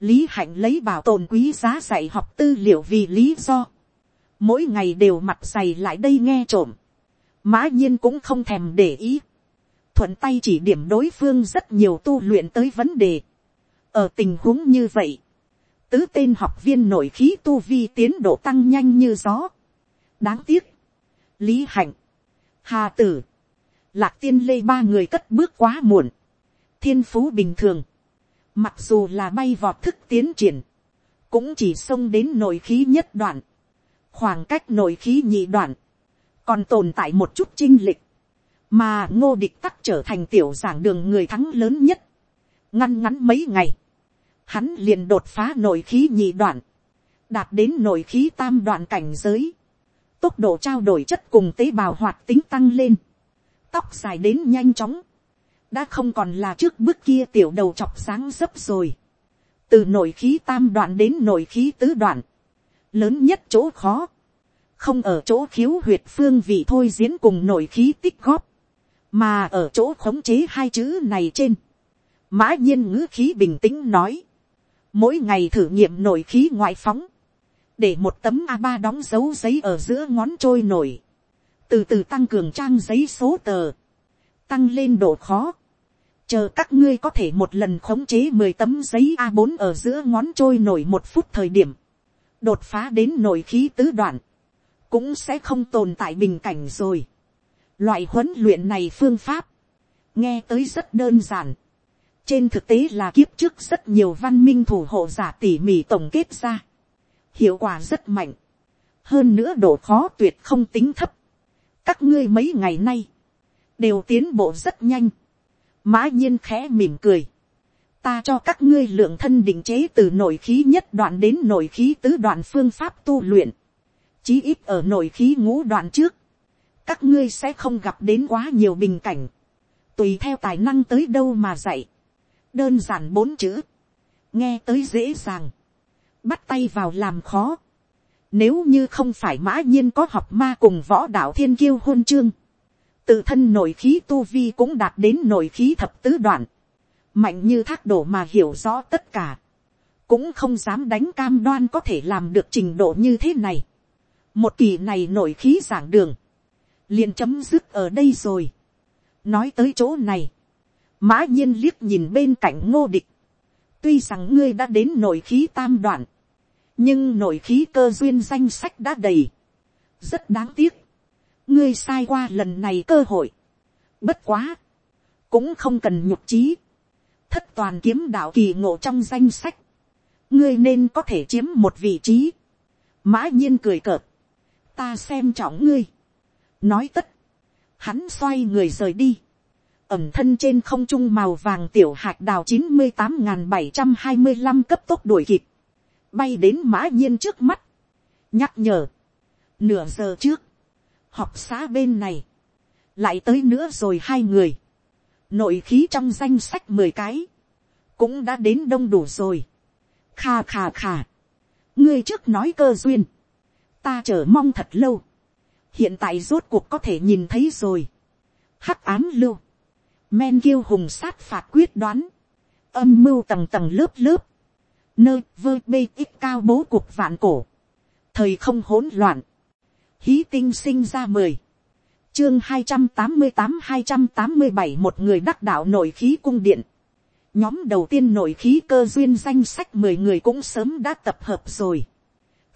lý hạnh lấy bảo tồn quý giá dạy học tư liệu vì lý do, mỗi ngày đều mặt dày lại đây nghe trộm, mã nhiên cũng không thèm để ý, thuận tay chỉ điểm đối phương rất nhiều tu luyện tới vấn đề, ở tình huống như vậy, tứ tên học viên nổi khí tu vi tiến độ tăng nhanh như gió. đáng tiếc, lý hạnh, hà tử, lạc tiên lê ba người cất bước quá muộn, thiên phú bình thường, mặc dù là bay vọt thức tiến triển, cũng chỉ xông đến nội khí nhất đoạn, khoảng cách nội khí nhị đoạn, còn tồn tại một chút chinh lịch, mà ngô địch tắc trở thành tiểu giảng đường người thắng lớn nhất, ngăn ngắn mấy ngày, hắn liền đột phá nội khí nhị đoạn, đạt đến nội khí tam đoạn cảnh giới, tốc độ trao đổi chất cùng tế bào hoạt tính tăng lên, tóc dài đến nhanh chóng, đã không còn là trước bước kia tiểu đầu chọc sáng dấp rồi, từ nội khí tam đoạn đến nội khí tứ đoạn, lớn nhất chỗ khó, không ở chỗ khiếu huyệt phương vị thôi diễn cùng nội khí tích góp, mà ở chỗ khống chế hai chữ này trên, mã nhiên ngữ khí bình tĩnh nói, mỗi ngày thử nghiệm nội khí ngoại phóng, để một tấm a ba đóng dấu giấy ở giữa ngón trôi nổi, từ từ tăng cường trang giấy số tờ, tăng lên độ khó, chờ các ngươi có thể một lần khống chế mười tấm giấy a 4 ở giữa ngón trôi nổi một phút thời điểm, đột phá đến nổi khí tứ đoạn, cũng sẽ không tồn tại bình cảnh rồi. Loại huấn luyện này phương pháp, nghe tới rất đơn giản, trên thực tế là kiếp trước rất nhiều văn minh thủ hộ giả tỉ mỉ tổng kết ra. hiệu quả rất mạnh. hơn nữa độ khó tuyệt không tính thấp. các ngươi mấy ngày nay, đều tiến bộ rất nhanh mã nhiên khẽ mỉm cười. ta cho các ngươi lượng thân định chế từ nội khí nhất đoạn đến nội khí tứ đoạn phương pháp tu luyện. chí ít ở nội khí ngũ đoạn trước. các ngươi sẽ không gặp đến quá nhiều bình cảnh. tùy theo tài năng tới đâu mà dạy đơn giản bốn chữ, nghe tới dễ dàng, bắt tay vào làm khó, nếu như không phải mã nhiên có học ma cùng võ đạo thiên kiêu hôn chương, tự thân nội khí tu vi cũng đạt đến nội khí thập tứ đoạn, mạnh như thác đổ mà hiểu rõ tất cả, cũng không dám đánh cam đoan có thể làm được trình độ như thế này. một kỳ này nội khí giảng đường, liền chấm dứt ở đây rồi. nói tới chỗ này, mã nhiên liếc nhìn bên cạnh ngô địch, tuy rằng ngươi đã đến nội khí tam đoạn, nhưng nội khí cơ duyên danh sách đã đầy, rất đáng tiếc, ngươi sai qua lần này cơ hội, bất quá, cũng không cần nhục trí, thất toàn kiếm đạo kỳ ngộ trong danh sách, ngươi nên có thể chiếm một vị trí, mã nhiên cười cợt, ta xem trọng ngươi, nói tất, hắn xoay người rời đi, ẩm thân trên không trung màu vàng tiểu hạt đào chín mươi tám bảy trăm hai mươi năm cấp tốc đuổi kịp, bay đến mã nhiên trước mắt, nhắc nhở, nửa giờ trước, học xã bên này, lại tới nữa rồi hai người, nội khí trong danh sách mười cái, cũng đã đến đông đủ rồi, kha kha kha, ngươi trước nói cơ duyên, ta chờ mong thật lâu, hiện tại rốt cuộc có thể nhìn thấy rồi, hắc ám lưu, men kiêu hùng sát phạt quyết đoán, âm mưu tầng tầng lớp lớp, nơi vơ bê ít cao bố cuộc vạn cổ, thời không hỗn loạn, hí tinh sinh ra mười, chương hai trăm tám mươi tám hai trăm tám mươi bảy một người đắc đạo nội khí cung điện, nhóm đầu tiên nội khí cơ duyên danh sách mười người cũng sớm đã tập hợp rồi,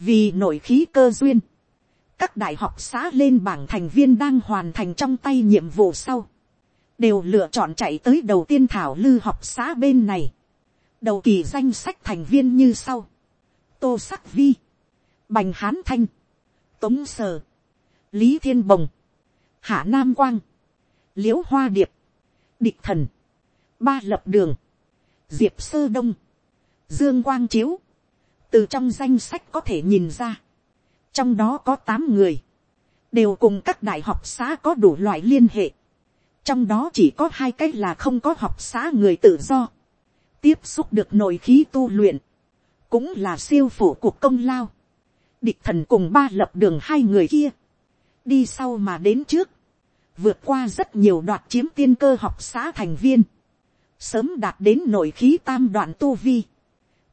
vì nội khí cơ duyên, các đại học xã lên bảng thành viên đang hoàn thành trong tay nhiệm vụ sau, đều lựa chọn chạy tới đầu tiên thảo lư học xã bên này, đầu kỳ danh sách thành viên như sau, tô sắc vi, bành hán thanh, tống sờ, lý thiên bồng, hạ nam quang, l i ễ u hoa điệp, địch thần, ba lập đường, diệp sơ đông, dương quang chiếu, từ trong danh sách có thể nhìn ra, trong đó có tám người, đều cùng các đại học xã có đủ loại liên hệ, trong đó chỉ có hai cái là không có học xã người tự do, tiếp xúc được nội khí tu luyện, cũng là siêu phủ cuộc công lao, địch thần cùng ba lập đường hai người kia, đi sau mà đến trước, vượt qua rất nhiều đoạt chiếm tiên cơ học xã thành viên, sớm đạt đến nội khí tam đoạn tu vi,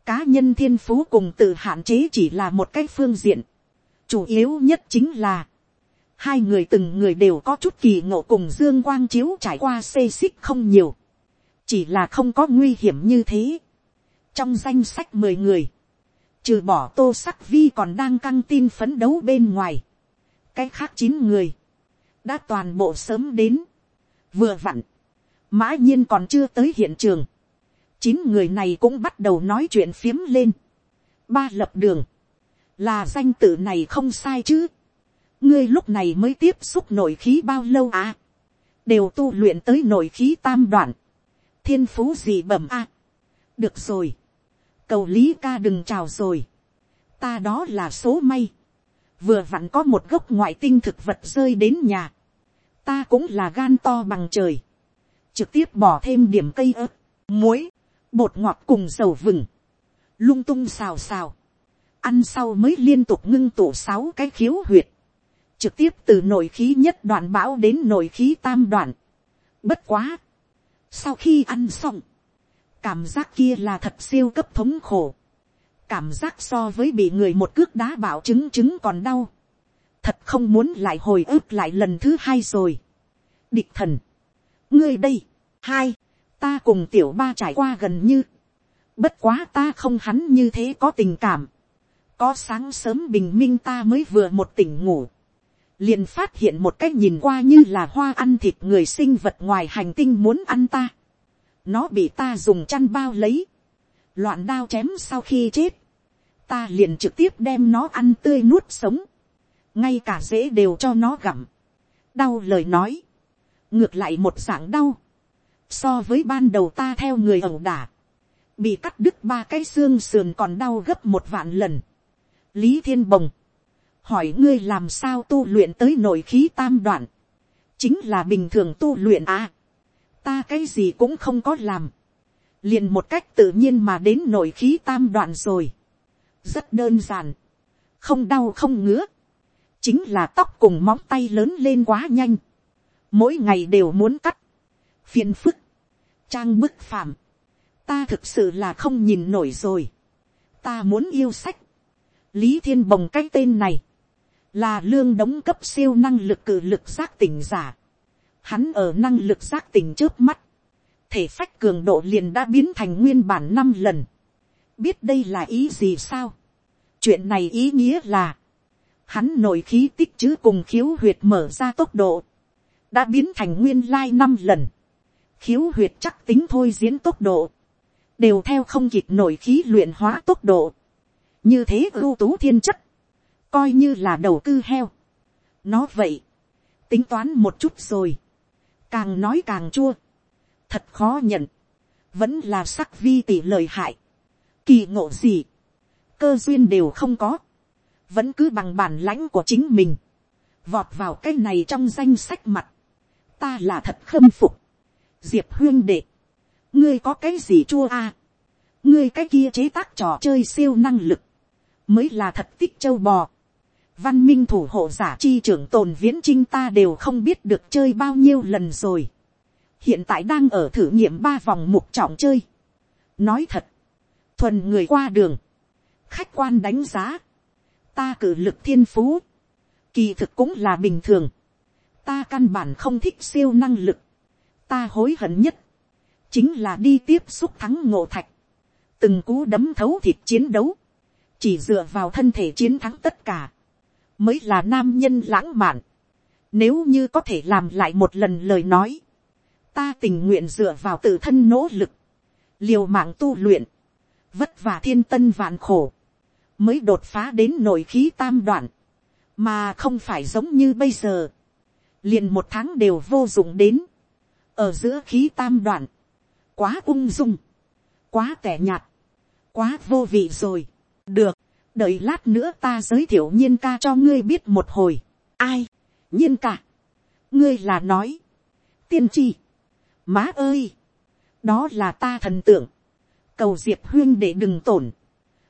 cá nhân thiên phú cùng tự hạn chế chỉ là một cái phương diện, chủ yếu nhất chính là, hai người từng người đều có chút kỳ ngộ cùng dương quang chiếu trải qua xê xích không nhiều, chỉ là không có nguy hiểm như thế. trong danh sách mười người, trừ bỏ tô sắc vi còn đang căng tin phấn đấu bên ngoài, cái khác chín người, đã toàn bộ sớm đến, vừa vặn, mã nhiên còn chưa tới hiện trường, chín người này cũng bắt đầu nói chuyện phiếm lên, ba lập đường, là danh tự này không sai chứ, ngươi lúc này mới tiếp xúc nội khí bao lâu à, đều tu luyện tới nội khí tam đoạn, thiên phú gì bẩm a, được rồi, cầu lý ca đừng chào rồi, ta đó là số may, vừa vặn có một gốc ngoại tinh thực vật rơi đến nhà, ta cũng là gan to bằng trời, trực tiếp bỏ thêm điểm cây ớt, muối, bột ngọt cùng dầu vừng, lung tung xào xào, ăn sau mới liên tục ngưng tụ sáu cái khiếu huyệt, trực tiếp từ nội khí nhất đoạn bão đến nội khí tam đoạn. Bất quá, sau khi ăn xong, cảm giác kia là thật siêu cấp thống khổ, cảm giác so với bị người một cước đá bảo chứng chứng còn đau, thật không muốn lại hồi ức lại lần thứ hai rồi. địch thần, ngươi đây, hai, ta cùng tiểu ba trải qua gần như, bất quá ta không hắn như thế có tình cảm, có sáng sớm bình minh ta mới vừa một tỉnh ngủ, liền phát hiện một cách nhìn qua như là hoa ăn thịt người sinh vật ngoài hành tinh muốn ăn ta, nó bị ta dùng chăn bao lấy, loạn đao chém sau khi chết, ta liền trực tiếp đem nó ăn tươi nuốt sống, ngay cả dễ đều cho nó gặm, đau lời nói, ngược lại một dạng đau, so với ban đầu ta theo người ẩu đả, bị cắt đứt ba cái xương sườn còn đau gấp một vạn lần. lý thiên bồng, hỏi ngươi làm sao tu luyện tới nội khí tam đoạn, chính là bình thường tu luyện à, ta cái gì cũng không có làm, liền một cách tự nhiên mà đến nội khí tam đoạn rồi, rất đơn giản, không đau không ngứa, chính là tóc cùng móng tay lớn lên quá nhanh, mỗi ngày đều muốn cắt, phiền phức, trang bức phạm, ta thực sự là không nhìn nổi rồi, ta muốn yêu sách, lý thiên bồng cái tên này, là lương đóng cấp siêu năng lực cử lực giác tỉnh giả, hắn ở năng lực giác tỉnh trước mắt, thể phách cường độ liền đã biến thành nguyên bản năm lần, biết đây là ý gì sao. chuyện này ý nghĩa là, hắn nội khí tích chữ cùng khiếu huyệt mở ra tốc độ, đã biến thành nguyên lai năm lần, khiếu huyệt chắc tính thôi diễn tốc độ, đều theo không kịp nội khí luyện hóa tốc độ, như thế ưu tú thiên chất, coi như là đầu tư heo. nó vậy, tính toán một chút rồi, càng nói càng chua, thật khó nhận, vẫn là sắc vi tỷ lời hại, kỳ ngộ gì, cơ duyên đều không có, vẫn cứ bằng bản lãnh của chính mình, vọt vào cái này trong danh sách mặt, ta là thật khâm phục, diệp huyên đệ, ngươi có cái gì chua a, à? ngươi cái kia chế tác trò chơi siêu năng lực, mới là thật tích châu bò, văn minh thủ hộ giả chi trưởng tồn viễn trinh ta đều không biết được chơi bao nhiêu lần rồi. hiện tại đang ở thử nghiệm ba vòng mục trọng chơi. nói thật, thuần người qua đường, khách quan đánh giá, ta cử lực thiên phú, kỳ thực cũng là bình thường, ta căn bản không thích siêu năng lực, ta hối hận nhất, chính là đi tiếp xúc thắng ngộ thạch, từng cú đấm thấu thịt chiến đấu, chỉ dựa vào thân thể chiến thắng tất cả, mới là nam nhân lãng mạn. Nếu như có thể làm lại một lần lời nói, ta tình nguyện dựa vào tự thân nỗ lực, liều mạng tu luyện, vất vả thiên tân vạn khổ, mới đột phá đến nội khí tam đoạn, mà không phải giống như bây giờ, liền một tháng đều vô dụng đến, ở giữa khí tam đoạn, quá ung dung, quá tẻ nhạt, quá vô vị rồi, được, đợi lát nữa ta giới thiệu nhiên ca cho ngươi biết một hồi, ai, nhiên ca, ngươi là nói, tiên tri, má ơi, đó là ta thần tượng, cầu diệp huyên để đừng tổn,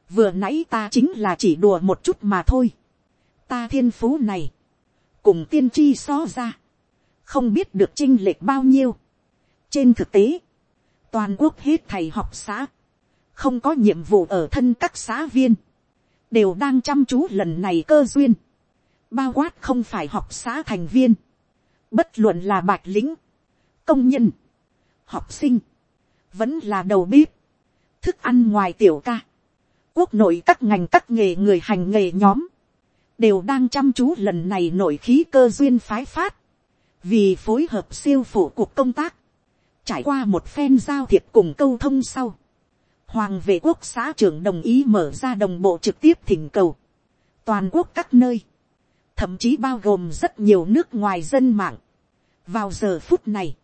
vừa nãy ta chính là chỉ đùa một chút mà thôi, ta thiên phú này, cùng tiên tri so ra, không biết được chinh lệch bao nhiêu. trên thực tế, toàn quốc hết thầy học xã, không có nhiệm vụ ở thân các xã viên, đều đang chăm chú lần này cơ duyên, bao quát không phải học xã thành viên, bất luận là bạch lính, công nhân, học sinh, vẫn là đầu bếp, thức ăn ngoài tiểu ca, quốc nội các ngành các nghề người hành nghề nhóm, đều đang chăm chú lần này nổi khí cơ duyên phái phát, vì phối hợp siêu phủ cuộc công tác, trải qua một phen giao thiệp cùng câu thông sau, hoàng vệ quốc xã trưởng đồng ý mở ra đồng bộ trực tiếp thỉnh cầu, toàn quốc các nơi, thậm chí bao gồm rất nhiều nước ngoài dân mạng, vào giờ phút này,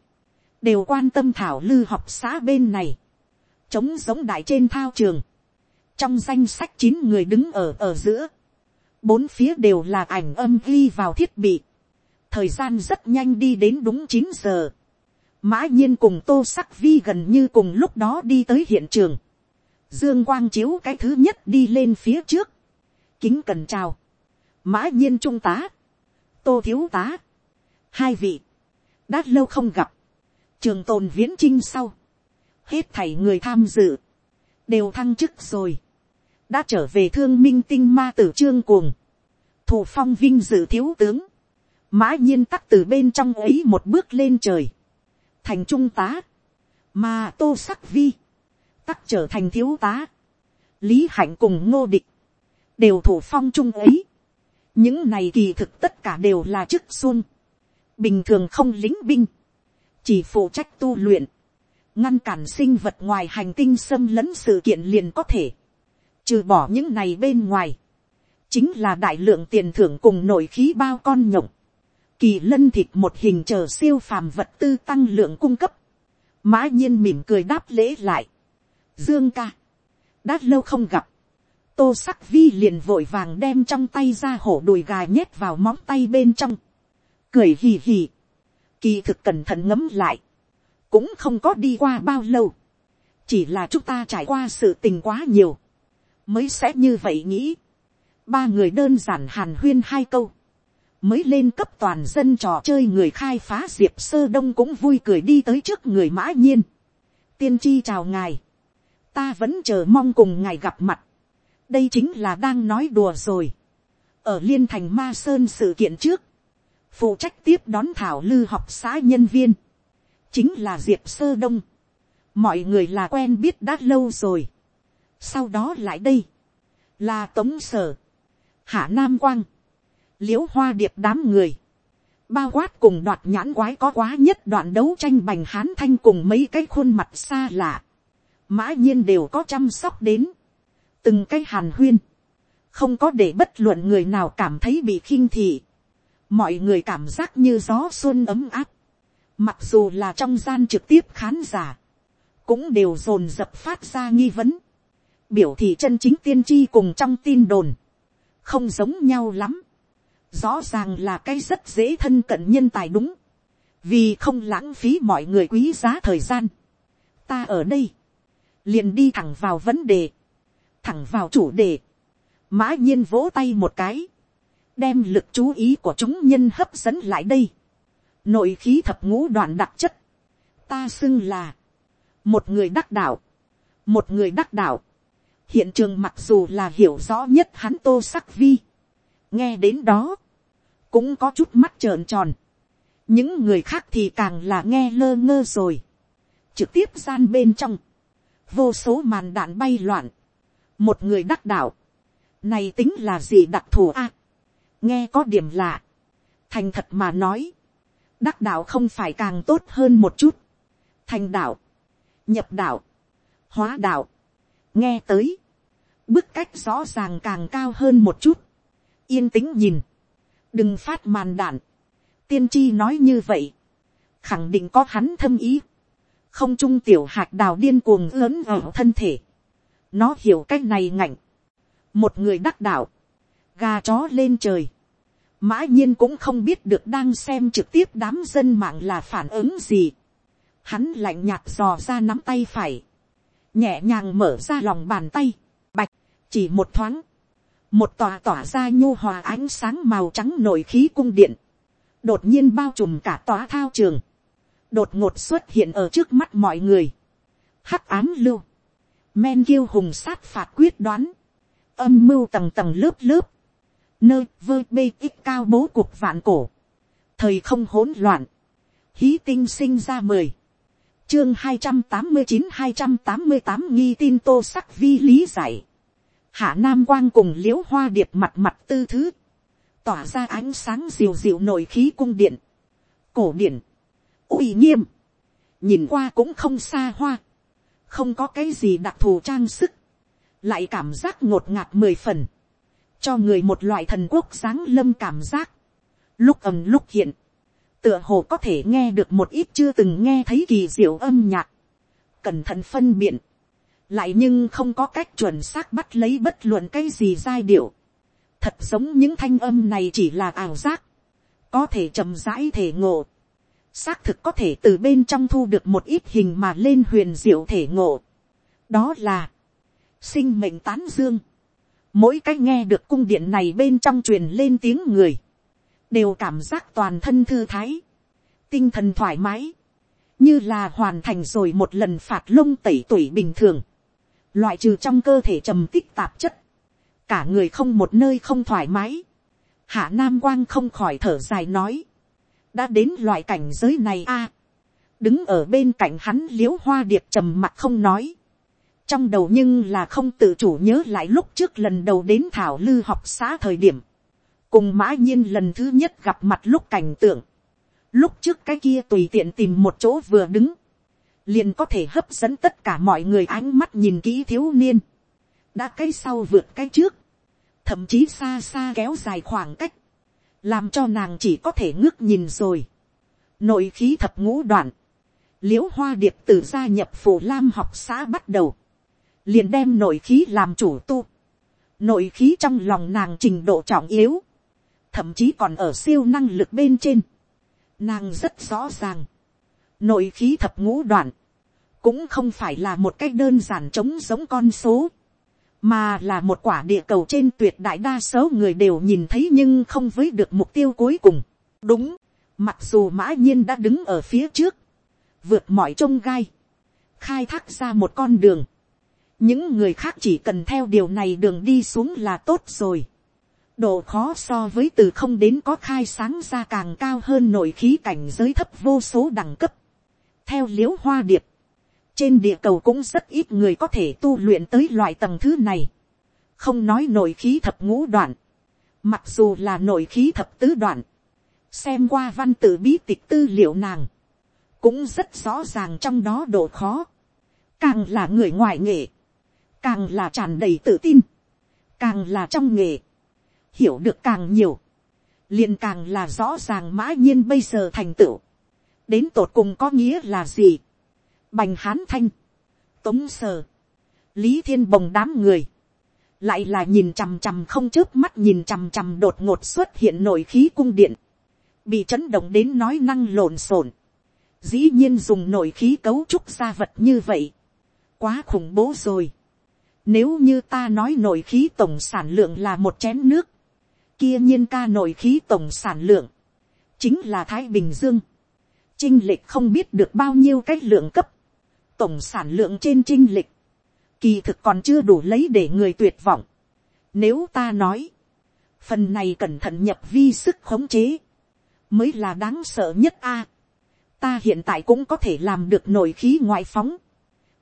đều quan tâm thảo lư học xã bên này, chống giống đại trên thao trường, trong danh sách chín người đứng ở ở giữa, bốn phía đều là ảnh âm ghi vào thiết bị, thời gian rất nhanh đi đến đúng chín giờ, mã nhiên cùng tô sắc vi gần như cùng lúc đó đi tới hiện trường, dương quang chiếu cái thứ nhất đi lên phía trước, kính cần chào, mã nhiên trung tá, tô thiếu tá, hai vị, đã lâu không gặp, trường tồn viễn trinh sau, hết thảy người tham dự, đều thăng chức rồi, đã trở về thương minh tinh ma tử trương cuồng, thủ phong vinh dự thiếu tướng, mã nhiên tắc từ bên trong ấy một bước lên trời, thành trung tá, mà tô sắc vi, tắc trở thành thiếu tá, lý hạnh cùng ngô địch, đều thủ phong trung ấy, những này kỳ thực tất cả đều là chức xuân, bình thường không lính binh, chỉ phụ trách tu luyện, ngăn cản sinh vật ngoài hành tinh xâm lấn sự kiện liền có thể, trừ bỏ những này bên ngoài, chính là đại lượng tiền thưởng cùng nội khí bao con nhộng, kỳ lân thịt một hình chờ siêu phàm vật tư tăng lượng cung cấp, mã nhiên mỉm cười đáp lễ lại, dương ca, đã lâu không gặp, tô sắc vi liền vội vàng đem trong tay ra hổ đùi gà nhét vào móng tay bên trong, cười hì hì, kỳ thực cẩn thận ngấm lại, cũng không có đi qua bao lâu, chỉ là chúng ta trải qua sự tình quá nhiều, mới sẽ như vậy nghĩ, ba người đơn giản hàn huyên hai câu, mới lên cấp toàn dân trò chơi người khai phá diệp sơ đông cũng vui cười đi tới trước người mã nhiên. tiên tri chào ngài, ta vẫn chờ mong cùng ngài gặp mặt, đây chính là đang nói đùa rồi. ở liên thành ma sơn sự kiện trước, phụ trách tiếp đón thảo lư học xã nhân viên, chính là diệp sơ đông. mọi người là quen biết đã lâu rồi. sau đó lại đây, là tống sở, hạ nam quang, l i ễ u hoa điệp đám người, bao quát cùng đoạt nhãn quái có quá nhất đoạn đấu tranh bành hán thanh cùng mấy cái khuôn mặt xa lạ, mã nhiên đều có chăm sóc đến, từng cái hàn huyên, không có để bất luận người nào cảm thấy bị khinh thị, mọi người cảm giác như gió xuân ấm áp, mặc dù là trong gian trực tiếp khán giả, cũng đều dồn dập phát ra nghi vấn, biểu thị chân chính tiên tri cùng trong tin đồn, không giống nhau lắm. Rõ ràng là cái rất dễ thân cận nhân tài đúng. Vì không lãng phí mọi người quý giá thời gian. Ta ở đây. Liền đi thẳng vào vấn đề. Thẳng vào chủ đề. Mã nhiên vỗ tay một cái. Đem lực chú ý của chúng nhân hấp dẫn lại đây. Nội khí thập ngũ đoạn đặc chất. Ta xưng là. Một người đắc đạo. Một người đắc đạo hiện trường mặc dù là hiểu rõ nhất hắn tô sắc vi. nghe đến đó, cũng có chút mắt trợn tròn, những người khác thì càng là nghe lơ ngơ rồi, trực tiếp gian bên trong, vô số màn đạn bay loạn, một người đắc đạo, này tính là gì đặc thù a, nghe có điểm lạ, thành thật mà nói, đắc đạo không phải càng tốt hơn một chút, thành đạo, nhập đạo, hóa đạo, nghe tới, bức cách rõ ràng càng cao hơn một chút, yên tĩnh nhìn, đừng phát màn đạn, tiên tri nói như vậy, khẳng định có hắn thâm ý, không trung tiểu hạt đào điên cuồng lớn ở thân thể, nó hiểu cách này ngạnh, một người đắc đạo, gà chó lên trời, mã nhiên cũng không biết được đang xem trực tiếp đám dân mạng là phản ứng gì, hắn lạnh nhạt dò ra nắm tay phải, nhẹ nhàng mở ra lòng bàn tay, bạch, chỉ một thoáng, một tòa tỏa ra nhu hòa ánh sáng màu trắng nổi khí cung điện, đột nhiên bao trùm cả tòa thao trường, đột ngột xuất hiện ở trước mắt mọi người, hắc án lưu, men kiêu hùng sát phạt quyết đoán, âm mưu tầng tầng lớp lớp, nơi vơ bê ít cao bố cuộc vạn cổ, thời không hỗn loạn, hí tinh sinh ra mười, chương hai trăm tám mươi chín hai trăm tám mươi tám nghi tin tô sắc vi lý giải, hạ nam quang cùng l i ễ u hoa điệp mặt mặt tư thứ, tỏa ra ánh sáng diều diệu nổi khí cung điện, cổ điện, uy nghiêm, nhìn qua cũng không xa hoa, không có cái gì đặc thù trang sức, lại cảm giác ngột ngạt mười phần, cho người một loại thần quốc sáng lâm cảm giác, lúc ầm lúc hiện, tựa hồ có thể nghe được một ít chưa từng nghe thấy kỳ diệu âm nhạc, cẩn thận phân biện, lại nhưng không có cách chuẩn xác bắt lấy bất luận cái gì giai điệu. thật giống những thanh âm này chỉ là ảo giác, có thể chậm rãi thể ngộ, xác thực có thể từ bên trong thu được một ít hình mà lên huyền diệu thể ngộ. đó là, sinh mệnh tán dương, mỗi cái nghe được cung điện này bên trong truyền lên tiếng người, đều cảm giác toàn thân thư thái, tinh thần thoải mái, như là hoàn thành rồi một lần phạt lông tẩy tuổi bình thường. Loại trừ trong cơ thể trầm tích tạp chất, cả người không một nơi không thoải mái, hạ nam quang không khỏi thở dài nói, đã đến loại cảnh giới này a, đứng ở bên cạnh hắn l i ễ u hoa điệp trầm mặt không nói, trong đầu nhưng là không tự chủ nhớ lại lúc trước lần đầu đến thảo lư học xã thời điểm, cùng mã nhiên lần thứ nhất gặp mặt lúc cảnh tượng, lúc trước cái kia tùy tiện tìm một chỗ vừa đứng, liền có thể hấp dẫn tất cả mọi người ánh mắt nhìn kỹ thiếu niên, đã cái sau vượt cái trước, thậm chí xa xa kéo dài khoảng cách, làm cho nàng chỉ có thể ngước nhìn rồi. nội khí thập ngũ đoạn, l i ễ u hoa điệp từ gia nhập phổ lam học xã bắt đầu, liền đem nội khí làm chủ tu, nội khí trong lòng nàng trình độ trọng yếu, thậm chí còn ở siêu năng lực bên trên, nàng rất rõ ràng, nội khí thập ngũ đoạn, cũng không phải là một cách đơn giản trống giống con số, mà là một quả địa cầu trên tuyệt đại đa số người đều nhìn thấy nhưng không với được mục tiêu cuối cùng. đúng, mặc dù mã nhiên đã đứng ở phía trước, vượt mọi trông gai, khai thác ra một con đường, những người khác chỉ cần theo điều này đường đi xuống là tốt rồi. độ khó so với từ không đến có khai sáng ra càng cao hơn nội khí cảnh giới thấp vô số đẳng cấp theo l i ễ u hoa điệp, trên địa cầu cũng rất ít người có thể tu luyện tới loại tầng thứ này, không nói nội khí thập ngũ đoạn, mặc dù là nội khí thập tứ đoạn, xem qua văn tự bí tịch tư liệu nàng, cũng rất rõ ràng trong đó độ khó, càng là người ngoài nghề, càng là tràn đầy tự tin, càng là trong nghề, hiểu được càng nhiều, liền càng là rõ ràng mã nhiên bây giờ thành tựu, đến tột cùng có nghĩa là gì bành hán thanh, tống sờ, lý thiên bồng đám người, lại là nhìn chằm chằm không trước mắt nhìn chằm chằm đột ngột xuất hiện nội khí cung điện, bị chấn động đến nói năng lộn xộn, dĩ nhiên dùng nội khí cấu trúc ra vật như vậy, quá khủng bố rồi. Nếu như ta nói nội khí tổng sản lượng là một chén nước, kia nhiên ca nội khí tổng sản lượng, chính là Thái Bình Dương. Chinh lệch không biết được bao nhiêu cái lượng cấp, tổng sản lượng trên trinh lịch kỳ thực còn chưa đủ lấy để người tuyệt vọng. Nếu ta nói, phần này cẩn thận nhập vi sức khống chế, mới là đáng sợ nhất a. ta hiện tại cũng có thể làm được nội khí ngoại phóng,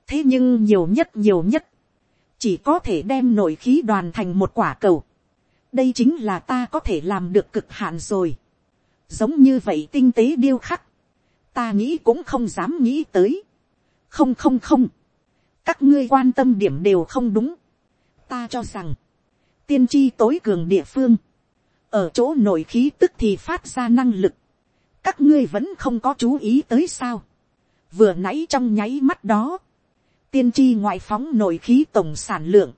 thế nhưng nhiều nhất nhiều nhất, chỉ có thể đem nội khí đoàn thành một quả cầu. đây chính là ta có thể làm được cực hạn rồi. giống như vậy tinh tế điêu khắc, ta nghĩ cũng không dám nghĩ tới không không không, các ngươi quan tâm điểm đều không đúng. ta cho rằng, tiên tri tối cường địa phương, ở chỗ nội khí tức thì phát ra năng lực, các ngươi vẫn không có chú ý tới sao. vừa nãy trong nháy mắt đó, tiên tri ngoại phóng nội khí tổng sản lượng,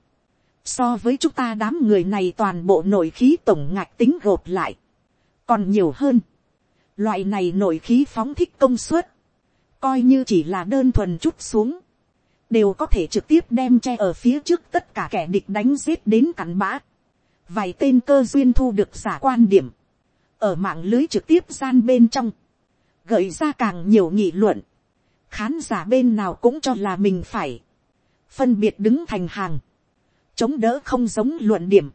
so với chúng ta đám người này toàn bộ nội khí tổng ngạch tính gộp lại, còn nhiều hơn. Loại này nội khí phóng thích công suất, coi như chỉ là đơn thuần chút xuống, đều có thể trực tiếp đem che ở phía trước tất cả kẻ địch đánh giết đến cắn bã. Vài tên cơ duyên thu được giả quan điểm, ở mạng lưới trực tiếp gian bên trong, gợi ra càng nhiều nghị luận, khán giả bên nào cũng cho là mình phải, phân biệt đứng thành hàng, chống đỡ không giống luận điểm,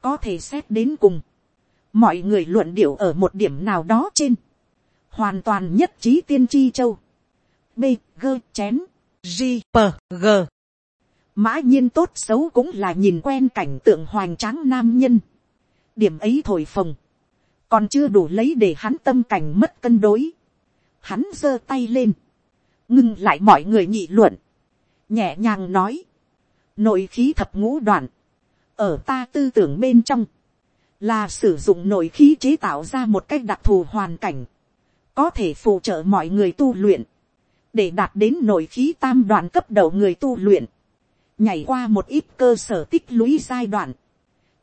có thể xét đến cùng, mọi người luận điệu ở một điểm nào đó trên, hoàn toàn nhất trí tiên tri châu, b, g, chén, g, p, g, mã nhiên tốt xấu cũng là nhìn quen cảnh tượng hoành tráng nam nhân, điểm ấy thổi phồng, còn chưa đủ lấy để hắn tâm cảnh mất cân đối, hắn giơ tay lên, ngưng lại mọi người nghị luận, nhẹ nhàng nói, nội khí thập ngũ đoạn, ở ta tư tưởng bên trong, là sử dụng nội khí chế tạo ra một cách đặc thù hoàn cảnh, có thể phụ trợ mọi người tu luyện, để đạt đến nội khí tam đoạn cấp đầu người tu luyện, nhảy qua một ít cơ sở tích lũy giai đoạn,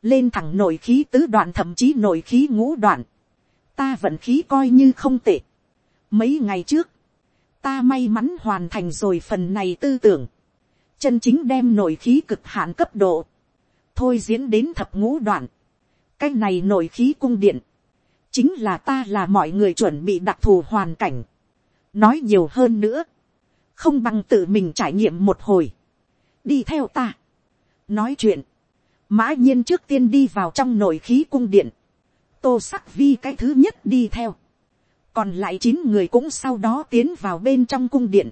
lên thẳng nội khí tứ đoạn thậm chí nội khí ngũ đoạn, ta vận khí coi như không tệ. Mấy ngày trước, ta may mắn hoàn thành rồi phần này tư tưởng, chân chính đem nội khí cực hạn cấp độ, thôi diễn đến thập ngũ đoạn, cái này nội khí cung điện, chính là ta là mọi người chuẩn bị đặc thù hoàn cảnh, nói nhiều hơn nữa, không bằng tự mình trải nghiệm một hồi, đi theo ta, nói chuyện, mã nhiên trước tiên đi vào trong nội khí cung điện, tô sắc vi cái thứ nhất đi theo, còn lại chín người cũng sau đó tiến vào bên trong cung điện,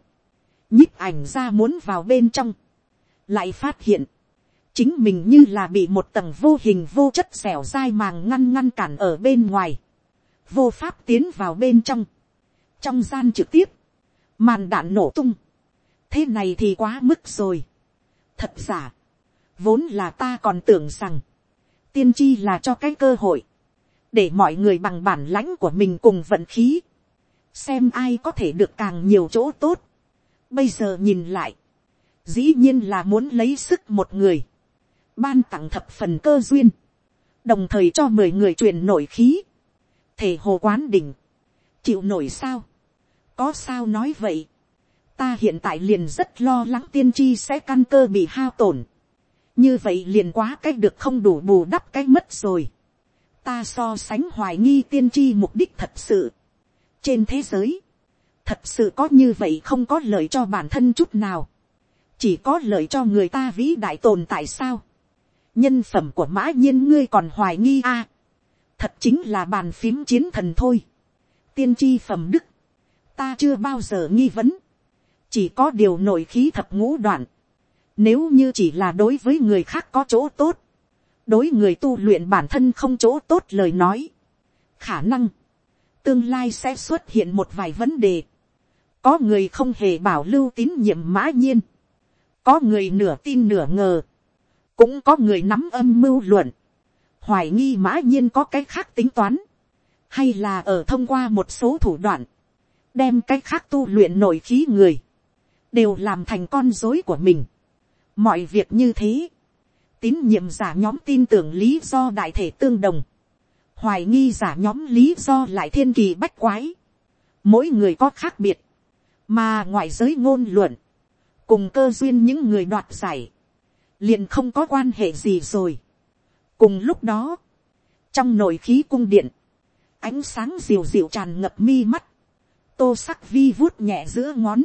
nhích ảnh ra muốn vào bên trong, lại phát hiện, chính mình như là bị một tầng vô hình vô chất dẻo dai màng ngăn ngăn cản ở bên ngoài, vô pháp tiến vào bên trong, trong gian trực tiếp, màn đạn nổ tung, thế này thì quá mức rồi, thật giả, vốn là ta còn tưởng rằng, tiên tri là cho cái cơ hội, để mọi người bằng bản lãnh của mình cùng vận khí, xem ai có thể được càng nhiều chỗ tốt. Bây giờ nhìn lại, dĩ nhiên là muốn lấy sức một người, ban tặng thập phần cơ duyên, đồng thời cho mười người truyền nổi khí, thể hồ quán đỉnh, chịu nổi sao, có sao nói vậy, ta hiện tại liền rất lo lắng tiên tri sẽ căn cơ bị hao tổn, như vậy liền quá cách được không đủ bù đắp cái mất rồi, ta so sánh hoài nghi tiên tri mục đích thật sự. trên thế giới, thật sự có như vậy không có lợi cho bản thân chút nào, chỉ có lợi cho người ta vĩ đại tồn tại sao. nhân phẩm của mã nhiên ngươi còn hoài nghi a. thật chính là bàn phím chiến thần thôi tiên tri phẩm đức, ta chưa bao giờ nghi vấn, chỉ có điều nội khí thập ngũ đoạn, nếu như chỉ là đối với người khác có chỗ tốt, đối người tu luyện bản thân không chỗ tốt lời nói, khả năng, tương lai sẽ xuất hiện một vài vấn đề, có người không hề bảo lưu tín nhiệm mã nhiên, có người nửa tin nửa ngờ, cũng có người nắm âm mưu luận, hoài nghi mã nhiên có cái khác tính toán, hay là ở thông qua một số thủ đoạn, đem cái khác tu luyện nội khí người, đều làm thành con dối của mình. mọi việc như thế, tín nhiệm giả nhóm tin tưởng lý do đại thể tương đồng, hoài nghi giả nhóm lý do lại thiên kỳ bách quái, mỗi người có khác biệt, mà ngoại giới ngôn luận, cùng cơ duyên những người đoạt giải, liền không có quan hệ gì rồi. cùng lúc đó, trong nội khí cung điện, ánh sáng dịu dịu tràn ngập mi mắt, tô sắc vi vuốt nhẹ giữa ngón,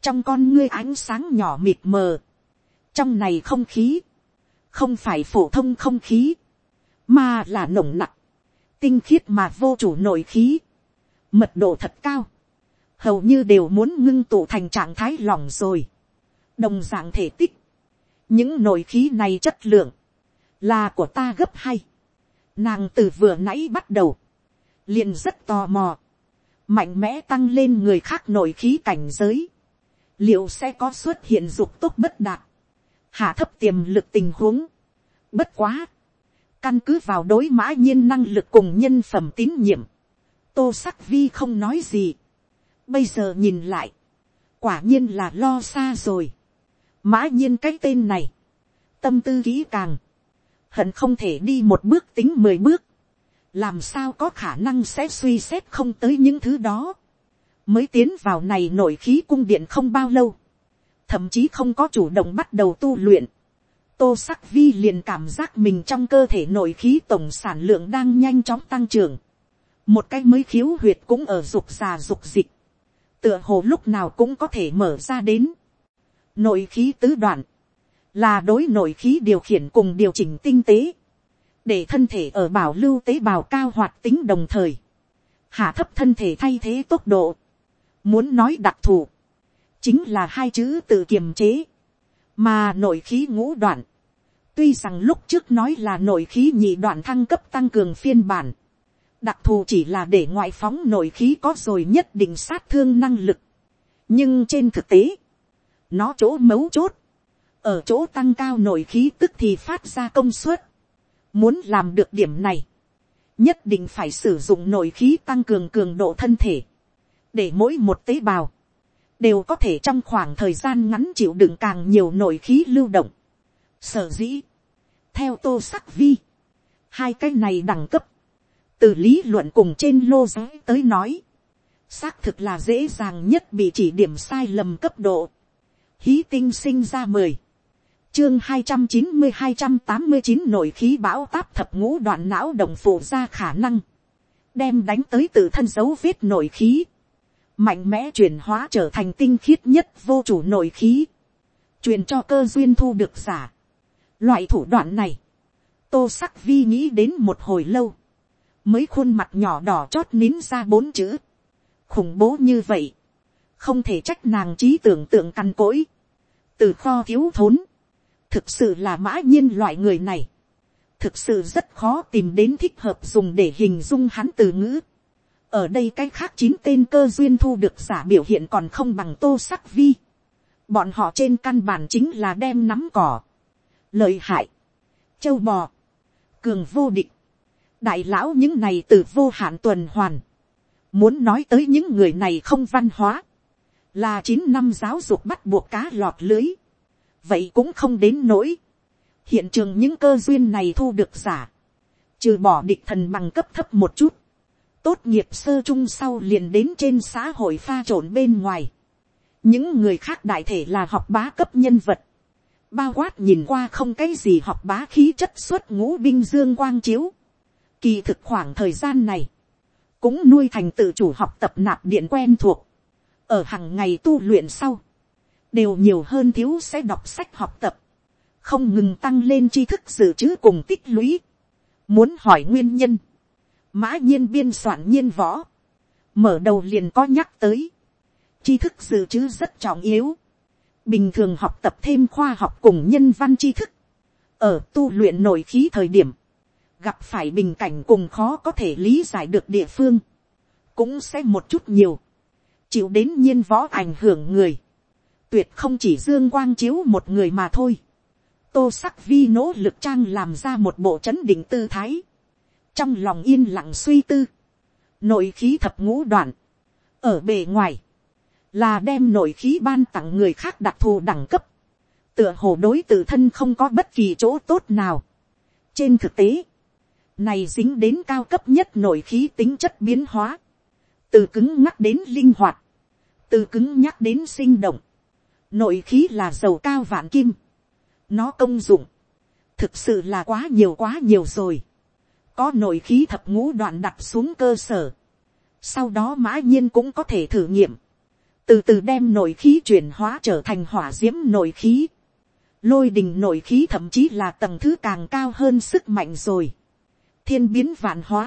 trong con ngươi ánh sáng nhỏ mịt mờ, trong này không khí, không phải phổ thông không khí, mà là nồng nặc, tinh khiết mà vô chủ nội khí, mật độ thật cao, hầu như đều muốn ngưng tụ thành trạng thái lỏng rồi, đồng dạng thể tích, những nội khí này chất lượng, là của ta gấp hay, nàng từ vừa nãy bắt đầu, liền rất tò mò, mạnh mẽ tăng lên người khác nội khí cảnh giới, liệu sẽ có xuất hiện dục tốt bất đạt, hạ thấp tiềm lực tình huống. Bất quá, căn cứ vào đối mã nhiên năng lực cùng nhân phẩm tín nhiệm, tô sắc vi không nói gì. Bây giờ nhìn lại, quả nhiên là lo xa rồi. Mã nhiên cái tên này, tâm tư kỹ càng, hận không thể đi một bước tính mười bước, làm sao có khả năng sẽ suy xét không tới những thứ đó, mới tiến vào này nội khí cung điện không bao lâu, thậm chí không có chủ động bắt đầu tu luyện, tô sắc vi liền cảm giác mình trong cơ thể nội khí tổng sản lượng đang nhanh chóng tăng trưởng, một cái mới khiếu huyệt cũng ở dục già dục dịch, tựa hồ lúc nào cũng có thể mở ra đến, nội khí tứ đoạn, là đối nội khí điều khiển cùng điều chỉnh tinh tế, để thân thể ở bảo lưu tế bào cao hoạt tính đồng thời, hạ thấp thân thể thay thế tốc độ, muốn nói đặc thù, chính là hai chữ tự kiềm chế, mà nội khí ngũ đoạn, tuy rằng lúc trước nói là nội khí nhị đoạn thăng cấp tăng cường phiên bản, đặc thù chỉ là để ngoại phóng nội khí có rồi nhất định sát thương năng lực, nhưng trên thực tế, nó chỗ mấu chốt, ở chỗ tăng cao nội khí tức thì phát ra công suất, muốn làm được điểm này, nhất định phải sử dụng nội khí tăng cường cường độ thân thể, để mỗi một tế bào, đều có thể trong khoảng thời gian ngắn chịu đựng càng nhiều nội khí lưu động. Sở dĩ, theo tô sắc vi, hai cái này đẳng cấp, từ lý luận cùng trên lô giới tới nói, xác thực là dễ dàng nhất bị chỉ điểm sai lầm cấp độ. Hí tinh sinh ra mười, chương hai trăm chín mươi hai trăm tám mươi chín nội khí bão táp thập ngũ đoạn não đồng phụ ra khả năng, đem đánh tới từ thân dấu vết nội khí, mạnh mẽ chuyển hóa trở thành tinh khiết nhất vô chủ nội khí, truyền cho cơ duyên thu được giả. Loại thủ đoạn này, tô sắc vi nghĩ đến một hồi lâu, mới khuôn mặt nhỏ đỏ chót nín ra bốn chữ, khủng bố như vậy, không thể trách nàng trí tưởng tượng căn cỗi, từ kho thiếu thốn, thực sự là mã nhiên loại người này, thực sự rất khó tìm đến thích hợp dùng để hình dung hắn từ ngữ. Ở đây cái khác chín tên cơ duyên thu được giả biểu hiện còn không bằng tô sắc vi. bọn họ trên căn bản chính là đem nắm cỏ, lợi hại, châu bò, cường vô địch, đại lão những này từ vô hạn tuần hoàn, muốn nói tới những người này không văn hóa, là chín năm giáo dục bắt buộc cá lọt lưới, vậy cũng không đến nỗi, hiện trường những cơ duyên này thu được giả, trừ bỏ địch thần bằng cấp thấp một chút, tốt nghiệp sơ chung sau liền đến trên xã hội pha trộn bên ngoài. những người khác đại thể là học bá cấp nhân vật. bao quát nhìn qua không cái gì học bá khí chất xuất ngũ binh dương quang chiếu. kỳ thực khoảng thời gian này, cũng nuôi thành tự chủ học tập nạp điện quen thuộc. ở hàng ngày tu luyện sau, đều nhiều hơn thiếu sẽ đọc sách học tập, không ngừng tăng lên tri thức dự trữ cùng tích lũy. muốn hỏi nguyên nhân, mã nhiên biên soạn nhiên võ, mở đầu liền có nhắc tới, tri thức dự trữ rất trọng yếu, bình thường học tập thêm khoa học cùng nhân văn tri thức, ở tu luyện nội khí thời điểm, gặp phải bình cảnh cùng khó có thể lý giải được địa phương, cũng sẽ một chút nhiều, chịu đến nhiên võ ảnh hưởng người, tuyệt không chỉ dương quang chiếu một người mà thôi, tô sắc vi nỗ lực trang làm ra một bộ c h ấ n định tư thái, trong lòng yên lặng suy tư, nội khí thập ngũ đoạn, ở bề ngoài, là đem nội khí ban tặng người khác đặc thù đẳng cấp, tựa hồ đối tự thân không có bất kỳ chỗ tốt nào. trên thực tế, này dính đến cao cấp nhất nội khí tính chất biến hóa, từ cứng nhắc đến linh hoạt, từ cứng nhắc đến sinh động, nội khí là dầu cao vạn kim, nó công dụng, thực sự là quá nhiều quá nhiều rồi. Có nội khí thập ngũ đoạn đặt xuống cơ sở, sau đó mã nhiên cũng có thể thử nghiệm, từ từ đem nội khí chuyển hóa trở thành hỏa d i ễ m nội khí, lôi đình nội khí thậm chí là tầng thứ càng cao hơn sức mạnh rồi, thiên biến vạn hóa,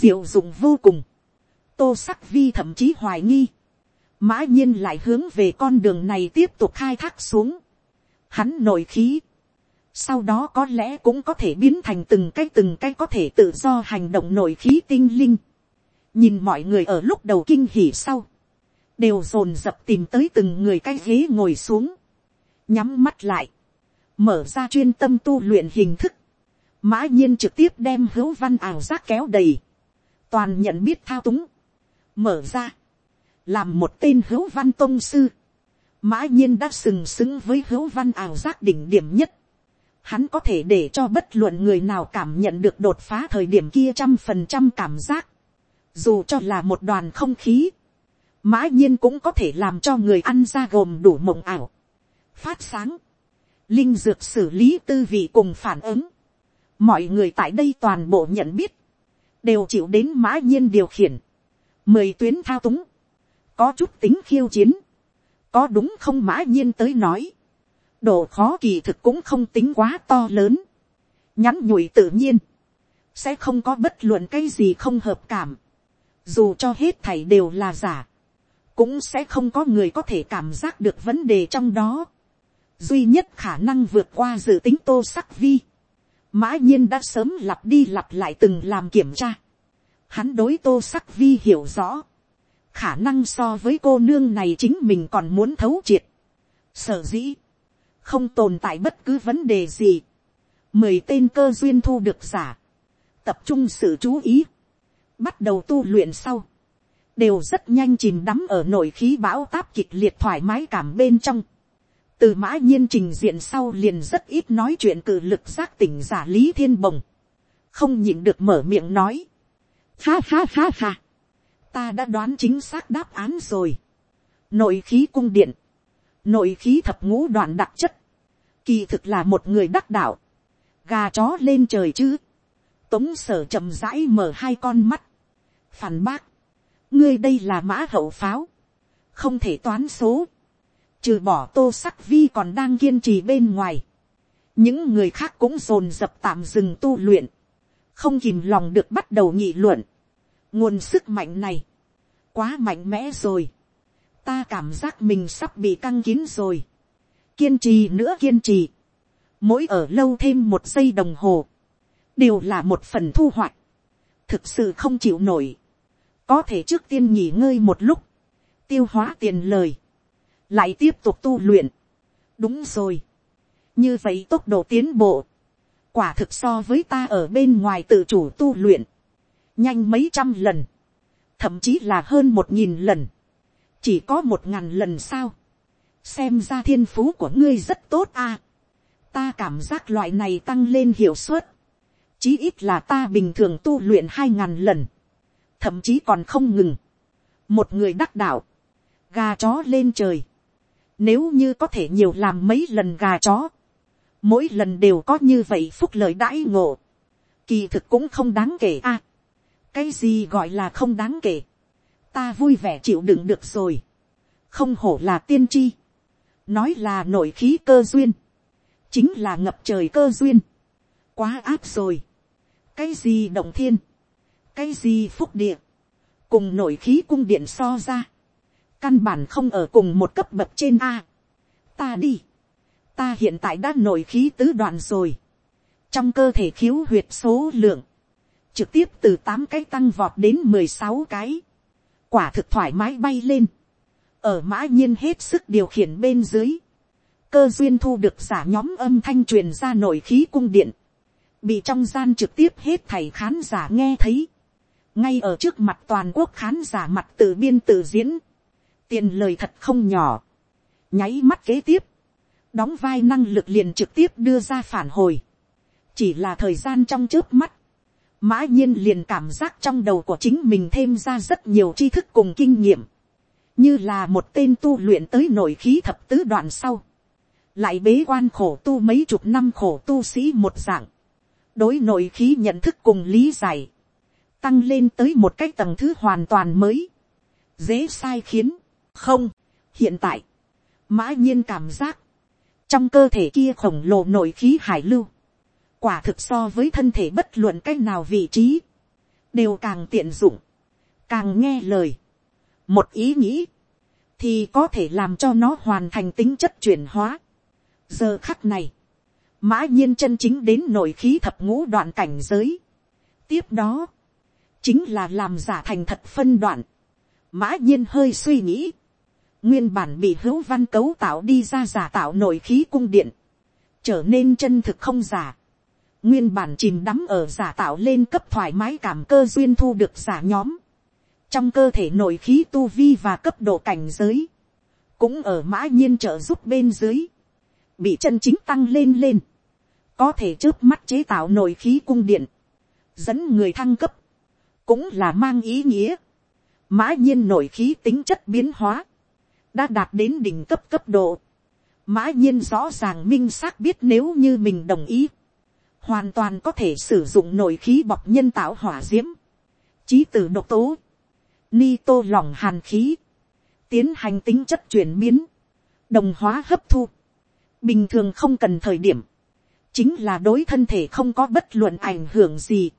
diệu dụng vô cùng, tô sắc vi thậm chí hoài nghi, mã nhiên lại hướng về con đường này tiếp tục khai thác xuống, hắn nổi khí, sau đó có lẽ cũng có thể biến thành từng cái từng cái có thể tự do hành động nổi khí tinh linh, nhìn mọi người ở lúc đầu kinh hỉ sau, đều dồn dập tìm tới từng người cái ghế ngồi xuống, nhắm mắt lại, mở ra chuyên tâm tu luyện hình thức, mã nhiên trực tiếp đem hữu văn ảo giác kéo đầy, toàn nhận biết thao túng, mở ra, làm một tên hữu văn tôn sư, mã nhiên đã sừng sững với hữu văn ảo giác đỉnh điểm nhất, hắn có thể để cho bất luận người nào cảm nhận được đột phá thời điểm kia trăm phần trăm cảm giác, dù cho là một đoàn không khí, mã nhiên cũng có thể làm cho người ăn ra gồm đủ mộng ảo, phát sáng, linh dược xử lý tư vị cùng phản ứng, mọi người tại đây toàn bộ nhận biết, đều chịu đến mã nhiên điều khiển, mười tuyến thao túng, có chút tính khiêu chiến, có đúng không mã nhiên tới nói, độ khó kỳ thực cũng không tính quá to lớn, nhắn nhủi tự nhiên, sẽ không có bất luận cái gì không hợp cảm, dù cho hết thảy đều là giả, cũng sẽ không có người có thể cảm giác được vấn đề trong đó. duy nhất khả năng vượt qua dự tính tô sắc vi. mã nhiên đã sớm lặp đi lặp lại từng làm kiểm tra. hắn đối tô sắc vi hiểu rõ khả năng so với cô nương này chính mình còn muốn thấu triệt. sở dĩ, không tồn tại bất cứ vấn đề gì. mười tên cơ duyên thu được giả. tập trung sự chú ý. bắt đầu tu luyện sau đều rất nhanh chìm đắm ở nội khí bão táp kịch liệt thoải mái cảm bên trong. từ mã nhiên trình diện sau liền rất ít nói chuyện cử lực giác tỉnh giả lý thiên bồng. không nhịn được mở miệng nói. ha ha ha ha ta đã đoán chính xác đáp án rồi. nội khí cung điện. nội khí thập ngũ đoạn đặc chất. kỳ thực là một người đắc đạo. gà chó lên trời chứ. tống sở chậm rãi mở hai con mắt. phản bác ngươi đây là mã hậu pháo, không thể toán số, trừ bỏ tô sắc vi còn đang kiên trì bên ngoài, những người khác cũng dồn dập tạm dừng tu luyện, không kìm lòng được bắt đầu nghị luận, nguồn sức mạnh này, quá mạnh mẽ rồi, ta cảm giác mình sắp bị căng kín rồi, kiên trì nữa kiên trì, mỗi ở lâu thêm một giây đồng hồ, đều là một phần thu hoạch, thực sự không chịu nổi, có thể trước tiên nghỉ ngơi một lúc, tiêu hóa tiền lời, lại tiếp tục tu luyện. đúng rồi, như vậy tốc độ tiến bộ, quả thực so với ta ở bên ngoài tự chủ tu luyện, nhanh mấy trăm lần, thậm chí là hơn một nghìn lần, chỉ có một ngàn lần sao, xem ra thiên phú của ngươi rất tốt a, ta cảm giác loại này tăng lên hiệu suất, chí ít là ta bình thường tu luyện hai ngàn lần, thậm chí còn không ngừng, một người đắc đạo, gà chó lên trời, nếu như có thể nhiều làm mấy lần gà chó, mỗi lần đều có như vậy phúc lợi đãi ngộ, kỳ thực cũng không đáng kể a cái gì gọi là không đáng kể, ta vui vẻ chịu đựng được rồi, không hổ là tiên tri, nói là nội khí cơ duyên, chính là ngập trời cơ duyên, quá áp rồi, cái gì động thiên, cái gì phúc địa, cùng nội khí cung điện so ra, căn bản không ở cùng một cấp bậc trên a. ta đi, ta hiện tại đã nội khí tứ đoạn rồi, trong cơ thể khiếu huyệt số lượng, trực tiếp từ tám cái tăng vọt đến mười sáu cái, quả thực thoải mái bay lên, ở mã nhiên hết sức điều khiển bên dưới, cơ duyên thu được giả nhóm âm thanh truyền ra nội khí cung điện, bị trong gian trực tiếp hết thầy khán giả nghe thấy, ngay ở trước mặt toàn quốc khán giả mặt tự biên tự diễn, tiền lời thật không nhỏ, nháy mắt kế tiếp, đóng vai năng lực liền trực tiếp đưa ra phản hồi, chỉ là thời gian trong trước mắt, mã nhiên liền cảm giác trong đầu của chính mình thêm ra rất nhiều tri thức cùng kinh nghiệm, như là một tên tu luyện tới nội khí thập tứ đoạn sau, lại bế quan khổ tu mấy chục năm khổ tu sĩ một dạng, đối nội khí nhận thức cùng lý giải, tăng lên tới một cái tầng thứ hoàn toàn mới, dễ sai khiến, không, hiện tại, mã nhiên cảm giác, trong cơ thể kia khổng lồ nội khí hải lưu, quả thực so với thân thể bất luận cái nào vị trí, đều càng tiện dụng, càng nghe lời, một ý nghĩ, thì có thể làm cho nó hoàn thành tính chất chuyển hóa. giờ khắc này, mã nhiên chân chính đến nội khí thập ngũ đoạn cảnh giới. tiếp đó, chính là làm giả thành thật phân đoạn. mã nhiên hơi suy nghĩ, nguyên bản bị hữu văn cấu tạo đi ra giả tạo nội khí cung điện, trở nên chân thực không giả nguyên bản chìm đắm ở giả tạo lên cấp thoải mái cảm cơ duyên thu được giả nhóm. trong cơ thể nội khí tu vi và cấp độ cảnh giới, cũng ở mã nhiên trợ giúp bên dưới, bị chân chính tăng lên lên, có thể trước mắt chế tạo nội khí cung điện, dẫn người thăng cấp, cũng là mang ý nghĩa, mã nhiên nội khí tính chất biến hóa, đã đạt đến đỉnh cấp cấp độ, mã nhiên rõ ràng minh xác biết nếu như mình đồng ý, hoàn toàn có thể sử dụng nội khí bọc nhân tạo hỏa d i ễ m trí tử độc tố, ni tô lỏng hàn khí, tiến hành tính chất chuyển biến, đồng hóa hấp thu, bình thường không cần thời điểm, chính là đối thân thể không có bất luận ảnh hưởng gì,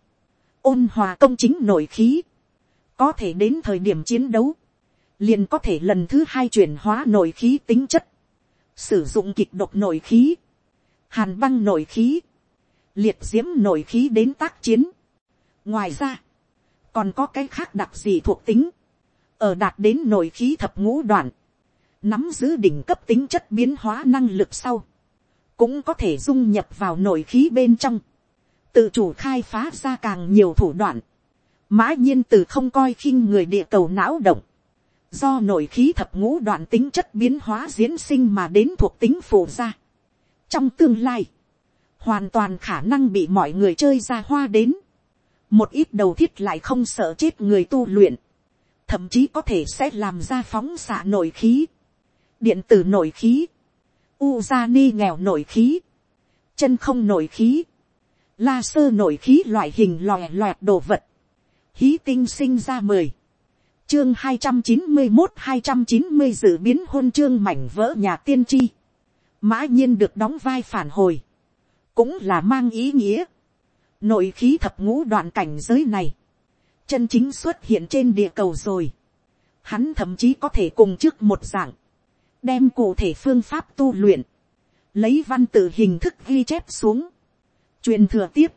ôn hòa công chính nội khí, có thể đến thời điểm chiến đấu, liền có thể lần thứ hai chuyển hóa nội khí tính chất, sử dụng kịch độc nội khí, hàn băng nội khí, liệt diễm nội khí đến tác chiến. ngoài ra, còn có cái khác đặc gì thuộc tính, ở đạt đến nội khí thập ngũ đoạn, nắm giữ đỉnh cấp tính chất biến hóa năng lực sau, cũng có thể dung nhập vào nội khí bên trong, tự chủ khai phá ra càng nhiều thủ đoạn, mã nhiên từ không coi khinh người địa cầu não động, do nội khí thập ngũ đoạn tính chất biến hóa diễn sinh mà đến thuộc tính phổ ra. trong tương lai, hoàn toàn khả năng bị mọi người chơi ra hoa đến. một ít đầu thiết lại không sợ chết người tu luyện, thậm chí có thể sẽ làm ra phóng xạ nội khí, điện tử nội khí, u sanh nghèo nội khí, chân không nội khí, la sơ nội khí loại hình lòe loẹt đồ vật, hí tinh sinh ra mười, chương hai trăm chín mươi một hai trăm chín mươi dự biến hôn chương mảnh vỡ nhà tiên tri. mã nhiên được đóng vai phản hồi cũng là mang ý nghĩa. nội khí thập ngũ đoạn cảnh giới này. chân chính xuất hiện trên địa cầu rồi. hắn thậm chí có thể cùng trước một dạng. đem cụ thể phương pháp tu luyện. lấy văn tự hình thức ghi chép xuống. truyền thừa tiếp.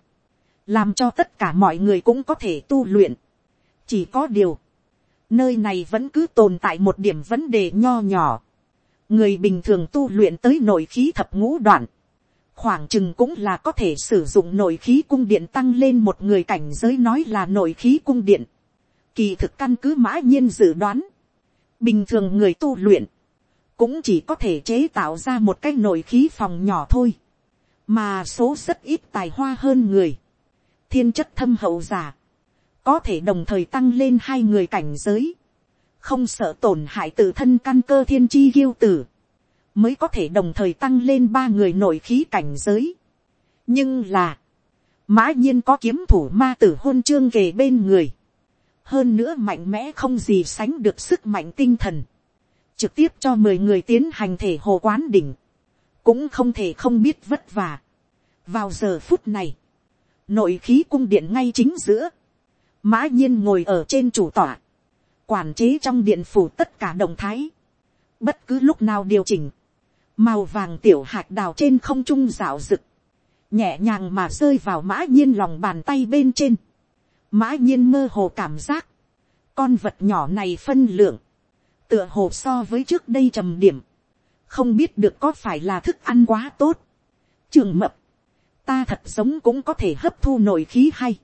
làm cho tất cả mọi người cũng có thể tu luyện. chỉ có điều nơi này vẫn cứ tồn tại một điểm vấn đề nho nhỏ. người bình thường tu luyện tới nội khí thập ngũ đoạn, khoảng chừng cũng là có thể sử dụng nội khí cung điện tăng lên một người cảnh giới nói là nội khí cung điện. kỳ thực căn cứ mã nhiên dự đoán, bình thường người tu luyện, cũng chỉ có thể chế tạo ra một cái nội khí phòng nhỏ thôi, mà số rất ít tài hoa hơn người, thiên chất thâm hậu giả, có thể đồng thời tăng lên hai người cảnh giới, không sợ tổn hại tự thân căn cơ thiên chi kiêu tử, mới có thể đồng thời tăng lên ba người nội khí cảnh giới. nhưng là, mã nhiên có kiếm thủ ma tử hôn chương kề bên người, hơn nữa mạnh mẽ không gì sánh được sức mạnh tinh thần, trực tiếp cho mười người tiến hành thể hồ quán đỉnh, cũng không thể không biết vất vả. vào giờ phút này, nội khí cung điện ngay chính giữa, mã nhiên ngồi ở trên chủ tọa, quản chế trong điện phủ tất cả động thái, bất cứ lúc nào điều chỉnh, màu vàng tiểu hạt đào trên không trung rạo rực, nhẹ nhàng mà rơi vào mã nhiên lòng bàn tay bên trên, mã nhiên mơ hồ cảm giác, con vật nhỏ này phân lượng, tựa hồ so với trước đây trầm điểm, không biết được có phải là thức ăn quá tốt, trường mập, ta thật giống cũng có thể hấp thu nội khí hay,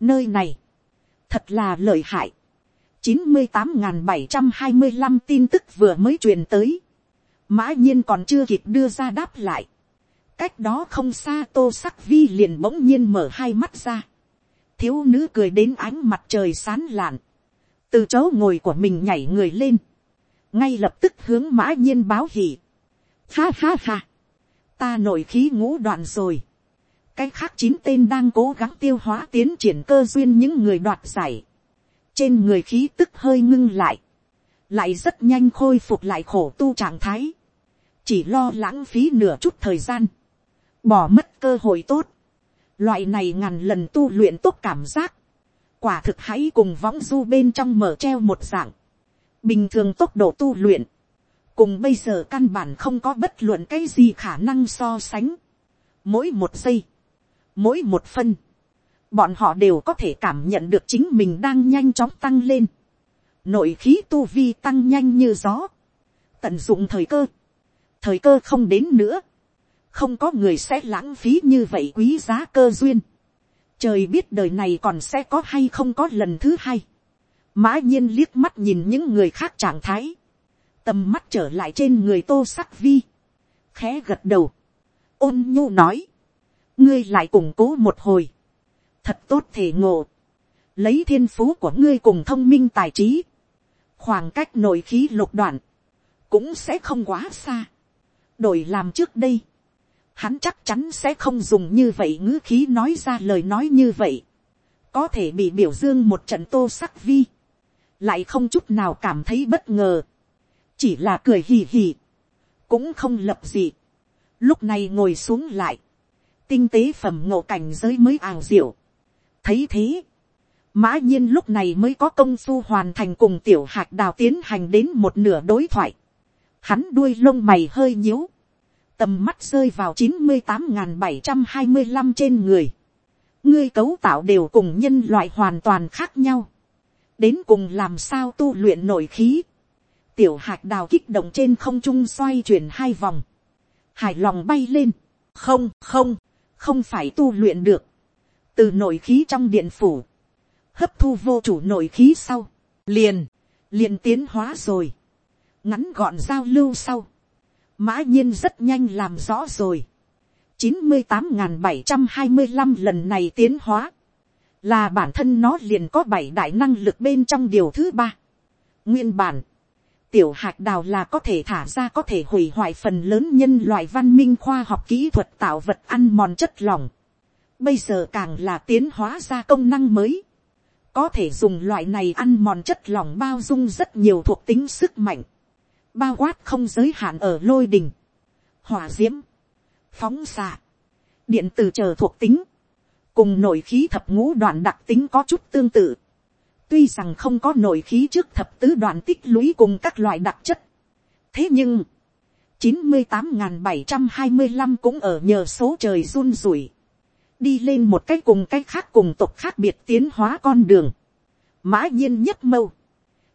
nơi này, thật là lợi hại. chín mươi tám bảy trăm hai mươi năm tin tức vừa mới truyền tới. Mã nhiên còn chưa kịp đưa ra đáp lại. Cách đó không xa tô sắc vi liền bỗng nhiên mở hai mắt ra. Thiếu nữ cười đến ánh mặt trời sán lạn. Từ chỗ ngồi của mình nhảy người lên. Ngay lập tức hướng mã nhiên báo hỉ. Ha ha ha. Ta nổi khí ngũ đoạn rồi cái khác chín tên đang cố gắng tiêu hóa tiến triển cơ duyên những người đoạt giải. trên người khí tức hơi ngưng lại, lại rất nhanh khôi phục lại khổ tu trạng thái, chỉ lo lãng phí nửa chút thời gian, bỏ mất cơ hội tốt, Loại này ngàn lần tu luyện tốt cảm giác. Quả thực hãy cùng võng du bên trong mở treo một dạng. Bình thường tốc độ tu luyện. Cùng bây giờ căn bản không có bất luận cái gì khả năng so sánh. Mỗi một giây. Mỗi một phân. Bọn họ đều có thể cảm nhận được chính mình đang nhanh chóng tăng lên. Nội khí tu vi tăng nhanh như gió. Tận dụng thời cơ. Thời cơ không đến nữa không có người sẽ lãng phí như vậy quý giá cơ duyên. Trời biết đời này còn sẽ có hay không có lần thứ hai. Mã nhiên liếc mắt nhìn những người khác trạng thái. Tầm mắt trở lại trên người tô sắc vi. Khẽ gật đầu. Ôn nhu nói. Ngươi lại củng cố một hồi. Thật tốt thể ngộ. Lấy thiên phú của ngươi cùng thông minh tài trí. Khoảng cách nội khí lục đoạn. Cũng sẽ không quá xa. Đổi làm trước đây. Hắn chắc chắn sẽ không dùng như vậy ngữ khí nói ra lời nói như vậy, có thể bị biểu dương một trận tô sắc vi, lại không chút nào cảm thấy bất ngờ, chỉ là cười hì hì, cũng không lập gì, lúc này ngồi xuống lại, tinh tế phẩm ngộ cảnh giới mới ảo diệu, thấy thế, mã nhiên lúc này mới có công phu hoàn thành cùng tiểu hạt đào tiến hành đến một nửa đối thoại, hắn đuôi lông mày hơi nhíu, tầm mắt rơi vào chín mươi tám bảy trăm hai mươi năm trên người. ngươi cấu tạo đều cùng nhân loại hoàn toàn khác nhau. đến cùng làm sao tu luyện nội khí. tiểu hạt đào kích động trên không trung xoay chuyển hai vòng. hài lòng bay lên. không không, không phải tu luyện được. từ nội khí trong điện phủ. hấp thu vô chủ nội khí sau. liền, liền tiến hóa rồi. ngắn gọn giao lưu sau mã nhiên rất nhanh làm rõ rồi. chín mươi tám bảy trăm hai mươi năm lần này tiến hóa, là bản thân nó liền có bảy đại năng lực bên trong điều thứ ba. nguyên bản, tiểu hạt đào là có thể thả ra có thể hủy hoại phần lớn nhân loại văn minh khoa học kỹ thuật tạo vật ăn mòn chất lỏng. Bây giờ càng là tiến hóa ra công năng mới. Có thể dùng loại này ăn mòn chất lỏng bao dung rất nhiều thuộc tính sức mạnh bao quát không giới hạn ở lôi đình, hỏa d i ễ m phóng xạ, điện từ chờ thuộc tính, cùng nội khí thập ngũ đoạn đặc tính có chút tương tự, tuy rằng không có nội khí trước thập tứ đoạn tích lũy cùng các loại đặc chất, thế nhưng, chín mươi tám bảy trăm hai mươi năm cũng ở nhờ số trời run rủi, đi lên một cái cùng cái khác cùng tục khác biệt tiến hóa con đường, mã nhiên nhất mâu,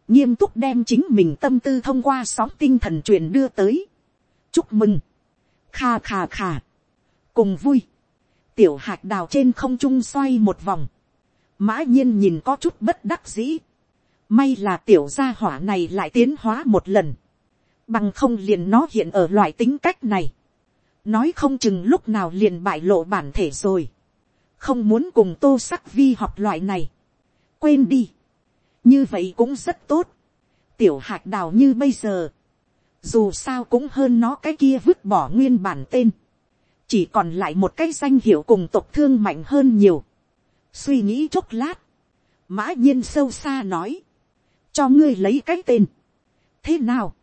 nghiêm túc đem chính mình tâm tư thông qua sóng tinh thần truyền đưa tới. chúc mừng, kha kha kha, cùng vui, tiểu hạt đào trên không trung xoay một vòng, mã nhiên nhìn có chút bất đắc dĩ, may là tiểu gia hỏa này lại tiến hóa một lần, bằng không liền nó hiện ở loại tính cách này, nói không chừng lúc nào liền bại lộ bản thể rồi, không muốn cùng tô sắc vi học loại này, quên đi, như vậy cũng rất tốt. tiểu hạt đào như bây giờ, dù sao cũng hơn nó cái kia vứt bỏ nguyên bản tên, chỉ còn lại một cái danh hiệu cùng tộc thương mạnh hơn nhiều. suy nghĩ chốc lát, mã nhiên sâu xa nói, cho ngươi lấy cái tên. thế nào,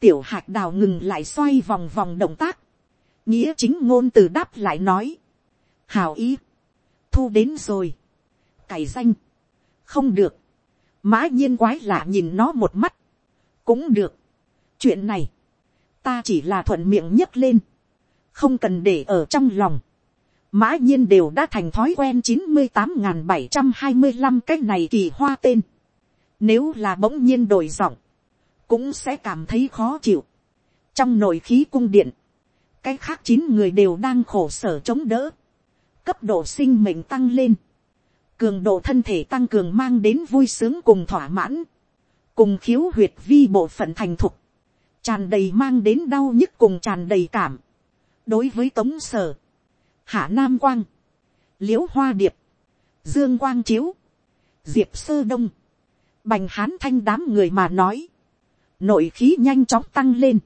tiểu hạt đào ngừng lại xoay vòng vòng động tác, nghĩa chính ngôn từ đáp lại nói, hào ý, thu đến rồi, cày danh, không được, mã nhiên quái lạ nhìn nó một mắt, cũng được. chuyện này, ta chỉ là thuận miệng nhấc lên, không cần để ở trong lòng. mã nhiên đều đã thành thói quen chín mươi tám n g h n bảy trăm hai mươi năm cái này kỳ hoa tên. nếu là bỗng nhiên đổi giọng, cũng sẽ cảm thấy khó chịu. trong nội khí cung điện, cái khác chín người đều đang khổ sở chống đỡ, cấp độ sinh mệnh tăng lên, cường độ thân thể tăng cường mang đến vui sướng cùng thỏa mãn, cùng khiếu huyệt vi bộ phận thành thục, tràn đầy mang đến đau nhức cùng tràn đầy cảm. đối với tống sở, hạ nam quang, l i ễ u hoa điệp, dương quang chiếu, diệp sơ đông, bành hán thanh đám người mà nói, nội khí nhanh chóng tăng lên,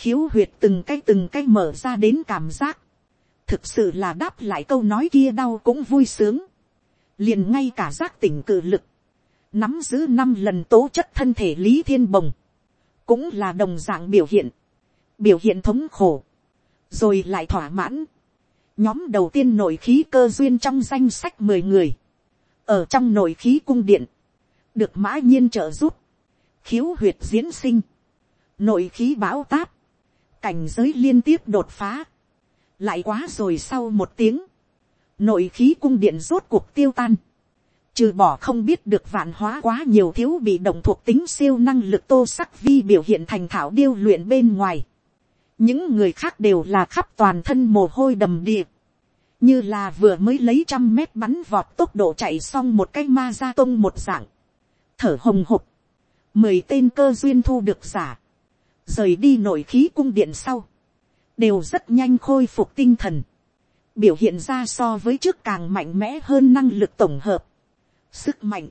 khiếu huyệt từng cái từng cái mở ra đến cảm giác, thực sự là đáp lại câu nói kia đau cũng vui sướng, liền ngay cả giác tỉnh cự lực, nắm giữ năm lần tố chất thân thể lý thiên bồng, cũng là đồng dạng biểu hiện, biểu hiện thống khổ, rồi lại thỏa mãn, Nhóm đầu tiên nội khí cơ duyên trong danh sách mười người. Ở trong nội khí cung điện. Được mã nhiên trợ giúp. Khiếu huyệt diễn sinh. Nội khí bão táp. Cảnh giới liên tiếp đột phá. Lại quá rồi sau một tiếng. Nội khí cung điện rốt cuộc tiêu tan trừ bỏ không biết được vạn hóa quá nhiều thiếu bị động thuộc tính siêu năng lực tô sắc vi biểu hiện thành thảo điêu luyện bên ngoài. những người khác đều là khắp toàn thân mồ hôi đầm địa. như là vừa mới lấy trăm mét bắn vọt tốc độ chạy xong một cái ma gia tông một dạng. thở hồng hộc. mười tên cơ duyên thu được giả. rời đi nội khí cung điện sau. đều rất nhanh khôi phục tinh thần biểu hiện ra so với trước càng mạnh mẽ hơn năng lực tổng hợp sức mạnh,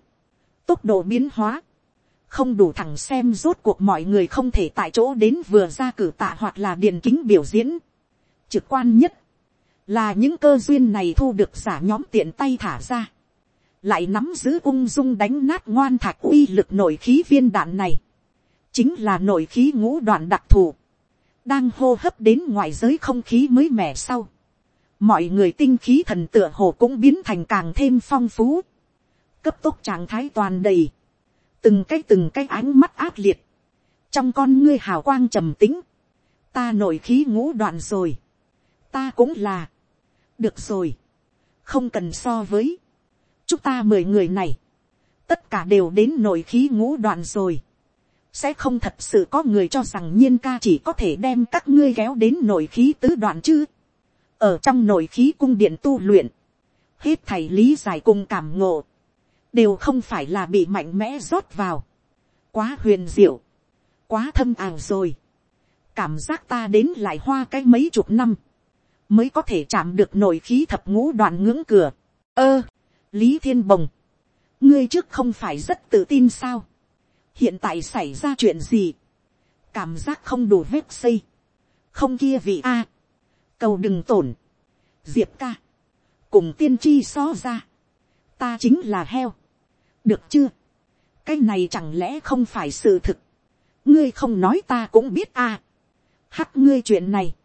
tốc độ biến hóa, không đủ thẳng xem rốt cuộc mọi người không thể tại chỗ đến vừa ra cử tạ hoặc là điền kính biểu diễn. Trực quan nhất, là những cơ duyên này thu được giả nhóm tiện tay thả ra, lại nắm giữ ung dung đánh nát ngoan thạch uy lực nội khí viên đạn này, chính là nội khí ngũ đoạn đặc thù, đang hô hấp đến ngoài giới không khí mới mẻ sau. Mọi người tinh khí thần tựa hồ cũng biến thành càng thêm phong phú. Cấp tốc trạng thái toàn đầy, từng cái từng cái ánh mắt ác liệt, trong con ngươi hào quang trầm tính, ta nổi khí ngũ đoạn rồi, ta cũng là, được rồi, không cần so với, chúng ta mười người này, tất cả đều đến nổi khí ngũ đoạn rồi, sẽ không thật sự có người cho rằng nhiên ca chỉ có thể đem các ngươi kéo đến nổi khí tứ đoạn chứ, ở trong nổi khí cung điện tu luyện, hết thầy lý giải cùng cảm ngộ, đều không phải là bị mạnh mẽ rót vào, quá huyền diệu, quá thâm ảo rồi, cảm giác ta đến lại hoa cái mấy chục năm, mới có thể chạm được nội khí thập ngũ đoạn ngưỡng cửa. ơ, lý thiên bồng, ngươi trước không phải rất tự tin sao, hiện tại xảy ra chuyện gì, cảm giác không đủ vết xây, không kia vị a, cầu đừng tổn, diệp ca, cùng tiên tri so ra, ta chính là heo, được chưa, cái này chẳng lẽ không phải sự thực, ngươi không nói ta cũng biết a, à. hắc ngươi chuyện này,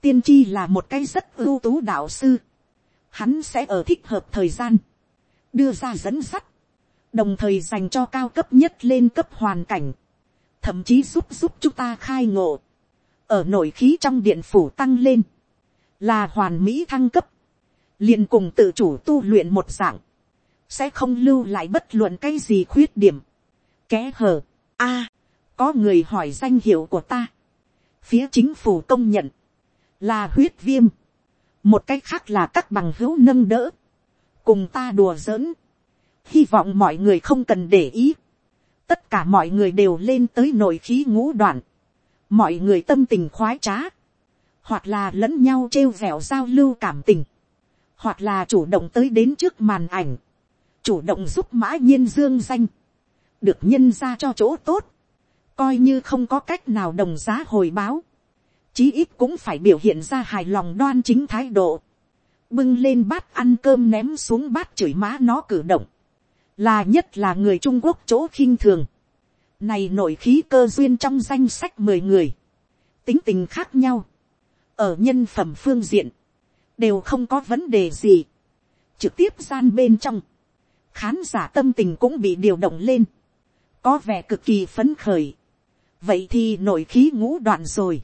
tiên tri là một cái rất ưu tú đạo sư, hắn sẽ ở thích hợp thời gian, đưa ra dẫn sắt, đồng thời dành cho cao cấp nhất lên cấp hoàn cảnh, thậm chí giúp giúp chúng ta khai ngộ, ở nội khí trong điện phủ tăng lên, là hoàn mỹ thăng cấp, liền cùng tự chủ tu luyện một dạng, sẽ không lưu lại bất luận cái gì khuyết điểm. kẽ hở, a, có người hỏi danh hiệu của ta. Phía chính phủ công nhận, là huyết viêm. Một cách khác là các bằng hữu nâng đỡ. Cùng ta đùa giỡn. Hy vọng mọi người không cần để ý. Tất cả mọi người đều lên tới nội khí ngũ đoạn. Mọi người tâm tình khoái trá. Hoặc là lẫn nhau trêu vẹo giao lưu cảm tình. Hoặc là chủ động tới đến trước màn ảnh chủ động giúp mã nhiên dương danh, được nhân ra cho chỗ tốt, coi như không có cách nào đồng giá hồi báo, chí ít cũng phải biểu hiện ra hài lòng đoan chính thái độ, bưng lên bát ăn cơm ném xuống bát chửi má nó cử động, là nhất là người trung quốc chỗ khinh thường, này nổi khí cơ duyên trong danh sách mười người, tính tình khác nhau, ở nhân phẩm phương diện, đều không có vấn đề gì, trực tiếp gian bên trong, khán giả tâm tình cũng bị điều động lên, có vẻ cực kỳ phấn khởi. vậy thì nổi khí ngũ đoạn rồi.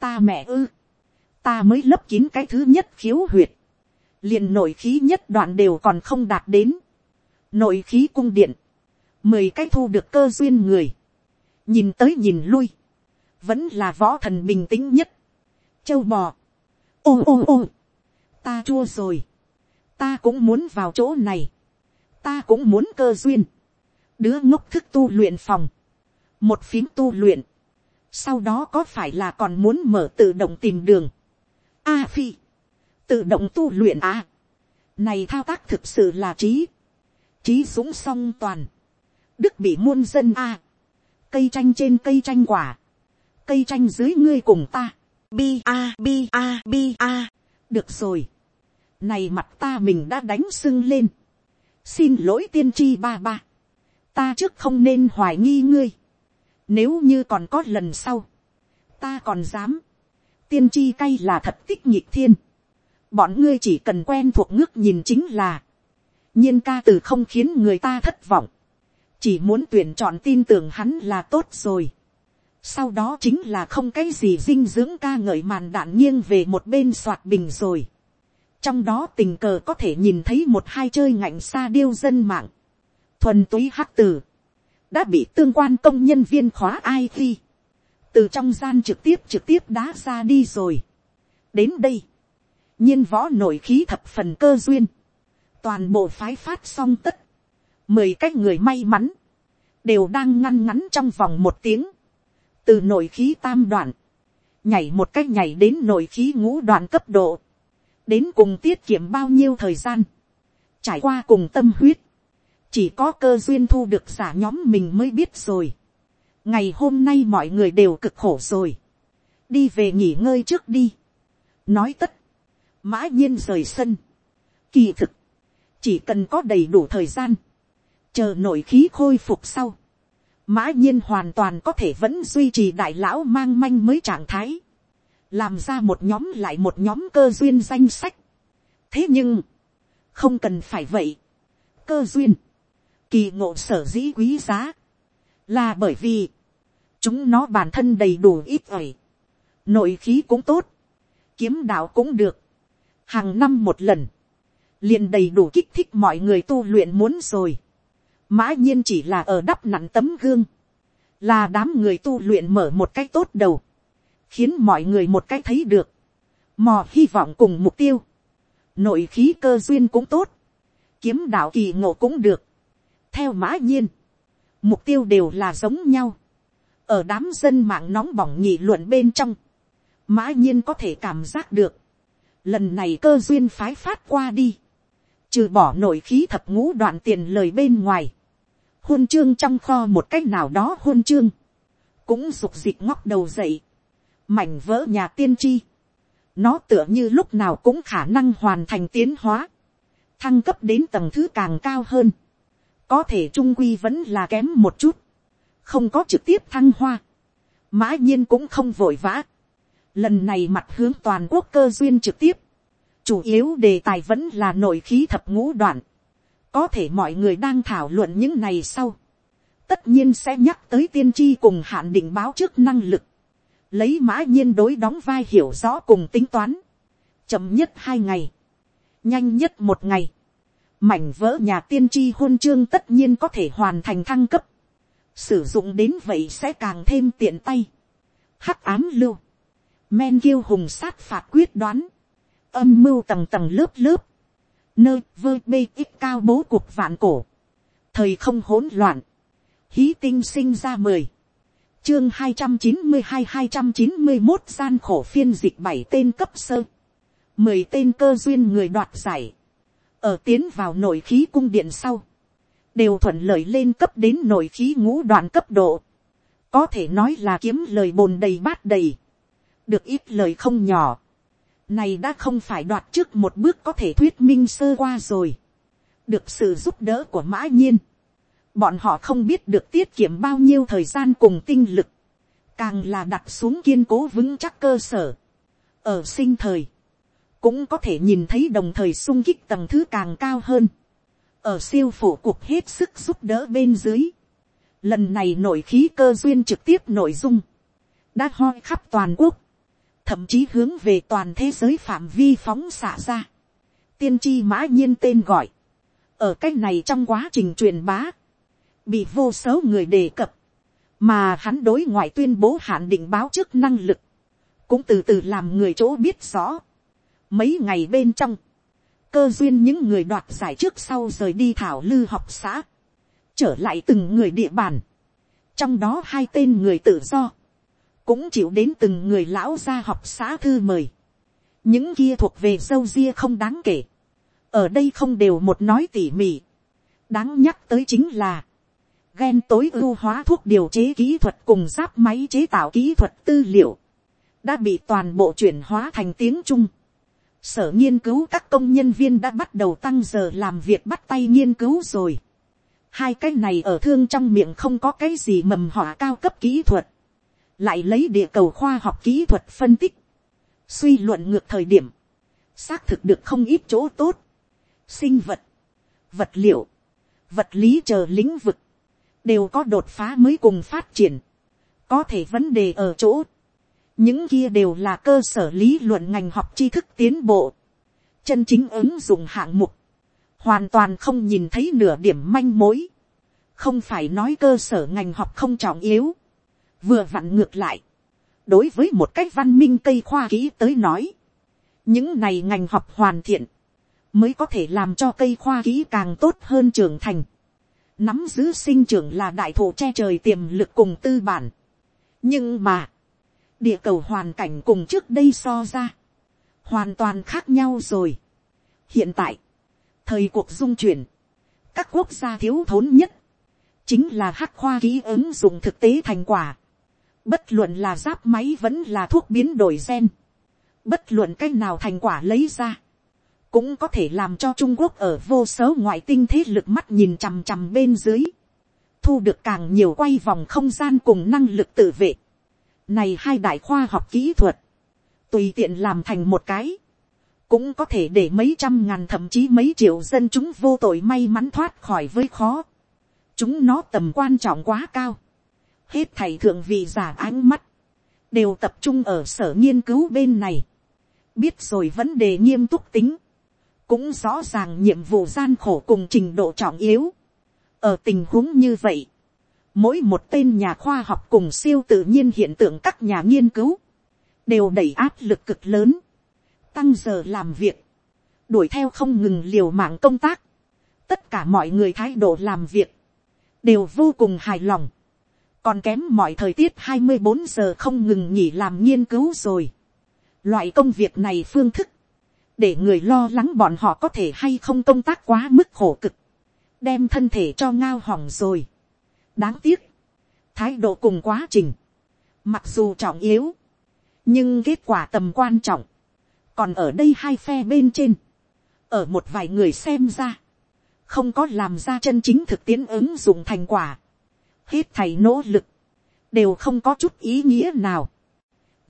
ta mẹ ư, ta mới lấp kín cái thứ nhất khiếu huyệt, liền nổi khí nhất đoạn đều còn không đạt đến. nội khí cung điện, mười cái thu được cơ duyên người, nhìn tới nhìn lui, vẫn là võ thần bình tĩnh nhất châu bò, ô ô ô, ta chua rồi, ta cũng muốn vào chỗ này. Ta cũng muốn cơ duyên, đứa ngốc thức tu luyện phòng, một phím tu luyện, sau đó có phải là còn muốn mở tự động tìm đường, a phi, tự động tu luyện a, này thao tác thực sự là trí, trí súng song toàn, đức bị muôn dân a, cây tranh trên cây tranh quả, cây tranh dưới ngươi cùng ta, bi a bi a bi a, được rồi, này mặt ta mình đã đánh sưng lên, xin lỗi tiên tri ba ba, ta trước không nên hoài nghi ngươi, nếu như còn có lần sau, ta còn dám, tiên tri cay là thật tích nhịp thiên, bọn ngươi chỉ cần quen thuộc ngước nhìn chính là, nhiên ca từ không khiến người ta thất vọng, chỉ muốn tuyển chọn tin tưởng hắn là tốt rồi sau đó chính là không cái gì dinh dưỡng ca ngợi màn đạn nghiêng về một bên soạt bình rồi. trong đó tình cờ có thể nhìn thấy một hai chơi ngạnh xa điêu dân mạng, thuần túy hắc từ đã bị tương quan công nhân viên khóa ai khi, từ trong gian trực tiếp trực tiếp đã ra đi rồi. đến đây, nhiên võ nổi khí thập phần cơ duyên, toàn bộ phái phát xong tất, mười cái người may mắn, đều đang ngăn ngắn trong vòng một tiếng, từ nội khí tam đoạn, nhảy một cách nhảy đến nội khí ngũ đoạn cấp độ, đến cùng tiết kiệm bao nhiêu thời gian, trải qua cùng tâm huyết, chỉ có cơ duyên thu được giả nhóm mình mới biết rồi. ngày hôm nay mọi người đều cực khổ rồi, đi về nghỉ ngơi trước đi, nói tất, mã nhiên rời sân, kỳ thực, chỉ cần có đầy đủ thời gian, chờ nội khí khôi phục sau, mã nhiên hoàn toàn có thể vẫn duy trì đại lão mang manh mới trạng thái, làm ra một nhóm lại một nhóm cơ duyên danh sách. thế nhưng, không cần phải vậy, cơ duyên, kỳ ngộ sở dĩ quý giá, là bởi vì, chúng nó bản thân đầy đủ ít ỏi, nội khí cũng tốt, kiếm đạo cũng được, hàng năm một lần, liền đầy đủ kích thích mọi người tu luyện muốn rồi. Mã nhiên chỉ là ở đắp nặn tấm gương, là đám người tu luyện mở một cái tốt đầu, khiến mọi người một cái thấy được, mò hy vọng cùng mục tiêu, nội khí cơ duyên cũng tốt, kiếm đạo kỳ ngộ cũng được, theo mã nhiên, mục tiêu đều là giống nhau, ở đám dân mạng nóng bỏng nhị luận bên trong, mã nhiên có thể cảm giác được, lần này cơ duyên phái phát qua đi, trừ bỏ nội khí thập ngũ đoạn tiền lời bên ngoài, hôn chương trong kho một cách nào đó hôn chương, cũng rục dịch ngóc đầu dậy, mảnh vỡ nhà tiên tri, nó tựa như lúc nào cũng khả năng hoàn thành tiến hóa, thăng cấp đến tầng thứ càng cao hơn, có thể trung quy vẫn là kém một chút, không có trực tiếp thăng hoa, mã nhiên cũng không vội vã, lần này mặt hướng toàn quốc cơ duyên trực tiếp, chủ yếu đề tài vẫn là nội khí thập ngũ đoạn, có thể mọi người đang thảo luận những này sau, tất nhiên sẽ nhắc tới tiên tri cùng hạn định báo trước năng lực, lấy mã nhiên đối đóng vai hiểu rõ cùng tính toán, chậm nhất hai ngày, nhanh nhất một ngày, mảnh vỡ nhà tiên tri hôn chương tất nhiên có thể hoàn thành thăng cấp, sử dụng đến vậy sẽ càng thêm tiện tay, hắc ám lưu, men kiêu hùng sát phạt quyết đoán, âm mưu tầng tầng lớp lớp, nơi vơ bê ít cao bố cuộc vạn cổ, thời không hỗn loạn, hí tinh sinh ra mười, chương hai trăm chín mươi hai hai trăm chín mươi một gian khổ phiên dịch bảy tên cấp sơ, mười tên cơ duyên người đoạt giải, ở tiến vào nội khí cung điện sau, đều thuận lợi lên cấp đến nội khí ngũ đoạn cấp độ, có thể nói là kiếm lời bồn đầy bát đầy, được ít lời không nhỏ, này đã không phải đoạt trước một bước có thể thuyết minh sơ qua rồi. Được sự giúp đỡ của mã nhiên. Bọn họ không biết được tiết kiệm bao nhiêu thời gian cùng tinh lực. Càng là đặt xuống kiên cố vững chắc cơ sở. Ở sinh thời. Cũng có thể nhìn thấy đồng thời sung kích tầng thứ càng cao hơn. Ở siêu phủ cuộc hết sức giúp đỡ bên dưới. Lần này nổi khí cơ duyên trực tiếp nội dung. Đã hoi khắp toàn quốc thậm chí hướng về toàn thế giới phạm vi phóng xạ ra. tiên tri mã nhiên tên gọi, ở cách này trong quá trình truyền bá, bị vô số người đề cập, mà hắn đối ngoại tuyên bố hạn định báo trước năng lực, cũng từ từ làm người chỗ biết rõ. mấy ngày bên trong, cơ duyên những người đoạt giải trước sau rời đi thảo lư học xã, trở lại từng người địa bàn, trong đó hai tên người tự do, cũng chịu đến từng người lão gia học xã thư mời. những kia thuộc về dâu ria không đáng kể. ở đây không đều một nói tỉ mỉ. đáng nhắc tới chính là, ghen tối ưu hóa thuốc điều chế kỹ thuật cùng giáp máy chế tạo kỹ thuật tư liệu, đã bị toàn bộ chuyển hóa thành tiếng trung. sở nghiên cứu các công nhân viên đã bắt đầu tăng giờ làm việc bắt tay nghiên cứu rồi. hai cái này ở thương trong miệng không có cái gì mầm họa cao cấp kỹ thuật lại lấy địa cầu khoa học kỹ thuật phân tích, suy luận ngược thời điểm, xác thực được không ít chỗ tốt, sinh vật, vật liệu, vật lý chờ lĩnh vực, đều có đột phá mới cùng phát triển, có thể vấn đề ở chỗ, những kia đều là cơ sở lý luận ngành học tri thức tiến bộ, chân chính ứng dụng hạng mục, hoàn toàn không nhìn thấy nửa điểm manh mối, không phải nói cơ sở ngành học không trọng yếu, vừa vặn ngược lại, đối với một cách văn minh cây khoa kỹ tới nói, những này ngành học hoàn thiện, mới có thể làm cho cây khoa kỹ càng tốt hơn trưởng thành. Nắm giữ sinh trưởng là đại thụ che trời tiềm lực cùng tư bản. nhưng mà, địa cầu hoàn cảnh cùng trước đây so ra, hoàn toàn khác nhau rồi. hiện tại, thời cuộc dung chuyển, các quốc gia thiếu thốn nhất, chính là hắc khoa kỹ ứng dụng thực tế thành quả bất luận là giáp máy vẫn là thuốc biến đổi gen. bất luận cách nào thành quả lấy ra, cũng có thể làm cho trung quốc ở vô số ngoại tinh thế lực mắt nhìn chằm chằm bên dưới, thu được càng nhiều quay vòng không gian cùng năng lực tự vệ. Này hai đại khoa học kỹ thuật, tùy tiện làm thành một cái, cũng có thể để mấy trăm ngàn thậm chí mấy triệu dân chúng vô tội may mắn thoát khỏi với khó. Chúng nó tầm quan trọng quá cao, hết thầy thượng vị giả ánh mắt, đều tập trung ở sở nghiên cứu bên này, biết rồi vấn đề nghiêm túc tính, cũng rõ ràng nhiệm vụ gian khổ cùng trình độ trọng yếu. ở tình huống như vậy, mỗi một tên nhà khoa học cùng siêu tự nhiên hiện tượng các nhà nghiên cứu, đều đẩy áp lực cực lớn, tăng giờ làm việc, đuổi theo không ngừng liều mạng công tác, tất cả mọi người thái độ làm việc, đều vô cùng hài lòng, còn kém mọi thời tiết hai mươi bốn giờ không ngừng nghỉ làm nghiên cứu rồi. Loại công việc này phương thức, để người lo lắng bọn họ có thể hay không công tác quá mức khổ cực, đem thân thể cho ngao hỏng rồi. đáng tiếc, thái độ cùng quá trình, mặc dù trọng yếu, nhưng kết quả tầm quan trọng, còn ở đây hai phe bên trên, ở một vài người xem ra, không có làm ra chân chính thực tiễn ứng dụng thành quả, hết thầy nỗ lực, đều không có chút ý nghĩa nào.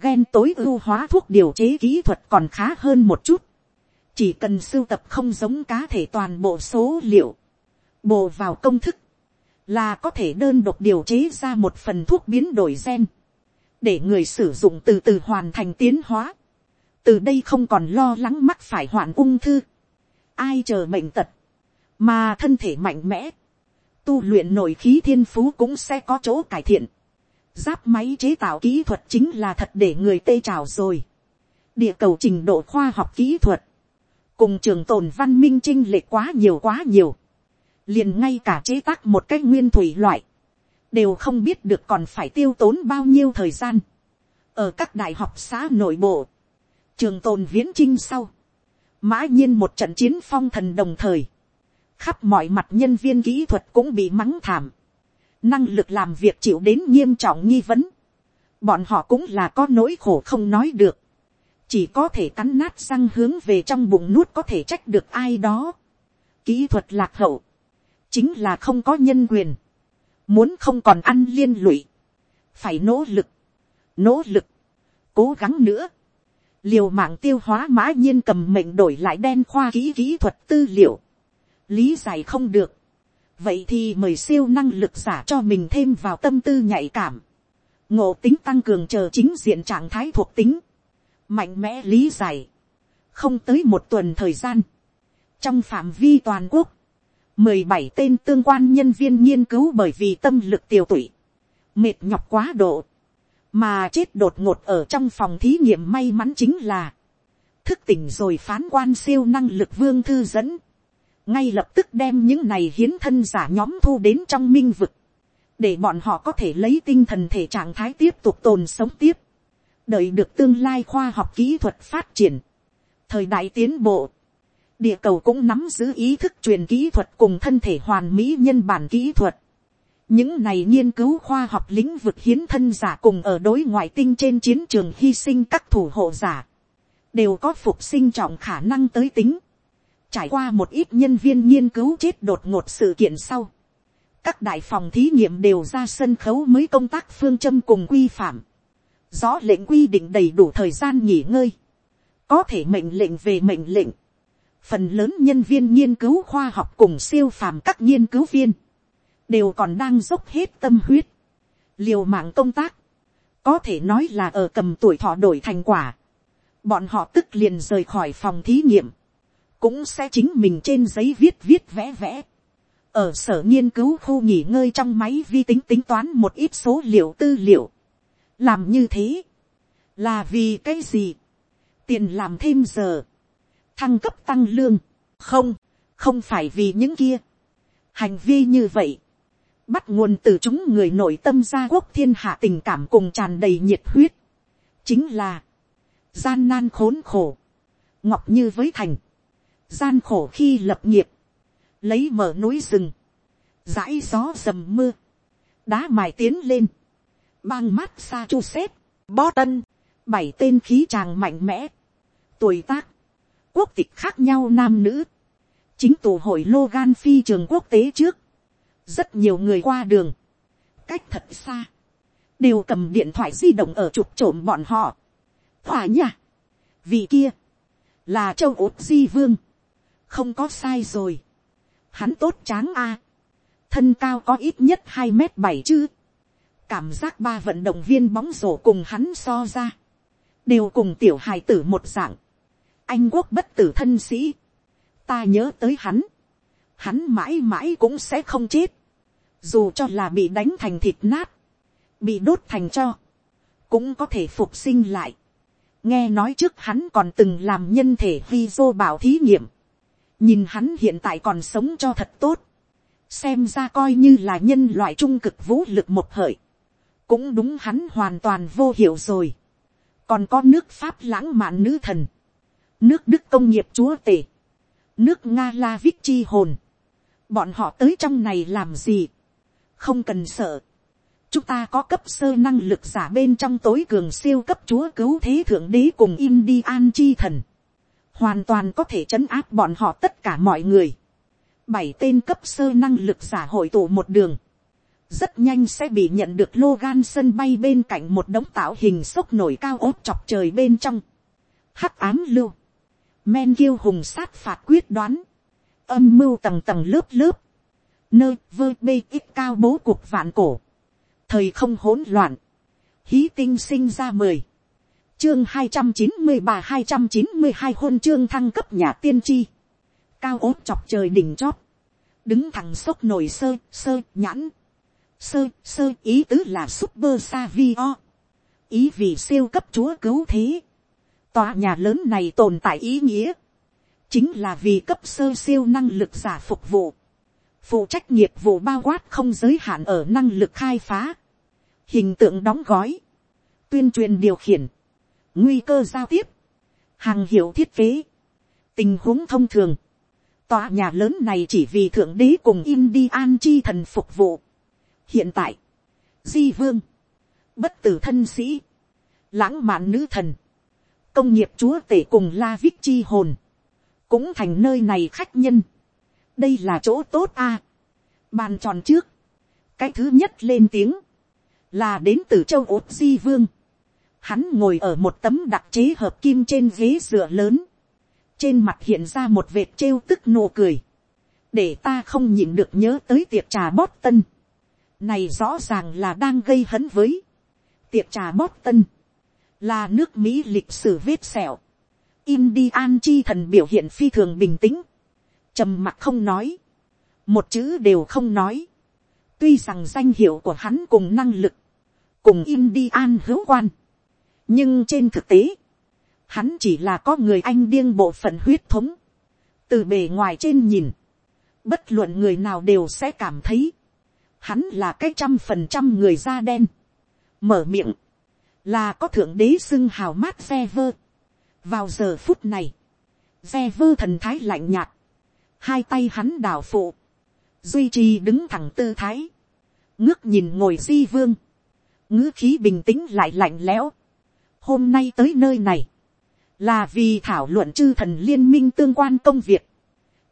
Gen tối ưu hóa thuốc điều chế kỹ thuật còn khá hơn một chút, chỉ cần sưu tập không giống cá thể toàn bộ số liệu, bồ vào công thức, là có thể đơn độc điều chế ra một phần thuốc biến đổi gen, để người sử dụng từ từ hoàn thành tiến hóa. từ đây không còn lo lắng mắc phải hoạn ung thư, ai chờ bệnh tật, mà thân thể mạnh mẽ, tu luyện nội khí thiên phú cũng sẽ có chỗ cải thiện. Giáp máy chế tạo kỹ thuật chính là thật để người tê trào rồi. Địa cầu trình độ khoa học kỹ thuật, cùng trường tồn văn minh trinh lệ quá nhiều quá nhiều. liền ngay cả chế tác một cách nguyên thủy loại, đều không biết được còn phải tiêu tốn bao nhiêu thời gian. ở các đại học xã nội bộ, trường tồn viễn trinh sau, mã nhiên một trận chiến phong thần đồng thời, khắp mọi mặt nhân viên kỹ thuật cũng bị mắng thảm, năng lực làm việc chịu đến nghiêm trọng nghi vấn, bọn họ cũng là có nỗi khổ không nói được, chỉ có thể cắn nát răng hướng về trong bụng nuốt có thể trách được ai đó. Kỹ thuật lạc hậu, chính là không có nhân quyền, muốn không còn ăn liên lụy, phải nỗ lực, nỗ lực, cố gắng nữa, liều mạng tiêu hóa mã nhiên cầm mệnh đổi lại đen khoa kỹ kỹ thuật tư liệu, lý giải không được, vậy thì mời siêu năng lực giả cho mình thêm vào tâm tư nhạy cảm, ngộ tính tăng cường chờ chính diện trạng thái thuộc tính, mạnh mẽ lý giải, không tới một tuần thời gian, trong phạm vi toàn quốc, mười bảy tên tương quan nhân viên nghiên cứu bởi vì tâm lực tiêu tụy, mệt nhọc quá độ, mà chết đột ngột ở trong phòng thí nghiệm may mắn chính là, thức tỉnh rồi phán quan siêu năng lực vương thư dẫn, ngay lập tức đem những này hiến thân giả nhóm thu đến trong minh vực, để bọn họ có thể lấy tinh thần thể trạng thái tiếp tục tồn sống tiếp, đợi được tương lai khoa học kỹ thuật phát triển, thời đại tiến bộ, địa cầu cũng nắm giữ ý thức truyền kỹ thuật cùng thân thể hoàn mỹ nhân bản kỹ thuật. những này nghiên cứu khoa học lĩnh vực hiến thân giả cùng ở đối ngoại tinh trên chiến trường hy sinh các thủ hộ giả, đều có phục sinh trọng khả năng tới tính trải qua một ít nhân viên nghiên cứu chết đột ngột sự kiện sau, các đại phòng thí nghiệm đều ra sân khấu mới công tác phương châm cùng quy phạm, rõ lệnh quy định đầy đủ thời gian nghỉ ngơi, có thể mệnh lệnh về mệnh lệnh, phần lớn nhân viên nghiên cứu khoa học cùng siêu phàm các nghiên cứu viên, đều còn đang dốc hết tâm huyết, liều mạng công tác, có thể nói là ở cầm tuổi thọ đổi thành quả, bọn họ tức liền rời khỏi phòng thí nghiệm, cũng sẽ chính mình trên giấy viết viết vẽ vẽ, ở sở nghiên cứu khu nghỉ ngơi trong máy vi tính tính toán một ít số liệu tư liệu, làm như thế, là vì cái gì, tiền làm thêm giờ, thăng cấp tăng lương, không, không phải vì những kia, hành vi như vậy, bắt nguồn từ chúng người nội tâm gia quốc thiên hạ tình cảm cùng tràn đầy nhiệt huyết, chính là, gian nan khốn khổ, ngọc như với thành, gian khổ khi lập nghiệp, lấy mở núi rừng, dãi gió dầm mưa, đá mài tiến lên, bang mát xa chu xếp, bó tân, bảy tên khí tràng mạnh mẽ, tuổi tác, quốc tịch khác nhau nam nữ, chính tù hội Logan phi trường quốc tế trước, rất nhiều người qua đường, cách thật xa, đều cầm điện thoại di động ở chụp trộm bọn họ. thỏa nhà, vị kia, là châu ốt di vương, không có sai rồi, hắn tốt tráng a, thân cao có ít nhất hai m bảy chứ, cảm giác ba vận động viên bóng rổ cùng hắn so ra, đều cùng tiểu hài tử một dạng, anh quốc bất tử thân sĩ, ta nhớ tới hắn, hắn mãi mãi cũng sẽ không chết, dù cho là bị đánh thành thịt nát, bị đốt thành cho, cũng có thể phục sinh lại. nghe nói trước hắn còn từng làm nhân thể vi dô bảo thí nghiệm, nhìn hắn hiện tại còn sống cho thật tốt, xem ra coi như là nhân loại trung cực vũ lực một hợi, cũng đúng hắn hoàn toàn vô hiệu rồi. còn có nước pháp lãng mạn nữ thần, nước đức công nghiệp chúa tể, nước nga la vít chi hồn, bọn họ tới trong này làm gì, không cần sợ, chúng ta có cấp sơ năng lực giả bên trong tối cường siêu cấp chúa cứu thế thượng đế cùng Indian chi thần, hoàn toàn có thể chấn áp bọn họ tất cả mọi người, bảy tên cấp sơ năng lực giả hội tụ một đường, rất nhanh sẽ bị nhận được Logan sân bay bên cạnh một đống tạo hình sốc nổi cao ốt chọc trời bên trong. Hắc ám lưu. Men kiêu hùng sát phạt quyết đoán. Âm mưu tầng tầng lớp lớp. Nơi vơ bê ít cao bố cuộc vạn cổ. Thời không hỗn loạn. Hí tinh sinh ra mười. Chương hai trăm chín mươi ba hai trăm chín mươi hai hôn chương thăng cấp nhà tiên tri. Cao ốt chọc trời đỉnh chót. Đứng thẳng sốc nổi sơ, sơ, nhãn. Sơ sơ ý tứ là super savio. Ý vì siêu cấp chúa cứu thế. Tòa nhà lớn này tồn tại ý nghĩa. Chính là vì cấp sơ siêu năng lực giả phục vụ. Phụ trách nghiệp vụ bao quát không giới hạn ở năng lực khai phá. Hình tượng đóng gói. Tuyên truyền điều khiển nguy cơ giao tiếp hàng hiệu thiết kế tình huống thông thường tòa nhà lớn này chỉ vì thượng đế cùng Indian chi thần phục vụ hiện tại, di vương, bất tử thân sĩ, lãng mạn nữ thần, công nghiệp chúa tể cùng la vích chi hồn, cũng thành nơi này khách nhân. đây là chỗ tốt a. bàn tròn trước, cái thứ nhất lên tiếng, là đến từ châu ốt di vương. Hắn ngồi ở một tấm đặc chế hợp kim trên ghế dựa lớn, trên mặt hiện ra một vệt trêu tức nụ cười, để ta không nhìn được nhớ tới tiệc trà bót tân. Này rõ ràng là đang gây hấn với. Tiệc trà bót tân. Là nước Mỹ lịch sử vết sẹo. Indian chi thần biểu hiện phi thường bình tĩnh, trầm mặc không nói, một chữ đều không nói. Tuy rằng danh hiệu của hắn cùng năng lực, cùng Indian hữu quan, nhưng trên thực tế, hắn chỉ là có người anh điên bộ phận huyết thống. từ bề ngoài trên nhìn, bất luận người nào đều sẽ cảm thấy, hắn là cái trăm phần trăm người da đen, mở miệng, là có thượng đế xưng hào mát xe vơ. vào giờ phút này, xe vơ thần thái lạnh nhạt, hai tay hắn đào phụ, duy trì đứng thẳng tư thái, ngước nhìn ngồi di vương, ngữ khí bình tĩnh lại lạnh lẽo hôm nay tới nơi này, là vì thảo luận chư thần liên minh tương quan công việc,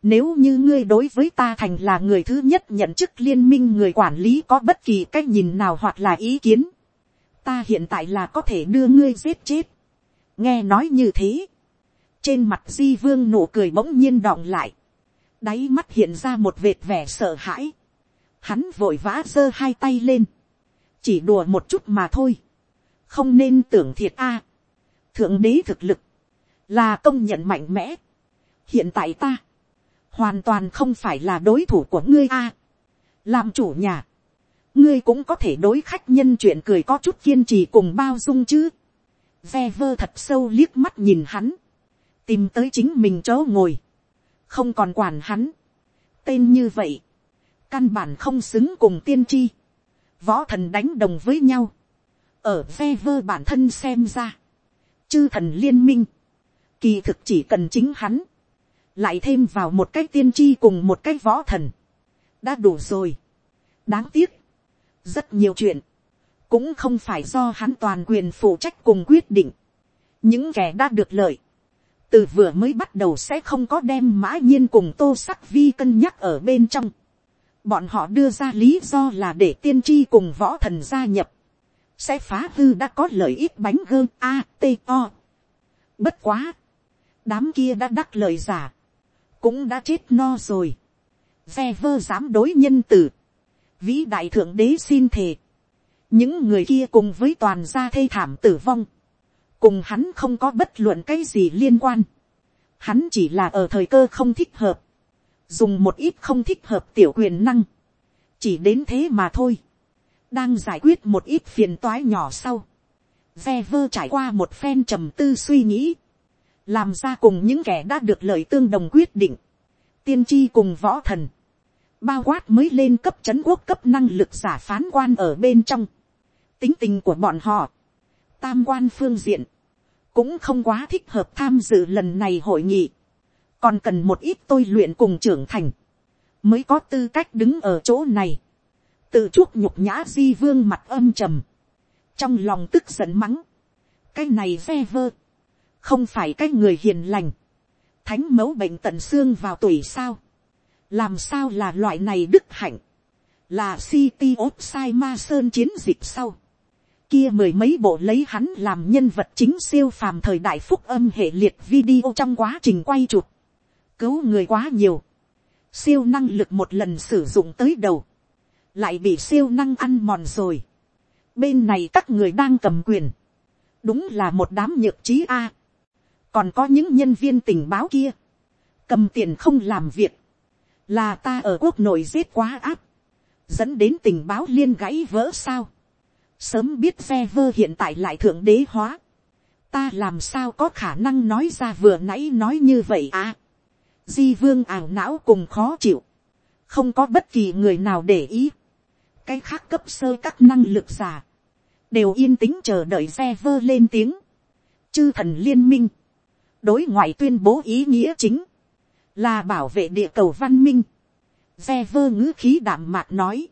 nếu như ngươi đối với ta thành là người thứ nhất nhận chức liên minh người quản lý có bất kỳ cách nhìn nào hoặc là ý kiến. Ta hiện tại là có thể đưa ngươi giết chết. Nghe nói như thế. trên mặt di vương nụ cười bỗng nhiên đọng lại, đáy mắt hiện ra một vệt vẻ sợ hãi, hắn vội vã giơ hai tay lên, chỉ đùa một chút mà thôi, không nên tưởng thiệt a, thượng đế thực lực, là công nhận mạnh mẽ, hiện tại ta, hoàn toàn không phải là đối thủ của ngươi a, làm chủ nhà, ngươi cũng có thể đối khách nhân chuyện cười có chút kiên trì cùng bao dung chứ, ve vơ thật sâu liếc mắt nhìn hắn, tìm tới chính mình chỗ ngồi, không còn quản hắn, tên như vậy, căn bản không xứng cùng tiên tri, võ thần đánh đồng với nhau, ở ve vơ bản thân xem ra, chư thần liên minh, kỳ thực chỉ cần chính hắn, lại thêm vào một cái tiên tri cùng một cái võ thần, đã đủ rồi. đáng tiếc, rất nhiều chuyện, cũng không phải do hắn toàn quyền phụ trách cùng quyết định. những kẻ đã được lợi, từ vừa mới bắt đầu sẽ không có đem mã nhiên cùng tô sắc vi cân nhắc ở bên trong. bọn họ đưa ra lý do là để tiên tri cùng võ thần gia nhập, sẽ phá hư đã có lợi ích bánh gơ a t o. bất quá, đám kia đã đắc lời giả, cũng đã chết no rồi. Ve vơ dám đối nhân tử. Vĩ đại thượng đế xin thề. Những người kia cùng với toàn gia thê thảm tử vong. Cùng hắn không có bất luận cái gì liên quan. Hắn chỉ là ở thời cơ không thích hợp. Dùng một ít không thích hợp tiểu quyền năng. Chỉ đến thế mà thôi. Đang giải quyết một ít phiền toái nhỏ sau. Ve vơ trải qua một phen trầm tư suy nghĩ. Làm ra cùng những kẻ đã được lợi tương đồng quyết định, tiên tri cùng võ thần, bao quát mới lên cấp c h ấ n quốc cấp năng lực giả phán quan ở bên trong, tính tình của bọn họ, tam quan phương diện, cũng không quá thích hợp tham dự lần này hội nghị, còn cần một ít tôi luyện cùng trưởng thành, mới có tư cách đứng ở chỗ này, tự chuốc nhục nhã di vương mặt âm trầm, trong lòng tức giận mắng, cái này ve vơ, không phải cái người hiền lành, thánh mẫu bệnh tận xương vào tuổi sao, làm sao là loại này đức hạnh, là city of sai ma sơn chiến dịch sau, kia mười mấy bộ lấy hắn làm nhân vật chính siêu phàm thời đại phúc âm hệ liệt video trong quá trình quay chụp, cứu người quá nhiều, siêu năng lực một lần sử dụng tới đầu, lại bị siêu năng ăn mòn rồi. bên này các người đang cầm quyền, đúng là một đám nhược trí a. Còn có những nhân viên tình báo kia, cầm tiền không làm việc, là ta ở quốc nội giết quá áp, dẫn đến tình báo liên gãy vỡ sao, sớm biết phe vơ hiện tại lại thượng đế hóa, ta làm sao có khả năng nói ra vừa nãy nói như vậy à, di vương ảo não cùng khó chịu, không có bất kỳ người nào để ý, cái khác cấp sơ các năng lực giả, đều yên tĩnh chờ đợi xe vơ lên tiếng, chư thần liên minh, đối ngoại tuyên bố ý nghĩa chính, là bảo vệ địa cầu văn minh. xe vơ ngữ khí đảm mạc nói.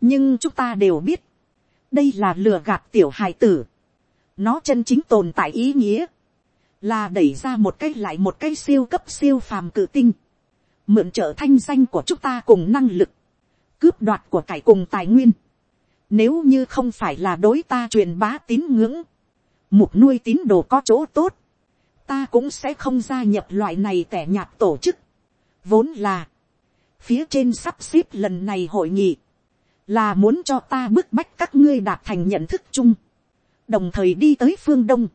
nhưng chúng ta đều biết, đây là lừa gạt tiểu hài tử. nó chân chính tồn tại ý nghĩa, là đẩy ra một cái lại một cái siêu cấp siêu phàm cử tinh, mượn trợ thanh danh của chúng ta cùng năng lực, cướp đoạt của cải cùng tài nguyên. Nếu như không phải là đối ta truyền bá tín ngưỡng, mục nuôi tín đồ có chỗ tốt, ta cũng sẽ không gia nhập loại này tẻ nhạt tổ chức. Vốn là, phía trên sắp xếp lần này hội nghị, là muốn cho ta bức bách các ngươi đạt thành nhận thức chung, đồng thời đi tới phương đông,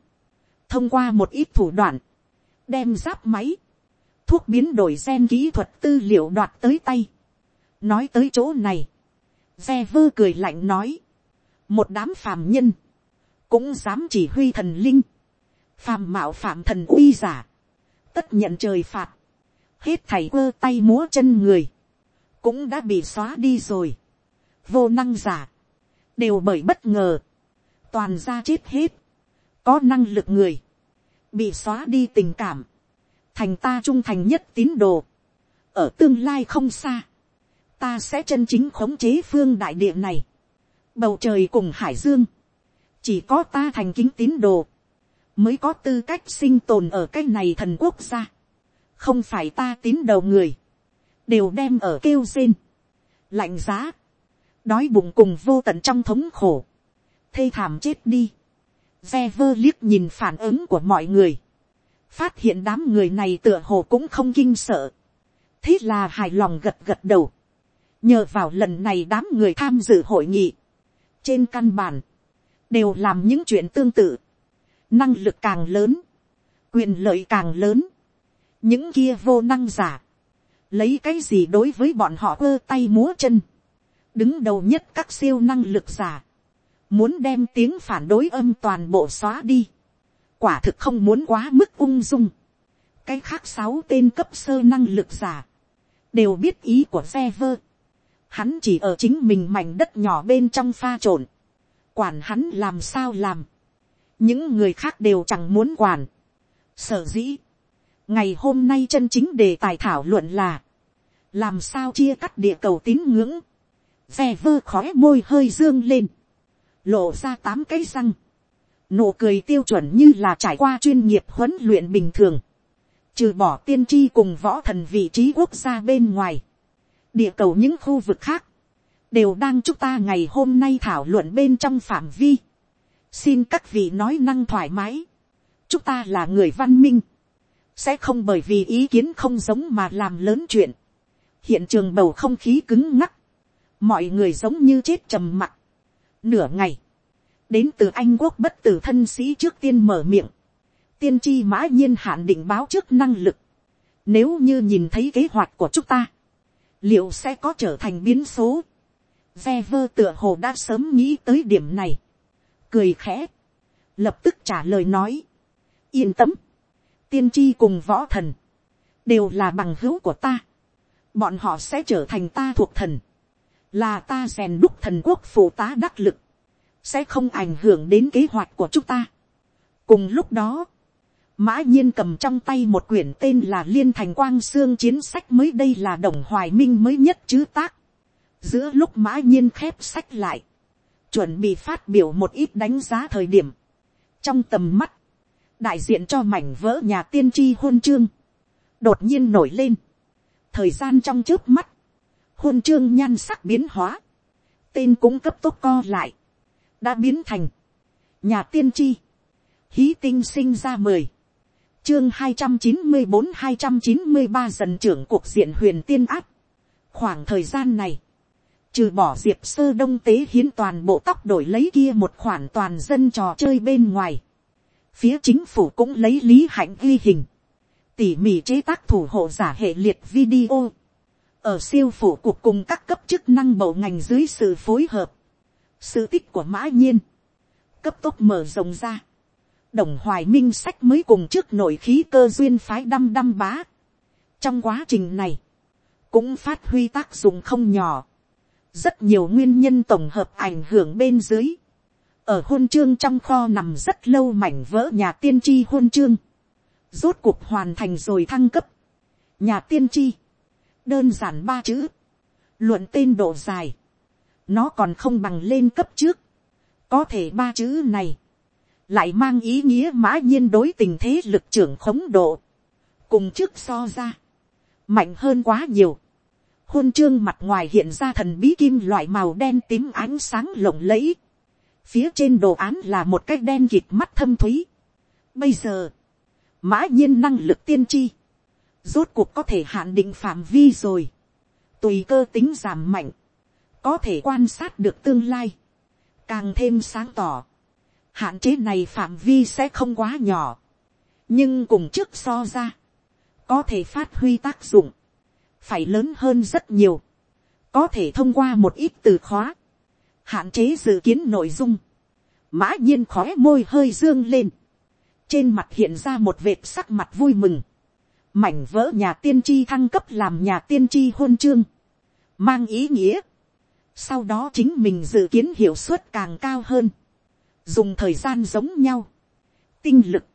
thông qua một ít thủ đoạn, đem giáp máy, thuốc biến đổi gen kỹ thuật tư liệu đoạt tới tay nói tới chỗ này, xe vơ cười lạnh nói, một đám phàm nhân, cũng dám chỉ huy thần linh, phàm mạo phạm thần uy giả, tất nhận trời phạt, hết thảy quơ tay múa chân người, cũng đã bị xóa đi rồi, vô năng giả, đều bởi bất ngờ, toàn ra chết hết, có năng lực người, bị xóa đi tình cảm, thành ta trung thành nhất tín đồ, ở tương lai không xa, ta sẽ chân chính khống chế phương đại địa này, bầu trời cùng hải dương, chỉ có ta thành kính tín đồ, mới có tư cách sinh tồn ở cái này thần quốc gia. không phải ta tín đầu người, đều đem ở kêu rên, lạnh giá, đói bụng cùng vô tận trong thống khổ, thê thảm chết đi, ve vơ liếc nhìn phản ứng của mọi người, phát hiện đám người này tựa hồ cũng không kinh sợ, thế là hài lòng gật gật đầu, nhờ vào lần này đám người tham dự hội nghị, trên căn bản, đều làm những chuyện tương tự, năng lực càng lớn, quyền lợi càng lớn, những kia vô năng giả, lấy cái gì đối với bọn họ ơ tay múa chân, đứng đầu nhất các siêu năng lực giả, muốn đem tiếng phản đối âm toàn bộ xóa đi, quả thực không muốn quá mức ung dung, cái khác sáu tên cấp sơ năng lực giả, đều biết ý của xe vơ, hắn chỉ ở chính mình mảnh đất nhỏ bên trong pha trộn, quản hắn làm sao làm, những người khác đều chẳng muốn quản. Sở dĩ, ngày hôm nay chân chính đề tài thảo luận là, làm sao chia cắt địa cầu tín ngưỡng, xe vơ khói môi hơi dương lên, lộ ra tám cái răng, nụ cười tiêu chuẩn như là trải qua chuyên nghiệp huấn luyện bình thường, trừ bỏ tiên tri cùng võ thần vị trí quốc gia bên ngoài, địa cầu những khu vực khác, đều đang chúc ta ngày hôm nay thảo luận bên trong phạm vi. xin các vị nói năng thoải mái. chúng ta là người văn minh, sẽ không bởi vì ý kiến không giống mà làm lớn chuyện. hiện trường bầu không khí cứng ngắc, mọi người giống như chết trầm mặc. nửa ngày, đến từ anh quốc bất tử thân sĩ trước tiên mở miệng, tiên tri mã nhiên hạn định báo trước năng lực. nếu như nhìn thấy kế hoạch của chúng ta, liệu sẽ có trở thành biến số? Ve vơ tựa hồ đã sớm nghĩ tới điểm này, cười khẽ, lập tức trả lời nói, yên tâm, tiên tri cùng võ thần, đều là bằng hữu của ta, bọn họ sẽ trở thành ta thuộc thần, là ta rèn đúc thần quốc phụ tá đắc lực, sẽ không ảnh hưởng đến kế hoạch của chúng ta. cùng lúc đó, mã nhiên cầm trong tay một quyển tên là liên thành quang xương chiến sách mới đây là đồng hoài minh mới nhất chứ tác, giữa lúc mã nhiên khép sách lại, chuẩn bị phát biểu một ít đánh giá thời điểm, trong tầm mắt, đại diện cho mảnh vỡ nhà tiên tri hôn chương, đột nhiên nổi lên, thời gian trong trước mắt, hôn chương nhan sắc biến hóa, tên cũng cấp tốc co lại, đã biến thành, nhà tiên tri, hí tinh sinh ra mười, chương hai trăm chín mươi bốn hai trăm chín mươi ba dần trưởng cuộc diện huyền tiên áp, khoảng thời gian này, trừ bỏ diệp sơ đông tế hiến toàn bộ tóc đổi lấy kia một khoản toàn dân trò chơi bên ngoài. phía chính phủ cũng lấy lý hạnh ghi hình, tỉ mỉ chế tác thủ hộ giả hệ liệt video, ở siêu phủ cuộc cùng các cấp chức năng bộ ngành dưới sự phối hợp, sự tích của mã nhiên, cấp tốc mở rộng ra, đồng hoài minh sách mới cùng trước nội khí cơ duyên phái đăm đăm bá. trong quá trình này, cũng phát huy tác dụng không nhỏ. Rất nhiều nguyên nhân tổng hợp ảnh hưởng bên dưới, ở hôn chương trong kho nằm rất lâu mảnh vỡ nhà tiên tri hôn chương, rốt cuộc hoàn thành rồi thăng cấp, nhà tiên tri, đơn giản ba chữ, luận tên độ dài, nó còn không bằng lên cấp trước, có thể ba chữ này, lại mang ý nghĩa mã nhiên đối tình thế lực trưởng khống độ, cùng trước so ra, mạnh hơn quá nhiều, hôn chương mặt ngoài hiện ra thần bí kim loại màu đen tím ánh sáng lộng lẫy. Phía trên đồ án là một cái đen kịt mắt thâm thúy. Bây giờ, mã nhiên năng lực tiên tri. Rốt cuộc có thể hạn định phạm vi rồi. Tùy cơ tính giảm mạnh. Có thể quan sát được tương lai. Càng thêm sáng tỏ. Hạn chế này phạm vi sẽ không quá nhỏ. Nhưng cùng trước so ra. Có thể phát huy tác dụng phải lớn hơn rất nhiều, có thể thông qua một ít từ khóa, hạn chế dự kiến nội dung, mã nhiên khói môi hơi dương lên, trên mặt hiện ra một vệt sắc mặt vui mừng, mảnh vỡ nhà tiên tri thăng cấp làm nhà tiên tri hôn chương, mang ý nghĩa, sau đó chính mình dự kiến hiệu suất càng cao hơn, dùng thời gian giống nhau, tinh lực,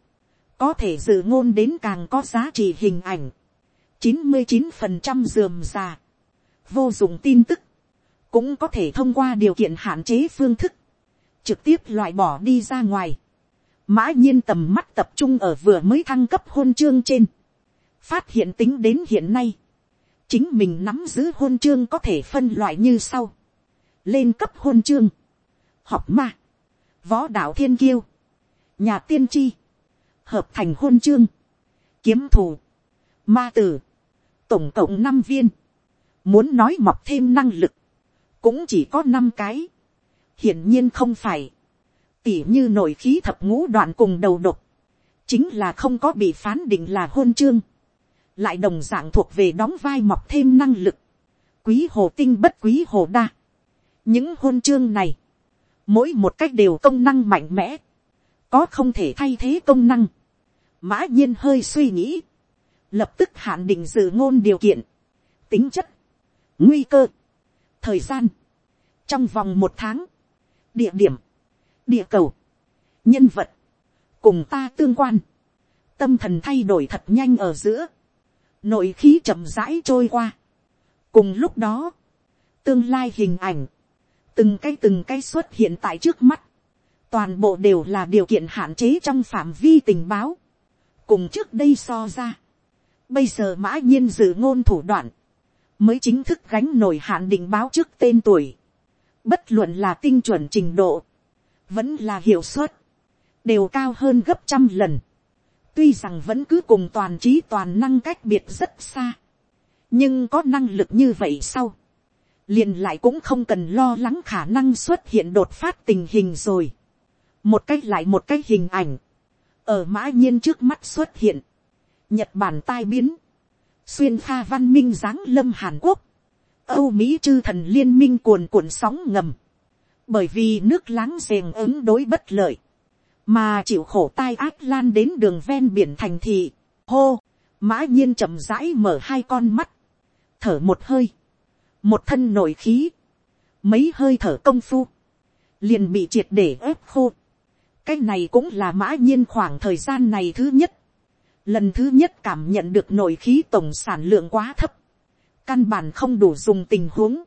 có thể dự ngôn đến càng có giá trị hình ảnh, chín mươi chín phần trăm dườm già, vô dụng tin tức, cũng có thể thông qua điều kiện hạn chế phương thức, trực tiếp loại bỏ đi ra ngoài. Mã nhiên tầm mắt tập trung ở vừa mới thăng cấp hôn chương trên, phát hiện tính đến hiện nay, chính mình nắm giữ hôn chương có thể phân loại như sau, lên cấp hôn chương, học ma, võ đạo thiên kiêu, nhà tiên tri, hợp thành hôn chương, kiếm thủ, ma tử, tổng cộng năm viên, muốn nói mọc thêm năng lực, cũng chỉ có năm cái, hiển nhiên không phải, tỉ như nội khí thập ngũ đoạn cùng đầu độc, chính là không có bị phán định là hôn chương, lại đồng d ạ n g thuộc về đóng vai mọc thêm năng lực, quý hồ tinh bất quý hồ đa. những hôn chương này, mỗi một cách đều công năng mạnh mẽ, có không thể thay thế công năng, mã nhiên hơi suy nghĩ, lập tức hạn định dự ngôn điều kiện, tính chất, nguy cơ, thời gian, trong vòng một tháng, địa điểm, địa cầu, nhân vật, cùng ta tương quan, tâm thần thay đổi thật nhanh ở giữa, nội khí chậm rãi trôi qua. cùng lúc đó, tương lai hình ảnh, từng cái từng cái xuất hiện tại trước mắt, toàn bộ đều là điều kiện hạn chế trong phạm vi tình báo, cùng trước đây so ra. bây giờ mã nhiên dự ngôn thủ đoạn, mới chính thức gánh nổi hạn định báo trước tên tuổi, bất luận là tinh chuẩn trình độ, vẫn là hiệu suất, đều cao hơn gấp trăm lần. Tuy rằng vẫn cứ cùng toàn trí toàn năng cách biệt rất xa, nhưng có năng lực như vậy sau, liền lại cũng không cần lo lắng khả năng xuất hiện đột phát tình hình rồi. một cách lại một cách hình ảnh, ở mã nhiên trước mắt xuất hiện, nhật bản tai biến, xuyên pha văn minh giáng lâm hàn quốc, âu mỹ chư thần liên minh cuồn cuộn sóng ngầm, bởi vì nước láng giềng ứng đối bất lợi, mà chịu khổ tai ác lan đến đường ven biển thành thị, hô, mã nhiên chậm rãi mở hai con mắt, thở một hơi, một thân nội khí, mấy hơi thở công phu, liền bị triệt để ép khô. cái này cũng là mã nhiên khoảng thời gian này thứ nhất, lần thứ nhất cảm nhận được nội khí tổng sản lượng quá thấp, căn bản không đủ dùng tình huống.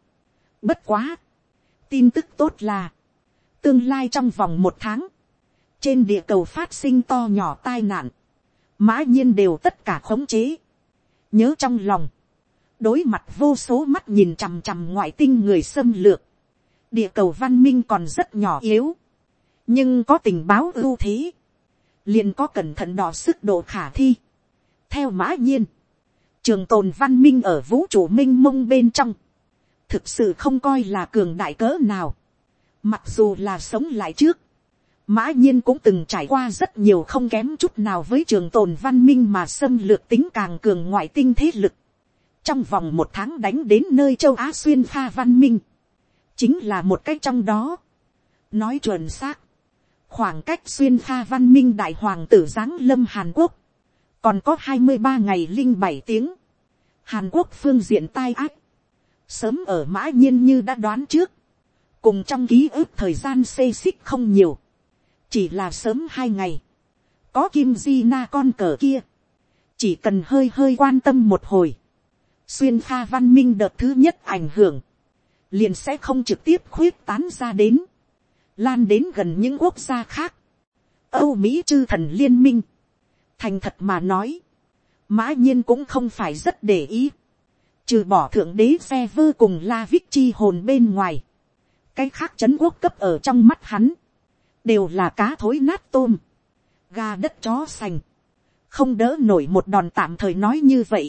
bất quá, tin tức tốt là, tương lai trong vòng một tháng, trên địa cầu phát sinh to nhỏ tai nạn, mã nhiên đều tất cả khống chế, nhớ trong lòng, đối mặt vô số mắt nhìn chằm chằm ngoại tinh người xâm lược, địa cầu văn minh còn rất nhỏ yếu, nhưng có tình báo ưu thế, liền có cẩn thận đỏ sức độ khả thi. theo mã nhiên, trường tồn văn minh ở vũ trụ m i n h mông bên trong, thực sự không coi là cường đại cỡ nào, mặc dù là sống lại trước, Mã nhiên cũng từng trải qua rất nhiều không kém chút nào với trường tồn văn minh mà xâm lược tính càng cường ngoại tinh thế lực. Trong vòng một tháng đánh đến nơi châu Á xuyên pha văn minh. Chính là một cách trong đó. Nói chuẩn xác. Khoảng cách xuyên pha văn minh đại hoàng tử giáng lâm Hàn Quốc. Còn có hai mươi ba ngày linh bảy tiếng. Hàn Quốc phương diện tai ác. Sớm ở mã nhiên như đã đoán trước. Cùng trong ký ức thời gian xê xích không nhiều chỉ là sớm hai ngày, có kim di na con cờ kia, chỉ cần hơi hơi quan tâm một hồi, xuyên pha văn minh đợt thứ nhất ảnh hưởng, liền sẽ không trực tiếp khuyết tán ra đến, lan đến gần những quốc gia khác, âu mỹ chư thần liên minh, thành thật mà nói, mã nhiên cũng không phải rất để ý, trừ bỏ thượng đế xe vơ cùng la vích chi hồn bên ngoài, cái khác c h ấ n quốc cấp ở trong mắt hắn, đều là cá thối nát tôm, gà đất chó sành, không đỡ nổi một đòn tạm thời nói như vậy,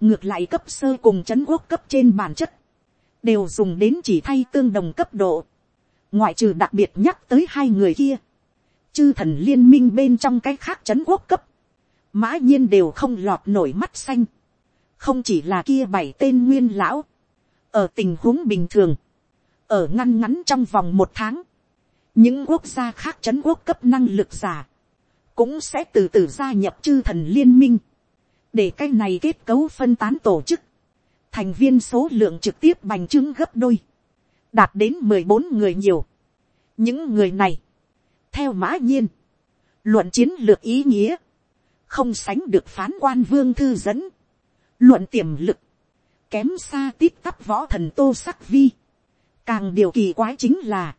ngược lại cấp sơ cùng c h ấ n quốc cấp trên bản chất, đều dùng đến chỉ thay tương đồng cấp độ, ngoại trừ đặc biệt nhắc tới hai người kia, chư thần liên minh bên trong cái khác c h ấ n quốc cấp, mã nhiên đều không lọt nổi mắt xanh, không chỉ là kia bảy tên nguyên lão, ở tình huống bình thường, ở ngăn ngắn trong vòng một tháng, những quốc gia khác c h ấ n quốc cấp năng lực giả, cũng sẽ từ từ gia nhập chư thần liên minh, để cái này kết cấu phân tán tổ chức, thành viên số lượng trực tiếp bành trướng gấp đôi, đạt đến mười bốn người nhiều. những người này, theo mã nhiên, luận chiến lược ý nghĩa, không sánh được phán quan vương thư dẫn, luận tiềm lực, kém xa tít tắp võ thần tô sắc vi, càng điều kỳ quái chính là,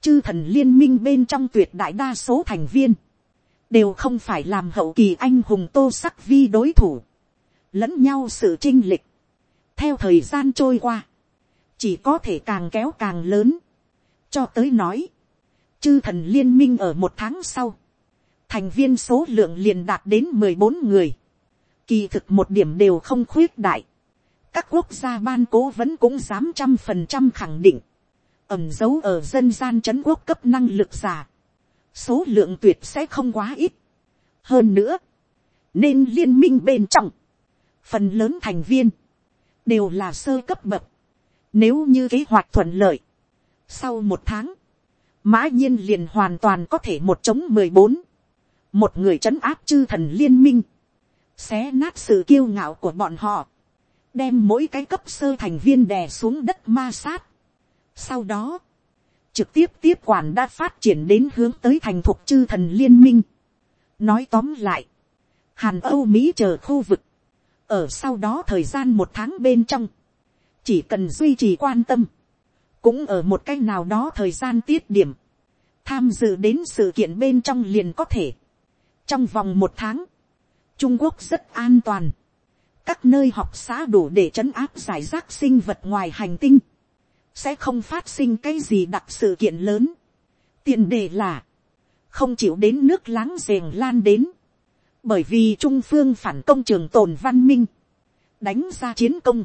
chư thần liên minh bên trong tuyệt đại đa số thành viên, đều không phải làm hậu kỳ anh hùng tô sắc vi đối thủ, lẫn nhau sự chinh lịch, theo thời gian trôi qua, chỉ có thể càng kéo càng lớn, cho tới nói, chư thần liên minh ở một tháng sau, thành viên số lượng liền đạt đến mười bốn người, kỳ thực một điểm đều không khuyết đại, các quốc gia ban cố vẫn cũng dám trăm phần trăm khẳng định, ẩm dấu ở dân gian c h ấ n quốc cấp năng lực giả, số lượng tuyệt sẽ không quá ít. hơn nữa, nên liên minh bên trong, phần lớn thành viên, đều là sơ cấp bậc, nếu như kế hoạch thuận lợi, sau một tháng, mã nhiên liền hoàn toàn có thể một chống mười bốn, một người c h ấ n áp chư thần liên minh, xé nát sự kiêu ngạo của bọn họ, đem mỗi cái cấp sơ thành viên đè xuống đất ma sát, sau đó, trực tiếp tiếp quản đã phát triển đến hướng tới thành thuộc chư thần liên minh. nói tóm lại, hàn âu mỹ chờ khu vực, ở sau đó thời gian một tháng bên trong, chỉ cần duy trì quan tâm, cũng ở một cái nào đó thời gian tiết điểm, tham dự đến sự kiện bên trong liền có thể. trong vòng một tháng, trung quốc rất an toàn, các nơi học xã đủ để trấn áp giải rác sinh vật ngoài hành tinh, sẽ không phát sinh cái gì đặc sự kiện lớn. tiền đề là, không chịu đến nước láng giềng lan đến, bởi vì trung phương phản công trường tồn văn minh, đánh ra chiến công,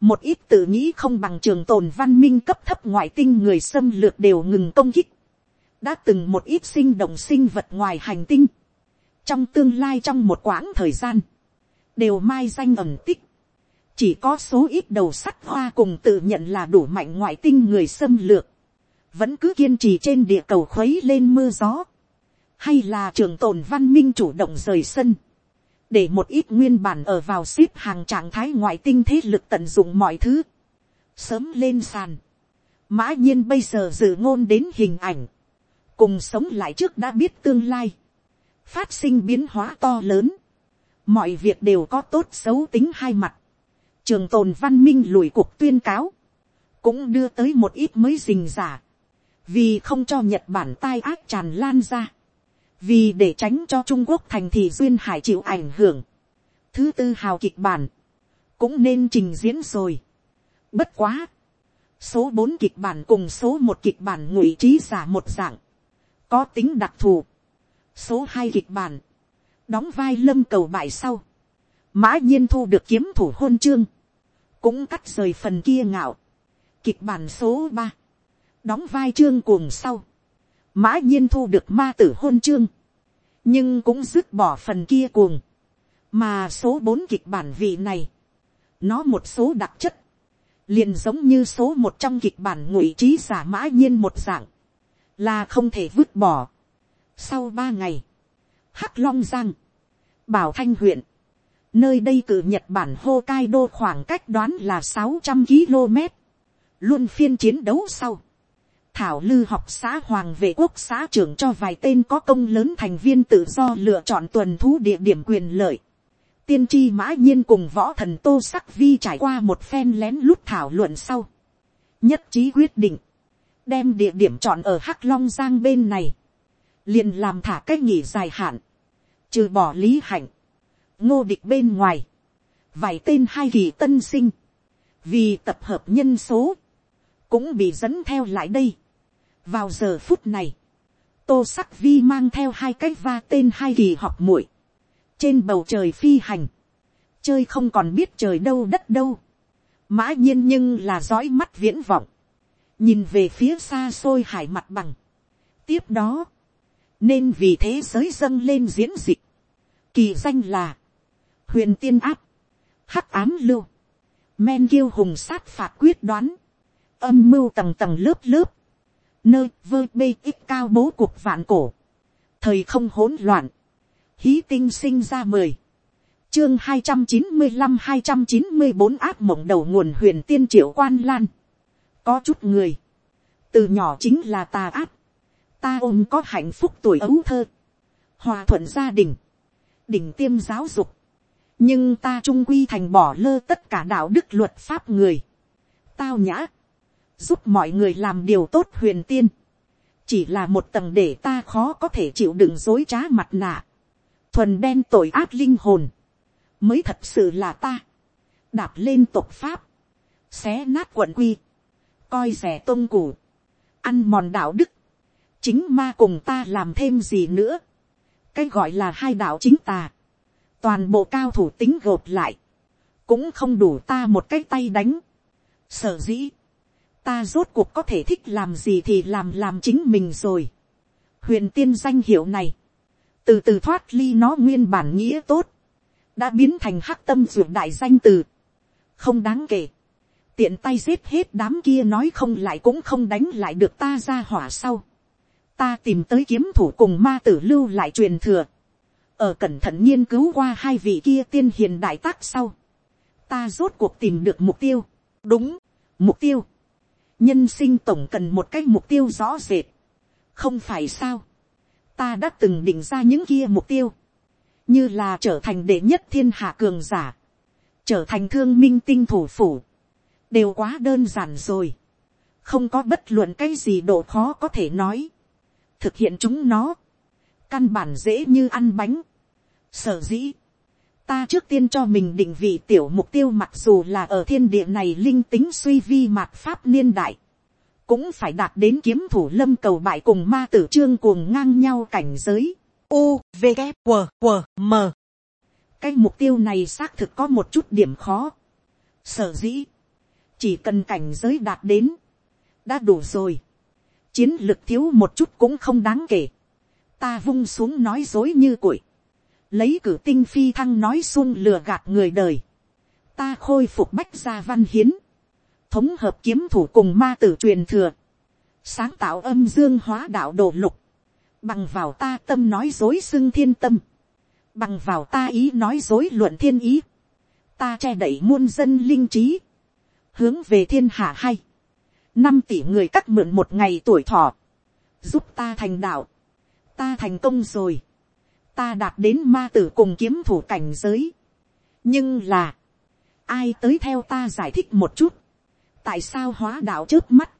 một ít tự nghĩ không bằng trường tồn văn minh cấp thấp ngoại tinh người xâm lược đều ngừng công kích, đã từng một ít sinh động sinh vật ngoài hành tinh, trong tương lai trong một quãng thời gian, đều mai danh ẩm tích, chỉ có số ít đầu sắt hoa cùng tự nhận là đủ mạnh ngoại tinh người xâm lược, vẫn cứ kiên trì trên địa cầu khuấy lên mưa gió, hay là trường tồn văn minh chủ động rời sân, để một ít nguyên bản ở vào ship hàng trạng thái ngoại tinh thế lực tận dụng mọi thứ, sớm lên sàn, mã nhiên bây giờ dự ngôn đến hình ảnh, cùng sống lại trước đã biết tương lai, phát sinh biến hóa to lớn, mọi việc đều có tốt xấu tính hai mặt, trường tồn văn minh lùi cuộc tuyên cáo, cũng đưa tới một ít mới rình giả, vì không cho nhật bản tai ác tràn lan ra, vì để tránh cho trung quốc thành thị duyên hải chịu ảnh hưởng, thứ tư hào kịch bản, cũng nên trình diễn rồi. Bất quá, số bốn kịch bản cùng số một kịch bản ngụy trí giả một dạng, có tính đặc thù. số hai kịch bản, đóng vai lâm cầu bại sau, mã nhiên thu được kiếm thủ hôn chương, cũng cắt rời phần kia ngạo. Kịch bản số ba, đóng vai trương cuồng sau, mã nhiên thu được ma tử hôn chương, nhưng cũng dứt bỏ phần kia cuồng, mà số bốn kịch bản vị này, nó một số đặc chất, liền giống như số một trong kịch bản ngụy trí giả mã nhiên một dạng, là không thể vứt bỏ. Sau ba ngày, hắc long giang, bảo thanh huyện, Nơi đây cử Nhật Bản Hokkaido khoảng cách đoán là sáu trăm km. Luôn phiên chiến đấu sau. Thảo Lư học xã Hoàng vệ quốc xã trưởng cho vài tên có công lớn thành viên tự do lựa chọn tuần thú địa điểm quyền lợi. Tiên tri mã nhiên cùng võ thần Tô Sắc Vi trải qua một phen lén lút thảo luận sau. Nhất trí quyết định. Đem địa điểm chọn ở Hắc Long Giang bên này. liền làm thả cách nghỉ dài hạn. Trừ bỏ lý hạnh ngô địch bên ngoài, vài tên hai kỳ tân sinh, vì tập hợp nhân số, cũng bị dẫn theo lại đây. vào giờ phút này, tô sắc vi mang theo hai cái va tên hai kỳ học muội, trên bầu trời phi hành, chơi không còn biết trời đâu đất đâu, mã nhiên nhưng là dõi mắt viễn vọng, nhìn về phía xa xôi hải mặt bằng. tiếp đó, nên vì thế giới dâng lên diễn dịch, kỳ danh là, huyền tiên áp, hắc ám lưu, men kiêu hùng sát phạt quyết đoán, âm mưu tầng tầng lớp lớp, nơi vơ bê ít cao bố cuộc vạn cổ, thời không hỗn loạn, hí tinh sinh ra mười, chương hai trăm chín mươi năm hai trăm chín mươi bốn áp mộng đầu nguồn huyền tiên triệu quan lan, có chút người, từ nhỏ chính là tà áp, ta ôm có hạnh phúc tuổi ấu thơ, hòa thuận gia đình, đỉnh tiêm giáo dục, nhưng ta trung quy thành bỏ lơ tất cả đạo đức luật pháp người, tao nhã, giúp mọi người làm điều tốt huyền tiên, chỉ là một tầng để ta khó có thể chịu đựng dối trá mặt nạ, thuần đen tội ác linh hồn, mới thật sự là ta, đạp lên tục pháp, xé nát quận quy, coi rẻ tôn củ, ăn mòn đạo đức, chính ma cùng ta làm thêm gì nữa, cái gọi là hai đạo chính tà, toàn bộ cao thủ tính gộp lại, cũng không đủ ta một cái tay đánh. Sở dĩ, ta rốt cuộc có thể thích làm gì thì làm làm chính mình rồi. Huyền tiên danh hiệu này, từ từ thoát ly nó nguyên bản nghĩa tốt, đã biến thành hắc tâm ruột đại danh từ, không đáng kể. Tiện tay giết hết đám kia nói không lại cũng không đánh lại được ta ra hỏa sau. Ta tìm tới kiếm thủ cùng ma tử lưu lại truyền thừa. Ở cẩn thận nghiên cứu qua hai vị kia tiên hiền đại tác sau. Ta rốt cuộc tìm được mục tiêu. Đúng, mục tiêu. Nhân sinh tổng cần một cái mục tiêu rõ rệt. Không phải sao. Ta đã từng định ra những kia mục tiêu. Như là trở thành đệ nhất thiên hạ cường giả. Trở thành thương minh tinh thủ phủ đều quá đơn giản rồi, không có bất luận cái gì độ khó có thể nói, thực hiện chúng nó, căn bản dễ như ăn bánh, sở dĩ, ta trước tiên cho mình định vị tiểu mục tiêu mặc dù là ở thiên địa này linh tính suy vi mạt pháp niên đại, cũng phải đạt đến kiếm thủ lâm cầu bại cùng ma tử trương cuồng ngang nhau cảnh giới. U, V, K, W, W, M. Cái mục tiêu này xác thực có một chút điểm khó. Sở dĩ, chỉ cần cảnh giới đạt đến, đã đủ rồi. chiến lực thiếu một chút cũng không đáng kể ta vung xuống nói dối như củi. lấy cử tinh phi thăng nói xuông lừa gạt người đời. ta khôi phục bách gia văn hiến. thống hợp kiếm thủ cùng ma tử truyền thừa. sáng tạo âm dương hóa đạo đồ lục. bằng vào ta tâm nói dối xưng thiên tâm. bằng vào ta ý nói dối luận thiên ý. ta che đẩy muôn dân linh trí hướng về thiên hạ hay, năm tỷ người cắt mượn một ngày tuổi thọ, giúp ta thành đạo, ta thành công rồi, ta đạt đến ma tử cùng kiếm thủ cảnh giới, nhưng là, ai tới theo ta giải thích một chút, tại sao hóa đạo trước mắt,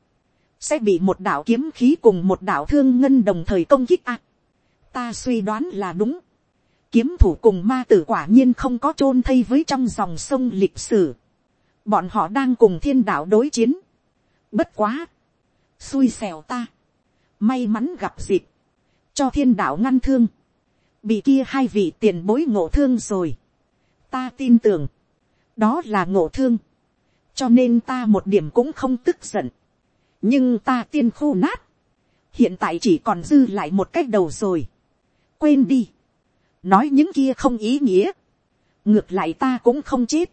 sẽ bị một đạo kiếm khí cùng một đạo thương ngân đồng thời công kích ạ. ta suy đoán là đúng. Kiếm thủ cùng ma tử quả nhiên không có chôn thây với trong dòng sông lịch sử. Bọn họ đang cùng thiên đạo đối chiến. bất quá, xui xẻo ta, may mắn gặp dịp, cho thiên đạo ngăn thương, bị kia hai vị tiền bối ngộ thương rồi. ta tin tưởng, đó là ngộ thương, cho nên ta một điểm cũng không tức giận, nhưng ta tiên khô nát, hiện tại chỉ còn dư lại một cách đầu rồi, quên đi, nói những kia không ý nghĩa, ngược lại ta cũng không chết,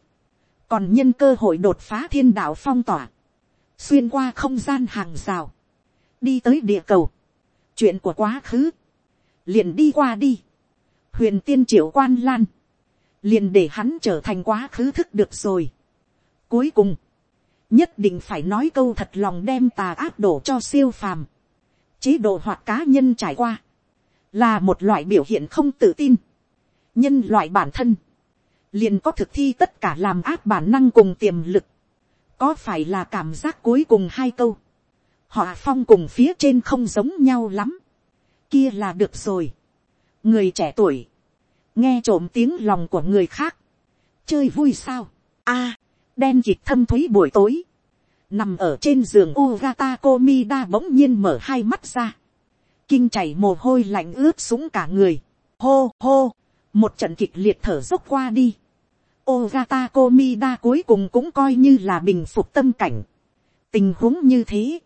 còn nhân cơ hội đột phá thiên đạo phong tỏa, xuyên qua không gian hàng rào, đi tới địa cầu, chuyện của quá khứ, liền đi qua đi, huyền tiên triệu quan lan, liền để hắn trở thành quá khứ thức được rồi. Cuối cùng, nhất định phải nói câu thật lòng đem tà áp đổ cho siêu phàm, chế độ hoạt cá nhân trải qua, là một loại biểu hiện không tự tin, nhân loại bản thân, liền có thực thi tất cả làm áp bản năng cùng tiềm lực, có phải là cảm giác cuối cùng hai câu, họ phong cùng phía trên không giống nhau lắm, kia là được rồi, người trẻ tuổi, nghe trộm tiếng lòng của người khác, chơi vui sao, a, đen dịch thâm t h ú y buổi tối, nằm ở trên giường Ugata Komida bỗng nhiên mở hai mắt ra, kinh chảy mồ hôi lạnh ướt súng cả người, hô hô, một trận kịch liệt thở dốc qua đi. Ogata Komida cuối cùng cũng coi như là bình phục tâm cảnh. tình huống như thế,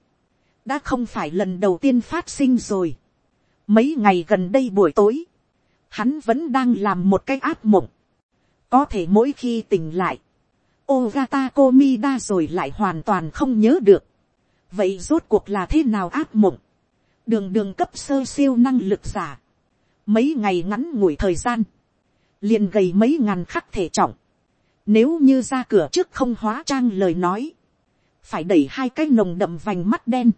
đã không phải lần đầu tiên phát sinh rồi. mấy ngày gần đây buổi tối, hắn vẫn đang làm một cái áp mộng. có thể mỗi khi tỉnh lại, Ogata Komida rồi lại hoàn toàn không nhớ được. vậy rốt cuộc là thế nào áp mộng. đường đường cấp sơ siêu năng lực giả. mấy ngày ngắn ngủi thời gian, liền gầy mấy ngàn khắc thể trọng. Nếu như ra cửa trước không hóa trang lời nói, phải đẩy hai cái nồng đậm vành mắt đen,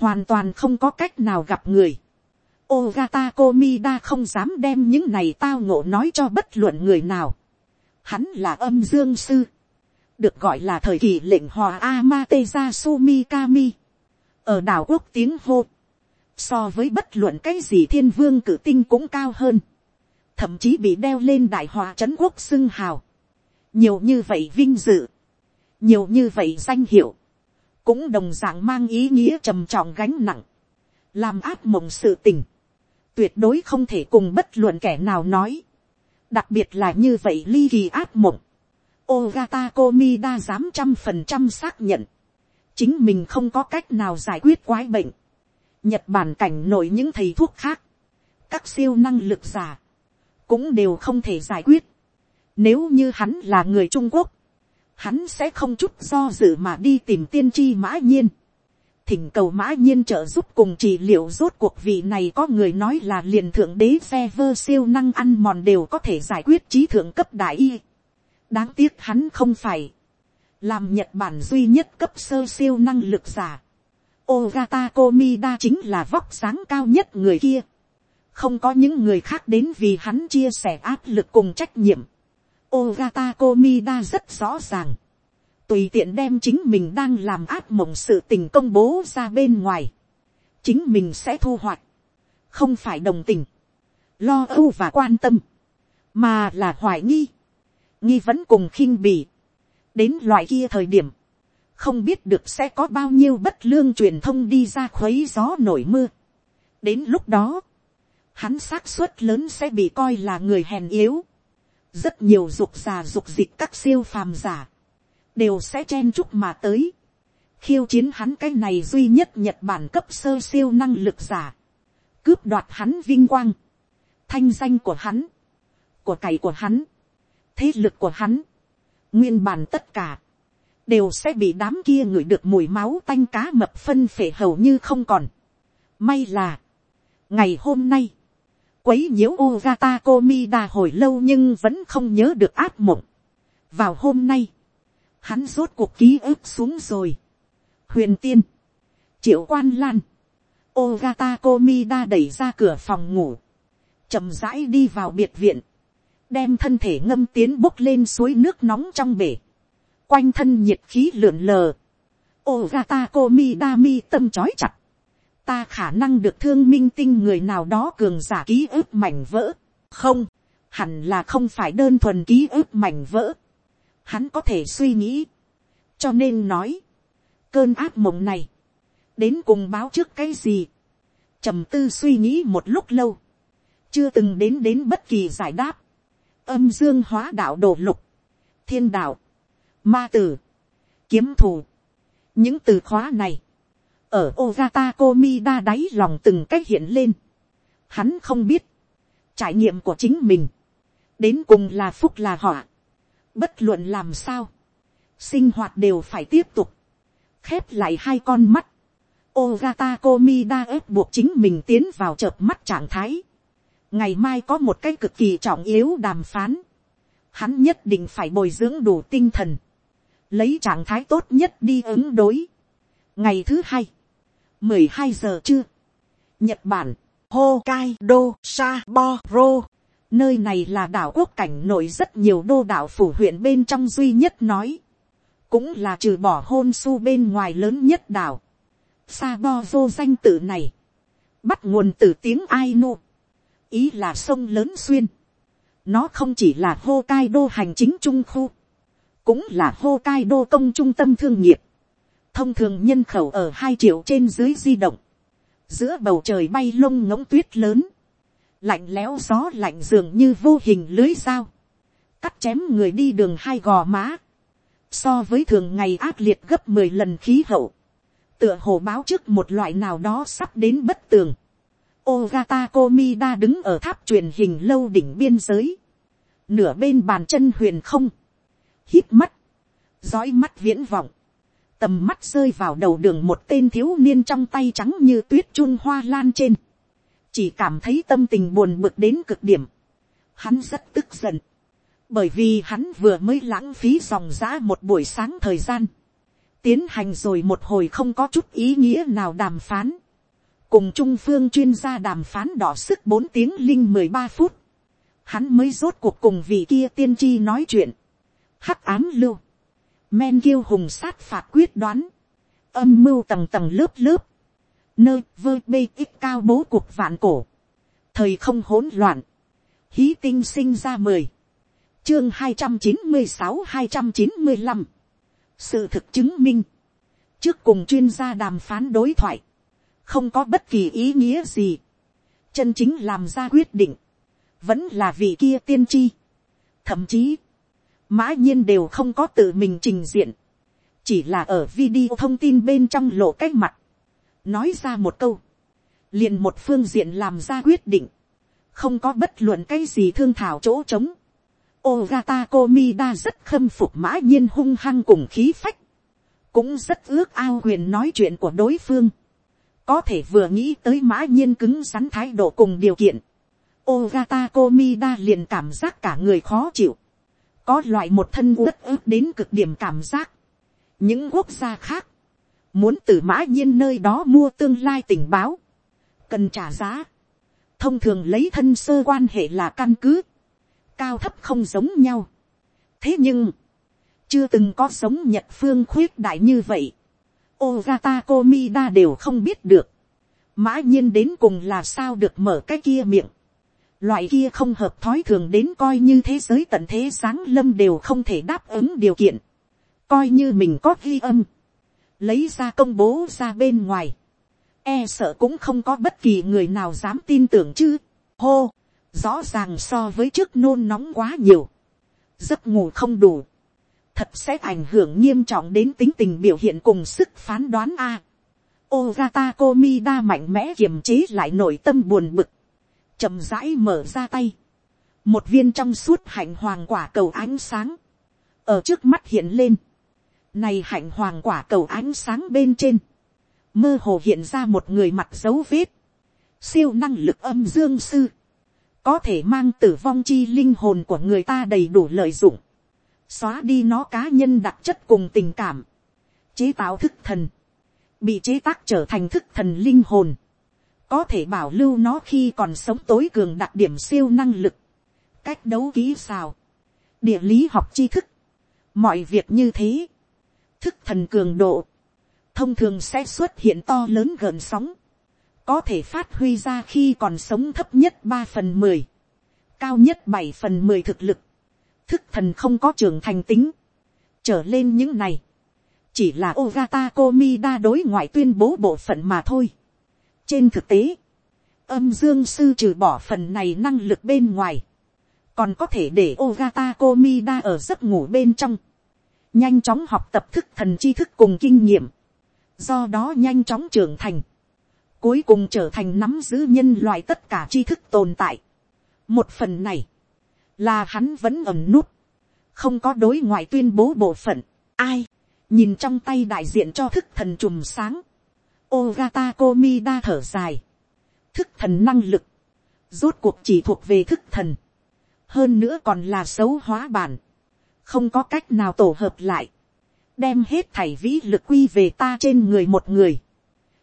hoàn toàn không có cách nào gặp người. Ogata Komida không dám đem những này tao ngộ nói cho bất luận người nào. Hắn là âm dương sư, được gọi là thời kỳ lệnh hòa Amateza Sumikami. Ở đảo quốc tiếng hô, so với bất luận cái gì thiên vương cử tinh cũng cao hơn thậm chí bị đeo lên đại hòa trấn quốc xưng hào. nhiều như vậy vinh dự, nhiều như vậy danh hiệu, cũng đồng dạng mang ý nghĩa trầm trọng gánh nặng, làm áp mộng sự tình, tuyệt đối không thể cùng bất luận kẻ nào nói, đặc biệt là như vậy ly kỳ áp mộng, Ogata Komida dám trăm phần trăm xác nhận, chính mình không có cách nào giải quyết quái bệnh, nhật bản cảnh nổi những thầy thuốc khác, các siêu năng lực giả, cũng đều không thể giải quyết, nếu như hắn là người trung quốc, hắn sẽ không chút do dự mà đi tìm tiên tri mã nhiên, thỉnh cầu mã nhiên trợ giúp cùng trị liệu rốt cuộc vị này có người nói là liền thượng đế phe vơ siêu năng ăn mòn đều có thể giải quyết trí thượng cấp đại y. đáng tiếc hắn không phải làm nhật bản duy nhất cấp sơ siêu năng lực giả. Ogata Komida chính là vóc sáng cao nhất người kia. không có những người khác đến vì hắn chia sẻ áp lực cùng trách nhiệm. Ogata Komida rất rõ ràng. Tùy tiện đem chính mình đang làm áp mộng sự tình công bố ra bên ngoài, chính mình sẽ thu hoạch, không phải đồng tình, lo âu và quan tâm, mà là hoài nghi, nghi vẫn cùng khinh bỉ. đến loại kia thời điểm, không biết được sẽ có bao nhiêu bất lương truyền thông đi ra khuấy gió nổi mưa. đến lúc đó, hắn xác suất lớn sẽ bị coi là người hèn yếu, rất nhiều dục già dục dịch các siêu phàm giả, đều sẽ chen chúc mà tới, khiêu chiến hắn cái này duy nhất nhật bản cấp sơ siêu năng lực giả, cướp đoạt hắn vinh quang, thanh danh của hắn, của cày của hắn, thế lực của hắn, nguyên bản tất cả, đều sẽ bị đám kia ngửi được mùi máu tanh cá mập phân phể hầu như không còn. May là, ngày hôm nay, quấy nhiễu Ogata Komida hồi lâu nhưng vẫn không nhớ được áp mộng. Vào hôm nay, hắn rốt cuộc ký ức xuống rồi. huyền tiên, triệu quan lan, ogata komida đẩy ra cửa phòng ngủ, chậm rãi đi vào biệt viện, đem thân thể ngâm tiến bốc lên suối nước nóng trong bể, quanh thân nhiệt khí lượn lờ, ogata komida mi tâm chói chặt, ta khả năng được thương minh tinh người nào đó cường giả ký ức mảnh vỡ, không, hẳn là không phải đơn thuần ký ức mảnh vỡ, hắn có thể suy nghĩ, cho nên nói, cơn ác mộng này, đến cùng báo trước cái gì, trầm tư suy nghĩ một lúc lâu, chưa từng đến đến bất kỳ giải đáp, âm dương hóa đạo đồ lục, thiên đạo, ma tử, kiếm thù, những từ khóa này, ở Ogata Komida đáy lòng từng cách hiện lên. Hắn không biết, trải nghiệm của chính mình, đến cùng là phúc là họa. Bất luận làm sao. Sinh hoạt đều phải tiếp tục. Khép lại hai con mắt. Ogata Komida ép buộc chính mình tiến vào chợp mắt trạng thái. Ngày mai có một cái cực kỳ trọng yếu đàm phán. Hắn nhất định phải bồi dưỡng đủ tinh thần. Lấy trạng thái tốt nhất đi ứng đối. Ngày thứ hai mười hai giờ trưa. Nhật Bản. Hokkaido, Sapporo Nơi này là đảo quốc cảnh nội rất nhiều đô đảo phủ huyện bên trong duy nhất nói. Cũng là trừ bỏ hôn su bên ngoài lớn nhất đảo. Sabozo danh tự này. Bắt nguồn từ tiếng Ainu. Ý là sông lớn xuyên. Nó không chỉ là Hokkaido hành chính trung khu. Cũng là Hokkaido công trung tâm thương nghiệp. Thông thường nhân khẩu ở hai triệu trên dưới di động. Giữa bầu trời bay lông ngỗng tuyết lớn. Lạnh lẽo gió lạnh dường như vô hình lưới dao, cắt chém người đi đường hai gò má, so với thường ngày ác liệt gấp mười lần khí hậu, tựa hồ báo trước một loại nào đó sắp đến bất tường. Ogata Komida đứng ở tháp truyền hình lâu đỉnh biên giới, nửa bên bàn chân huyền không, hít mắt, dõi mắt viễn vọng, tầm mắt rơi vào đầu đường một tên thiếu niên trong tay trắng như tuyết chun hoa lan trên, chỉ cảm thấy tâm tình buồn bực đến cực điểm. Hắn rất tức giận, bởi vì hắn vừa mới lãng phí dòng giã một buổi sáng thời gian, tiến hành rồi một hồi không có chút ý nghĩa nào đàm phán, cùng trung phương chuyên gia đàm phán đỏ sức bốn tiếng linh mười ba phút, hắn mới rốt cuộc cùng vị kia tiên tri nói chuyện, hắc ám lưu, men kiêu hùng sát phạt quyết đoán, âm mưu tầng tầng lớp lớp, nơi vơ bê ít cao bố cuộc vạn cổ, thời không hỗn loạn, hí tinh sinh ra mười, chương hai trăm chín mươi sáu hai trăm chín mươi năm, sự thực chứng minh, trước cùng chuyên gia đàm phán đối thoại, không có bất kỳ ý nghĩa gì, chân chính làm ra quyết định, vẫn là vị kia tiên tri. thậm chí, mã nhiên đều không có tự mình trình diện, chỉ là ở video thông tin bên trong lộ cách mặt, nói ra một câu, liền một phương diện làm ra quyết định, không có bất luận cái gì thương thảo chỗ trống. Ogata Komida rất khâm phục mã nhiên hung hăng cùng khí phách, cũng rất ước ao quyền nói chuyện của đối phương, có thể vừa nghĩ tới mã nhiên cứng rắn thái độ cùng điều kiện, Ogata Komida liền cảm giác cả người khó chịu, có loại một thân uất ức đến cực điểm cảm giác. những quốc gia khác, muốn từ mã nhiên nơi đó mua tương lai tình báo, cần trả giá, thông thường lấy thân sơ quan hệ là căn cứ, cao thấp không giống nhau. thế nhưng, chưa từng có sống nhật phương khuyết đại như vậy, Ogata Komida đều không biết được, mã nhiên đến cùng là sao được mở cái kia miệng, loại kia không hợp thói thường đến coi như thế giới tận thế sáng lâm đều không thể đáp ứng điều kiện, coi như mình có ghi âm, lấy ra công bố ra bên ngoài, e sợ cũng không có bất kỳ người nào dám tin tưởng chứ. hô, rõ ràng so với trước nôn nóng quá nhiều, giấc ngủ không đủ, thật sẽ ảnh hưởng nghiêm trọng đến tính tình biểu hiện cùng sức phán đoán a. À, Ogata Komida mạnh mẽ kiềm chế lại nội tâm buồn bực, chậm rãi mở ra tay, một viên trong suốt hạnh hoàng quả cầu ánh sáng, ở trước mắt hiện lên, này hạnh hoàng quả cầu ánh sáng bên trên, mơ hồ hiện ra một người mặt dấu vết, siêu năng lực âm dương sư, có thể mang tử vong chi linh hồn của người ta đầy đủ lợi dụng, xóa đi nó cá nhân đặc chất cùng tình cảm, chế tạo thức thần, bị chế tác trở thành thức thần linh hồn, có thể bảo lưu nó khi còn sống tối cường đặc điểm siêu năng lực, cách đấu ký xào, địa lý học tri thức, mọi việc như thế, thức thần cường độ, thông thường sẽ xuất hiện to lớn gợn sóng, có thể phát huy ra khi còn sống thấp nhất ba phần mười, cao nhất bảy phần mười thực lực, thức thần không có trưởng thành tính, trở lên những này, chỉ là Ogata Komida đối ngoại tuyên bố bộ phận mà thôi. Trên thực tế, âm dương sư trừ bỏ phần này năng lực bên ngoài, còn có thể để Ogata Komida ở giấc ngủ bên trong, nhanh chóng học tập thức thần tri thức cùng kinh nghiệm, do đó nhanh chóng trưởng thành, cuối cùng trở thành nắm giữ nhân loại tất cả tri thức tồn tại. một phần này, là hắn vẫn ẩm nút, không có đối ngoại tuyên bố bộ phận, ai, nhìn trong tay đại diện cho thức thần trùm sáng, Ogata Komida thở dài, thức thần năng lực, rốt cuộc chỉ thuộc về thức thần, hơn nữa còn là xấu hóa bản, không có cách nào tổ hợp lại, đem hết thảy vĩ lực quy về ta trên người một người.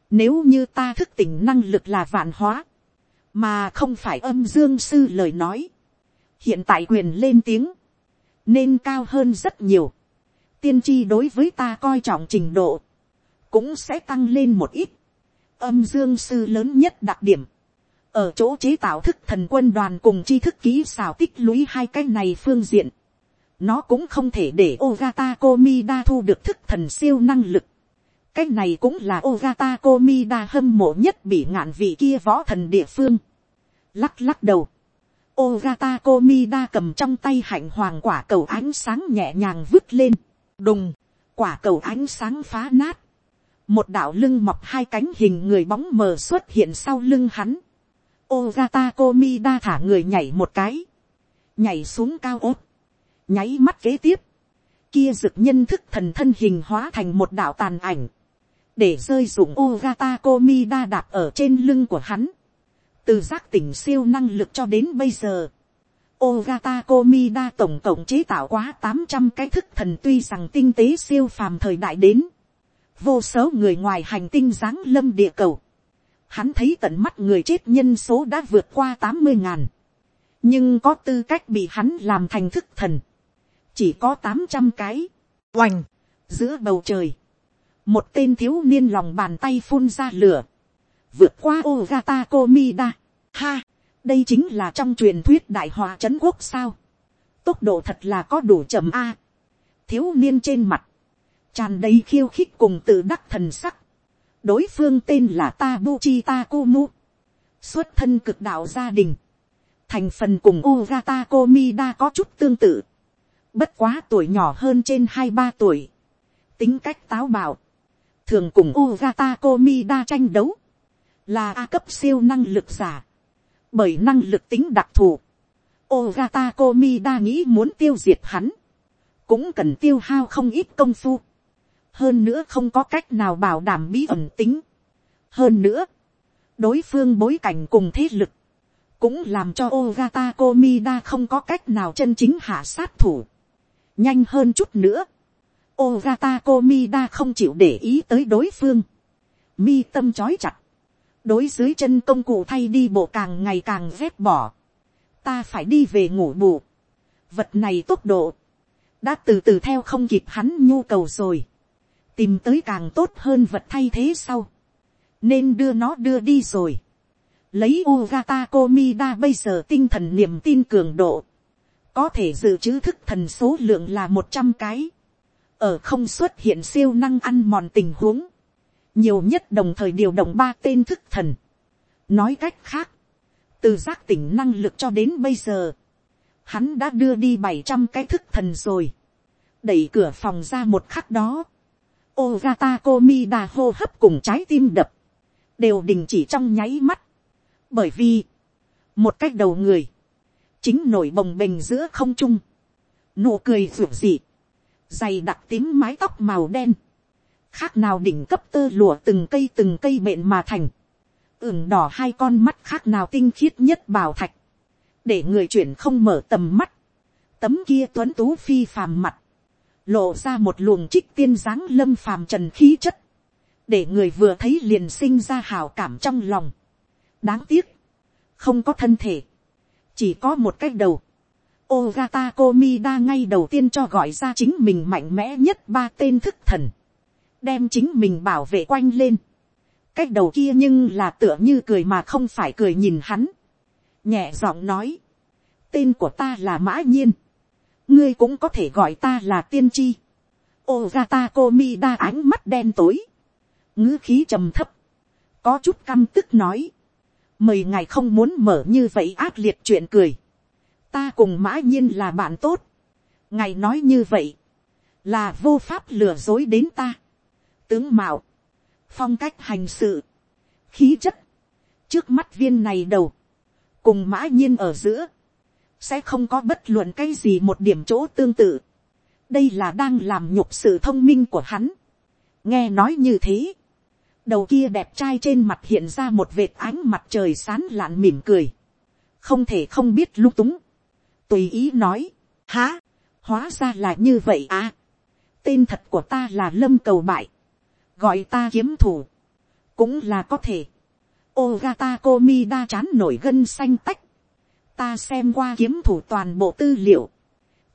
Nếu như ta thức tỉnh năng lực là vạn hóa, mà không phải âm dương sư lời nói, hiện tại quyền lên tiếng, nên cao hơn rất nhiều. tiên tri đối với ta coi trọng trình độ, cũng sẽ tăng lên một ít. âm dương sư lớn nhất đặc điểm, ở chỗ chế tạo thức thần quân đoàn cùng tri thức ký xào tích lũy hai cái này phương diện, nó cũng không thể để Ogata Komida thu được thức thần siêu năng lực. cái này cũng là Ogata Komida hâm mộ nhất bị ngạn vị kia võ thần địa phương. lắc lắc đầu. Ogata Komida cầm trong tay hạnh hoàng quả cầu ánh sáng nhẹ nhàng vứt lên. đùng, quả cầu ánh sáng phá nát một đạo lưng mọc hai cánh hình người bóng mờ xuất hiện sau lưng hắn. Ogata Komida thả người nhảy một cái. nhảy xuống cao ốt. Nháy mắt kế tiếp, kia dực nhân thức thần thân hình hóa thành một đạo tàn ảnh, để rơi dụng Ogata Komida đạp ở trên lưng của hắn, từ giác tỉnh siêu năng lực cho đến bây giờ, Ogata Komida tổng cộng chế tạo quá tám trăm cái thức thần tuy rằng tinh tế siêu phàm thời đại đến, vô số người ngoài hành tinh giáng lâm địa cầu, hắn thấy tận mắt người chết nhân số đã vượt qua tám mươi ngàn, nhưng có tư cách bị hắn làm thành thức thần, chỉ có tám trăm cái, oành, giữa bầu trời, một tên thiếu niên lòng bàn tay phun ra lửa, vượt qua Ogata Komida. Ha, đây chính là trong truyền thuyết đại hòa trấn quốc sao. Tốc độ thật là có đủ chậm A. Thiếu niên trên mặt, tràn đầy khiêu khích cùng tự đắc thần sắc. Đối phương tên là Tabuchi Takumu. xuất thân cực đạo gia đình, thành phần cùng Ugata Komida có chút tương tự, bất quá tuổi nhỏ hơn trên hai ba tuổi, tính cách táo bạo, thường cùng Ugata Komida tranh đấu, là A cấp siêu năng lực giả, bởi năng lực tính đặc thù, Ogata Komida nghĩ muốn tiêu diệt hắn, cũng cần tiêu hao không ít công phu, hơn nữa không có cách nào bảo đảm bí ẩn tính, hơn nữa, đối phương bối cảnh cùng thế lực, cũng làm cho Ogata Komida không có cách nào chân chính hạ sát thủ. Nhanh hơn chút nữa, Ogata Komida không chịu để ý tới đối phương. Mi tâm chói chặt, đối dưới chân công cụ thay đi bộ càng ngày càng vét bỏ. Ta phải đi về ngủ bù. Vật này tốc độ, đã từ từ theo không kịp hắn nhu cầu rồi. Tìm tới càng tốt hơn vật thay thế sau nên đưa nó đưa đi rồi. Lấy Ugata Komida bây giờ tinh thần niềm tin cường độ, có thể dự trữ thức thần số lượng là một trăm cái. Ở không xuất hiện siêu năng ăn mòn tình huống, nhiều nhất đồng thời điều động ba tên thức thần. Nói cách khác, từ giác tỉnh năng lực cho đến bây giờ, hắn đã đưa đi bảy trăm cái thức thần rồi. Đẩy cửa phòng ra một khắc đó. Ogata Komida hô hấp cùng trái tim đập đều đình chỉ trong nháy mắt, bởi vì, một cách đầu người, chính nổi bồng bềnh giữa không trung, nụ cười ruột dị, dày đặc tím mái tóc màu đen, khác nào đỉnh cấp tơ lụa từng cây từng cây bện mà thành, ửng đỏ hai con mắt khác nào tinh khiết nhất bảo thạch, để người chuyển không mở tầm mắt, tấm kia tuấn tú phi phàm mặt, lộ ra một luồng trích tiên dáng lâm phàm trần khí chất, để người vừa thấy liền sinh ra hào cảm trong lòng. đáng tiếc, không có thân thể, chỉ có một cái đầu. Ogata Komida ngay đầu tiên cho gọi ra chính mình mạnh mẽ nhất ba tên thức thần, đem chính mình bảo vệ quanh lên. cái đầu kia nhưng là tựa như cười mà không phải cười nhìn hắn. nhẹ giọng nói, tên của ta là mã nhiên, ngươi cũng có thể gọi ta là tiên tri. Ogata Komida ánh mắt đen tối. Ngữ khí trầm thấp, có chút căm tức nói, mời ngài không muốn mở như vậy ác liệt chuyện cười, ta cùng mã nhiên là bạn tốt, ngài nói như vậy, là vô pháp lừa dối đến ta, tướng mạo, phong cách hành sự, khí chất, trước mắt viên này đầu, cùng mã nhiên ở giữa, sẽ không có bất luận cái gì một điểm chỗ tương tự. đây là đang làm nhục sự thông minh của hắn. nghe nói như thế, đầu kia đẹp trai trên mặt hiện ra một vệt ánh mặt trời sán lạn mỉm cười, không thể không biết lung túng, tùy ý nói, há, hóa ra là như vậy à, tên thật của ta là lâm cầu bại, gọi ta kiếm thủ, cũng là có thể, Ogata Komi đa chán nổi gân xanh tách, ta xem qua kiếm thủ toàn bộ tư liệu,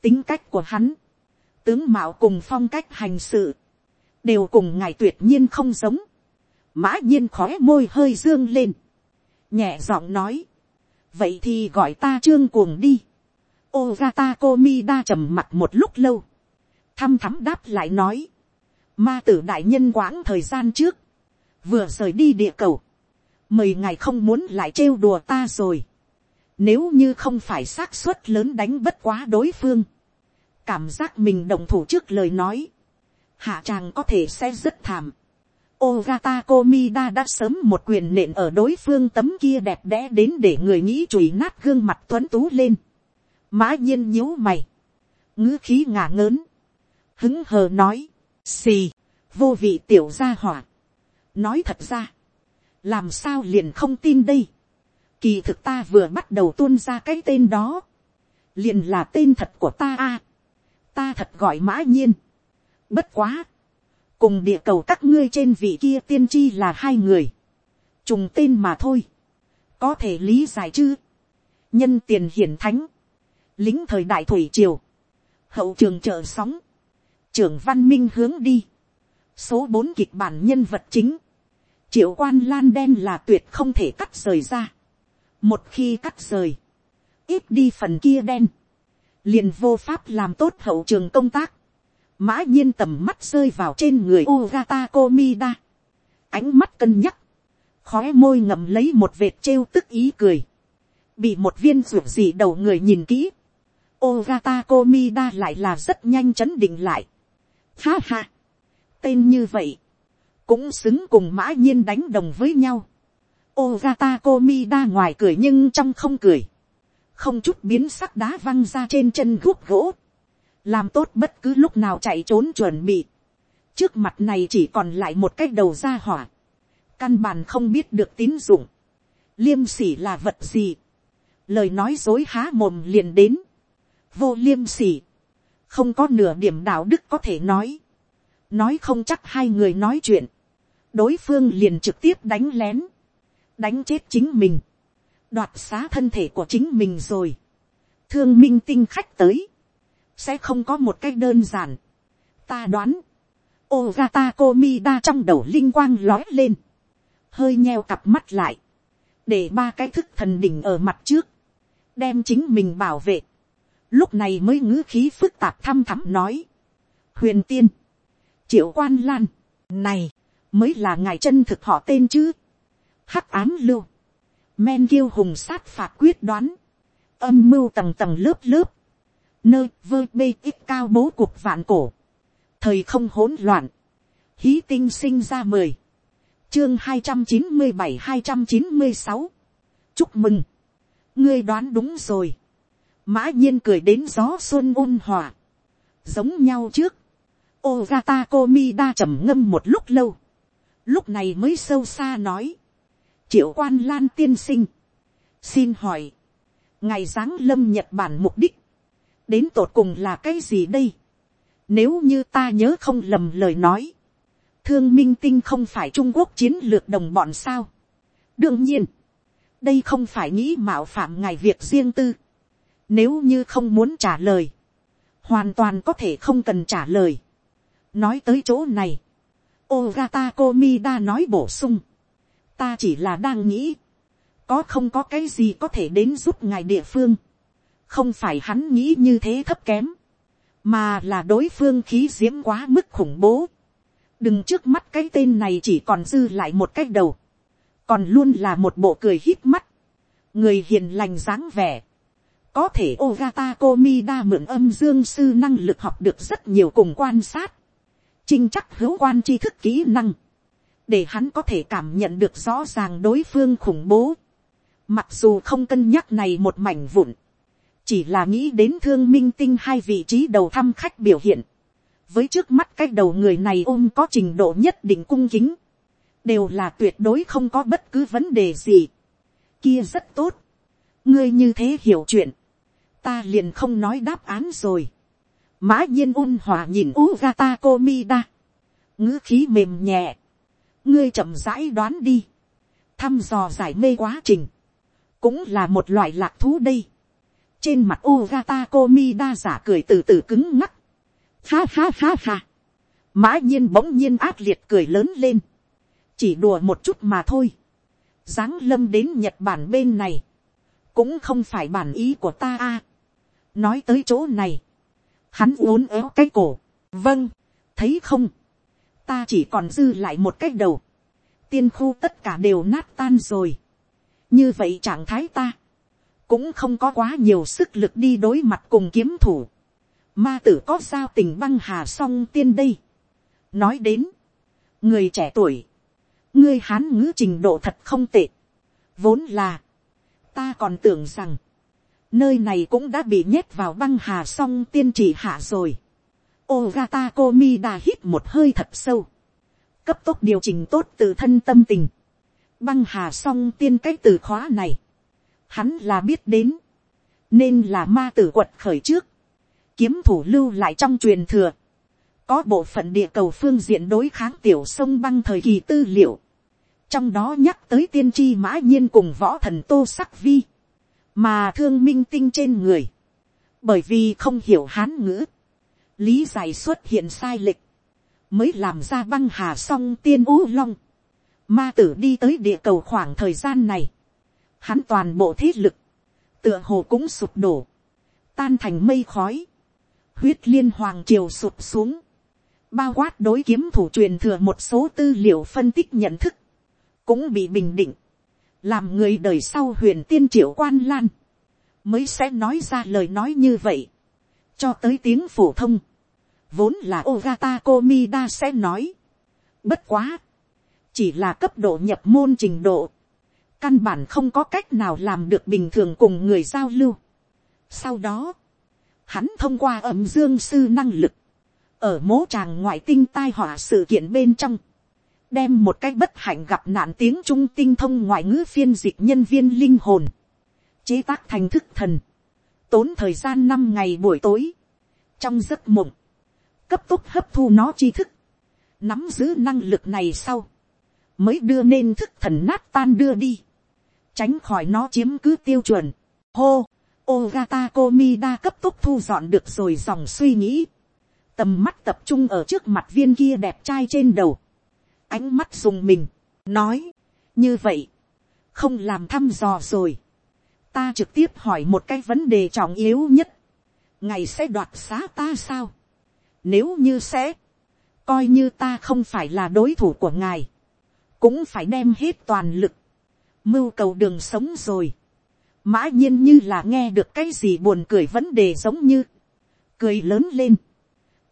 tính cách của hắn, tướng mạo cùng phong cách hành sự, đều cùng ngài tuyệt nhiên không giống, mã nhiên khói môi hơi dương lên, nhẹ giọng nói, vậy thì gọi ta trương cuồng đi, Ogata mi đa trầm mặt một lúc lâu, thăm thắm đáp lại nói, ma tử đại nhân quãng thời gian trước, vừa rời đi địa cầu, mời ngài không muốn lại trêu đùa ta rồi, nếu như không phải xác suất lớn đánh bất quá đối phương, cảm giác mình đồng thủ trước lời nói, hạ tràng có thể sẽ rất thảm. Ogata Komida đã sớm một quyền nện ở đối phương tấm kia đẹp đẽ đến để người nghĩ chùi nát gương mặt tuấn tú lên. Mã nhiên nhíu mày. ngữ khí ngả ngớn. Hứng hờ nói. Xì. Vô vị tiểu gia hỏa. Nói thật ra. Làm sao liền không tin đây. Kỳ thực ta vừa bắt đầu tuôn ra cái tên đó. Liền là tên thật của ta a. Ta thật gọi mã nhiên. Bất quá. Cùng địa cầu các ngươi trên vị kia tiên tri là hai người, trùng tên mà thôi, có thể lý giải chứ, nhân tiền hiển thánh, lính thời đại thủy triều, hậu trường trợ sóng, trưởng văn minh hướng đi, số bốn kịch bản nhân vật chính, triệu quan lan đen là tuyệt không thể cắt rời ra, một khi cắt rời, ít đi phần kia đen, liền vô pháp làm tốt hậu trường công tác, mã nhiên tầm mắt rơi vào trên người Ugata Komida. Ánh mắt cân nhắc. khói môi ngậm lấy một vệt trêu tức ý cười, bị một viên ruột gì đầu người nhìn kỹ, Ogata Komida lại là rất nhanh chấn định lại. Ha ha, tên như vậy, cũng xứng cùng mã nhiên đánh đồng với nhau. Ogata Komida ngoài cười nhưng trong không cười, không chút biến sắc đá văng ra trên chân gúp gỗ, làm tốt bất cứ lúc nào chạy trốn chuẩn bị. trước mặt này chỉ còn lại một cái đầu ra hỏa, căn bản không biết được tín dụng, liêm sỉ là vật gì, lời nói dối há mồm liền đến, vô liêm sỉ, không có nửa điểm đạo đức có thể nói, nói không chắc hai người nói chuyện, đối phương liền trực tiếp đánh lén, đánh chết chính mình, đoạt xá thân thể của chính mình rồi, thương minh tinh khách tới, sẽ không có một cách đơn giản, ta đoán, Ogata Komida trong đầu linh quang lói lên, hơi nheo cặp mắt lại, để ba cái thức thần đỉnh ở mặt trước, đem chính mình bảo vệ, lúc này mới ngữ khí phức tạp thăm thẳm nói, huyền tiên, triệu quan lan, này, mới là ngài chân thực họ tên chứ, hắc án lưu, men kiêu hùng sát phạt quyết đoán, âm mưu tầng tầng lớp lớp, nơi vơ bê ít cao bố cuộc vạn cổ, thời không hỗn loạn, hí tinh sinh ra mười, chương hai trăm chín mươi bảy hai trăm chín mươi sáu, chúc mừng, ngươi đoán đúng rồi, mã nhiên cười đến gió xuân ôn hòa, giống nhau trước, Ogata Komida trầm ngâm một lúc lâu, lúc này mới sâu xa nói, triệu quan lan tiên sinh, xin hỏi, ngày giáng lâm nhật bản mục đích, đến tột cùng là cái gì đây, nếu như ta nhớ không lầm lời nói, thương minh tinh không phải trung quốc chiến lược đồng bọn sao, đương nhiên, đây không phải nghĩ mạo phạm ngài việc riêng tư, nếu như không muốn trả lời, hoàn toàn có thể không cần trả lời. nói tới chỗ này, Ogata Komida nói bổ sung, ta chỉ là đang nghĩ, có không có cái gì có thể đến giúp ngài địa phương, không phải hắn nghĩ như thế thấp kém, mà là đối phương khí diễm quá mức khủng bố. đừng trước mắt cái tên này chỉ còn dư lại một cái đầu, còn luôn là một bộ cười hít mắt, người hiền lành dáng vẻ, có thể Ogata Komida mượn âm dương sư năng lực học được rất nhiều cùng quan sát. Trinh chắc hữu quan tri thức kỹ năng. Để hắn có thể cảm nhận được rõ ràng đối phương khủng bố. Mặc dù không cân nhắc này một mảnh vụn. Chỉ là nghĩ đến thương minh tinh hai vị trí đầu thăm khách biểu hiện. Với trước mắt cái đầu người này ôm có trình độ nhất định cung kính. Đều là tuyệt đối không có bất cứ vấn đề gì. Kia rất tốt. Ngươi như thế hiểu chuyện ta liền không nói đáp án rồi. mã nhiên ôn hòa nhìn Ugata Komida. ngữ khí mềm nhẹ ngươi chậm rãi đoán đi. thăm dò giải mê quá trình. cũng là một loại lạc thú đây. trên mặt Ugata Komida giả cười từ từ cứng ngắc. ha ha ha ha. mã nhiên bỗng nhiên ác liệt cười lớn lên. chỉ đùa một chút mà thôi. giáng lâm đến nhật bản bên này cũng không phải bản ý của ta a nói tới chỗ này, hắn uốn éo cái cổ, vâng, thấy không, ta chỉ còn dư lại một cách đầu, tiên khu tất cả đều nát tan rồi, như vậy trạng thái ta, cũng không có quá nhiều sức lực đi đối mặt cùng kiếm thủ, ma tử có sao tình băng hà song tiên đây, nói đến, người trẻ tuổi, ngươi hán ngữ trình độ thật không tệ, vốn là, ta còn tưởng rằng, nơi này cũng đã bị nhét vào băng hà song tiên chỉ hạ rồi. Ogata Komida hít một hơi thật sâu. Cấp tốc điều chỉnh tốt từ thân tâm tình. Băng hà song tiên cái từ khóa này. Hắn là biết đến. Nên là ma tử quật khởi trước. Kiếm thủ lưu lại trong truyền thừa. Có bộ phận địa cầu phương diện đối kháng tiểu sông băng thời kỳ tư liệu. Trong đó nhắc tới tiên tri mã nhiên cùng võ thần tô sắc vi mà thương minh tinh trên người, bởi vì không hiểu hán ngữ, lý giải xuất hiện sai lệch, mới làm ra băng hà song tiên ú long, ma tử đi tới địa cầu khoảng thời gian này, hắn toàn bộ thế lực, tựa hồ cũng sụp đổ, tan thành mây khói, huyết liên hoàng triều sụp xuống, bao quát đối kiếm thủ truyền thừa một số tư liệu phân tích nhận thức, cũng bị bình định, làm người đời sau huyền tiên triệu quan lan, mới sẽ nói ra lời nói như vậy, cho tới tiếng phổ thông, vốn là Ogata Komida sẽ nói. Bất quá, chỉ là cấp độ nhập môn trình độ, căn bản không có cách nào làm được bình thường cùng người giao lưu. Sau đó, hắn thông qua âm dương sư năng lực, ở mố tràng ngoại tinh tai họa sự kiện bên trong, đem một cái bất hạnh gặp nạn tiếng trung tinh thông ngoại ngữ phiên dịch nhân viên linh hồn, chế tác thành thức thần, tốn thời gian năm ngày buổi tối, trong giấc mộng, cấp tốc hấp thu nó tri thức, nắm giữ năng lực này sau, mới đưa nên thức thần nát tan đưa đi, tránh khỏi nó chiếm cứ tiêu chuẩn. Hô, Ogata Komida cấp tốc thu dọn được rồi dòng suy nghĩ, tầm mắt tập trung ở trước mặt viên kia đẹp trai trên đầu, ánh mắt dùng mình, nói, như vậy, không làm thăm dò rồi, ta trực tiếp hỏi một cái vấn đề trọng yếu nhất, ngày sẽ đoạt xá ta sao, nếu như sẽ, coi như ta không phải là đối thủ của ngài, cũng phải đem hết toàn lực, mưu cầu đường sống rồi. mã nhiên như là nghe được cái gì buồn cười vấn đề giống như, cười lớn lên,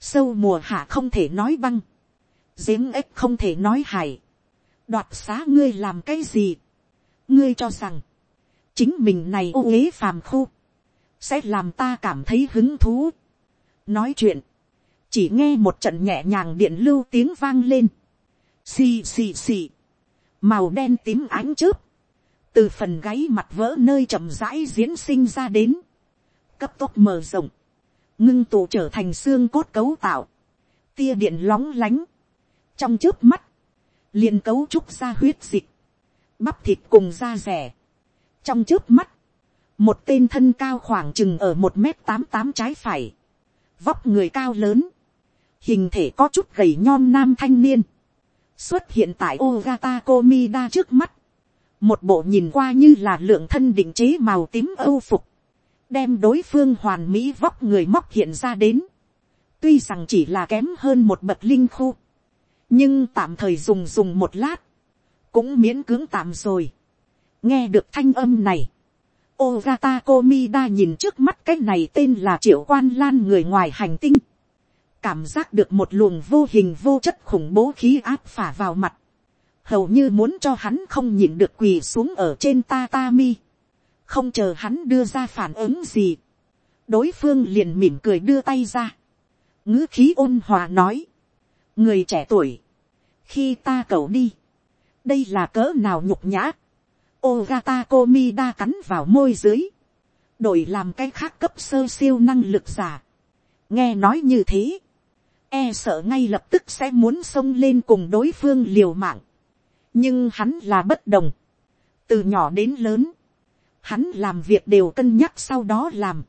sâu mùa hạ không thể nói băng, giếng ếch không thể nói hải, đoạt xá ngươi làm cái gì, ngươi cho rằng, chính mình này ô uế phàm khu, sẽ làm ta cảm thấy hứng thú. nói chuyện, chỉ nghe một trận nhẹ nhàng điện lưu tiếng vang lên, xì xì xì, màu đen tím ánh chớp, từ phần gáy mặt vỡ nơi chậm rãi diễn sinh ra đến, cấp tốc mở rộng, ngưng tụ trở thành xương cốt cấu tạo, tia điện lóng lánh, trong trước mắt, liền cấu trúc ra huyết dịch, bắp thịt cùng da rẻ, trong trước mắt, một tên thân cao khoảng chừng ở một m tám tám trái phải, vóc người cao lớn, hình thể có chút gầy nhom nam thanh niên, xuất hiện tại Ogata Komida trước mắt, một bộ nhìn qua như là lượng thân định chế màu tím âu phục, đem đối phương hoàn mỹ vóc người móc hiện ra đến, tuy rằng chỉ là kém hơn một bậc linh khu, nhưng tạm thời dùng dùng một lát, cũng miễn cưỡng tạm rồi. nghe được thanh âm này, Ogata Komida nhìn trước mắt cái này tên là triệu quan lan người ngoài hành tinh, cảm giác được một luồng vô hình vô chất khủng bố khí áp phả vào mặt, hầu như muốn cho hắn không nhìn được quỳ xuống ở trên tatami, không chờ hắn đưa ra phản ứng gì, đối phương liền mỉm cười đưa tay ra, ngữ khí ôn hòa nói, người trẻ tuổi, khi ta cầu đi, đây là cỡ nào nhục nhã, Ogata Komida cắn vào môi dưới, đổi làm cái khác cấp sơ siêu năng lực giả, nghe nói như thế, e sợ ngay lập tức sẽ muốn xông lên cùng đối phương liều mạng. nhưng hắn là bất đồng. từ nhỏ đến lớn, hắn làm việc đều cân nhắc sau đó làm.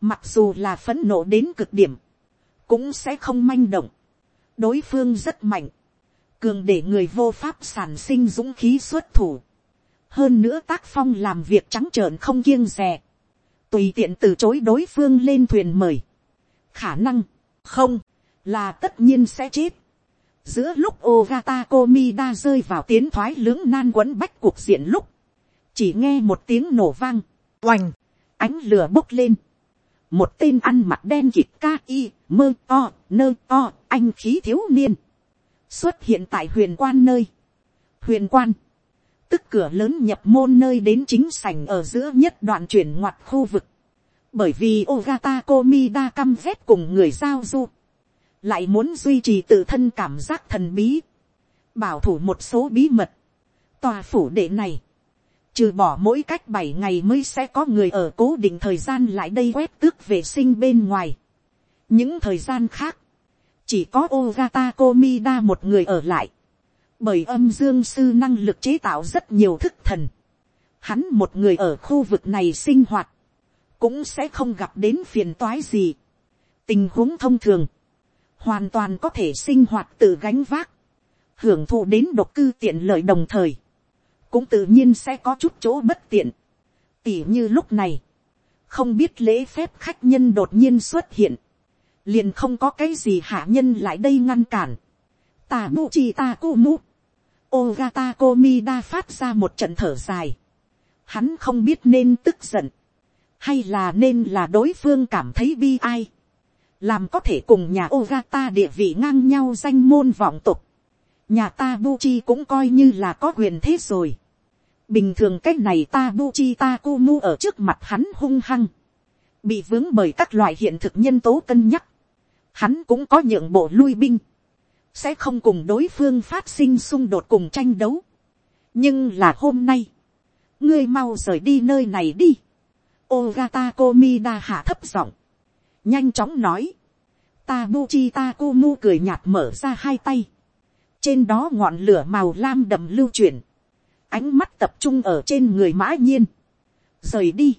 mặc dù là phấn nộ đến cực điểm, cũng sẽ không manh động. đối phương rất mạnh, cường để người vô pháp sản sinh dũng khí xuất thủ. hơn nữa tác phong làm việc trắng trợn không kiêng rè. tùy tiện từ chối đối phương lên thuyền mời. khả năng, không, là tất nhiên sẽ chết. giữa lúc Ogata Komida rơi vào tiến thoái lưỡng nan quấn bách cuộc diện lúc, chỉ nghe một tiếng nổ vang, oành, ánh lửa bốc lên. một tên ăn mặt đen kịt ca y, mơ to, nơ to, anh khí thiếu niên, xuất hiện tại huyền quan nơi. huyền quan, tức cửa lớn nhập môn nơi đến chính sảnh ở giữa nhất đoạn chuyển ngoặt khu vực. bởi vì Ogata Komida căm ghét cùng người giao du lại muốn duy trì tự thân cảm giác thần bí, bảo thủ một số bí mật. Tòa phủ đệ này, trừ bỏ mỗi cách bảy ngày mới sẽ có người ở cố định thời gian lại đây quét tước vệ sinh bên ngoài. những thời gian khác, chỉ có Ogata Komida một người ở lại, bởi âm dương sư năng lực chế tạo rất nhiều thức thần. Hắn một người ở khu vực này sinh hoạt, cũng sẽ không gặp đến phiền toái gì. tình huống thông thường, hoàn toàn có thể sinh hoạt tự gánh vác, hưởng thụ đến độc cư tiện lợi đồng thời, cũng tự nhiên sẽ có chút chỗ bất tiện. Tỉ như lúc này, không biết lễ phép khách nhân đột nhiên xuất hiện, liền không có cái gì hạ nhân lại đây ngăn cản. Tà mu chi ta cô mu. Ogata Komida phát ra một trận thở dài. Hắn không biết nên tức giận. Hay là nên là đối phương cảm thấy bi ai. Làm có thể cùng nhà Ogata địa vị ngang nhau danh môn vọng tục. Nhà Tabuchi cũng coi như là có quyền thế rồi. Bình thường cách này Tabuchi Takumu ở trước mặt hắn hung hăng. Bị vướng bởi các loại hiện thực nhân tố cân nhắc. Hắn cũng có nhượng bộ lui binh sẽ không cùng đối phương phát sinh xung đột cùng tranh đấu. nhưng là hôm nay, ngươi mau rời đi nơi này đi. Ogata Komida hạ thấp giọng, nhanh chóng nói. Tabuchi Takumu cười nhạt mở ra hai tay. trên đó ngọn lửa màu lam đậm lưu chuyển. ánh mắt tập trung ở trên người mã nhiên. rời đi.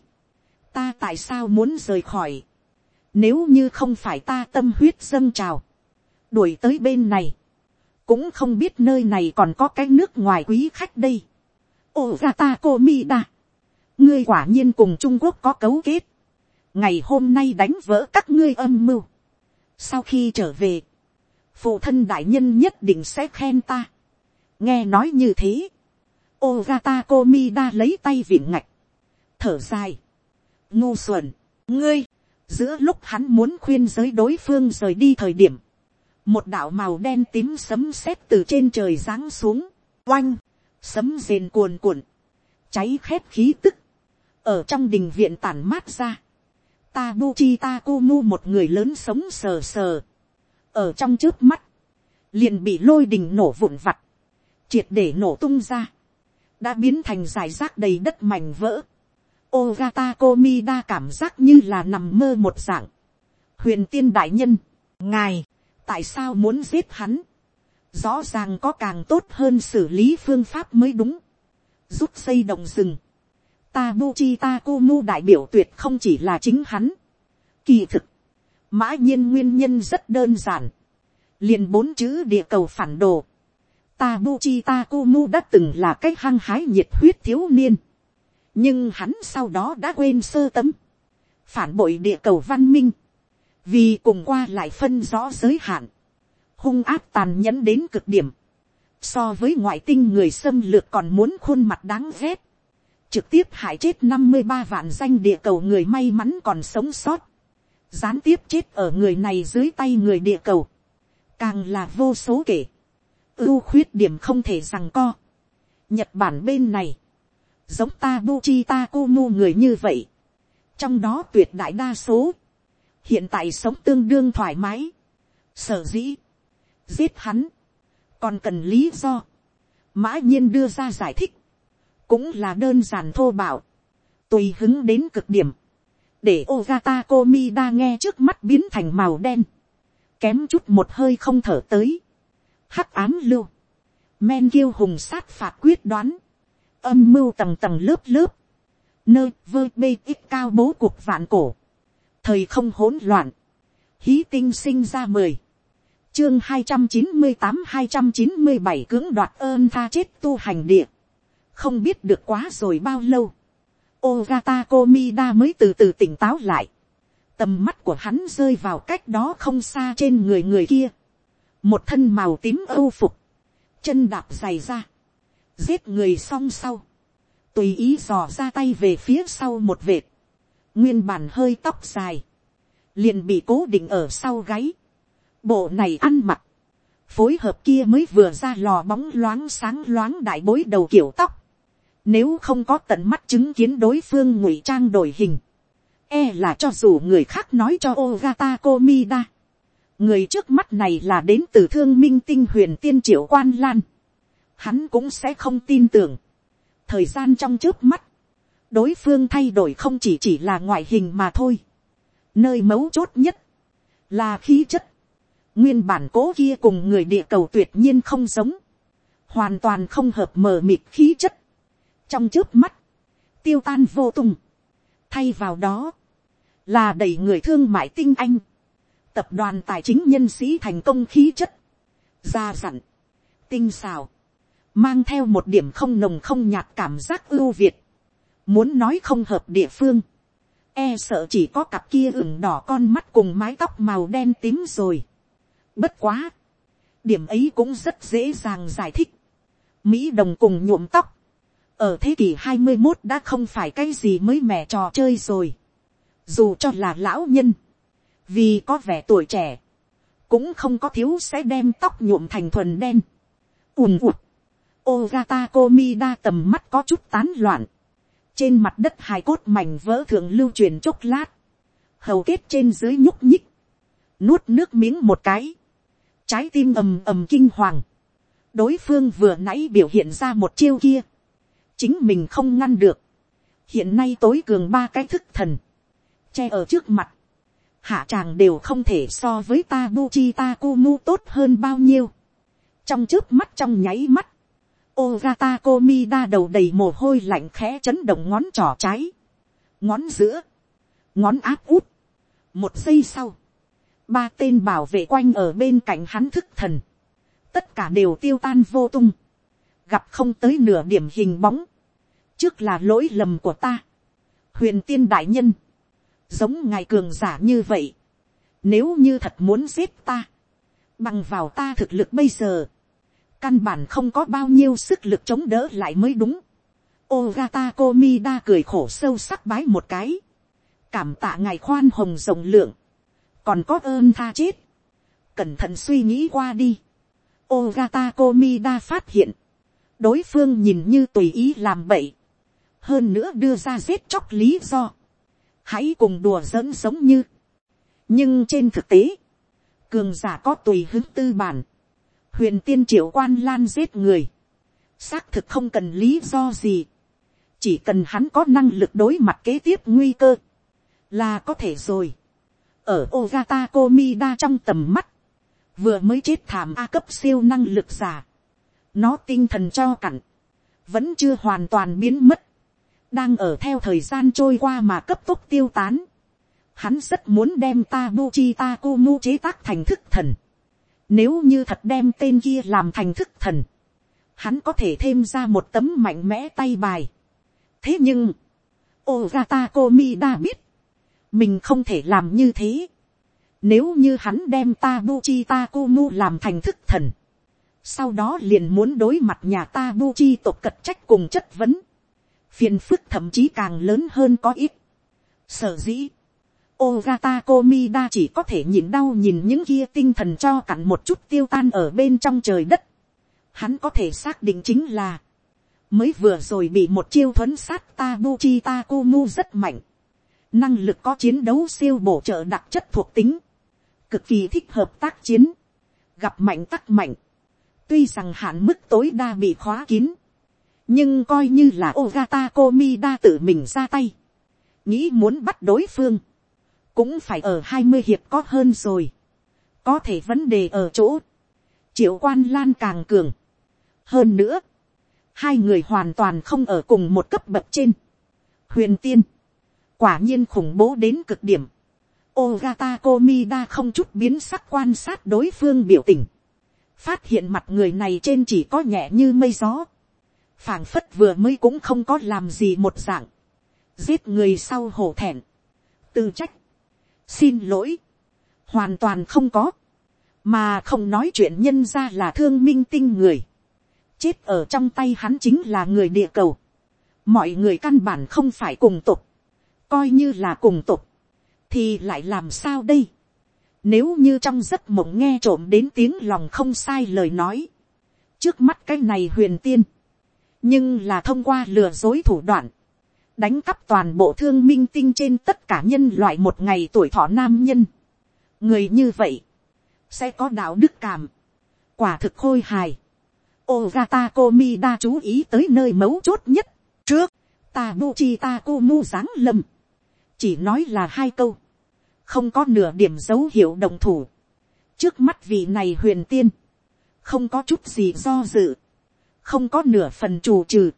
ta tại sao muốn rời khỏi. nếu như không phải ta tâm huyết dâng trào đuổi tới bên này, cũng không biết nơi này còn có cái nước ngoài quý khách đây. ô ra ta cô mi đa, ngươi quả nhiên cùng trung quốc có cấu kết, ngày hôm nay đánh vỡ các ngươi âm mưu. sau khi trở về, phụ thân đại nhân nhất định sẽ khen ta. nghe nói như thế, ô ra ta cô mi đa lấy tay vịn ngạch, thở dài, ngu xuẩn, ngươi, giữa lúc hắn muốn khuyên giới đối phương rời đi thời điểm, một đạo màu đen tím sấm sét từ trên trời giáng xuống, oanh, sấm rền cuồn cuộn, cháy khét khí tức, ở trong đình viện tản mát ra, Tabuchi Takumu một người lớn sống sờ sờ, ở trong trước mắt, liền bị lôi đình nổ vụn vặt, triệt để nổ tung ra, đã biến thành giải rác đầy đất mảnh vỡ. Ogata Komida cảm giác như là nằm mơ một dạng. Huyền tiên đại nhân, ngài, tại sao muốn giết hắn, rõ ràng có càng tốt hơn xử lý phương pháp mới đúng, giúp xây đồng rừng, Tabuchi Takumu đại biểu tuyệt không chỉ là chính hắn. Kỳ thực, mã nhiên nguyên nhân rất đơn giản. liền bốn chữ địa cầu phản đồ. Tabuchi Takumu đã từng là cái hăng hái nhiệt huyết thiếu niên. Nhưng hắn sau đó đã quên sơ tấm. Phản bội địa cầu văn minh vì cùng qua lại phân rõ giới hạn, hung áp tàn nhẫn đến cực điểm, so với ngoại tinh người xâm lược còn muốn khuôn mặt đáng ghét, trực tiếp hại chết năm mươi ba vạn danh địa cầu người may mắn còn sống sót, gián tiếp chết ở người này dưới tay người địa cầu, càng là vô số kể, ưu khuyết điểm không thể rằng co. Nhật Bản bên này, giống ta Tabuchi Takumu người như vậy, trong đó tuyệt đại đa số, hiện tại sống tương đương thoải mái, sở dĩ, giết hắn, còn cần lý do, mã nhiên đưa ra giải thích, cũng là đơn giản thô bạo, tùy hứng đến cực điểm, để Ogata Komida nghe trước mắt biến thành màu đen, kém chút một hơi không thở tới, hắc ám lưu, men kiêu hùng sát phạt quyết đoán, âm mưu tầng tầng lớp lớp, nơi vơ bê ít cao bố cuộc vạn cổ, thời không hỗn loạn, hí tinh sinh ra mười, chương hai trăm chín mươi tám hai trăm chín mươi bảy cưỡng đoạt ơn tha chết tu hành địa, không biết được quá rồi bao lâu, Ogata Komida mới từ từ tỉnh táo lại, tầm mắt của hắn rơi vào cách đó không xa trên người người kia, một thân màu tím âu phục, chân đạp dày ra, giết người xong sau, tùy ý dò ra tay về phía sau một vệt, nguyên bản hơi tóc dài, liền bị cố định ở sau gáy. Bộ này ăn mặc, phối hợp kia mới vừa ra lò bóng loáng sáng loáng đại bối đầu kiểu tóc. Nếu không có tận mắt chứng kiến đối phương ngụy trang đổi hình, e là cho dù người khác nói cho Ogata Komida. Người trước mắt này là đến từ thương minh tinh huyền tiên triệu quan lan. Hắn cũng sẽ không tin tưởng. Thời gian trong trước mắt, đối phương thay đổi không chỉ chỉ là ngoại hình mà thôi. Nơi mấu chốt nhất, là khí chất. Nguyên bản cố kia cùng người địa cầu tuyệt nhiên không giống. Hoàn toàn không hợp mờ mịt khí chất. Trong trước mắt, tiêu tan vô tung. Thay vào đó, là đầy người thương mại tinh anh. Tập đoàn tài chính nhân sĩ thành công khí chất. Gia dặn, tinh xào. Mang theo một điểm không nồng không nhạt cảm giác ưu việt Muốn nói không hợp địa phương. E sợ chỉ có cặp kia ửng đỏ con mắt cùng mái tóc màu đen tím rồi. Bất quá. Điểm ấy cũng rất dễ dàng giải thích. Mỹ đồng cùng nhuộm tóc. Ở thế kỷ 21 đã không phải cái gì mới mẻ trò chơi rồi. Dù cho là lão nhân. Vì có vẻ tuổi trẻ. Cũng không có thiếu sẽ đem tóc nhuộm thành thuần đen. ùm ụt. Ogata Komida tầm mắt có chút tán loạn. Trên mặt đất hài cốt mảnh vỡ thượng lưu truyền chốc lát. Hầu kết trên dưới nhúc nhích. Nuốt nước miếng một cái. Trái tim ầm ầm kinh hoàng. Đối phương vừa nãy biểu hiện ra một chiêu kia. Chính mình không ngăn được. Hiện nay tối cường ba cái thức thần. Che ở trước mặt. Hạ tràng đều không thể so với ta Buchi Takumu tốt hơn bao nhiêu. Trong trước mắt trong nháy mắt Ogata Komida đầu đầy mồ hôi lạnh khẽ chấn động ngón trỏ trái. Ngón giữa. Ngón áp út. Một giây sau. Ba tên bảo vệ quanh ở bên cạnh hắn thức thần. Tất cả đều tiêu tan vô tung. Gặp không tới nửa điểm hình bóng. Trước là lỗi lầm của ta. Huyền tiên đại nhân. Giống ngài cường giả như vậy. Nếu như thật muốn giết ta. Bằng vào ta thực lực bây giờ căn bản không có bao nhiêu sức lực chống đỡ lại mới đúng. Ogata Komida cười khổ sâu sắc bái một cái. Cảm tạ ngài khoan hồng rộng lượng. Còn có ơn tha chết. Cẩn thận suy nghĩ qua đi. Ogata Komida phát hiện. Đối phương nhìn như tùy ý làm bậy. Hơn nữa đưa ra giết chóc lý do. Hãy cùng đùa giỡn giống như. Nhưng trên thực tế. Cường giả có tùy hứng tư bản huyền tiên triệu quan lan giết người, xác thực không cần lý do gì, chỉ cần hắn có năng lực đối mặt kế tiếp nguy cơ, là có thể rồi. ở Ogata Komida trong tầm mắt, vừa mới chết thảm a cấp siêu năng lực giả, nó tinh thần cho cặn, vẫn chưa hoàn toàn biến mất, đang ở theo thời gian trôi qua mà cấp tốc tiêu tán. Hắn rất muốn đem ta bu chi ta cô mu chế tác thành thức thần. Nếu như thật đem tên kia làm thành thức thần. Hắn có thể thêm ra một tấm mạnh mẽ tay bài. Thế nhưng. Ogata đã biết. Mình không thể làm như thế. Nếu như hắn đem ta bu chi ta cô mu làm thành thức thần. Sau đó liền muốn đối mặt nhà ta nu chi tộc cật trách cùng chất vấn. Phiền phức thậm chí càng lớn hơn có ít. Sở dĩ, Ogata Komida chỉ có thể nhìn đau nhìn những kia tinh thần cho cặn một chút tiêu tan ở bên trong trời đất. Hắn có thể xác định chính là. Mới vừa rồi bị một chiêu thuấn sát Tabuchi Takumu rất mạnh. Năng lực có chiến đấu siêu bổ trợ đặc chất thuộc tính. Cực kỳ thích hợp tác chiến. Gặp mạnh tắc mạnh. Tuy rằng hạn mức tối đa bị khóa kín. Nhưng coi như là Ogata Komida tự mình ra tay. Nghĩ muốn bắt đối phương cũng phải ở hai mươi hiệp có hơn rồi. có thể vấn đề ở chỗ, triệu quan lan càng cường. hơn nữa, hai người hoàn toàn không ở cùng một cấp bậc trên. huyền tiên, quả nhiên khủng bố đến cực điểm. Ogata Komida không chút biến sắc quan sát đối phương biểu tình. Phát hiện mặt người này trên chỉ có nhẹ như mây gió. phảng phất vừa mới cũng không có làm gì một dạng. Giết người sau hổ thẹn. Tư trách. Xin lỗi, hoàn toàn không có, mà không nói chuyện nhân ra là thương minh tinh người, chết ở trong tay hắn chính là người địa cầu, mọi người căn bản không phải cùng tục, coi như là cùng tục, thì lại làm sao đây, nếu như trong giấc mộng nghe trộm đến tiếng lòng không sai lời nói, trước mắt cái này huyền tiên, nhưng là thông qua lừa dối thủ đoạn, đánh cắp toàn bộ thương minh tinh trên tất cả nhân loại một ngày tuổi thọ nam nhân. người như vậy, sẽ có đạo đức cảm, quả thực khôi hài. Ogata đa chú ý tới nơi mấu chốt nhất, trước, Tabuchi Takumu giáng lầm chỉ nói là hai câu, không có nửa điểm dấu hiệu đồng thủ, trước mắt vị này huyền tiên, không có chút gì do dự, không có nửa phần trù trừ,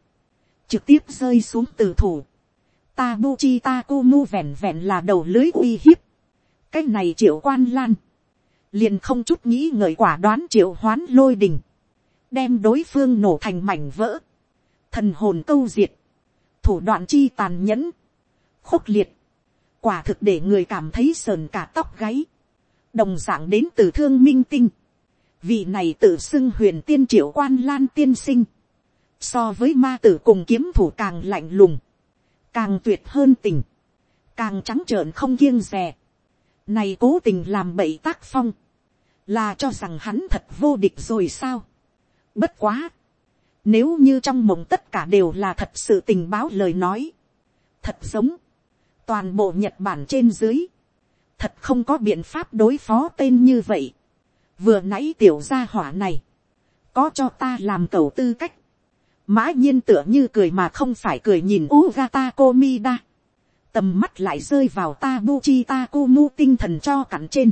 trực tiếp rơi xuống từ thủ. ta bu chi ta cô mu vẹn vẹn là đầu lưới uy hiếp. Cái này triệu quan lan. Liền không chút nghĩ ngợi quả đoán triệu hoán lôi đình. Đem đối phương nổ thành mảnh vỡ. Thần hồn câu diệt. Thủ đoạn chi tàn nhẫn. Khốc liệt. Quả thực để người cảm thấy sờn cả tóc gáy. Đồng dạng đến từ thương minh tinh. Vị này tự xưng huyền tiên triệu quan lan tiên sinh. so với ma tử cùng kiếm thủ càng lạnh lùng, càng tuyệt hơn tình, càng trắng trợn không kiêng rè, này cố tình làm bậy tác phong, là cho rằng hắn thật vô địch rồi sao. Bất quá, nếu như trong mộng tất cả đều là thật sự tình báo lời nói, thật giống, toàn bộ nhật bản trên dưới, thật không có biện pháp đối phó tên như vậy. vừa nãy tiểu gia hỏa này, có cho ta làm cầu tư cách, mã nhiên tựa như cười mà không phải cười nhìn Ugata Komida. Tầm mắt lại rơi vào Tabuchi Takumu tinh thần cho cắn trên.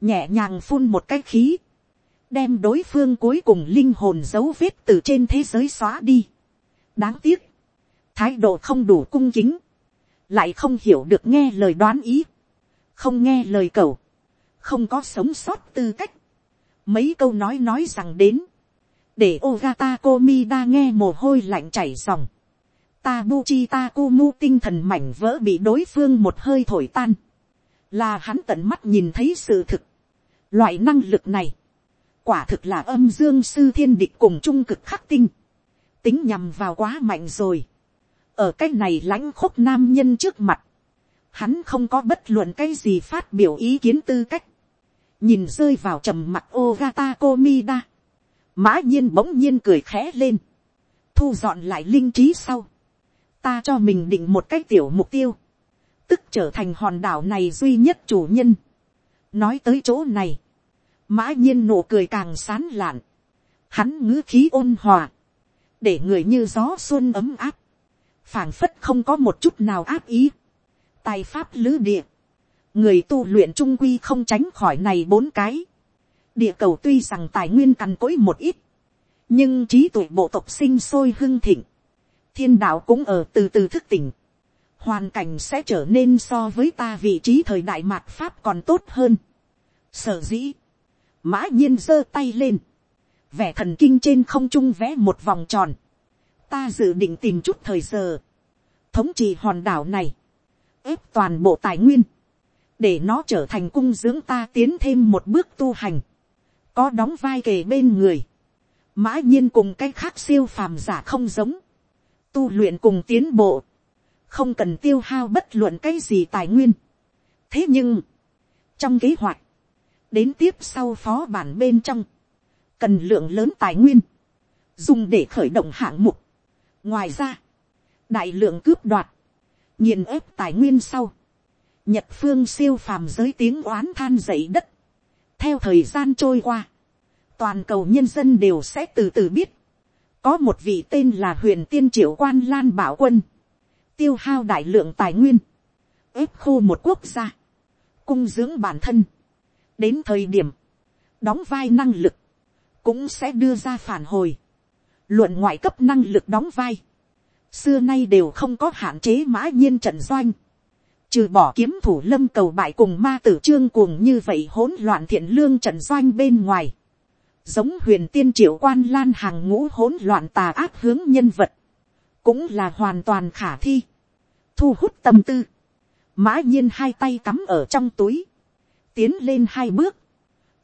Nhẹ nhàng phun một cái khí. Đem đối phương cuối cùng linh hồn dấu vết từ trên thế giới xóa đi. Đáng tiếc. Thái độ không đủ cung kính. Lại không hiểu được nghe lời đoán ý. Không nghe lời cầu. Không có sống sót tư cách. Mấy câu nói nói rằng đến để Ogata Komida nghe mồ hôi lạnh chảy dòng. Tabuchi Takumu tinh thần mảnh vỡ bị đối phương một hơi thổi tan. Là hắn tận mắt nhìn thấy sự thực. Loại năng lực này. Quả thực là âm dương sư thiên địch cùng trung cực khắc tinh. Tính nhằm vào quá mạnh rồi. Ở cái này lãnh khúc nam nhân trước mặt. Hắn không có bất luận cái gì phát biểu ý kiến tư cách. Nhìn rơi vào trầm mặt Ogata Komida. Mã nhiên bỗng nhiên cười khẽ lên, thu dọn lại linh trí sau, ta cho mình định một cái tiểu mục tiêu, tức trở thành hòn đảo này duy nhất chủ nhân. nói tới chỗ này, mã nhiên nụ cười càng sán lạn, hắn ngữ khí ôn hòa, để người như gió xuân ấm áp, phảng phất không có một chút nào áp ý, tài pháp lứ địa, người tu luyện trung quy không tránh khỏi này bốn cái, địa cầu tuy rằng tài nguyên cằn cỗi một ít, nhưng trí tuệ bộ tộc sinh sôi hưng thịnh, thiên đạo cũng ở từ từ thức tỉnh, hoàn cảnh sẽ trở nên so với ta vị trí thời đại mạt pháp còn tốt hơn. Sở dĩ, mã nhiên giơ tay lên, vẻ thần kinh trên không trung vẽ một vòng tròn, ta dự định tìm chút thời giờ, thống trị hòn đảo này, ép toàn bộ tài nguyên, để nó trở thành cung dưỡng ta tiến thêm một bước tu hành. Có đóng vai kề bên người, mã nhiên cùng cái khác siêu phàm giả không giống, tu luyện cùng tiến bộ, không cần tiêu hao bất luận cái gì tài nguyên. thế nhưng, trong kế hoạch, đến tiếp sau phó bản bên trong, cần lượng lớn tài nguyên, dùng để khởi động hạng mục ngoài ra, đại lượng cướp đoạt, nghiền ép tài nguyên sau, nhật phương siêu phàm giới tiếng oán than dậy đất, theo thời gian trôi qua, toàn cầu nhân dân đều sẽ từ từ biết, có một vị tên là huyền tiên triệu quan lan bảo quân, tiêu hao đại lượng tài nguyên, ép khô một quốc gia, cung dưỡng bản thân, đến thời điểm, đóng vai năng lực, cũng sẽ đưa ra phản hồi, luận ngoại cấp năng lực đóng vai, xưa nay đều không có hạn chế mã nhiên trận doanh, trừ bỏ kiếm thủ lâm cầu bại cùng ma tử trương cuồng như vậy hỗn loạn thiện lương trận doanh bên ngoài, giống huyền tiên triệu quan lan hàng ngũ hỗn loạn tà ác hướng nhân vật, cũng là hoàn toàn khả thi, thu hút tâm tư, mã nhiên hai tay cắm ở trong túi, tiến lên hai bước,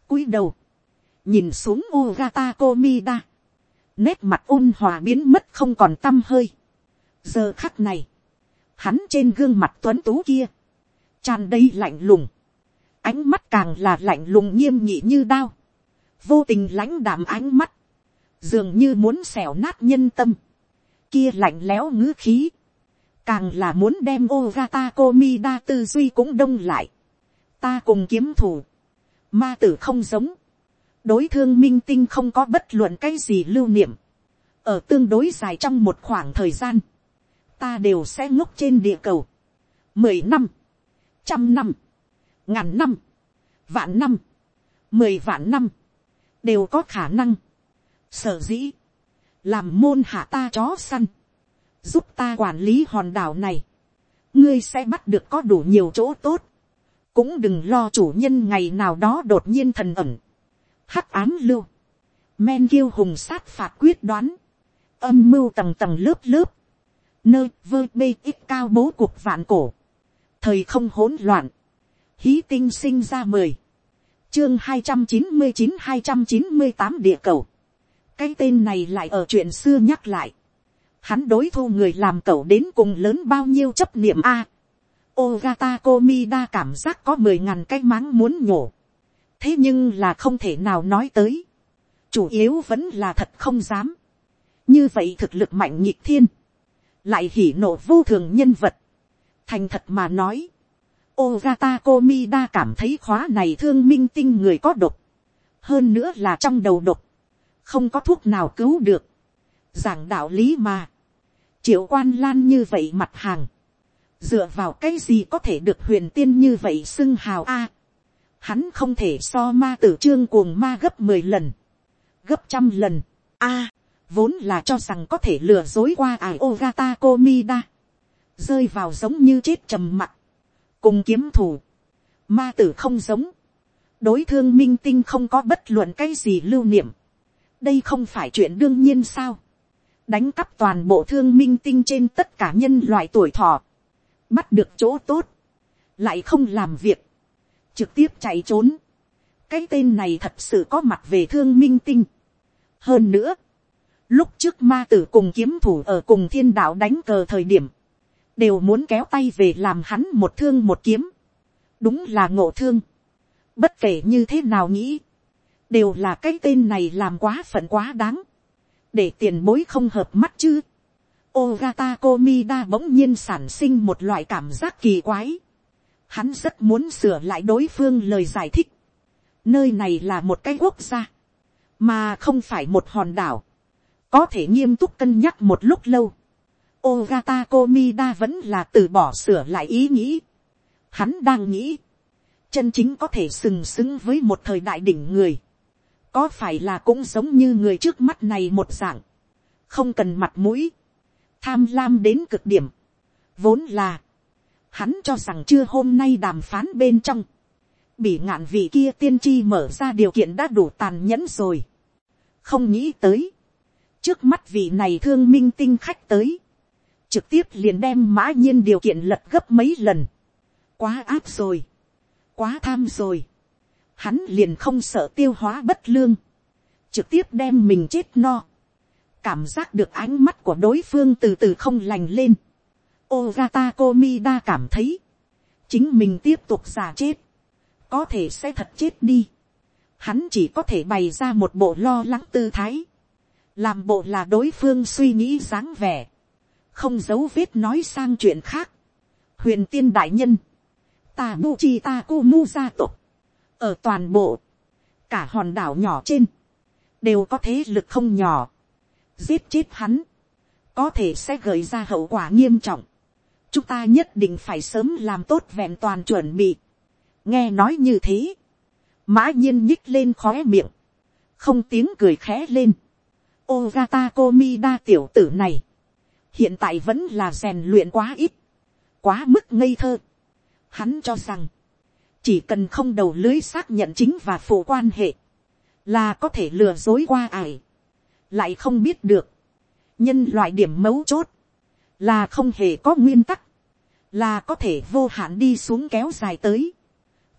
cúi đầu, nhìn xuống Ogata Komida, nét mặt ôn hòa biến mất không còn t â m hơi. giờ khắc này, hắn trên gương mặt tuấn tú kia, tràn đầy lạnh lùng, ánh mắt càng là lạnh lùng nghiêm nhị như đao, vô tình lãnh đạm ánh mắt, dường như muốn xẻo nát nhân tâm, kia lạnh lẽo ngữ khí, càng là muốn đem Ogata Komida tư duy cũng đông lại. Ta cùng kiếm thủ, ma tử không giống, đối thương minh tinh không có bất luận cái gì lưu niệm, ở tương đối dài trong một khoảng thời gian, ta đều sẽ ngốc trên địa cầu, mười năm, trăm năm, ngàn năm, vạn năm, mười vạn năm, đều có khả năng. Sở dĩ, làm môn hạ ta chó săn, giúp ta quản lý hòn đảo này, ngươi sẽ bắt được có đủ nhiều chỗ tốt, cũng đừng lo chủ nhân ngày nào đó đột nhiên thần ẩn hắc án lưu, men kiêu hùng sát phạt quyết đoán, âm mưu tầng tầng lớp lớp, nơi vơ bê ít cao bố cuộc vạn cổ, thời không hỗn loạn, hí tinh sinh ra mười, chương hai trăm chín mươi chín hai trăm chín mươi tám địa cầu, cái tên này lại ở chuyện xưa nhắc lại, hắn đối thu người làm cậu đến cùng lớn bao nhiêu chấp niệm a. Ogata Komida cảm giác có mười ngàn cái máng muốn nhổ thế nhưng là không thể nào nói tới. chủ yếu vẫn là thật không dám. như vậy thực lực mạnh nhịp thiên, lại hỉ nộ vô thường nhân vật. thành thật mà nói, Ogata Komida cảm thấy khóa này thương minh tinh người có độc. hơn nữa là trong đầu độc. không có thuốc nào cứu được. giảng đạo lý mà triệu quan lan như vậy mặt hàng, dựa vào cái gì có thể được huyền tiên như vậy xưng hào a hắn không thể so ma tử trương cuồng ma gấp mười lần, gấp trăm lần, a, vốn là cho rằng có thể lừa dối qua ải ogata komida, rơi vào giống như chết trầm mặt, cùng kiếm thủ, ma tử không giống, đối thương minh tinh không có bất luận cái gì lưu niệm, đây không phải chuyện đương nhiên sao, đánh cắp toàn bộ thương minh tinh trên tất cả nhân loại tuổi thọ, bắt được chỗ tốt, lại không làm việc, trực tiếp chạy trốn. cái tên này thật sự có mặt về thương minh tinh. hơn nữa, lúc trước ma tử cùng kiếm thủ ở cùng thiên đạo đánh cờ thời điểm, đều muốn kéo tay về làm hắn một thương một kiếm. đúng là ngộ thương. bất kể như thế nào nghĩ, đều là cái tên này làm quá phận quá đáng để tiền bối không hợp mắt chứ. Ogata Komida bỗng nhiên sản sinh một loại cảm giác kỳ quái. Hắn rất muốn sửa lại đối phương lời giải thích. Nơi này là một cái quốc gia, mà không phải một hòn đảo. Có thể nghiêm túc cân nhắc một lúc lâu. Ogata Komida vẫn là từ bỏ sửa lại ý nghĩ. Hắn đang nghĩ, chân chính có thể sừng sững với một thời đại đỉnh người có phải là cũng giống như người trước mắt này một dạng, không cần mặt mũi, tham lam đến cực điểm, vốn là, hắn cho rằng chưa hôm nay đàm phán bên trong, bị ngạn vị kia tiên tri mở ra điều kiện đã đủ tàn nhẫn rồi, không nghĩ tới, trước mắt vị này thương minh tinh khách tới, trực tiếp liền đem mã nhiên điều kiện lật gấp mấy lần, quá áp rồi, quá tham rồi, hắn liền không sợ tiêu hóa bất lương, trực tiếp đem mình chết no, cảm giác được ánh mắt của đối phương từ từ không lành lên, Ogata Komida cảm thấy, chính mình tiếp tục giả chết, có thể sẽ thật chết đi, hắn chỉ có thể bày ra một bộ lo lắng tư thái, làm bộ là đối phương suy nghĩ dáng vẻ, không giấu vết nói sang chuyện khác, huyền tiên đại nhân, ta bu chi ta cu mu gia tộc, ở toàn bộ, cả hòn đảo nhỏ trên, đều có thế lực không nhỏ, giết chết hắn, có thể sẽ gợi ra hậu quả nghiêm trọng, chúng ta nhất định phải sớm làm tốt vẹn toàn chuẩn bị, nghe nói như thế, mã nhiên nhích lên khóe miệng, không tiếng cười khẽ lên, Ogata Komida tiểu tử này, hiện tại vẫn là rèn luyện quá ít, quá mức ngây thơ. Hắn cho rằng, chỉ cần không đầu lưới xác nhận chính và phụ quan hệ, là có thể lừa dối qua ải, lại không biết được, nhân loại điểm mấu chốt, là không hề có nguyên tắc, là có thể vô hạn đi xuống kéo dài tới,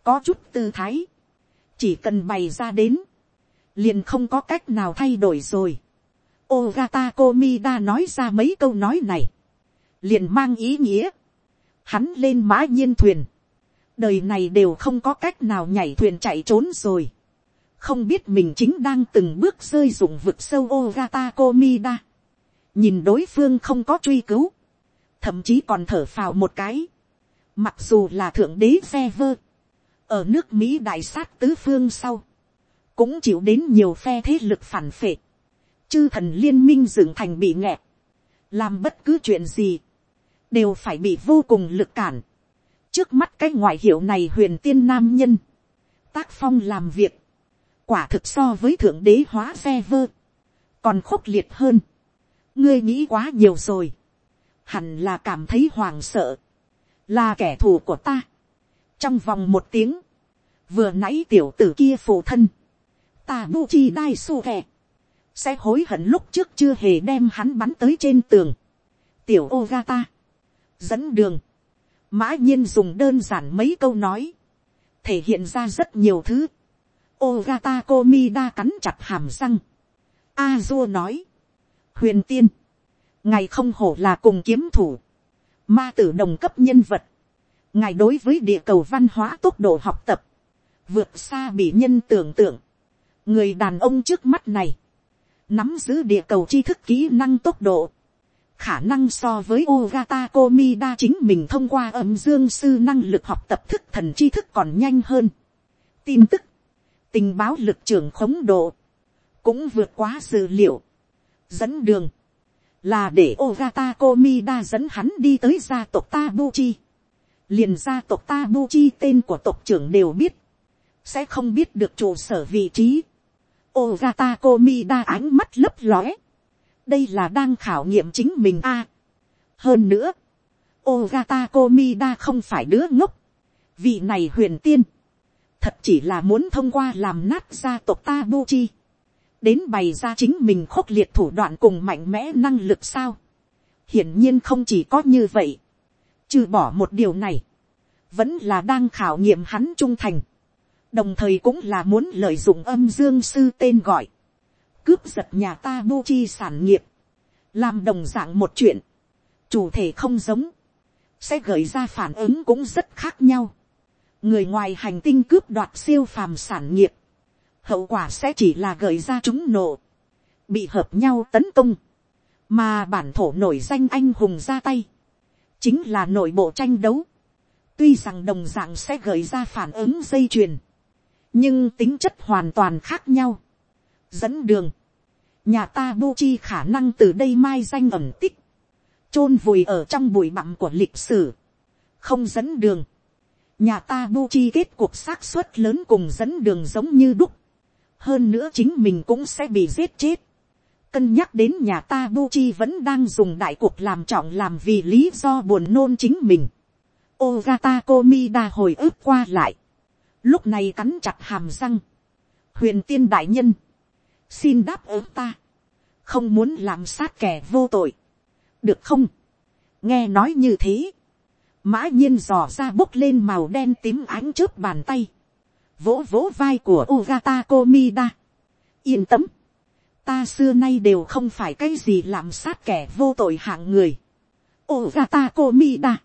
có chút tư thái, chỉ cần bày ra đến, liền không có cách nào thay đổi rồi. Ogata Komida nói ra mấy câu nói này, liền mang ý nghĩa, hắn lên mã nhiên thuyền, đời này đều không có cách nào nhảy thuyền chạy trốn rồi. không biết mình chính đang từng bước rơi dụng vực sâu Ogata Komida. nhìn đối phương không có truy cứu, thậm chí còn thở phào một cái. mặc dù là thượng đế xe vơ, ở nước mỹ đại sát tứ phương sau, cũng chịu đến nhiều phe thế lực phản phệ, chư thần liên minh dựng thành bị nghẹt, làm bất cứ chuyện gì, đều phải bị vô cùng lực cản. Trước mắt cái ngoại hiệu này huyền tiên nam nhân, tác phong làm việc, quả thực so với thượng đế hóa xe vơ, còn khốc liệt hơn, ngươi nghĩ quá nhiều rồi, hẳn là cảm thấy hoàng sợ, là kẻ thù của ta. trong vòng một tiếng, vừa nãy tiểu tử kia phụ thân, ta bu chi đai su kè, sẽ hối hận lúc trước chưa hề đem hắn bắn tới trên tường, tiểu ô ga ta, dẫn đường, mã nhiên dùng đơn giản mấy câu nói, thể hiện ra rất nhiều thứ. Ogata Komida cắn chặt hàm răng, a dua nói, huyền tiên, ngài không hổ là cùng kiếm thủ, ma tử đồng cấp nhân vật, ngài đối với địa cầu văn hóa tốc độ học tập, vượt xa bị nhân tưởng tượng, người đàn ông trước mắt này, nắm giữ địa cầu tri thức kỹ năng tốc độ, khả năng so với Ogata Komida chính mình thông qua âm dương sư năng lực học tập thức thần tri thức còn nhanh hơn. Tin tức, tình báo lực trưởng khống độ, cũng vượt quá dự liệu. Dẫn đường, là để Ogata Komida dẫn hắn đi tới gia tộc Tabuchi. Liền gia tộc Tabuchi tên của tộc trưởng đều biết, sẽ không biết được trụ sở vị trí. Ogata Komida ánh mắt lấp lóe đây là đang khảo nghiệm chính mình a. hơn nữa, Ogata Komida không phải đứa ngốc. vị này huyền tiên, thật chỉ là muốn thông qua làm nát gia tộc Tabuchi, đến bày ra chính mình khốc liệt thủ đoạn cùng mạnh mẽ năng lực sao. hiển nhiên không chỉ có như vậy, trừ bỏ một điều này, vẫn là đang khảo nghiệm hắn trung thành, đồng thời cũng là muốn lợi dụng âm dương sư tên gọi, cướp giật nhà ta bu chi sản nghiệp, làm đồng dạng một chuyện, chủ thể không giống, sẽ gợi ra phản ứng cũng rất khác nhau. người ngoài hành tinh cướp đoạt siêu phàm sản nghiệp, hậu quả sẽ chỉ là gợi ra chúng nộ, bị hợp nhau tấn công, mà bản thổ nổi danh anh hùng ra tay, chính là nội bộ tranh đấu, tuy rằng đồng dạng sẽ gợi ra phản ứng dây chuyền, nhưng tính chất hoàn toàn khác nhau. dẫn đường, nhà ta bu chi khả năng từ đây mai danh ẩm tích, chôn vùi ở trong bụi bặm của lịch sử, không dẫn đường, nhà ta bu chi kết cuộc xác suất lớn cùng dẫn đường giống như đúc, hơn nữa chính mình cũng sẽ bị giết chết, cân nhắc đến nhà ta bu chi vẫn đang dùng đại cuộc làm trọng làm vì lý do buồn nôn chính mình, Ogata Komida hồi ức qua lại. Lúc này cắn chặt hàm răng. Huyền tiên đại nhân. Xin đáp ứng ta, không muốn làm sát kẻ vô tội, được không, nghe nói như thế, mã nhiên dò ra bốc lên màu đen tím ánh trước bàn tay, vỗ vỗ vai của Ugata Komida. yên tâm, ta xưa nay đều không phải cái gì làm sát kẻ vô tội hạng người. Ugata Komida,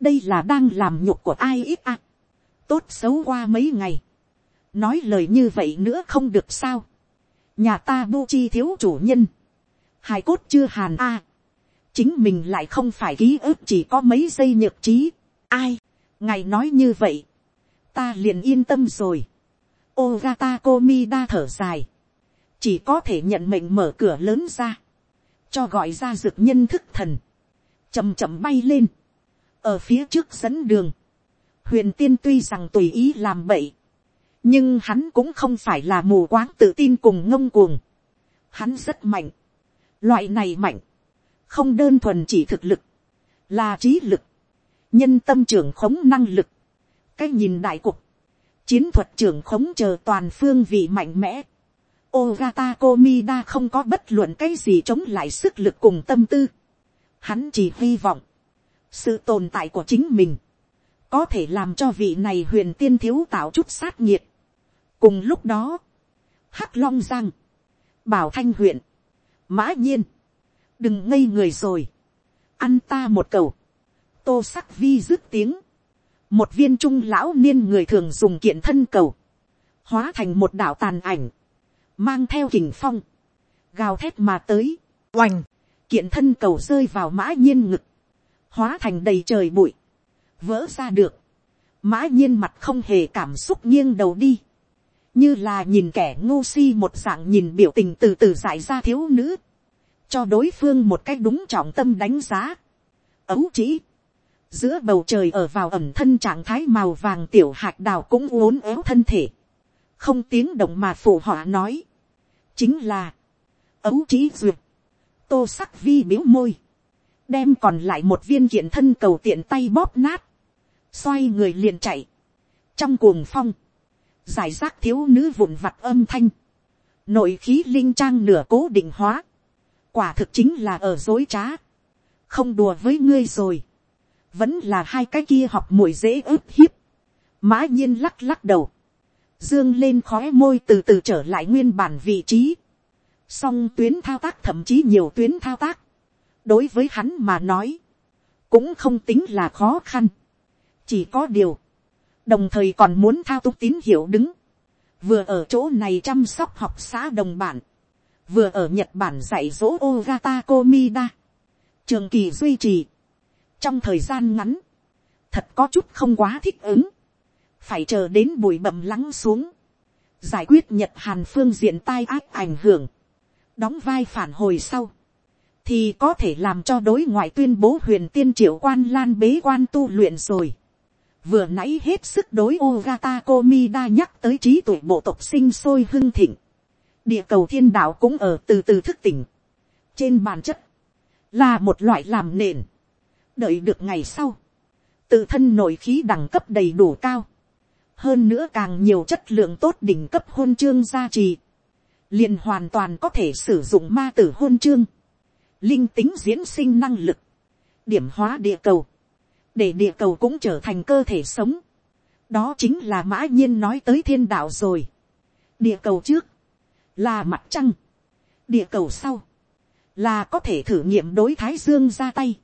đây là đang làm nhục của ai ít à. tốt xấu qua mấy ngày, nói lời như vậy nữa không được sao? Nhà ta bu chi thiếu chủ nhân, hài cốt chưa hàn a, chính mình lại không phải ký ức chỉ có mấy giây nhược trí, ai, ngài nói như vậy, ta liền yên tâm rồi, Ogata Komida thở dài, chỉ có thể nhận mệnh mở cửa lớn ra, cho gọi ra dược nhân thức thần, chậm chậm bay lên, ở phía trước dẫn đường, huyền tiên tuy rằng tùy ý làm bậy, nhưng hắn cũng không phải là mù quáng tự tin cùng ngông cuồng. Hắn rất mạnh. Loại này mạnh, không đơn thuần chỉ thực lực, là trí lực, nhân tâm trưởng khống năng lực, cái nhìn đại cục, chiến thuật trưởng khống chờ toàn phương vị mạnh mẽ. Ogata Komida không có bất luận cái gì chống lại sức lực cùng tâm tư. Hắn chỉ hy vọng, sự tồn tại của chính mình, có thể làm cho vị này huyền tiên thiếu tạo chút sát nhiệt cùng lúc đó, hắc long giang, bảo thanh huyện, mã nhiên, đừng ngây người rồi, ăn ta một cầu, tô sắc vi dứt tiếng, một viên trung lão niên người thường dùng kiện thân cầu, hóa thành một đạo tàn ảnh, mang theo kình phong, gào thét mà tới, oành, kiện thân cầu rơi vào mã nhiên ngực, hóa thành đầy trời bụi, vỡ ra được, mã nhiên mặt không hề cảm xúc nghiêng đầu đi, như là nhìn kẻ ngô si một dạng nhìn biểu tình từ từ giải ra thiếu nữ, cho đối phương một cách đúng trọng tâm đánh giá. ấu chỉ, giữa bầu trời ở vào ẩm thân trạng thái màu vàng tiểu hạt đào cũng uốn éo thân thể, không tiếng động mà phụ họ nói, chính là, ấu trí duyệt, tô sắc vi biếu môi, đem còn lại một viên kiện thân cầu tiện tay bóp nát, xoay người liền chạy, trong cuồng phong, giải rác thiếu nữ vụn vặt âm thanh, nội khí linh trang nửa cố định hóa, quả thực chính là ở dối trá, không đùa với ngươi rồi, vẫn là hai cái kia học mùi dễ ức hiếp, mã nhiên lắc lắc đầu, dương lên khói môi từ từ trở lại nguyên bản vị trí, song tuyến thao tác thậm chí nhiều tuyến thao tác, đối với hắn mà nói, cũng không tính là khó khăn, chỉ có điều, đồng thời còn muốn thao túng tín hiệu đứng, vừa ở chỗ này chăm sóc học xã đồng bản, vừa ở nhật bản dạy dỗ ogata komida, trường kỳ duy trì, trong thời gian ngắn, thật có chút không quá thích ứng, phải chờ đến bụi bậm lắng xuống, giải quyết nhật hàn phương diện tai ác ảnh hưởng, đóng vai phản hồi sau, thì có thể làm cho đối ngoại tuyên bố huyền tiên triệu quan lan bế quan tu luyện rồi. Vừa nãy hết sức đối Ogata Komida nhắc tới trí tuệ bộ tộc sinh sôi hưng thịnh. Địa cầu thiên đạo cũng ở từ từ thức tỉnh. Trên bản chất, là một loại làm nền. Đợi được ngày sau, tự thân nội khí đẳng cấp đầy đủ cao. Hơn nữa càng nhiều chất lượng tốt đỉnh cấp hôn chương gia trì. liền hoàn toàn có thể sử dụng ma tử hôn chương linh tính diễn sinh năng lực, điểm hóa địa cầu, để địa cầu cũng trở thành cơ thể sống. đó chính là mã nhiên nói tới thiên đạo rồi. địa cầu trước, là mặt trăng, địa cầu sau, là có thể thử nghiệm đối thái dương ra tay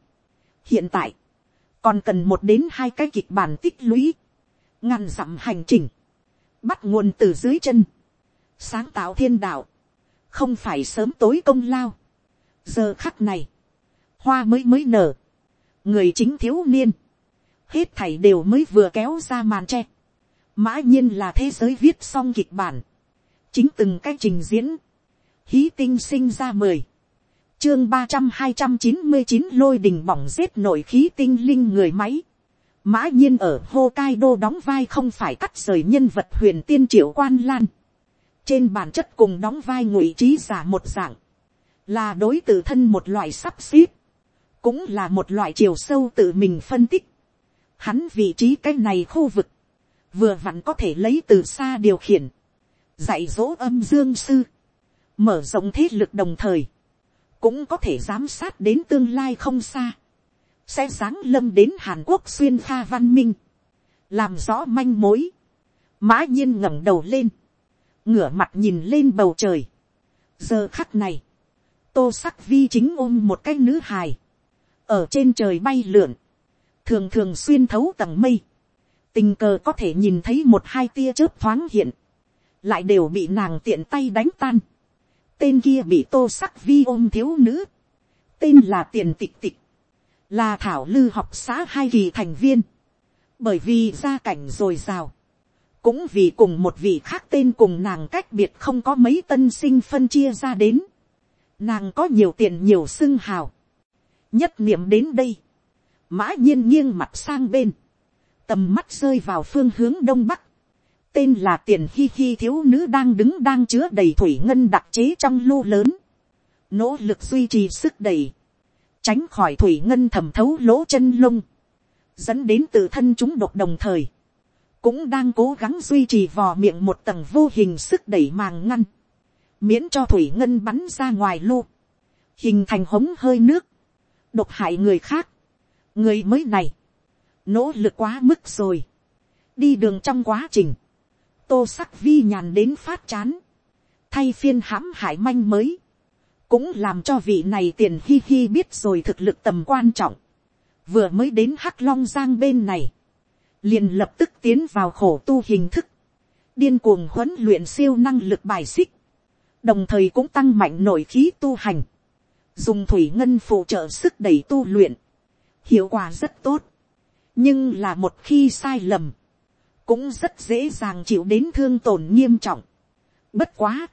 hiện tại, còn cần một đến hai cái kịch bản tích lũy, ngăn dặm hành trình, bắt nguồn từ dưới chân, sáng tạo thiên đạo, không phải sớm tối công lao, giờ khắc này, hoa mới mới nở, người chính thiếu niên, hết thảy đều mới vừa kéo ra màn tre, mã nhiên là thế giới viết xong kịch bản, chính từng cái trình diễn, hí tinh sinh ra mười, chương ba trăm hai trăm chín mươi chín lôi đình bỏng giết nội khí tinh linh người máy, mã nhiên ở Hokkaido đóng vai không phải cắt rời nhân vật huyền tiên triệu quan lan, trên bản chất cùng đóng vai ngụy trí giả một dạng, là đối tự thân một loại sắp xếp, cũng là một loại chiều sâu tự mình phân tích. Hắn vị trí cái này khu vực, vừa vặn có thể lấy từ xa điều khiển, dạy dỗ âm dương sư, mở rộng thế lực đồng thời, cũng có thể giám sát đến tương lai không xa, sẽ sáng lâm đến hàn quốc xuyên pha văn minh, làm rõ manh mối, mã nhiên ngẩng đầu lên, ngửa mặt nhìn lên bầu trời. giờ khắc này, tô sắc vi chính ôm một cái nữ hài, ở trên trời bay lượn, thường thường xuyên thấu tầng mây, tình cờ có thể nhìn thấy một hai tia chớp thoáng hiện, lại đều bị nàng tiện tay đánh tan tên kia bị tô sắc vi ôm thiếu nữ, tên là tiền tịch tịch, là thảo lư học xã hai kỳ thành viên, bởi vì gia cảnh rồi dào, cũng vì cùng một vị khác tên cùng nàng cách biệt không có mấy tân sinh phân chia ra đến, nàng có nhiều tiền nhiều xưng hào, nhất niệm đến đây, mã nhiên nghiêng mặt sang bên, tầm mắt rơi vào phương hướng đông bắc, tên là tiền hi hi thiếu nữ đang đứng đang chứa đầy thủy ngân đặc chế trong lô lớn, nỗ lực duy trì sức đầy, tránh khỏi thủy ngân thẩm thấu lỗ chân lông, dẫn đến tự thân chúng độc đồng thời, cũng đang cố gắng duy trì vò miệng một tầng vô hình sức đẩy màng ngăn, miễn cho thủy ngân bắn ra ngoài lô, hình thành hống hơi nước, độc hại người khác, người mới này, nỗ lực quá mức rồi, đi đường trong quá trình, tô sắc vi nhàn đến phát chán, thay phiên hãm hại manh mới, cũng làm cho vị này tiền hi hi biết rồi thực lực tầm quan trọng, vừa mới đến hắc long giang bên này, liền lập tức tiến vào khổ tu hình thức, điên cuồng huấn luyện siêu năng lực bài xích, đồng thời cũng tăng mạnh nội khí tu hành, dùng thủy ngân phụ trợ sức đẩy tu luyện, hiệu quả rất tốt, nhưng là một khi sai lầm, cũng rất dễ dàng chịu đến thương tổn nghiêm trọng. Bất quá,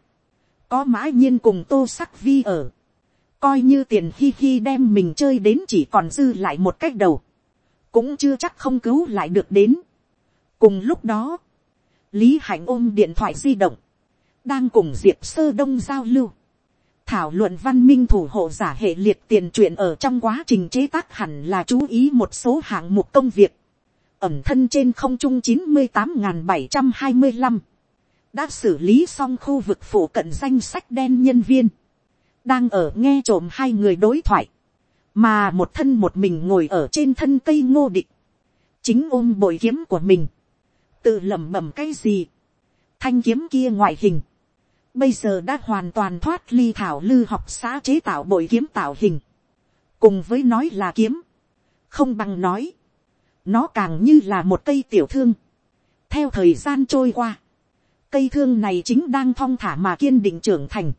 có mã nhiên cùng tô sắc vi ở, coi như tiền hi hi đem mình chơi đến chỉ còn dư lại một cách đầu, cũng chưa chắc không cứu lại được đến. cùng lúc đó, lý hạnh ôm điện thoại di động, đang cùng diệp sơ đông giao lưu, thảo luận văn minh thủ hộ giả hệ liệt tiền truyện ở trong quá trình chế tác hẳn là chú ý một số hạng mục công việc, ẩm thân trên không trung chín mươi tám bảy trăm hai mươi năm, đã xử lý xong khu vực phụ cận danh sách đen nhân viên, đang ở nghe trộm hai người đối thoại, mà một thân một mình ngồi ở trên thân cây ngô địch, chính ôm bội kiếm của mình, tự lẩm bẩm cái gì, thanh kiếm kia ngoại hình, bây giờ đã hoàn toàn thoát ly thảo lư học xã chế tạo bội kiếm tạo hình, cùng với nói là kiếm, không bằng nói, nó càng như là một cây tiểu thương. theo thời gian trôi qua, cây thương này chính đang thong thả mà kiên định trưởng thành.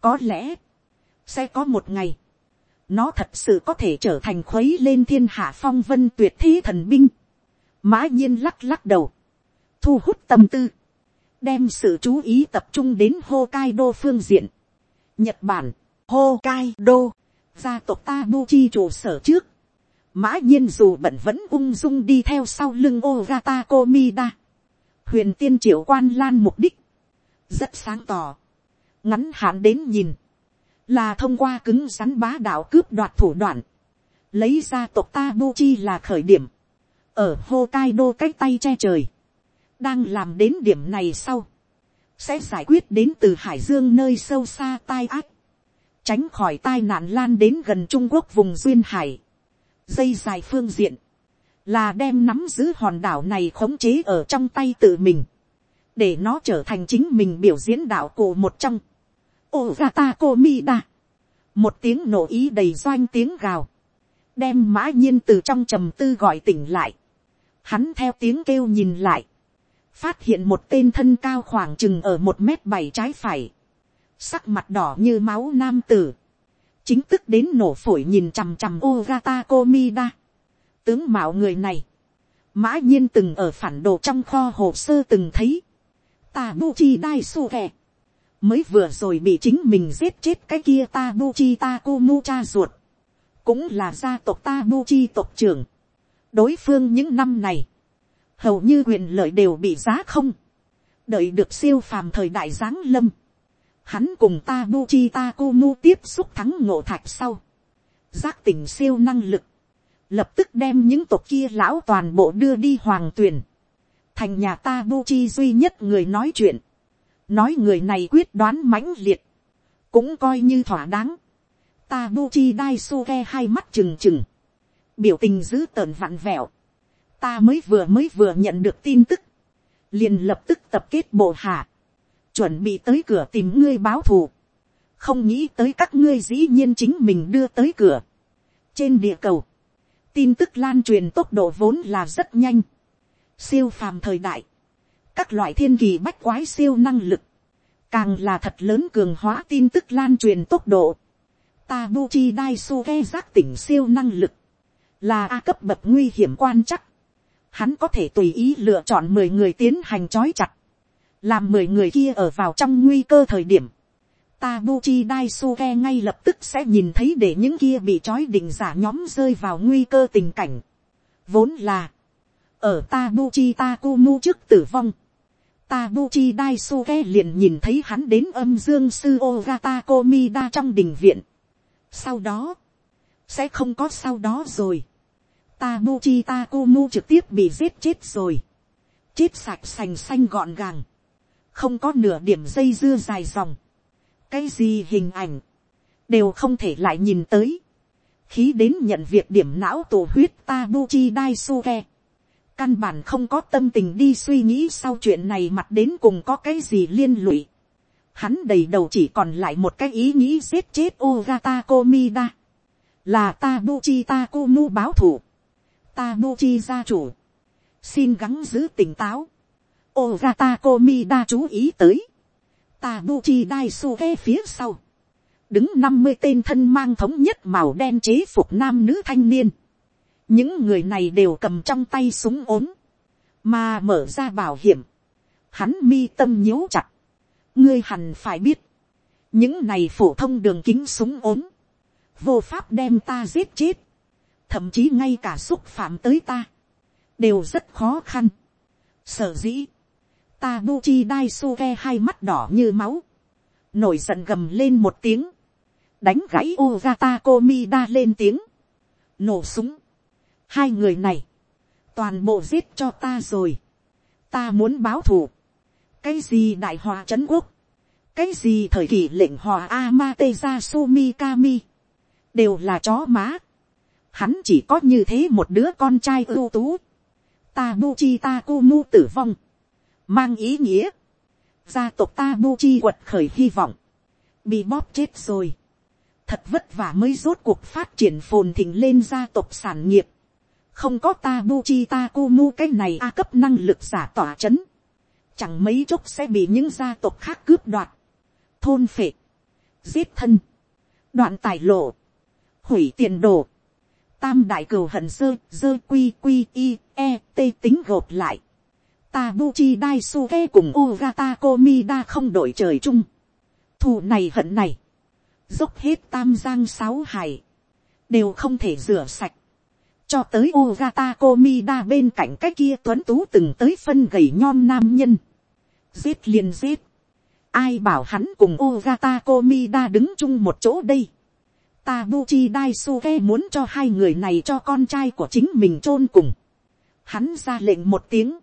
có lẽ, sẽ có một ngày, nó thật sự có thể trở thành khuấy lên thiên hạ phong vân tuyệt thế thần binh. mã nhiên lắc lắc đầu, thu hút tâm tư, đem sự chú ý tập trung đến Hokkaido phương diện. Nhật Bản, Hokkaido, gia tộc Tabuchi trụ sở trước. Mã nhiên dù bận vẫn ung dung đi theo sau lưng Ogata Komida. Huyền tiên triệu quan lan mục đích. Rất sáng tỏ. Ngắn hạn đến nhìn. Là thông qua cứng rắn bá đạo cướp đoạt thủ đoạn. Lấy ra tộc ta buchi là khởi điểm. Ở Hokkaido cách tay che trời. Đang làm đến điểm này sau. Sẽ giải quyết đến từ Hải Dương nơi sâu xa tai ác. Tránh khỏi tai nạn lan đến gần Trung Quốc vùng Duyên Hải dây dài phương diện, là đem nắm giữ hòn đảo này khống chế ở trong tay tự mình, để nó trở thành chính mình biểu diễn đạo cổ một trong. Ogata Komida, một tiếng nổ ý đầy doanh tiếng gào, đem mã nhiên từ trong trầm tư gọi tỉnh lại. Hắn theo tiếng kêu nhìn lại, phát hiện một tên thân cao khoảng chừng ở một mét bảy trái phải, sắc mặt đỏ như máu nam tử, chính tức đến nổ phổi nhìn chằm chằm Ogata Komida. Tướng mạo người này, mã nhiên từng ở phản đồ trong kho hồ sơ từng thấy. Tabuchi Daisuke, mới vừa rồi bị chính mình giết chết cái kia Tabuchi Takumu cha ruột, cũng là gia tộc Tabuchi tộc trưởng. đối phương những năm này, hầu như quyền lợi đều bị giá không, đợi được siêu phàm thời đại giáng lâm Hắn cùng Tabuchi Takumu tiếp xúc thắng ngộ thạch sau. Giác tỉnh siêu năng lực. Lập tức đem những tộc kia lão toàn bộ đưa đi hoàng tuyển. Thành nhà ta buchi duy nhất người nói chuyện. Nói người này quyết đoán mãnh liệt. Cũng coi như thỏa đáng. Tabuchi Daisuke hai mắt trừng trừng. Biểu tình dữ tợn vặn vẹo. Ta mới vừa mới vừa nhận được tin tức. Liền lập tức tập kết bộ hạ chuẩn bị tới cửa tìm ngươi báo thù, không nghĩ tới các ngươi dĩ nhiên chính mình đưa tới cửa. trên địa cầu, tin tức lan truyền tốc độ vốn là rất nhanh, siêu phàm thời đại, các loại thiên kỳ bách quái siêu năng lực, càng là thật lớn cường hóa tin tức lan truyền tốc độ. Tabuchi Daisuke giác tỉnh siêu năng lực, là A cấp bậc nguy hiểm quan chắc. Hắn có thể tùy ý lựa chọn mười người tiến hành chói chặt làm mười người kia ở vào trong nguy cơ thời điểm, Tabuchi Daisuke ngay lập tức sẽ nhìn thấy để những kia bị trói định giả nhóm rơi vào nguy cơ tình cảnh. Vốn là, ở Tabuchi Takumu trước tử vong, Tabuchi Daisuke liền nhìn thấy hắn đến âm dương sư Ogata Komida trong đình viện. Sau đó, sẽ không có sau đó rồi. Tabuchi Takumu trực tiếp bị giết chết rồi. Chết sạch sành xanh gọn gàng không có nửa điểm dây dưa dài dòng, cái gì hình ảnh, đều không thể lại nhìn tới, khí đến nhận việc điểm não tổ huyết tabuchi daisuke, căn bản không có tâm tình đi suy nghĩ sau chuyện này mặt đến cùng có cái gì liên lụy, hắn đầy đầu chỉ còn lại một cái ý nghĩ giết chết Ogata Komida, là Tabuchi Takumu báo thủ, Tabuchi gia chủ, xin gắng giữ tỉnh táo, Ogata Komida chú ý tới. Tabuchi Daisuke phía sau. Đứng năm mươi tên thân mang thống nhất màu đen chế phục nam nữ thanh niên. Những người này đều cầm trong tay súng ốm. Mà mở ra bảo hiểm. Hắn mi tâm nhíu chặt. Ngươi hẳn phải biết. Những này phổ thông đường kính súng ốm. Vô pháp đem ta giết chết. Thậm chí ngay cả xúc phạm tới ta. Đều rất khó khăn. Sở dĩ Tabuchi Daisuke hai mắt đỏ như máu. Nổi giận gầm lên một tiếng. Đánh gãy Ogata Komida lên tiếng. Nổ súng. Hai người này. Toàn bộ giết cho ta rồi. Ta muốn báo thù. Cái gì đại hòa chấn quốc. Cái gì thời kỳ lệnh hòa Amateza Sumikami. Đều là chó má. Hắn chỉ có như thế một đứa con trai ưu tú. Tabuchi Takumu tử vong mang ý nghĩa, gia tộc ta nu chi quật khởi hy vọng, bị bóp chết rồi. Thật vất vả mới rốt cuộc phát triển phồn thịnh lên gia tộc sản nghiệp. Không có ta bu chi ta cu mu cái này A cấp năng lực giả tỏa chấn. Chẳng mấy chốc sẽ bị những gia tộc khác cướp đoạt. Thôn phệ. Giết thân. Đoạn tài lộ. Hủy tiền đồ. Tam đại cừu hận dơ, dơ quy quy y, e, t tính gộp lại. Tabuchi Daisuke cùng Ugata Komida không đổi trời chung. Thù này hận này. Dốc hết tam giang sáu hải. Đều không thể rửa sạch. Cho tới Ugata Komida bên cạnh cái kia tuấn tú từng tới phân gầy nhom nam nhân. Giết liền giết. Ai bảo hắn cùng Ugata Komida đứng chung một chỗ đây. Tabuchi Daisuke muốn cho hai người này cho con trai của chính mình chôn cùng. Hắn ra lệnh một tiếng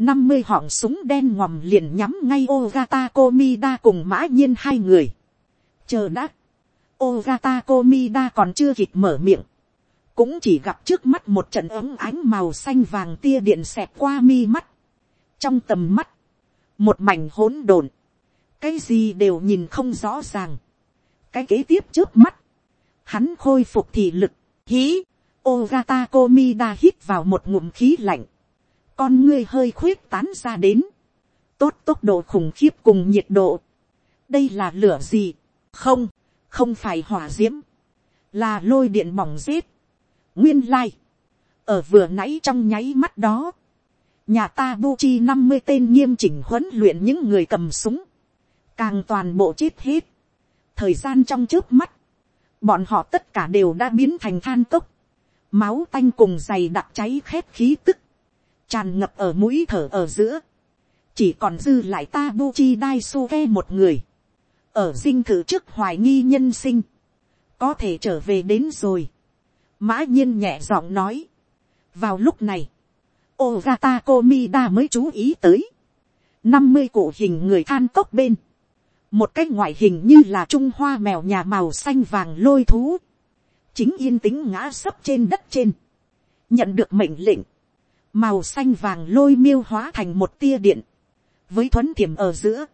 năm mươi họng súng đen ngòm liền nhắm ngay Ogata Komida cùng mã nhiên hai người. Chờ đã. Ogata Komida còn chưa kịp mở miệng. Cũng chỉ gặp trước mắt một trận ấm ánh màu xanh vàng tia điện xẹt qua mi mắt. Trong tầm mắt. Một mảnh hỗn độn. Cái gì đều nhìn không rõ ràng. Cái kế tiếp trước mắt. Hắn khôi phục thị lực. Hí. Ogata Komida hít vào một ngụm khí lạnh con ngươi hơi khuyết tán ra đến, tốt tốc độ khủng khiếp cùng nhiệt độ. đây là lửa gì, không, không phải hỏa d i ễ m là lôi điện mỏng rết. nguyên lai, ở vừa nãy trong nháy mắt đó, nhà ta bu chi năm mươi tên nghiêm chỉnh huấn luyện những người cầm súng, càng toàn bộ chết hết, thời gian trong trước mắt, bọn họ tất cả đều đã biến thành than cốc, máu tanh cùng dày đặc cháy khét khí tức, tràn ngập ở mũi thở ở giữa, chỉ còn dư lại ta bu chi dai su một người, ở dinh thự trước hoài nghi nhân sinh, có thể trở về đến rồi, mã nhiên nhẹ giọng nói, vào lúc này, Ogata Komida mới chú ý tới, năm mươi cụ hình người than cốc bên, một cái ngoại hình như là trung hoa mèo nhà màu xanh vàng lôi thú, chính yên tĩnh ngã sấp trên đất trên, nhận được mệnh lệnh, màu xanh vàng lôi miêu hóa thành một tia điện, với thuấn thiểm ở giữa,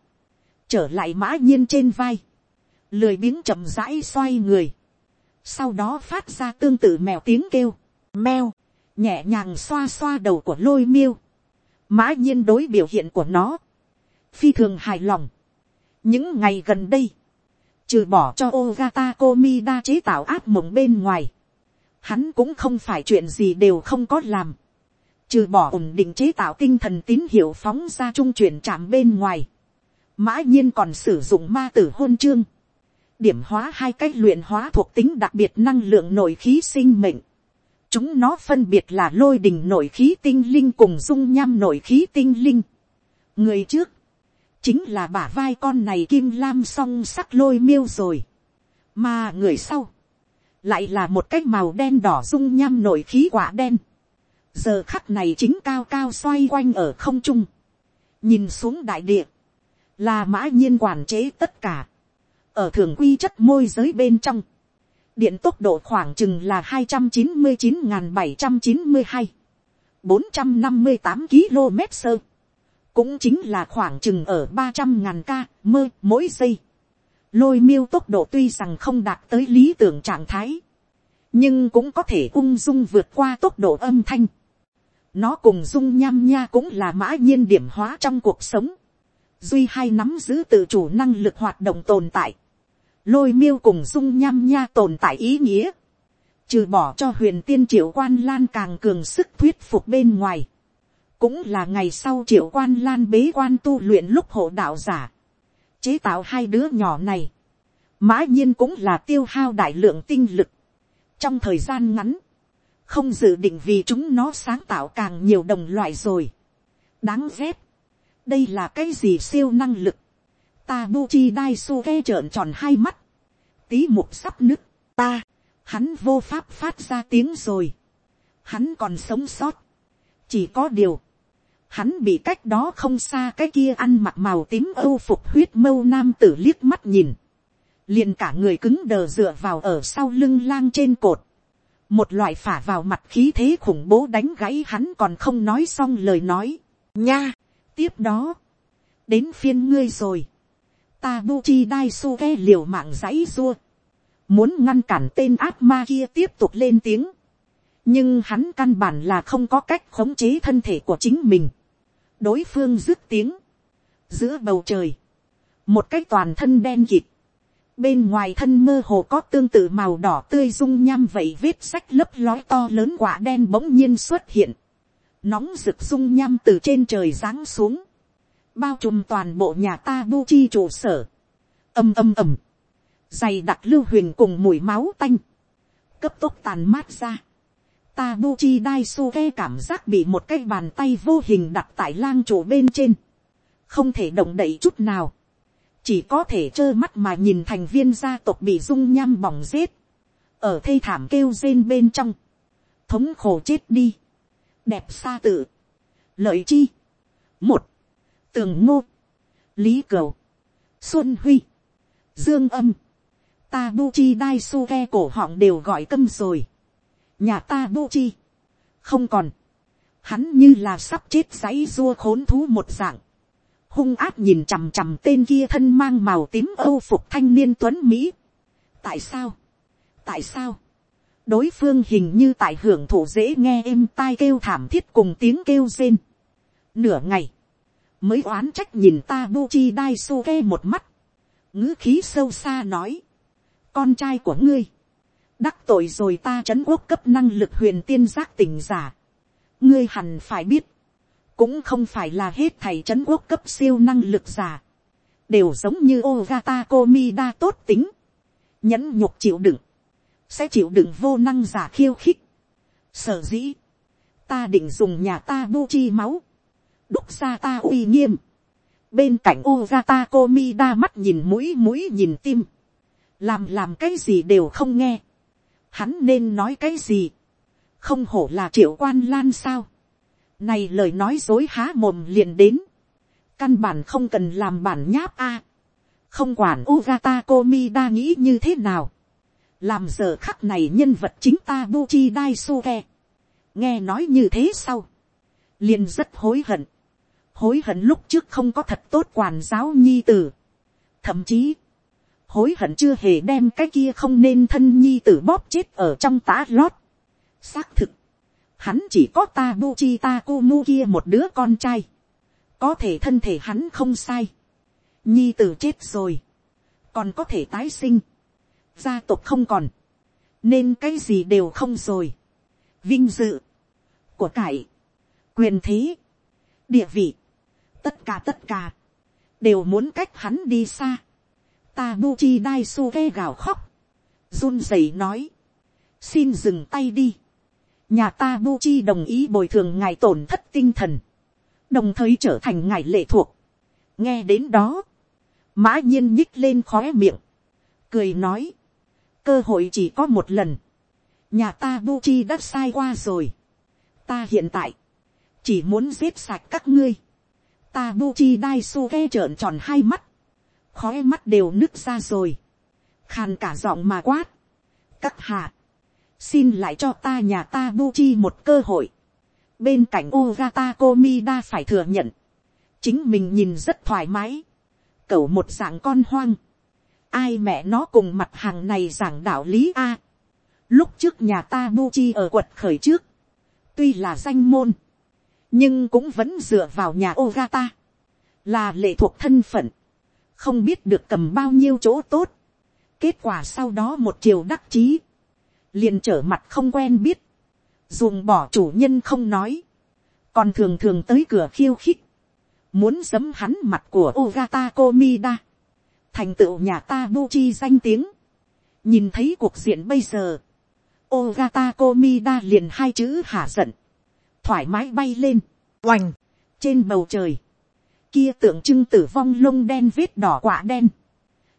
trở lại mã nhiên trên vai, lười biếng chậm rãi xoay người, sau đó phát ra tương tự mèo tiếng kêu, meo, nhẹ nhàng xoa xoa đầu của lôi miêu, mã nhiên đối biểu hiện của nó, phi thường hài lòng. những ngày gần đây, trừ bỏ cho Ogata komi đa chế tạo áp mộng bên ngoài, hắn cũng không phải chuyện gì đều không có làm trừ bỏ ổn định chế tạo tinh thần tín hiệu phóng ra trung chuyển chạm bên ngoài, mã nhiên còn sử dụng ma tử hôn chương, điểm hóa hai cách luyện hóa thuộc tính đặc biệt năng lượng nội khí sinh mệnh. chúng nó phân biệt là lôi đình nội khí tinh linh cùng dung nham nội khí tinh linh. người trước, chính là bả vai con này kim lam song sắc lôi miêu rồi, mà người sau, lại là một cái màu đen đỏ dung nham nội khí quả đen giờ khắc này chính cao cao xoay quanh ở không trung, nhìn xuống đại địa, là mã nhiên quản chế tất cả, ở thường quy chất môi giới bên trong, điện tốc độ khoảng chừng là hai trăm chín mươi chín bảy trăm chín mươi hai, bốn trăm năm mươi tám km sơ, cũng chính là khoảng chừng ở ba trăm ngàn ca mơ mỗi giây. Lôi miêu tốc độ tuy rằng không đạt tới lý tưởng trạng thái, nhưng cũng có thể ung dung vượt qua tốc độ âm thanh. Nó cùng dung nham nha cũng là mã nhiên điểm hóa trong cuộc sống. Duy hai nắm giữ tự chủ năng lực hoạt động tồn tại. Lôi miêu cùng dung nham nha tồn tại ý nghĩa. Trừ bỏ cho huyền tiên triệu quan lan càng cường sức thuyết phục bên ngoài. Cũng là ngày sau triệu quan lan bế quan tu luyện lúc hộ đạo giả. Chế tạo hai đứa nhỏ này. Mã nhiên cũng là tiêu hao đại lượng tinh lực. Trong thời gian ngắn không dự định vì chúng nó sáng tạo càng nhiều đồng loại rồi. đáng ghét. đây là cái gì siêu năng lực. ta buchi dai su ke trợn tròn hai mắt. Tí mục sắp nứt. Ta. Hắn vô pháp phát ra tiếng rồi. Hắn còn sống sót. Chỉ có điều. Hắn bị cách đó không xa cái kia ăn mặc màu tím âu phục huyết mâu nam tử liếc mắt nhìn. Liền cả người cứng đờ dựa vào ở sau lưng lang trên cột một loại phả vào mặt khí thế khủng bố đánh gãy hắn còn không nói xong lời nói, nha, tiếp đó, đến phiên ngươi rồi, ta bu chi dai su Daisuke liều mạng dãy dua, Muốn ngăn cản tên ác ma kia tiếp tục lên tiếng. Nhưng hắn căn bản là không có cách khống chế thân thể của chính mình. Đối phương dứt tiếng. Giữa bầu trời. Một cái toàn thân đen kịt. Bên ngoài thân mơ hồ có tương tự màu đỏ tươi dung nham vậy vết sách lấp lói to lớn quả đen bỗng nhiên xuất hiện. Nóng rực dung nham từ trên trời giáng xuống. Bao trùm toàn bộ nhà ta bu chi trụ sở, ầm ầm ầm, dày đặc lưu huyền cùng mùi máu tanh, cấp tốc tàn mát ra, ta bu chi đai su ke cảm giác bị một cái bàn tay vô hình đặt tại lang trụ bên trên, không thể động đậy chút nào, chỉ có thể trơ mắt mà nhìn thành viên gia tộc bị dung nham bỏng rết, ở thê thảm kêu rên bên trong, thống khổ chết đi, đẹp xa tự, lợi chi, một, tường ngô, lý cầu, xuân huy, dương âm, ta bu chi đai su ke cổ họng đều gọi câm rồi, nhà ta bu chi, không còn, hắn như là sắp chết giấy dua khốn thú một dạng, hung áp nhìn chằm chằm tên kia thân mang màu tím âu phục thanh niên tuấn mỹ. tại sao, tại sao, đối phương hình như tại hưởng thụ dễ nghe êm tai kêu thảm thiết cùng tiếng kêu rên. nửa ngày, mới oán trách nhìn ta bu chi đai su ke một mắt, ngữ khí sâu xa nói, con trai của ngươi, đắc tội rồi ta c h ấ n quốc cấp năng lực huyền tiên giác tỉnh giả, ngươi hẳn phải biết, cũng không phải là hết thầy c h ấ n quốc cấp siêu năng lực giả, đều giống như Ogata Komida tốt tính, nhẫn nhục chịu đựng, sẽ chịu đựng vô năng giả khiêu khích. Sở dĩ, ta định dùng nhà ta bu chi máu, đúc ra ta uy nghiêm. bên cạnh ogata Komi đa mắt nhìn mũi mũi nhìn tim. làm làm cái gì đều không nghe. hắn nên nói cái gì. không hổ là triệu quan lan sao này lời nói dối há mồm liền đến. căn bản không cần làm bản nháp a. không quản Ugata Komi đa nghĩ như thế nào. làm giờ khắc này nhân vật chính ta Buchi Daisuke. nghe nói như thế sau liền rất hối hận hối hận lúc trước không có thật tốt quản giáo nhi tử. thậm chí, hối hận chưa hề đem cái kia không nên thân nhi tử bóp chết ở trong tá lót. xác thực, hắn chỉ có ta bu chi ta cu mu kia một đứa con trai. có thể thân thể hắn không sai. nhi tử chết rồi. còn có thể tái sinh. gia tộc không còn. nên cái gì đều không rồi. vinh dự, của cải, quyền thế, địa vị, tất cả tất cả, đều muốn cách hắn đi xa. ta bu chi đai su ghe gào khóc, run rẩy nói, xin dừng tay đi nhà ta bu chi đồng ý bồi thường ngài tổn thất tinh thần, đồng thời trở thành ngài lệ thuộc. nghe đến đó, mã nhiên nhích lên khóe miệng, cười nói, cơ hội chỉ có một lần, nhà ta bu chi đã sai qua rồi. ta hiện tại, chỉ muốn giết sạch các ngươi, ta bu chi dai su ghe trợn tròn hai mắt. Khóe mắt đều nứt ra rồi. Khàn cả giọng mà quát. Các hạ. Xin lại cho ta nhà ta Nuchi một cơ hội. Bên cạnh Ogata Komida phải thừa nhận. Chính mình nhìn rất thoải mái. cẩu một dạng con hoang. Ai mẹ nó cùng mặt hàng này giảng đạo lý A. Lúc trước nhà ta Nuchi ở quật khởi trước. Tuy là danh môn nhưng cũng vẫn dựa vào nhà Ogata, là lệ thuộc thân phận, không biết được cầm bao nhiêu chỗ tốt. Kết quả sau đó một chiều đắc chí, liền trở mặt không quen biết, dùng bỏ chủ nhân không nói, còn thường thường tới cửa khiêu khích, muốn giấm hắn mặt của Ogata Komida, thành tựu nhà ta Buchi danh tiếng, nhìn thấy cuộc diện bây giờ, Ogata Komida liền hai chữ hả giận, thoải mái bay lên, oành, trên bầu trời, kia tượng trưng tử vong lông đen vết đỏ quả đen,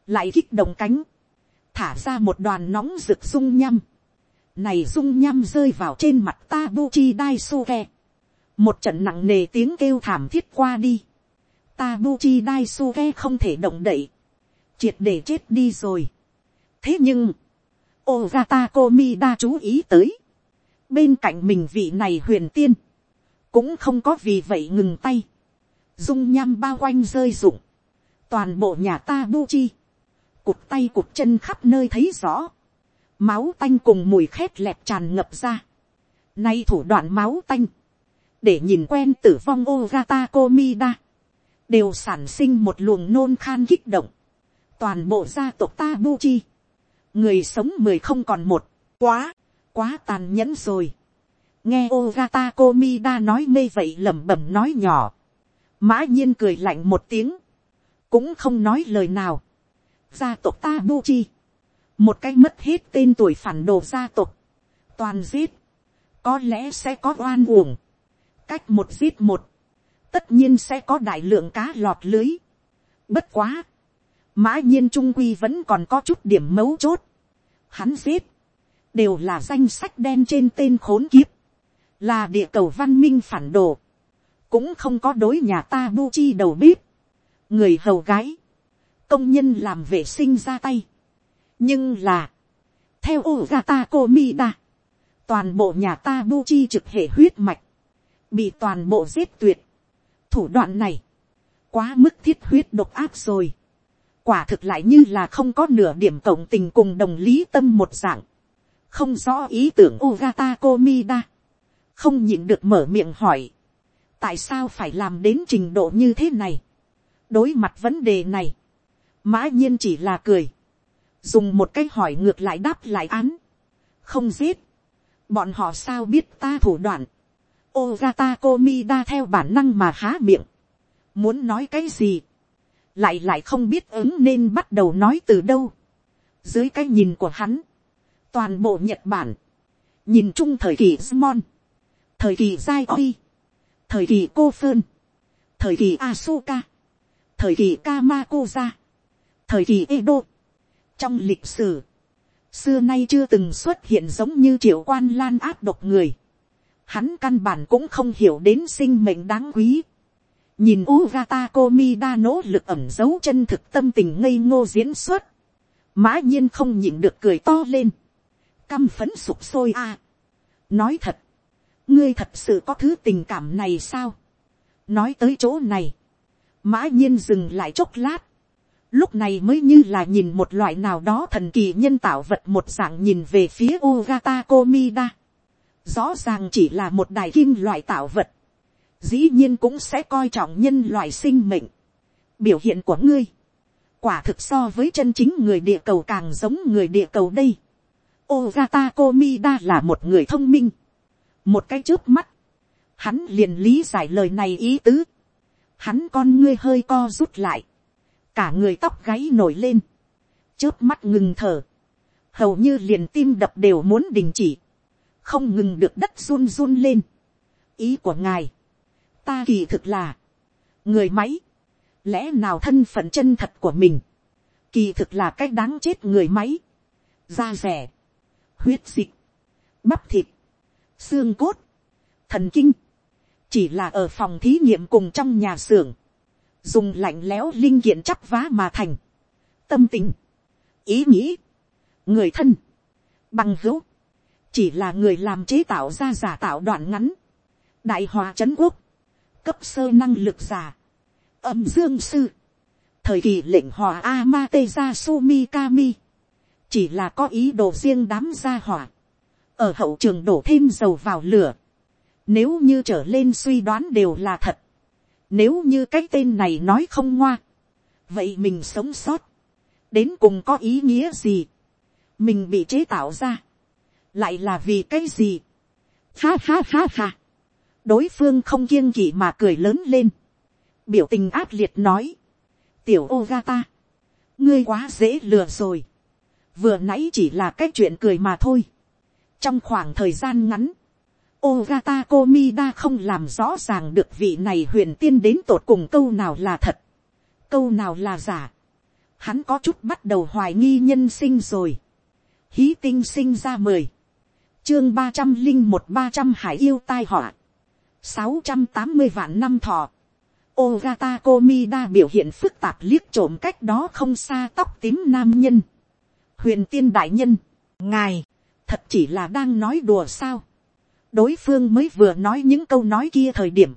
lại kích động cánh, thả ra một đoàn nóng rực sung nhăm, này dung nham rơi vào trên mặt ta Buchi ke. Một trận nặng nề tiếng kêu thảm thiết qua đi. Tabuchi Daisuke không thể động đậy. Triệt để chết đi rồi. Thế nhưng. Ogata Komida chú ý tới. Bên cạnh mình vị này huyền tiên cũng không có vì vậy ngừng tay, dung nham bao quanh rơi rụng, toàn bộ nhà ta bu chi, cụt tay cụt chân khắp nơi thấy rõ, máu tanh cùng mùi khét lẹp tràn ngập ra, nay thủ đoạn máu tanh, để nhìn quen tử vong Ogata Komida, đều sản sinh một luồng nôn khan kích động, toàn bộ gia tộc ta bu chi, người sống mười không còn một, quá, quá tàn nhẫn rồi. nghe Ogata Komida nói mê vậy lẩm bẩm nói nhỏ, mã nhiên cười lạnh một tiếng, cũng không nói lời nào. gia tộc ta bu chi, một cái mất hết tên tuổi phản đồ gia tộc, toàn giết, có lẽ sẽ có oan uổng, cách một giết một, tất nhiên sẽ có đại lượng cá lọt lưới. Bất quá, mã nhiên trung quy vẫn còn có chút điểm mấu chốt. Hắn giết, đều là danh sách đen trên tên khốn kiếp, là địa cầu văn minh phản đồ, cũng không có đối nhà ta bu chi đầu bếp, người hầu gái, công nhân làm vệ sinh ra tay nhưng là, theo Ogata Komida, toàn bộ nhà ta bu chi trực hệ huyết mạch, bị toàn bộ giết tuyệt. thủ đoạn này, quá mức thiết huyết độc áp rồi. quả thực lại như là không có nửa điểm cộng tình cùng đồng lý tâm một dạng. không rõ ý tưởng Ogata Komida. không nhịn được mở miệng hỏi. tại sao phải làm đến trình độ như thế này. đối mặt vấn đề này, mã nhiên chỉ là cười dùng một cái hỏi ngược lại đáp lại án. không giết. bọn họ sao biết ta thủ đoạn ôi ra ta cô mi đa theo bản năng mà há miệng. Muốn nói cái gì? Lại lại không biết ứng nên bắt đầu nói từ đâu. Dưới cái nhìn của hắn. Toàn bộ Nhật Bản. Nhìn chung thời kỳ Smon. Thời kỳ Giai Oi. Thời kỳ Cô Phơn. Thời kỳ Asuka. Thời kỳ Kamakuza. Thời kỳ Edo. Trong lịch sử. Xưa nay chưa từng xuất hiện giống như triệu quan lan áp độc người hắn căn bản cũng không hiểu đến sinh mệnh đáng quý. nhìn Ugata Komida nỗ lực ẩm giấu chân thực tâm tình ngây ngô diễn xuất. mã nhiên không nhịn được cười to lên. căm phấn sụp sôi a. nói thật, ngươi thật sự có thứ tình cảm này sao. nói tới chỗ này, mã nhiên dừng lại chốc lát lúc này mới như là nhìn một loại nào đó thần kỳ nhân tạo vật một dạng nhìn về phía Ugata Komida rõ ràng chỉ là một đài kim loại tạo vật, dĩ nhiên cũng sẽ coi trọng nhân loại sinh mệnh. biểu hiện của ngươi, quả thực so với chân chính người địa cầu càng giống người địa cầu đây. Ogata Komida là một người thông minh, một cái trước mắt, hắn liền lý giải lời này ý tứ, hắn con ngươi hơi co rút lại, cả người tóc gáy nổi lên, trước mắt ngừng thở, hầu như liền tim đập đều muốn đình chỉ. Không ngừng được đất run run lên. ý của ngài, ta kỳ thực là, người máy, lẽ nào thân phận chân thật của mình, kỳ thực là cách đáng chết người máy, da rẻ, huyết dịch, bắp thịt, xương cốt, thần kinh, chỉ là ở phòng thí nghiệm cùng trong nhà xưởng, dùng lạnh lẽo linh kiện chắp vá mà thành, tâm tình, ý nghĩ, người thân, bằng hữu, chỉ là người làm chế tạo ra giả tạo đoạn ngắn, đại hòa c quốc, cấp sơ năng lực giả, âm dương sư, thời kỳ lệnh hòa Amate ra Sumi Kami, chỉ là có ý đồ riêng đám gia hỏa, ở hậu trường đổ thêm dầu vào lửa, nếu như trở lên suy đoán đều là thật, nếu như cái tên này nói không ngoa, vậy mình sống sót, đến cùng có ý nghĩa gì, mình bị chế tạo ra, lại là vì cái gì. Ha ha ha ha. đối phương không kiêng kỵ mà cười lớn lên. biểu tình ác liệt nói. tiểu Ogata, ngươi quá dễ lừa rồi. vừa nãy chỉ là cái chuyện cười mà thôi. trong khoảng thời gian ngắn, Ogata Komida không làm rõ ràng được vị này huyền tiên đến tột cùng câu nào là thật, câu nào là giả. Hắn có chút bắt đầu hoài nghi nhân sinh rồi. Hí tinh sinh ra mười chương ba trăm linh một ba trăm hải yêu tai họa, sáu trăm tám mươi vạn năm thọ. Ogata Komida biểu hiện phức tạp liếc trộm cách đó không xa tóc tím nam nhân. Huyền tiên đại nhân, ngài, thật chỉ là đang nói đùa sao. Đối phương mới vừa nói những câu nói kia thời điểm.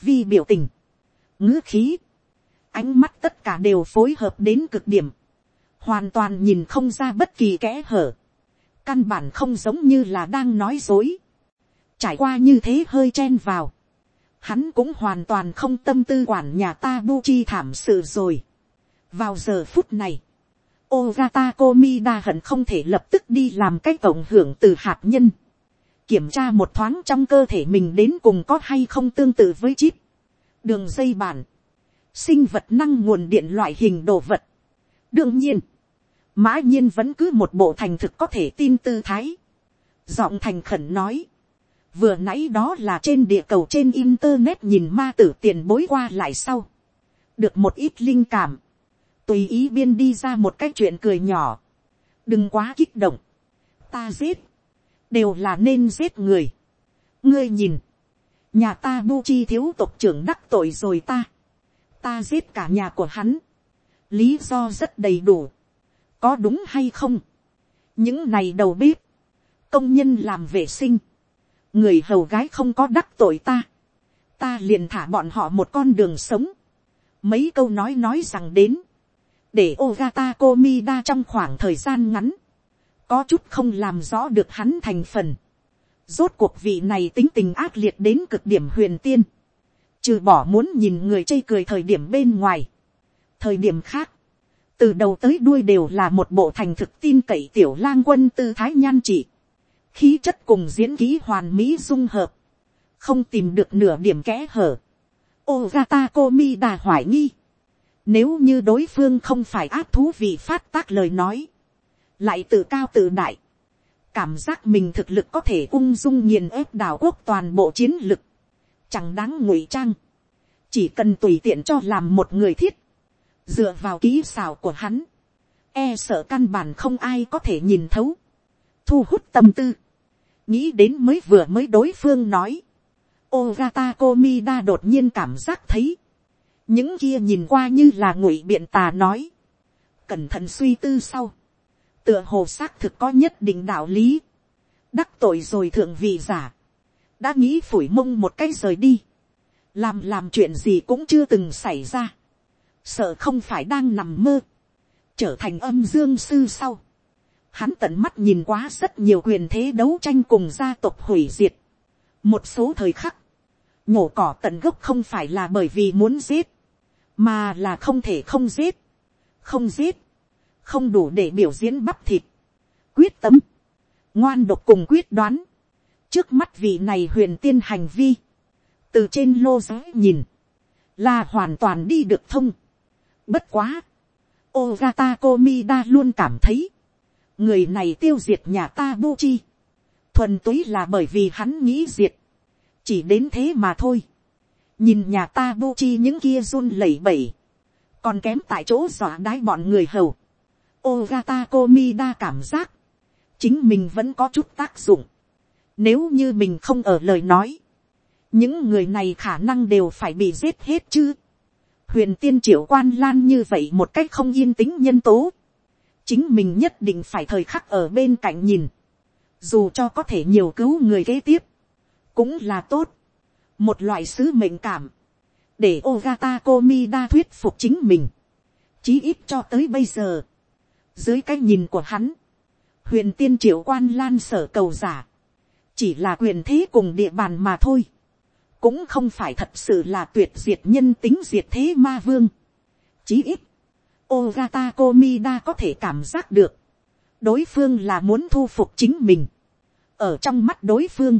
Vì biểu tình, ngữ khí, ánh mắt tất cả đều phối hợp đến cực điểm, hoàn toàn nhìn không ra bất kỳ kẽ hở, căn bản không giống như là đang nói dối, trải qua như thế hơi chen vào, hắn cũng hoàn toàn không tâm tư quản nhà ta bu chi thảm sự rồi. vào giờ phút này, ozata komi đa hận không thể lập tức đi làm cái tổng hưởng từ hạt nhân. Kiểm tra một thoáng trong cơ thể mình đến cùng có hay không tương tự với chip. Đường dây bản. Sinh vật năng nguồn điện loại hình đồ vật. Đương nhiên. Mã nhiên vẫn cứ một bộ thành thực có thể tin tư thái. Giọng thành khẩn nói. Vừa nãy đó là trên địa cầu trên internet nhìn ma tử tiền bối qua lại sau. Được một ít linh cảm tùy ý biên đi ra một cái chuyện cười nhỏ, đừng quá kích động, ta giết, đều là nên giết người. ngươi nhìn, nhà ta bu chi thiếu tộc trưởng đắc tội rồi ta, ta giết cả nhà của hắn, lý do rất đầy đủ, có đúng hay không, những này đầu bếp, công nhân làm vệ sinh, người hầu gái không có đắc tội ta, ta liền thả bọn họ một con đường sống, mấy câu nói nói rằng đến, để Ogata Komida trong khoảng thời gian ngắn, có chút không làm rõ được hắn thành phần. Rốt cuộc vị này tính tình ác liệt đến cực điểm huyền tiên. Trừ bỏ muốn nhìn người chây cười thời điểm bên ngoài. Thời điểm khác, từ đầu tới đuôi đều là một bộ thành thực tin cậy tiểu lang quân tư thái nhan trị. Khí chất cùng diễn ký hoàn mỹ dung hợp. Không tìm được nửa điểm kẽ hở. Ogata đà hoài nghi nếu như đối phương không phải áp thú vị phát tác lời nói. Lại tự cao tự đại. Cảm giác mình thực lực có thể ung dung nghiền ép đảo quốc toàn bộ chiến lực. Chẳng đáng ngụy trang. Chỉ cần tùy tiện cho làm một người thiết. Dựa vào kỹ xảo của hắn. E sợ căn bản không ai có thể nhìn thấu. Thu hút tâm tư. Nghĩ đến mới vừa mới đối phương nói. Ogata Komida đột nhiên cảm giác thấy những kia nhìn qua như là ngụy biện tà nói, cẩn thận suy tư sau, tựa hồ xác thực có nhất định đạo lý, đắc tội rồi thượng vị giả, đã nghĩ phủi mông một cái rời đi, làm làm chuyện gì cũng chưa từng xảy ra, sợ không phải đang nằm mơ, trở thành âm dương sư sau, hắn tận mắt nhìn quá rất nhiều quyền thế đấu tranh cùng gia tộc hủy diệt, một số thời khắc, nhổ cỏ tận gốc không phải là bởi vì muốn giết, mà là không thể không giết, không giết, không đủ để biểu diễn bắp thịt, quyết tâm, ngoan độc cùng quyết đoán, trước mắt vị này huyền tiên hành vi, từ trên lô giới nhìn, là hoàn toàn đi được thông. Bất quá, Ogata Komida luôn cảm thấy, người này tiêu diệt nhà ta bu chi, thuần túy là bởi vì hắn nghĩ diệt, chỉ đến thế mà thôi. Nhìn nhà ta bu chi những kia run lẩy bẩy, còn kém tại chỗ dọa đái bọn người hầu. Ogata Komida cảm giác, chính mình vẫn có chút tác dụng. Nếu như mình không ở lời nói, những người này khả năng đều phải bị giết hết chứ. Huyền tiên triệu quan lan như vậy một cách không yên tĩnh nhân tố. Chính mình nhất định phải thời khắc ở bên cạnh nhìn. Dù cho có thể nhiều cứu người kế tiếp, cũng là tốt một loại sứ mệnh cảm, để Ogata Komida thuyết phục chính mình, chí ít cho tới bây giờ, dưới cái nhìn của hắn, huyền tiên triệu quan lan sở cầu giả, chỉ là quyền thế cùng địa bàn mà thôi, cũng không phải thật sự là tuyệt diệt nhân tính diệt thế ma vương. Chí ít, Ogata Komida có thể cảm giác được, đối phương là muốn thu phục chính mình. ở trong mắt đối phương,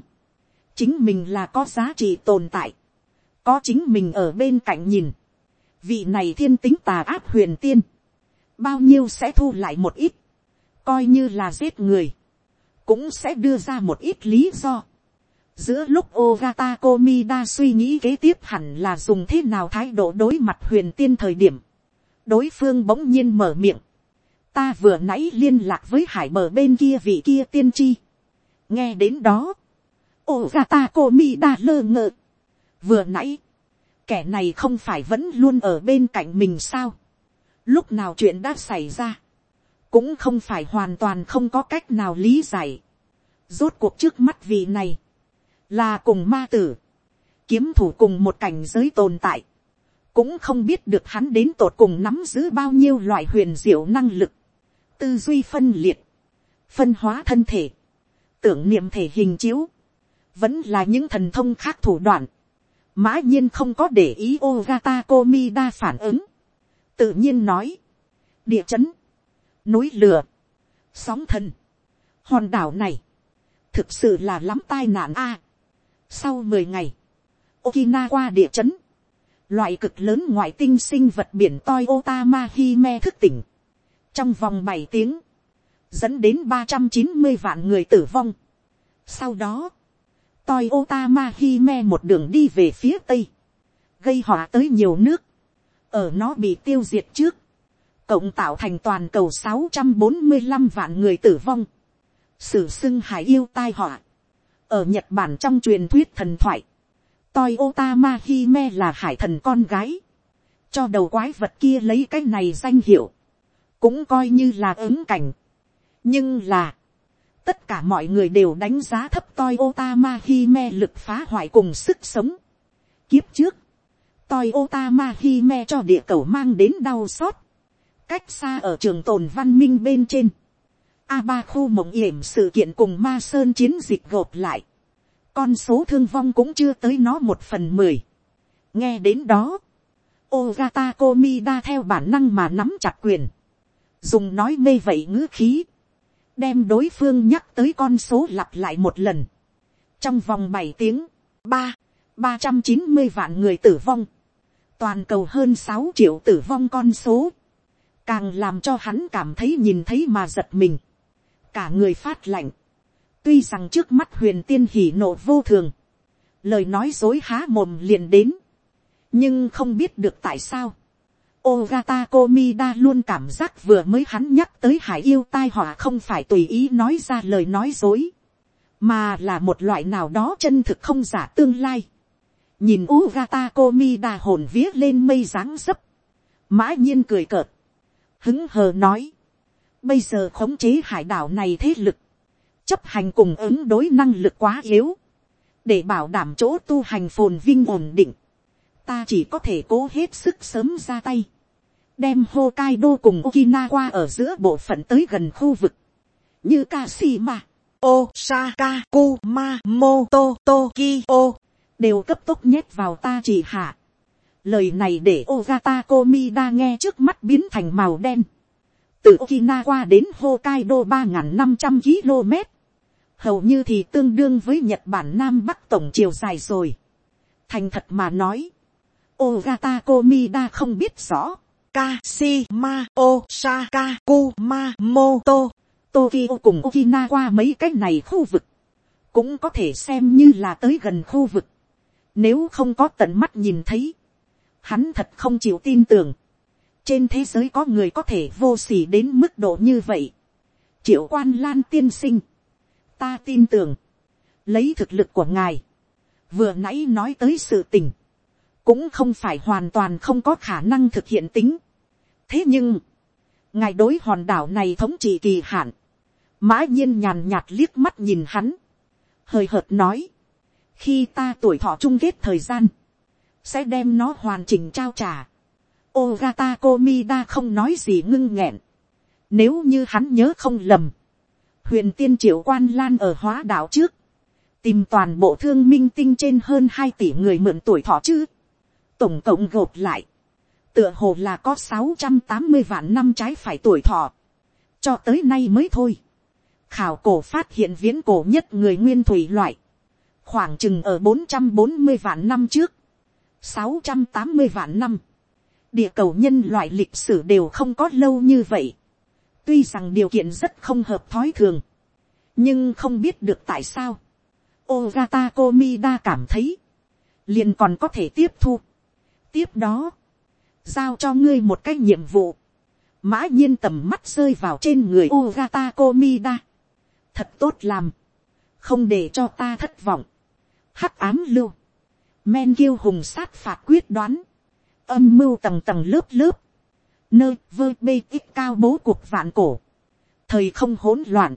chính mình là có giá trị tồn tại, có chính mình ở bên cạnh nhìn, vị này thiên tính tà áp huyền tiên, bao nhiêu sẽ thu lại một ít, coi như là giết người, cũng sẽ đưa ra một ít lý do. giữa lúc Ogata Komida suy nghĩ kế tiếp hẳn là dùng thế nào thái độ đối mặt huyền tiên thời điểm, đối phương bỗng nhiên mở miệng, ta vừa nãy liên lạc với hải bờ bên kia vị kia tiên tri, nghe đến đó, Ogata Komida đa lơ ngơ. vừa nãy, kẻ này không phải vẫn luôn ở bên cạnh mình sao lúc nào chuyện đã xảy ra, cũng không phải hoàn toàn không có cách nào lý giải. rốt cuộc trước mắt vị này, là cùng ma tử, kiếm thủ cùng một cảnh giới tồn tại, cũng không biết được hắn đến tột cùng nắm giữ bao nhiêu loại huyền diệu năng lực, tư duy phân liệt, phân hóa thân thể, tưởng niệm thể hình chiếu, vẫn là những thần thông khác thủ đoạn, mã nhiên không có để ý Ogata Komida phản ứng, tự nhiên nói, địa chấn, núi lửa, sóng thần, hòn đảo này, thực sự là lắm tai nạn a. sau mười ngày, Okinawa địa chấn, loại cực lớn ngoại tinh sinh vật biển toi Otama Hime thức tỉnh, trong vòng bảy tiếng, dẫn đến ba trăm chín mươi vạn người tử vong. Sau đó, toi Otama Hime một đường đi về phía tây, gây họa tới nhiều nước, ở nó bị tiêu diệt trước, cộng tạo thành toàn cầu sáu trăm bốn mươi 645 vạn người tử vong, sử xưng hải yêu tai họa, ở nhật bản trong truyền thuyết thần thoại, toi otama hime là hải thần con gái, cho đầu quái vật kia lấy cái này danh hiệu, cũng coi như là ứng cảnh. nhưng là, tất cả mọi người đều đánh giá thấp toi otama hime lực phá hoại cùng sức sống. kiếp trước, Toyota Mahime cho địa cầu mang đến đau xót, cách xa ở trường tồn văn minh bên trên, A3 khu mộng yểm sự kiện cùng ma sơn chiến dịch gộp lại, con số thương vong cũng chưa tới nó một phần mười. nghe đến đó, Ogata Komida theo bản năng mà nắm chặt quyền, dùng nói mê vậy ngữ khí, đem đối phương nhắc tới con số lặp lại một lần. trong vòng bảy tiếng, ba, ba trăm chín mươi vạn người tử vong, toàn cầu hơn sáu triệu tử vong con số, càng làm cho hắn cảm thấy nhìn thấy mà giật mình cả người phát lạnh. Tuy rằng trước mắt huyền tiên hỉ nộ vô thường. Lời nói dối há mồm liền đến. Nhưng không biết được tại sao. Ogata Komida luôn cảm giác vừa mới hắn nhắc tới hải yêu tai họa không phải tùy ý nói ra lời nói dối. Mà là một loại nào đó chân thực không giả tương lai. Nhìn Ogata Komida hồn vía lên mây dáng dấp. Mã nhiên cười cợt. Hứng hờ nói. Bây giờ khống chế hải đảo này thế lực, chấp hành cùng ứng đối năng lực quá yếu, để bảo đảm chỗ tu hành phồn vinh ổn định, ta chỉ có thể cố hết sức sớm ra tay, đem Hokkaido cùng Okinawa ở giữa bộ phận tới gần khu vực, như Kashima, Osaka, Kumamoto, Tokyo, đều cấp tốc nhét vào ta chỉ hạ. Lời này để Ogata Komida nghe trước mắt biến thành màu đen từ Okinawa đến Hokkaido ba năm trăm km, hầu như thì tương đương với Nhật Bản Nam Bắc tổng chiều dài rồi. Thành thật mà nói, Ogata Komida không biết rõ, Kashima, Osaka, Kumamoto, Tokyo cùng Okinawa mấy cái này khu vực, cũng có thể xem như là tới gần khu vực. Nếu không có tận mắt nhìn thấy, hắn thật không chịu tin tưởng trên thế giới có người có thể vô sỉ đến mức độ như vậy. triệu quan lan tiên sinh, ta tin tưởng, lấy thực lực của ngài, vừa nãy nói tới sự tình, cũng không phải hoàn toàn không có khả năng thực hiện tính. thế nhưng, ngài đối hòn đảo này thống trị kỳ hạn, mã nhiên nhàn nhạt liếc mắt nhìn hắn, hơi hợt nói, khi ta tuổi thọ chung kết thời gian, sẽ đem nó hoàn chỉnh trao trả. Ogata Komida không nói gì ngưng nghẹn. Nếu như hắn nhớ không lầm. Huyền tiên triệu quan lan ở hóa đảo trước. Tìm toàn bộ thương minh tinh trên hơn hai tỷ người mượn tuổi thọ chứ. Tổng cộng gộp lại. Tựa hồ là có sáu trăm tám mươi vạn năm trái phải tuổi thọ. Cho tới nay mới thôi. Khảo cổ phát hiện viễn cổ nhất người nguyên thủy loại. Khoảng chừng ở bốn trăm bốn mươi vạn năm trước. sáu trăm tám mươi vạn năm địa cầu nhân loại lịch sử đều không có lâu như vậy. tuy rằng điều kiện rất không hợp thói thường, nhưng không biết được tại sao. Ogata Komida cảm thấy, liền còn có thể tiếp thu. tiếp đó, giao cho ngươi một cái nhiệm vụ. mã nhiên tầm mắt rơi vào trên người Ogata Komida. thật tốt làm, không để cho ta thất vọng hắc ám lưu, men kiêu hùng sát phạt quyết đoán. Âm mưu tầng tầng lớp lớp, nơi vơ bê ít cao bố cuộc vạn cổ, thời không hỗn loạn,